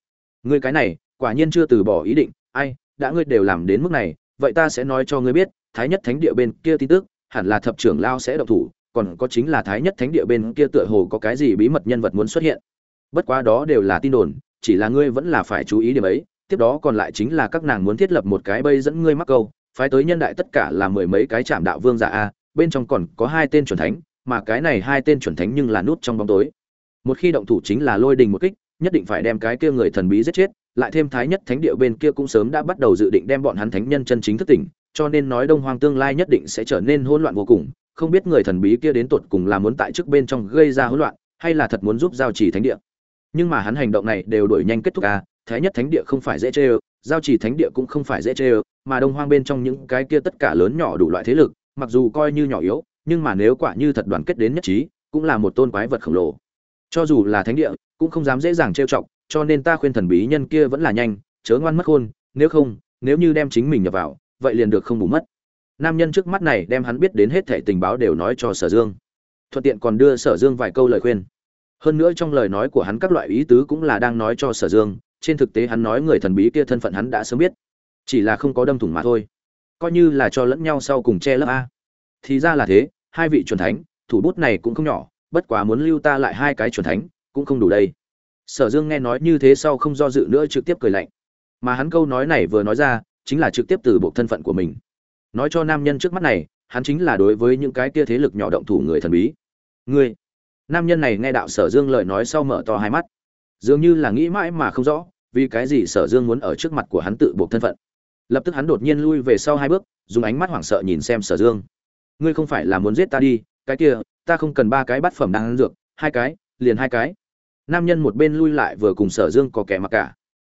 Ngươi cái này, quả nhiên chưa từ bỏ ý định, ai, đã ngươi đều làm đến mức này, vậy ta sẽ nói cho ngươi biết, thái nhất thánh địa bên kia tin tức, hẳn là thập trưởng lao sẽ động thủ, còn có chính là thái nhất thánh địa bên kia tựa hồ có cái gì bí mật nhân vật muốn xuất hiện. Bất quá đó đều là tin đồn, chỉ là ngươi vẫn là phải chú ý điểm ấy tiếp đó còn lại chính là các nàng muốn thiết lập một cái bây dẫn ngươi mắc câu, phái tới nhân đại tất cả là mười mấy cái trạm đạo vương giả a, bên trong còn có hai tên chuẩn thánh, mà cái này hai tên chuẩn thánh nhưng là nút trong bóng tối. Một khi động thủ chính là lôi đình một kích, nhất định phải đem cái kia người thần bí giết chết, lại thêm thái nhất thánh địa bên kia cũng sớm đã bắt đầu dự định đem bọn hắn thánh nhân chân chính thức tỉnh, cho nên nói đông hoang tương lai nhất định sẽ trở nên hỗn loạn vô cùng, không biết người thần bí kia đến tột cùng là muốn tại trước bên trong gây ra hỗn loạn, hay là thật muốn giúp giao trì thánh địa. Nhưng mà hắn hành động này đều đổi nhanh kết thúc à thái nhất thánh địa không phải dễ chơi giao trì thánh địa cũng không phải dễ chơi mà đông hoang bên trong những cái kia tất cả lớn nhỏ đủ loại thế lực, mặc dù coi như nhỏ yếu, nhưng mà nếu quả như thật đoàn kết đến nhất trí, cũng là một tôn quái vật khổng lồ. Cho dù là thánh địa, cũng không dám dễ dàng trêu chọc, cho nên ta khuyên thần bí nhân kia vẫn là nhanh, chớ ngoan mất khôn, nếu không, nếu như đem chính mình nhập vào, vậy liền được không bù mất. Nam nhân trước mắt này đem hắn biết đến hết thể tình báo đều nói cho sở dương. Thuận tiện còn đưa sở dương vài câu lời khuyên. Hơn nữa trong lời nói của hắn các loại ý tứ cũng là đang nói cho sở dương trên thực tế hắn nói người thần bí kia thân phận hắn đã sớm biết, chỉ là không có đâm thủng mà thôi. Coi như là cho lẫn nhau sau cùng che lấp a. Thì ra là thế, hai vị chuẩn thánh, thủ bút này cũng không nhỏ, bất quá muốn lưu ta lại hai cái chuẩn thánh, cũng không đủ đây. Sở dương nghe nói như thế sau không do dự nữa trực tiếp cười lạnh. Mà hắn câu nói này vừa nói ra, chính là trực tiếp từ bộ thân phận của mình. Nói cho nam nhân trước mắt này, hắn chính là đối với những cái kia thế lực nhỏ động thủ người thần bí. Ngươi. Nam nhân này nghe đạo sở dương lời nói sau mở to hai mắt dường như là nghĩ mãi mà không rõ, vì cái gì sở dương muốn ở trước mặt của hắn tự buộc thân phận. Lập tức hắn đột nhiên lui về sau hai bước, dùng ánh mắt hoảng sợ nhìn xem sở dương. Ngươi không phải là muốn giết ta đi, cái kia, ta không cần ba cái bát phẩm đang ăn dược, hai cái, liền hai cái. Nam nhân một bên lui lại vừa cùng sở dương có kẻ mặc cả.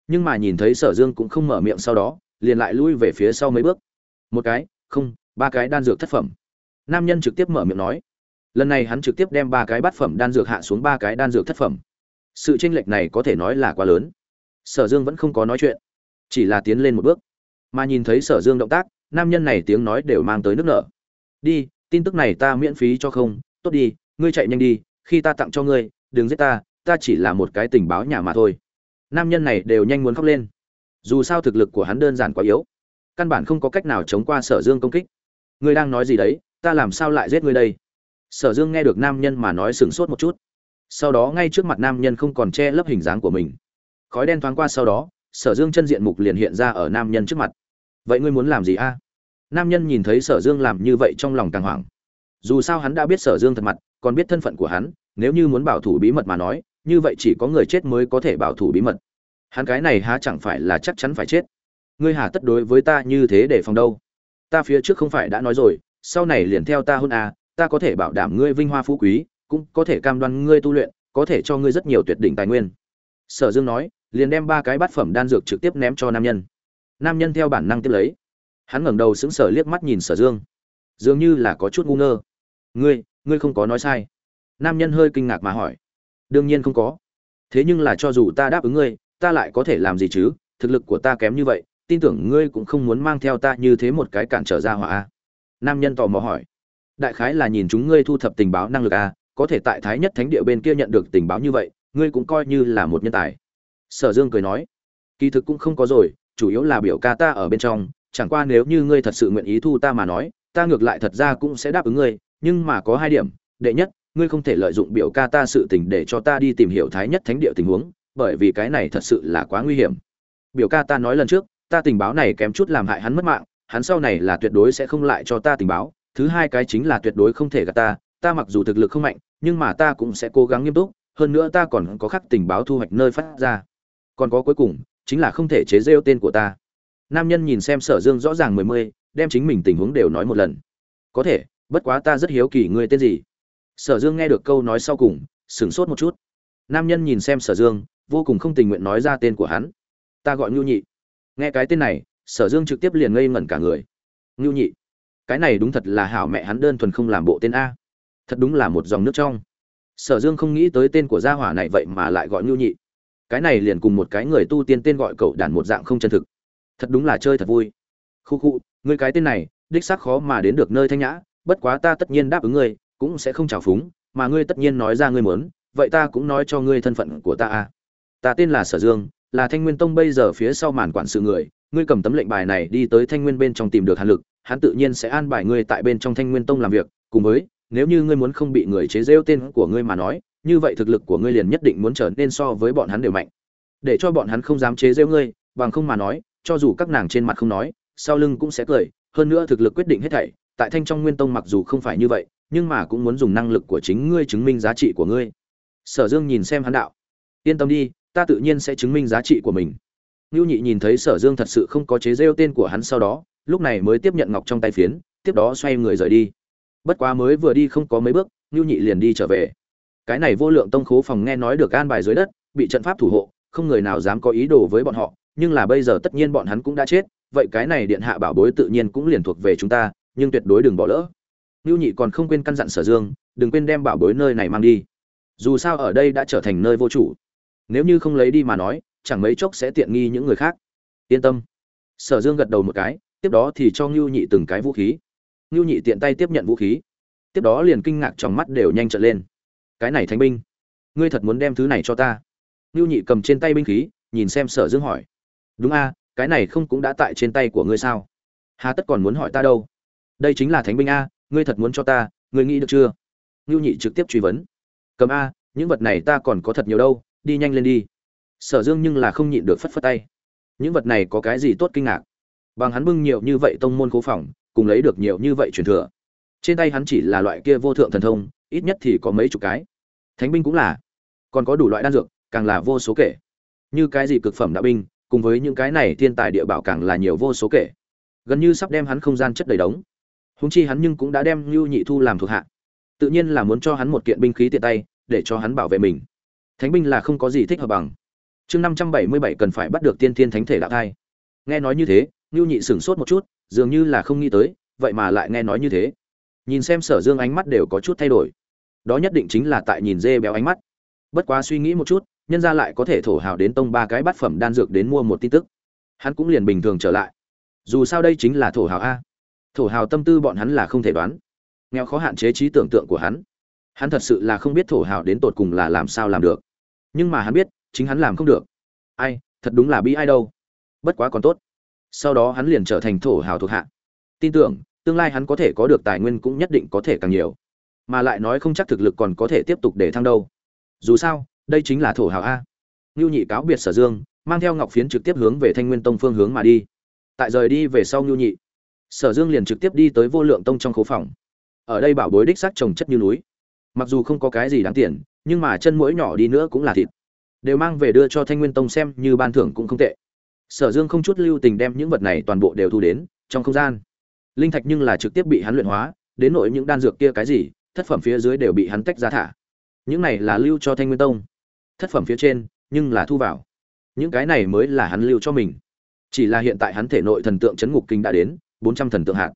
Nhưng mà nhìn thấy sở dương cũng không mở miệng sau đó, liền lại lui về phía sau mấy bước. Một cái, không, ba cái đan dược thất phẩm. Nam nhân trực tiếp mở miệng nói. Lần này hắn trực tiếp đem ba cái bát phẩm đan dược hạ xuống ba cái đan dược thất phẩm sự tranh lệch này có thể nói là quá lớn. Sở dương vẫn không có nói chuyện, chỉ là tiến lên một bước. Mà nhìn thấy sở dương động tác, nam nhân này tiếng nói đều mang tới nước nở. Đi, tin tức này ta miễn phí cho không, tốt đi, ngươi chạy nhanh đi, khi ta tặng cho ngươi, đừng giết ta ta chỉ là một cái tình báo nhà mà thôi. Nam nhân này đều nhanh muốn khóc lên. Dù sao thực lực của hắn đơn giản quá yếu, căn bản không có cách nào chống qua sở dương công kích. Ngươi đang nói gì đấy, ta làm sao lại giết ngươi đây? Sở dương nghe được nam nhân mà nói sửng sốt một chút sau đó ngay trước mặt nam nhân không còn che lấp hình dáng của mình. Khói đen thoáng qua sau đó, sở dương chân diện mục liền hiện ra ở nam nhân trước mặt. Vậy ngươi muốn làm gì a? Nam nhân nhìn thấy sở dương làm như vậy trong lòng càng hoảng. Dù sao hắn đã biết sở dương thật mặt, còn biết thân phận của hắn, nếu như muốn bảo thủ bí mật mà nói, như vậy chỉ có người chết mới có thể bảo thủ bí mật. Hắn cái này há chẳng phải là chắc chắn phải chết. Ngươi hà tất đối với ta như thế để phòng đâu? Ta phía trước không phải đã nói rồi, sau này liền theo ta hôn à ta có thể bảo đảm ngươi vinh hoa phú quý cũng có thể cam đoan ngươi tu luyện, có thể cho ngươi rất nhiều tuyệt đỉnh tài nguyên. Sở dương nói, liền đem ba cái bát phẩm đan dược trực tiếp ném cho nam nhân. Nam nhân theo bản năng tiếp lấy. Hắn ngẩng đầu sững sờ liếc mắt nhìn sở dương. Dường như là có chút ngu ngơ. Ngươi ngươi không có nói sai. Nam nhân hơi kinh ngạc mà hỏi. Đương nhiên không có. Thế nhưng là cho dù ta đáp ứng ngươi, ta lại có thể làm gì chứ? Thực lực của ta kém như vậy, tin tưởng ngươi cũng không muốn mang theo ta như thế một cái cản trở ra hỏa nam nhân tò mò hỏi. Đại khái là nhìn chúng ngươi thu thập tình báo năng lực a có thể tại thái nhất thánh địa bên kia nhận được tình báo như vậy, ngươi cũng coi như là một nhân tài. Sở dương cười nói. Kỳ thực cũng không có rồi, chủ yếu là biểu ca ta ở bên trong, chẳng qua nếu như ngươi thật sự nguyện ý thu ta mà nói, ta ngược lại thật ra cũng sẽ đáp ứng ngươi, nhưng mà có hai điểm, đệ nhất, ngươi không thể lợi dụng biểu ca ta sự tình để cho ta đi tìm hiểu thái nhất thánh địa tình huống, bởi vì cái này thật sự là quá nguy hiểm. Biểu ca ta nói lần trước, ta tình báo này kém chút làm hại hắn mất mạng, hắn sau này là tuyệt đối sẽ không lại cho ta tình báo, thứ hai cái chính là tuyệt đối không thể gạt ta ta mặc dù thực lực không mạnh, nhưng mà ta cũng sẽ cố gắng nghiêm túc, hơn nữa ta còn có khắc tình báo thu hoạch nơi phát ra. Còn có cuối cùng, chính là không thể chế rêu tên của ta. Nam nhân nhìn xem sở dương rõ ràng mười mươi, đem chính mình tình huống đều nói một lần. Có thể, bất quá ta rất hiếu kỳ ngươi tên gì. Sở dương nghe được câu nói sau cùng, sửng sốt một chút. Nam nhân nhìn xem sở dương, vô cùng không tình nguyện nói ra tên của hắn. Ta gọi ngưu nhị. Nghe cái tên này, sở dương trực tiếp liền ngây ngẩn cả người. Ngưu nhị, cái này đúng thật là hảo mẹ hắn đơn thuần không làm bộ tên a thật đúng là một dòng nước trong. Sở dương không nghĩ tới tên của gia hỏa này vậy mà lại gọi ngưu nhị. Cái này liền cùng một cái người tu tiên tên gọi cậu đàn một dạng không chân thực. Thật đúng là chơi thật vui. Khu khu người cái tên này, đích xác khó mà đến được nơi thanh nhã, bất quá ta tất nhiên đáp ứng ngươi, cũng sẽ không trào phúng, mà ngươi tất nhiên nói ra ngươi muốn, vậy ta cũng nói cho ngươi thân phận của ta à. Ta tên là sở dương, là thanh nguyên tông bây giờ phía sau màn quản sự người, ngươi cầm tấm lệnh bài này đi tới thanh nguyên bên trong tìm được hàn lực, hắn tự nhiên sẽ an bài ngươi tại bên trong thanh nguyên tông làm việc, cùng với nếu như ngươi muốn không bị người chế rêu tên của ngươi mà nói, như vậy thực lực của ngươi liền nhất định muốn trở nên so với bọn hắn đều mạnh. Để cho bọn hắn không dám chế rêu ngươi, bằng không mà nói, cho dù các nàng trên mặt không nói, sau lưng cũng sẽ cười, hơn nữa thực lực quyết định hết thảy, tại thanh trong nguyên tông mặc dù không phải như vậy, nhưng mà cũng muốn dùng năng lực của chính ngươi chứng minh giá trị của ngươi. Sở dương nhìn xem hắn đạo, yên tâm đi, ta tự nhiên sẽ chứng minh giá trị của mình. Ngưu nhị nhìn thấy sở dương thật sự không có chế rêu tên của hắn sau đó, lúc này mới tiếp nhận ngọc trong tay phiến, tiếp đó xoay người rời đi bất quá mới vừa đi không có mấy bước ngưu nhị liền đi trở về. Cái này vô lượng tông khố phòng nghe nói được an bài dưới đất, bị trận pháp thủ hộ, không người nào dám có ý đồ với bọn họ, nhưng là bây giờ tất nhiên bọn hắn cũng đã chết, vậy cái này điện hạ bảo bối tự nhiên cũng liền thuộc về chúng ta, nhưng tuyệt đối đừng bỏ lỡ. Ngưu nhị còn không quên căn dặn sở dương, đừng quên đem bảo bối nơi này mang đi. Dù sao ở đây đã trở thành nơi vô chủ. Nếu như không lấy đi mà nói, chẳng mấy chốc sẽ tiện nghi những người khác. Yên tâm. Sở dương gật đầu một cái, tiếp đó thì cho ngưu nhị từng cái vũ khí ngưu nhị tiện tay tiếp nhận vũ khí. Tiếp đó liền kinh ngạc trong mắt đều nhanh trợn lên. Cái này thánh binh, ngươi thật muốn đem thứ này cho ta? Ngưu nhị cầm trên tay binh khí, nhìn xem sở dương hỏi. Đúng a, cái này không cũng đã tại trên tay của ngươi sao? Hà tất còn muốn hỏi ta đâu? Đây chính là thánh binh a, ngươi thật muốn cho ta, ngươi nghĩ được chưa? Ngưu nhị trực tiếp truy vấn. Cầm a, những vật này ta còn có thật nhiều đâu, đi nhanh lên đi. Sở dương nhưng là không nhịn được phất phất tay. Những vật này có cái gì tốt kinh ngạc? Bằng hắn bưng nhiều như vậy tông môn cố phòng cùng lấy được nhiều như vậy truyền thừa. Trên tay hắn chỉ là loại kia vô thượng thần thông, ít nhất thì có mấy chục cái. Thánh binh cũng là. Còn có đủ loại đan dược, càng là vô số kể. Như cái gì cực phẩm đạo binh, cùng với những cái này thiên tài địa bảo càng là nhiều vô số kể. Gần như sắp đem hắn không gian chất đầy đống. Húng chi hắn nhưng cũng đã đem lưu nhị thu làm thuộc hạ. Tự nhiên là muốn cho hắn một kiện binh khí tiện tay, để cho hắn bảo vệ mình. Thánh binh là không có gì thích hợp bằng. Chương năm trăm bảy mươi bảy cần phải bắt được tiên thiên thánh thể đạo thai. Nghe nói như thế lưu nhị sửng sốt một chút dường như là không nghĩ tới, vậy mà lại nghe nói như thế. Nhìn xem sở dương ánh mắt đều có chút thay đổi. Đó nhất định chính là tại nhìn dê béo ánh mắt. Bất quá suy nghĩ một chút, nhân ra lại có thể thổ hào đến tông ba cái bát phẩm đan dược đến mua một tin tức. Hắn cũng liền bình thường trở lại. Dù sao đây chính là thổ hào a. Thổ hào tâm tư bọn hắn là không thể đoán. Nghèo khó hạn chế trí tưởng tượng của hắn. Hắn thật sự là không biết thổ hào đến tột cùng là làm sao làm được. Nhưng mà hắn biết, chính hắn làm không được. Ai, thật đúng là bi ai đâu. Bất quá còn tốt sau đó hắn liền trở thành thổ hào thuộc hạ. Tin tưởng, tương lai hắn có thể có được tài nguyên cũng nhất định có thể càng nhiều. Mà lại nói không chắc thực lực còn có thể tiếp tục để thăng đâu. Dù sao, đây chính là thổ hào a. Ngưu nhị cáo biệt sở dương, mang theo ngọc phiến trực tiếp hướng về thanh nguyên tông phương hướng mà đi. Tại rời đi về sau ngưu nhị, sở dương liền trực tiếp đi tới vô lượng tông trong khố phòng. Ở đây bảo bối đích xác trồng chất như núi. Mặc dù không có cái gì đáng tiền, nhưng mà chân mũi nhỏ đi nữa cũng là thịt. Đều mang về đưa cho thanh nguyên tông xem như ban thưởng cũng không tệ sở dương không chút lưu tình đem những vật này toàn bộ đều thu đến, trong không gian. Linh thạch nhưng là trực tiếp bị hắn luyện hóa, đến nội những đan dược kia cái gì, thất phẩm phía dưới đều bị hắn tách ra thả. Những này là lưu cho thanh nguyên tông. Thất phẩm phía trên, nhưng là thu vào. Những cái này mới là hắn lưu cho mình. Chỉ là hiện tại hắn thể nội thần tượng chấn ngục kinh đã đến, bốn trăm thần tượng hạt.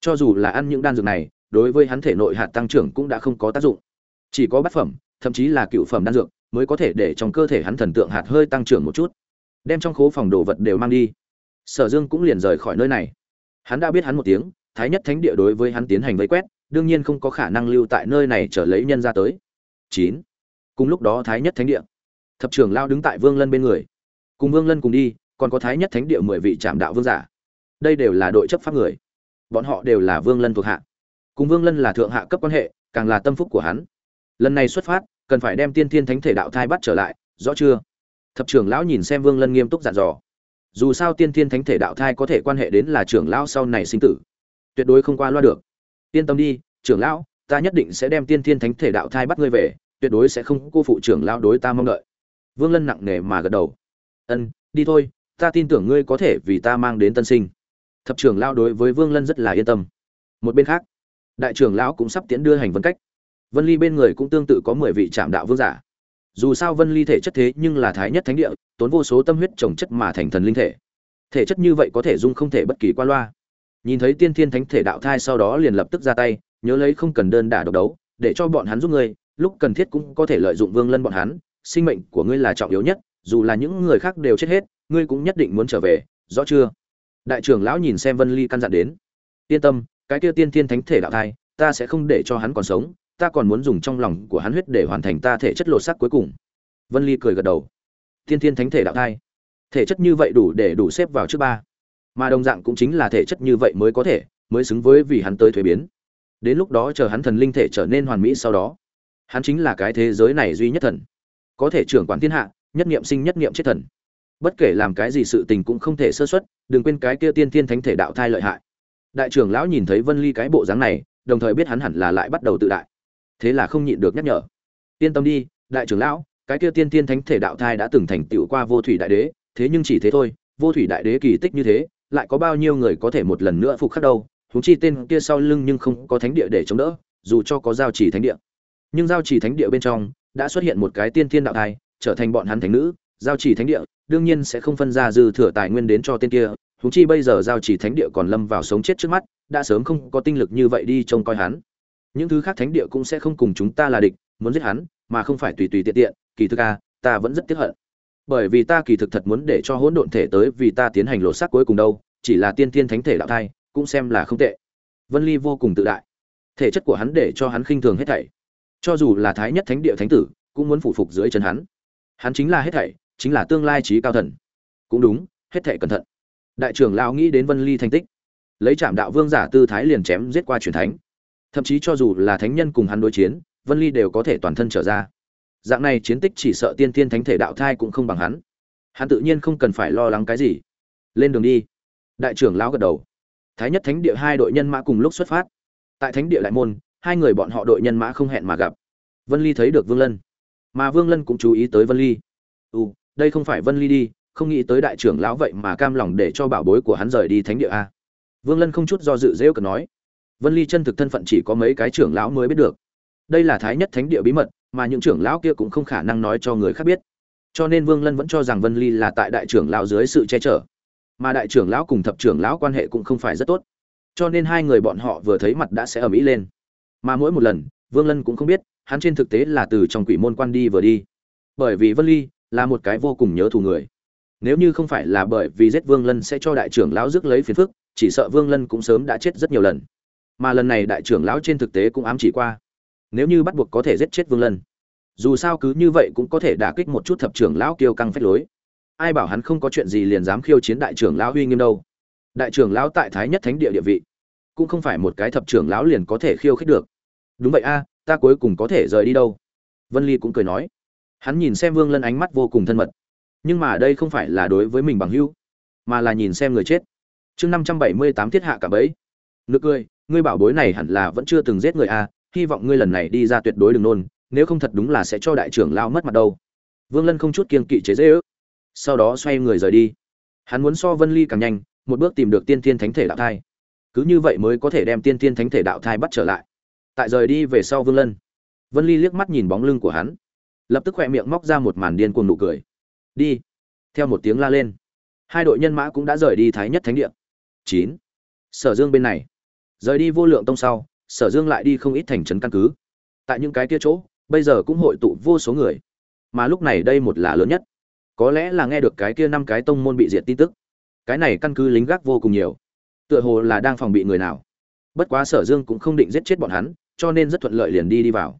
Cho dù là ăn những đan dược này, đối với hắn thể nội hạt tăng trưởng cũng đã không có tác dụng. Chỉ có bát phẩm, thậm chí là cựu phẩm đan dược, mới có thể để trong cơ thể hắn thần tượng hạt hơi tăng trưởng một chút đem trong khố phòng đồ vật đều mang đi. Sở dương cũng liền rời khỏi nơi này. Hắn đã biết hắn một tiếng, thái nhất thánh địa đối với hắn tiến hành vây quét, đương nhiên không có khả năng lưu tại nơi này trở lấy nhân ra tới. Chín. Cùng lúc đó thái nhất thánh địa. Thập trưởng lao đứng tại vương lân bên người. Cùng vương lân cùng đi, còn có thái nhất thánh địa mười vị trạm đạo vương giả. Đây đều là đội chấp pháp người. Bọn họ đều là vương lân thuộc hạ. Cùng vương lân là thượng hạ cấp quan hệ, càng là tâm phúc của hắn. Lần này xuất phát, cần phải đem tiên thiên thánh thể đạo thai bắt trở lại, rõ chưa? Thập trưởng lão nhìn xem vương lân nghiêm túc dặn dò. Dù sao tiên thiên thánh thể đạo thai có thể quan hệ đến là trưởng lão sau này sinh tử. Tuyệt đối không qua loa được. Yên tâm đi, trưởng lão, ta nhất định sẽ đem tiên thiên thánh thể đạo thai bắt ngươi về, tuyệt đối sẽ không cô phụ trưởng lão đối ta mong đợi. Vương lân nặng nề mà gật đầu. Ân, đi thôi, ta tin tưởng ngươi có thể vì ta mang đến tân sinh. Thập trưởng lão đối với vương lân rất là yên tâm. Một bên khác, đại trưởng lão cũng sắp tiến đưa hành vân cách. Vân ly bên người cũng tương tự có mười vị trạm đạo vương giả dù sao vân ly thể chất thế nhưng là thái nhất thánh địa, tốn vô số tâm huyết trồng chất mà thành thần linh thể. Thể chất như vậy có thể dung không thể bất kỳ qua loa. Nhìn thấy tiên thiên thánh thể đạo thai sau đó liền lập tức ra tay, nhớ lấy không cần đơn đả độc đấu, để cho bọn hắn giúp ngươi, lúc cần thiết cũng có thể lợi dụng vương lân bọn hắn, sinh mệnh của ngươi là trọng yếu nhất, dù là những người khác đều chết hết, ngươi cũng nhất định muốn trở về, rõ chưa? Đại trưởng lão nhìn xem vân ly căn dặn đến. Yên tâm, cái kia tiên thiên thánh thể đạo thai, ta sẽ không để cho hắn còn sống ta còn muốn dùng trong lòng của hắn huyết để hoàn thành ta thể chất lột xác cuối cùng. Vân ly cười gật đầu. Thiên thiên thánh thể đạo thai. Thể chất như vậy đủ để đủ xếp vào trước ba. Mà đồng dạng cũng chính là thể chất như vậy mới có thể, mới xứng với vì hắn tới thuế biến. Đến lúc đó chờ hắn thần linh thể trở nên hoàn mỹ sau đó, hắn chính là cái thế giới này duy nhất thần. Có thể trưởng quản thiên hạ, nhất niệm sinh nhất niệm chết thần. Bất kể làm cái gì sự tình cũng không thể sơ xuất đừng quên cái kia tiên thiên thánh thể đạo thai lợi hại. Đại trưởng lão nhìn thấy vân ly cái bộ dáng này, đồng thời biết hắn hẳn là lại bắt đầu tự đại thế là không nhịn được nhắc nhở. Yên tâm đi, đại trưởng lão, cái kia tiên tiên thánh thể đạo thai đã từng thành tựu qua vô thủy đại đế, thế nhưng chỉ thế thôi, vô thủy đại đế kỳ tích như thế, lại có bao nhiêu người có thể một lần nữa phục khắc đâu, huống chi tên kia sau lưng nhưng không có thánh địa để chống đỡ, dù cho có giao chỉ thánh địa. Nhưng giao chỉ thánh địa bên trong đã xuất hiện một cái tiên thiên đạo thai, trở thành bọn hắn thánh nữ, giao chỉ thánh địa đương nhiên sẽ không phân ra dư thừa tài nguyên đến cho tên kia, huống chi bây giờ giao chỉ thánh địa còn lâm vào sống chết trước mắt, đã sớm không có tinh lực như vậy đi trông coi hắn những thứ khác thánh địa cũng sẽ không cùng chúng ta là địch, muốn giết hắn, mà không phải tùy tùy tiện tiện, kỳ thực a ta vẫn rất tiếc hận. Bởi vì ta kỳ thực thật muốn để cho hỗn độn thể tới vì ta tiến hành lột xác cuối cùng đâu, chỉ là tiên tiên thánh thể đạo thai, cũng xem là không tệ. Vân ly vô cùng tự đại. Thể chất của hắn để cho hắn khinh thường hết thảy. Cho dù là thái nhất thánh địa thánh tử, cũng muốn phụ phục dưới chân hắn. Hắn chính là hết thảy, chính là tương lai trí cao thần. Cũng đúng, hết thảy cẩn thận. Đại trưởng lão nghĩ đến vân ly thành tích. Lấy trạm đạo vương giả tư thái liền chém giết qua truyền thánh thậm chí cho dù là thánh nhân cùng hắn đối chiến, vân ly đều có thể toàn thân trở ra. Dạng này chiến tích chỉ sợ tiên tiên thánh thể đạo thai cũng không bằng hắn. Hắn tự nhiên không cần phải lo lắng cái gì. Lên đường đi. Đại trưởng lão gật đầu. Thái nhất thánh địa hai đội nhân mã cùng lúc xuất phát. Tại thánh địa đại môn, hai người bọn họ đội nhân mã không hẹn mà gặp. Vân ly thấy được vương lân. Mà vương lân cũng chú ý tới vân ly. Ừ đây không phải vân ly đi, không nghĩ tới đại trưởng lão vậy mà cam lòng để cho bảo bối của hắn rời đi thánh địa a. Vương lân không chút do dự dễ cần nói vân ly chân thực thân phận chỉ có mấy cái trưởng lão mới biết được. Đây là thái nhất thánh địa bí mật, mà những trưởng lão kia cũng không khả năng nói cho người khác biết. Cho nên vương lân vẫn cho rằng vân ly là tại đại trưởng lão dưới sự che chở. Mà đại trưởng lão cùng thập trưởng lão quan hệ cũng không phải rất tốt. Cho nên hai người bọn họ vừa thấy mặt đã sẽ ở mỹ lên. Mà mỗi một lần, vương lân cũng không biết, hắn trên thực tế là từ trong quỷ môn quan đi vừa đi. Bởi vì vân ly là một cái vô cùng nhớ thù người. Nếu như không phải là bởi vì giết vương lân sẽ cho đại trưởng lão rước lấy phiền phức, chỉ sợ vương lân cũng sớm đã chết rất nhiều lần mà lần này đại trưởng lão trên thực tế cũng ám chỉ qua. Nếu như bắt buộc có thể giết chết vương lân, dù sao cứ như vậy cũng có thể đả kích một chút thập trưởng lão kiêu căng phách lối. Ai bảo hắn không có chuyện gì liền dám khiêu chiến đại trưởng lão huy nghiêm đâu. Đại trưởng lão tại thái nhất thánh địa địa vị, cũng không phải một cái thập trưởng lão liền có thể khiêu khích được. Đúng vậy a, ta cuối cùng có thể rời đi đâu? Vân ly cũng cười nói. Hắn nhìn xem vương lân ánh mắt vô cùng thân mật. Nhưng mà đây không phải là đối với mình bằng hữu, mà là nhìn xem người chết. Chương năm trăm bảy mươi tám thiết hạ cả bấy nực cười ngươi bảo bối này hẳn là vẫn chưa từng giết người a hy vọng ngươi lần này đi ra tuyệt đối đừng nôn, nếu không thật đúng là sẽ cho đại trưởng lao mất mặt đâu. Vương lân không chút kiên kỵ chế dễ ước sau đó xoay người rời đi. Hắn muốn so vân ly càng nhanh, một bước tìm được tiên thiên thánh thể đạo thai. Cứ như vậy mới có thể đem tiên thiên thánh thể đạo thai bắt trở lại. Tại rời đi về sau vương lân, vân ly liếc mắt nhìn bóng lưng của hắn, lập tức khoe miệng móc ra một màn điên cuồng nụ cười. Đi. Theo một tiếng la lên, hai đội nhân mã cũng đã rời đi thái nhất thánh địa. Chín. Sở dương bên này rời đi vô lượng tông sau, sở dương lại đi không ít thành trấn căn cứ. Tại những cái kia chỗ, bây giờ cũng hội tụ vô số người. Mà lúc này đây một là lớn nhất. Có lẽ là nghe được cái kia năm cái tông môn bị diệt tin tức. Cái này căn cứ lính gác vô cùng nhiều. Tựa hồ là đang phòng bị người nào. Bất quá sở dương cũng không định giết chết bọn hắn, cho nên rất thuận lợi liền đi đi vào.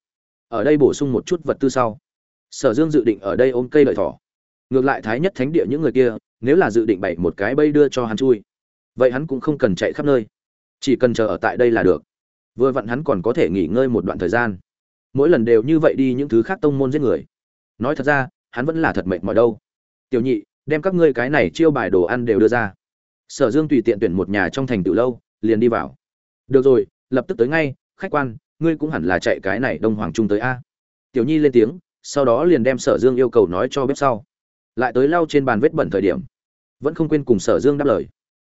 Ở đây bổ sung một chút vật tư sau. Sở dương dự định ở đây ôm cây lợi thỏ. Ngược lại thái nhất thánh địa những người kia, nếu là dự định bày một cái bây đưa cho hắn chui, vậy hắn cũng không cần chạy khắp nơi chỉ cần chờ ở tại đây là được. Vừa vặn hắn còn có thể nghỉ ngơi một đoạn thời gian. Mỗi lần đều như vậy đi những thứ khác tông môn giết người. Nói thật ra, hắn vẫn là thật mệt mỏi đâu. Tiểu nhị, đem các ngươi cái này chiêu bài đồ ăn đều đưa ra. Sở dương tùy tiện tuyển một nhà trong thành tựu lâu, liền đi vào. Được rồi, lập tức tới ngay, khách quan, ngươi cũng hẳn là chạy cái này đông hoàng trung tới a. Tiểu nhi lên tiếng, sau đó liền đem sở dương yêu cầu nói cho bếp sau. Lại tới lau trên bàn vết bẩn thời điểm. Vẫn không quên cùng sở dương đáp lời.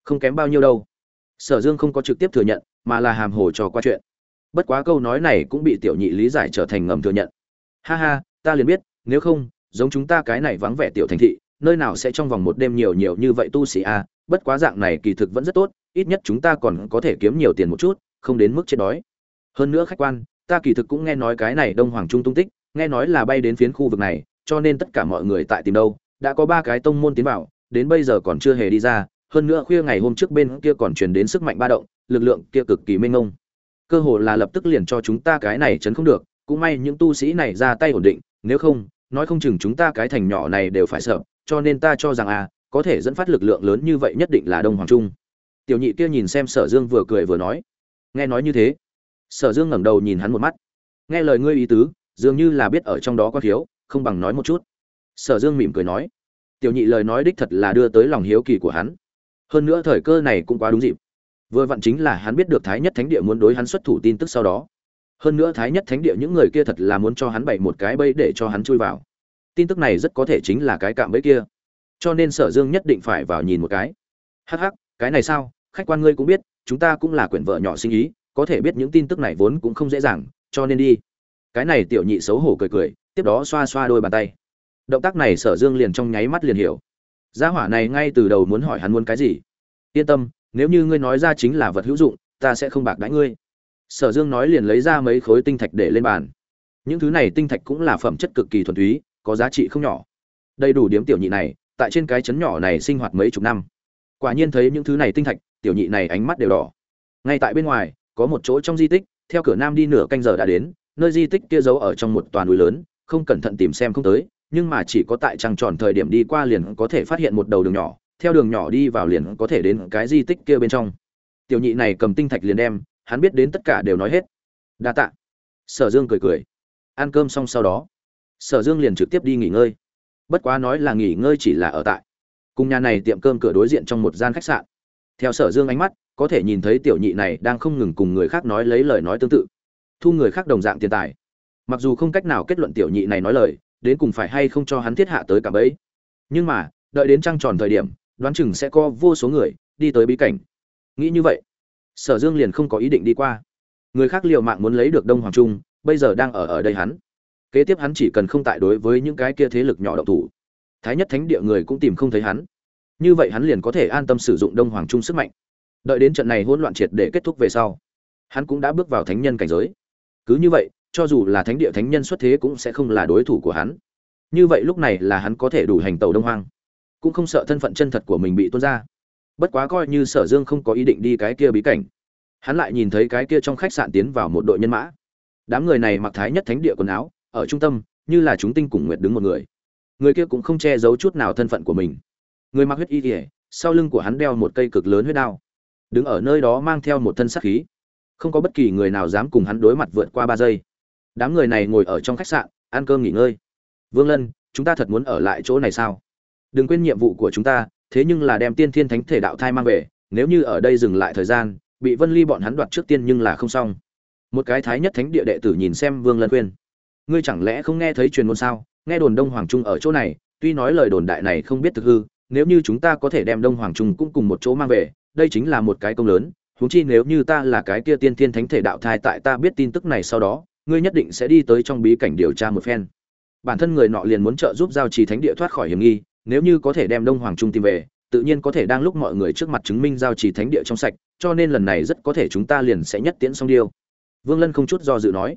Không kém bao nhiêu đâu sở dương không có trực tiếp thừa nhận, mà là hàm hồ trò qua chuyện. Bất quá câu nói này cũng bị tiểu nhị lý giải trở thành ngầm thừa nhận. Ha ha, ta liền biết, nếu không, giống chúng ta cái này vắng vẻ tiểu thành thị, nơi nào sẽ trong vòng một đêm nhiều nhiều như vậy tu sĩ a, bất quá dạng này kỳ thực vẫn rất tốt, ít nhất chúng ta còn có thể kiếm nhiều tiền một chút, không đến mức chết đói. Hơn nữa khách quan, ta kỳ thực cũng nghe nói cái này đông hoàng trung tung tích, nghe nói là bay đến phiến khu vực này, cho nên tất cả mọi người tại tìm đâu, đã có ba cái tông môn tiến vào, đến bây giờ còn chưa hề đi ra hơn nữa khuya ngày hôm trước bên kia còn truyền đến sức mạnh ba động, lực lượng kia cực kỳ mênh mông. Cơ hồ là lập tức liền cho chúng ta cái này chấn không được, cũng may những tu sĩ này ra tay ổn định, nếu không, nói không chừng chúng ta cái thành nhỏ này đều phải sợ, cho nên ta cho rằng à có thể dẫn phát lực lượng lớn như vậy nhất định là đông hoàng trung. Tiểu nhị kia nhìn xem sở dương vừa cười vừa nói. Nghe nói như thế, sở dương ngẩng đầu nhìn hắn một mắt. Nghe lời ngươi ý tứ, dường như là biết ở trong đó có thiếu, không bằng nói một chút. Sở dương mỉm cười nói. Tiểu nhị lời nói đích thật là đưa tới lòng hiếu kỳ của hắn hơn nữa thời cơ này cũng quá đúng dịp. Vừa vặn chính là hắn biết được thái nhất thánh địa muốn đối hắn xuất thủ tin tức sau đó. Hơn nữa thái nhất thánh địa những người kia thật là muốn cho hắn bày một cái bẫy để cho hắn chui vào. Tin tức này rất có thể chính là cái cạm bẫy kia. Cho nên sở dương nhất định phải vào nhìn một cái. Hắc hắc, cái này sao? Khách quan ngươi cũng biết, chúng ta cũng là quyển vợ nhỏ sinh ý, có thể biết những tin tức này vốn cũng không dễ dàng, cho nên đi. Cái này tiểu nhị xấu hổ cười cười, tiếp đó xoa xoa đôi bàn tay. Động tác này sở dương liền trong nháy mắt liền hiểu gia hỏa này ngay từ đầu muốn hỏi hắn muốn cái gì. Yên tâm, nếu như ngươi nói ra chính là vật hữu dụng, ta sẽ không bạc đãi ngươi. Sở dương nói liền lấy ra mấy khối tinh thạch để lên bàn. Những thứ này tinh thạch cũng là phẩm chất cực kỳ thuần túy, có giá trị không nhỏ. Đầy đủ điếm tiểu nhị này, tại trên cái chấn nhỏ này sinh hoạt mấy chục năm. Quả nhiên thấy những thứ này tinh thạch, tiểu nhị này ánh mắt đều đỏ. Ngay tại bên ngoài, có một chỗ trong di tích, theo cửa nam đi nửa canh giờ đã đến, nơi di tích kia giấu ở trong một toàn núi lớn, không cẩn thận tìm xem không tới nhưng mà chỉ có tại trăng tròn thời điểm đi qua liền có thể phát hiện một đầu đường nhỏ, theo đường nhỏ đi vào liền có thể đến cái di tích kia bên trong. Tiểu nhị này cầm tinh thạch liền đem, hắn biết đến tất cả đều nói hết. Đa tạ. Sở dương cười cười. Ăn cơm xong sau đó, sở dương liền trực tiếp đi nghỉ ngơi. Bất quá nói là nghỉ ngơi chỉ là ở tại. Cùng nhà này tiệm cơm cửa đối diện trong một gian khách sạn. Theo sở dương ánh mắt, có thể nhìn thấy tiểu nhị này đang không ngừng cùng người khác nói lấy lời nói tương tự. Thu người khác đồng dạng tiền tài. Mặc dù không cách nào kết luận tiểu nhị này nói lời đến cùng phải hay không cho hắn thiết hạ tới cả bấy nhưng mà, đợi đến trăng tròn thời điểm, đoán chừng sẽ có vô số người đi tới bí cảnh. Nghĩ như vậy, sở dương liền không có ý định đi qua. Người khác liều mạng muốn lấy được đông hoàng trung, bây giờ đang ở ở đây hắn. Kế tiếp hắn chỉ cần không tại đối với những cái kia thế lực nhỏ động thủ. Thái nhất thánh địa người cũng tìm không thấy hắn. Như vậy hắn liền có thể an tâm sử dụng đông hoàng trung sức mạnh. Đợi đến trận này hỗn loạn triệt để kết thúc về sau, hắn cũng đã bước vào thánh nhân cảnh giới. Cứ như vậy cho dù là thánh địa thánh nhân xuất thế cũng sẽ không là đối thủ của hắn. Như vậy lúc này là hắn có thể đủ hành tàu đông hoang. Cũng không sợ thân phận chân thật của mình bị tuôn ra. Bất quá coi như sở dương không có ý định đi cái kia bí cảnh, hắn lại nhìn thấy cái kia trong khách sạn tiến vào một đội nhân mã. Đám người này mặc thái nhất thánh địa quần áo, ở trung tâm, như là chúng tinh cùng nguyệt đứng một người. Người kia cũng không che giấu chút nào thân phận của mình. Người mặc huyết y kỉa sau lưng của hắn đeo một cây cực lớn huyết đao. Đứng ở nơi đó mang theo một thân sát khí. Không có bất kỳ người nào dám cùng hắn đối mặt vượt qua ba giây đám người này ngồi ở trong khách sạn, ăn cơm nghỉ ngơi. Vương lân, chúng ta thật muốn ở lại chỗ này sao? Đừng quên nhiệm vụ của chúng ta, thế nhưng là đem tiên thiên thánh thể đạo thai mang về, nếu như ở đây dừng lại thời gian, bị vân ly bọn hắn đoạt trước tiên nhưng là không xong. Một cái thái nhất thánh địa đệ tử nhìn xem vương lân khuyên. Ngươi chẳng lẽ không nghe thấy truyền ngôn sao? Nghe đồn đông hoàng trung ở chỗ này, tuy nói lời đồn đại này không biết thực hư, nếu như chúng ta có thể đem đông hoàng trung cũng cùng một chỗ mang về, đây chính là một cái công lớn. Huống chi nếu như ta là cái kia tiên thiên thánh thể đạo thai tại ta biết tin tức này sau đó ngươi nhất định sẽ đi tới trong bí cảnh điều tra một phen. Bản thân người nọ liền muốn trợ giúp giao trì thánh địa thoát khỏi hiểm nghi, nếu như có thể đem đông hoàng trung tìm về, tự nhiên có thể đang lúc mọi người trước mặt chứng minh giao trì thánh địa trong sạch, cho nên lần này rất có thể chúng ta liền sẽ nhất tiễn xong điêu vương lân không chút do dự nói.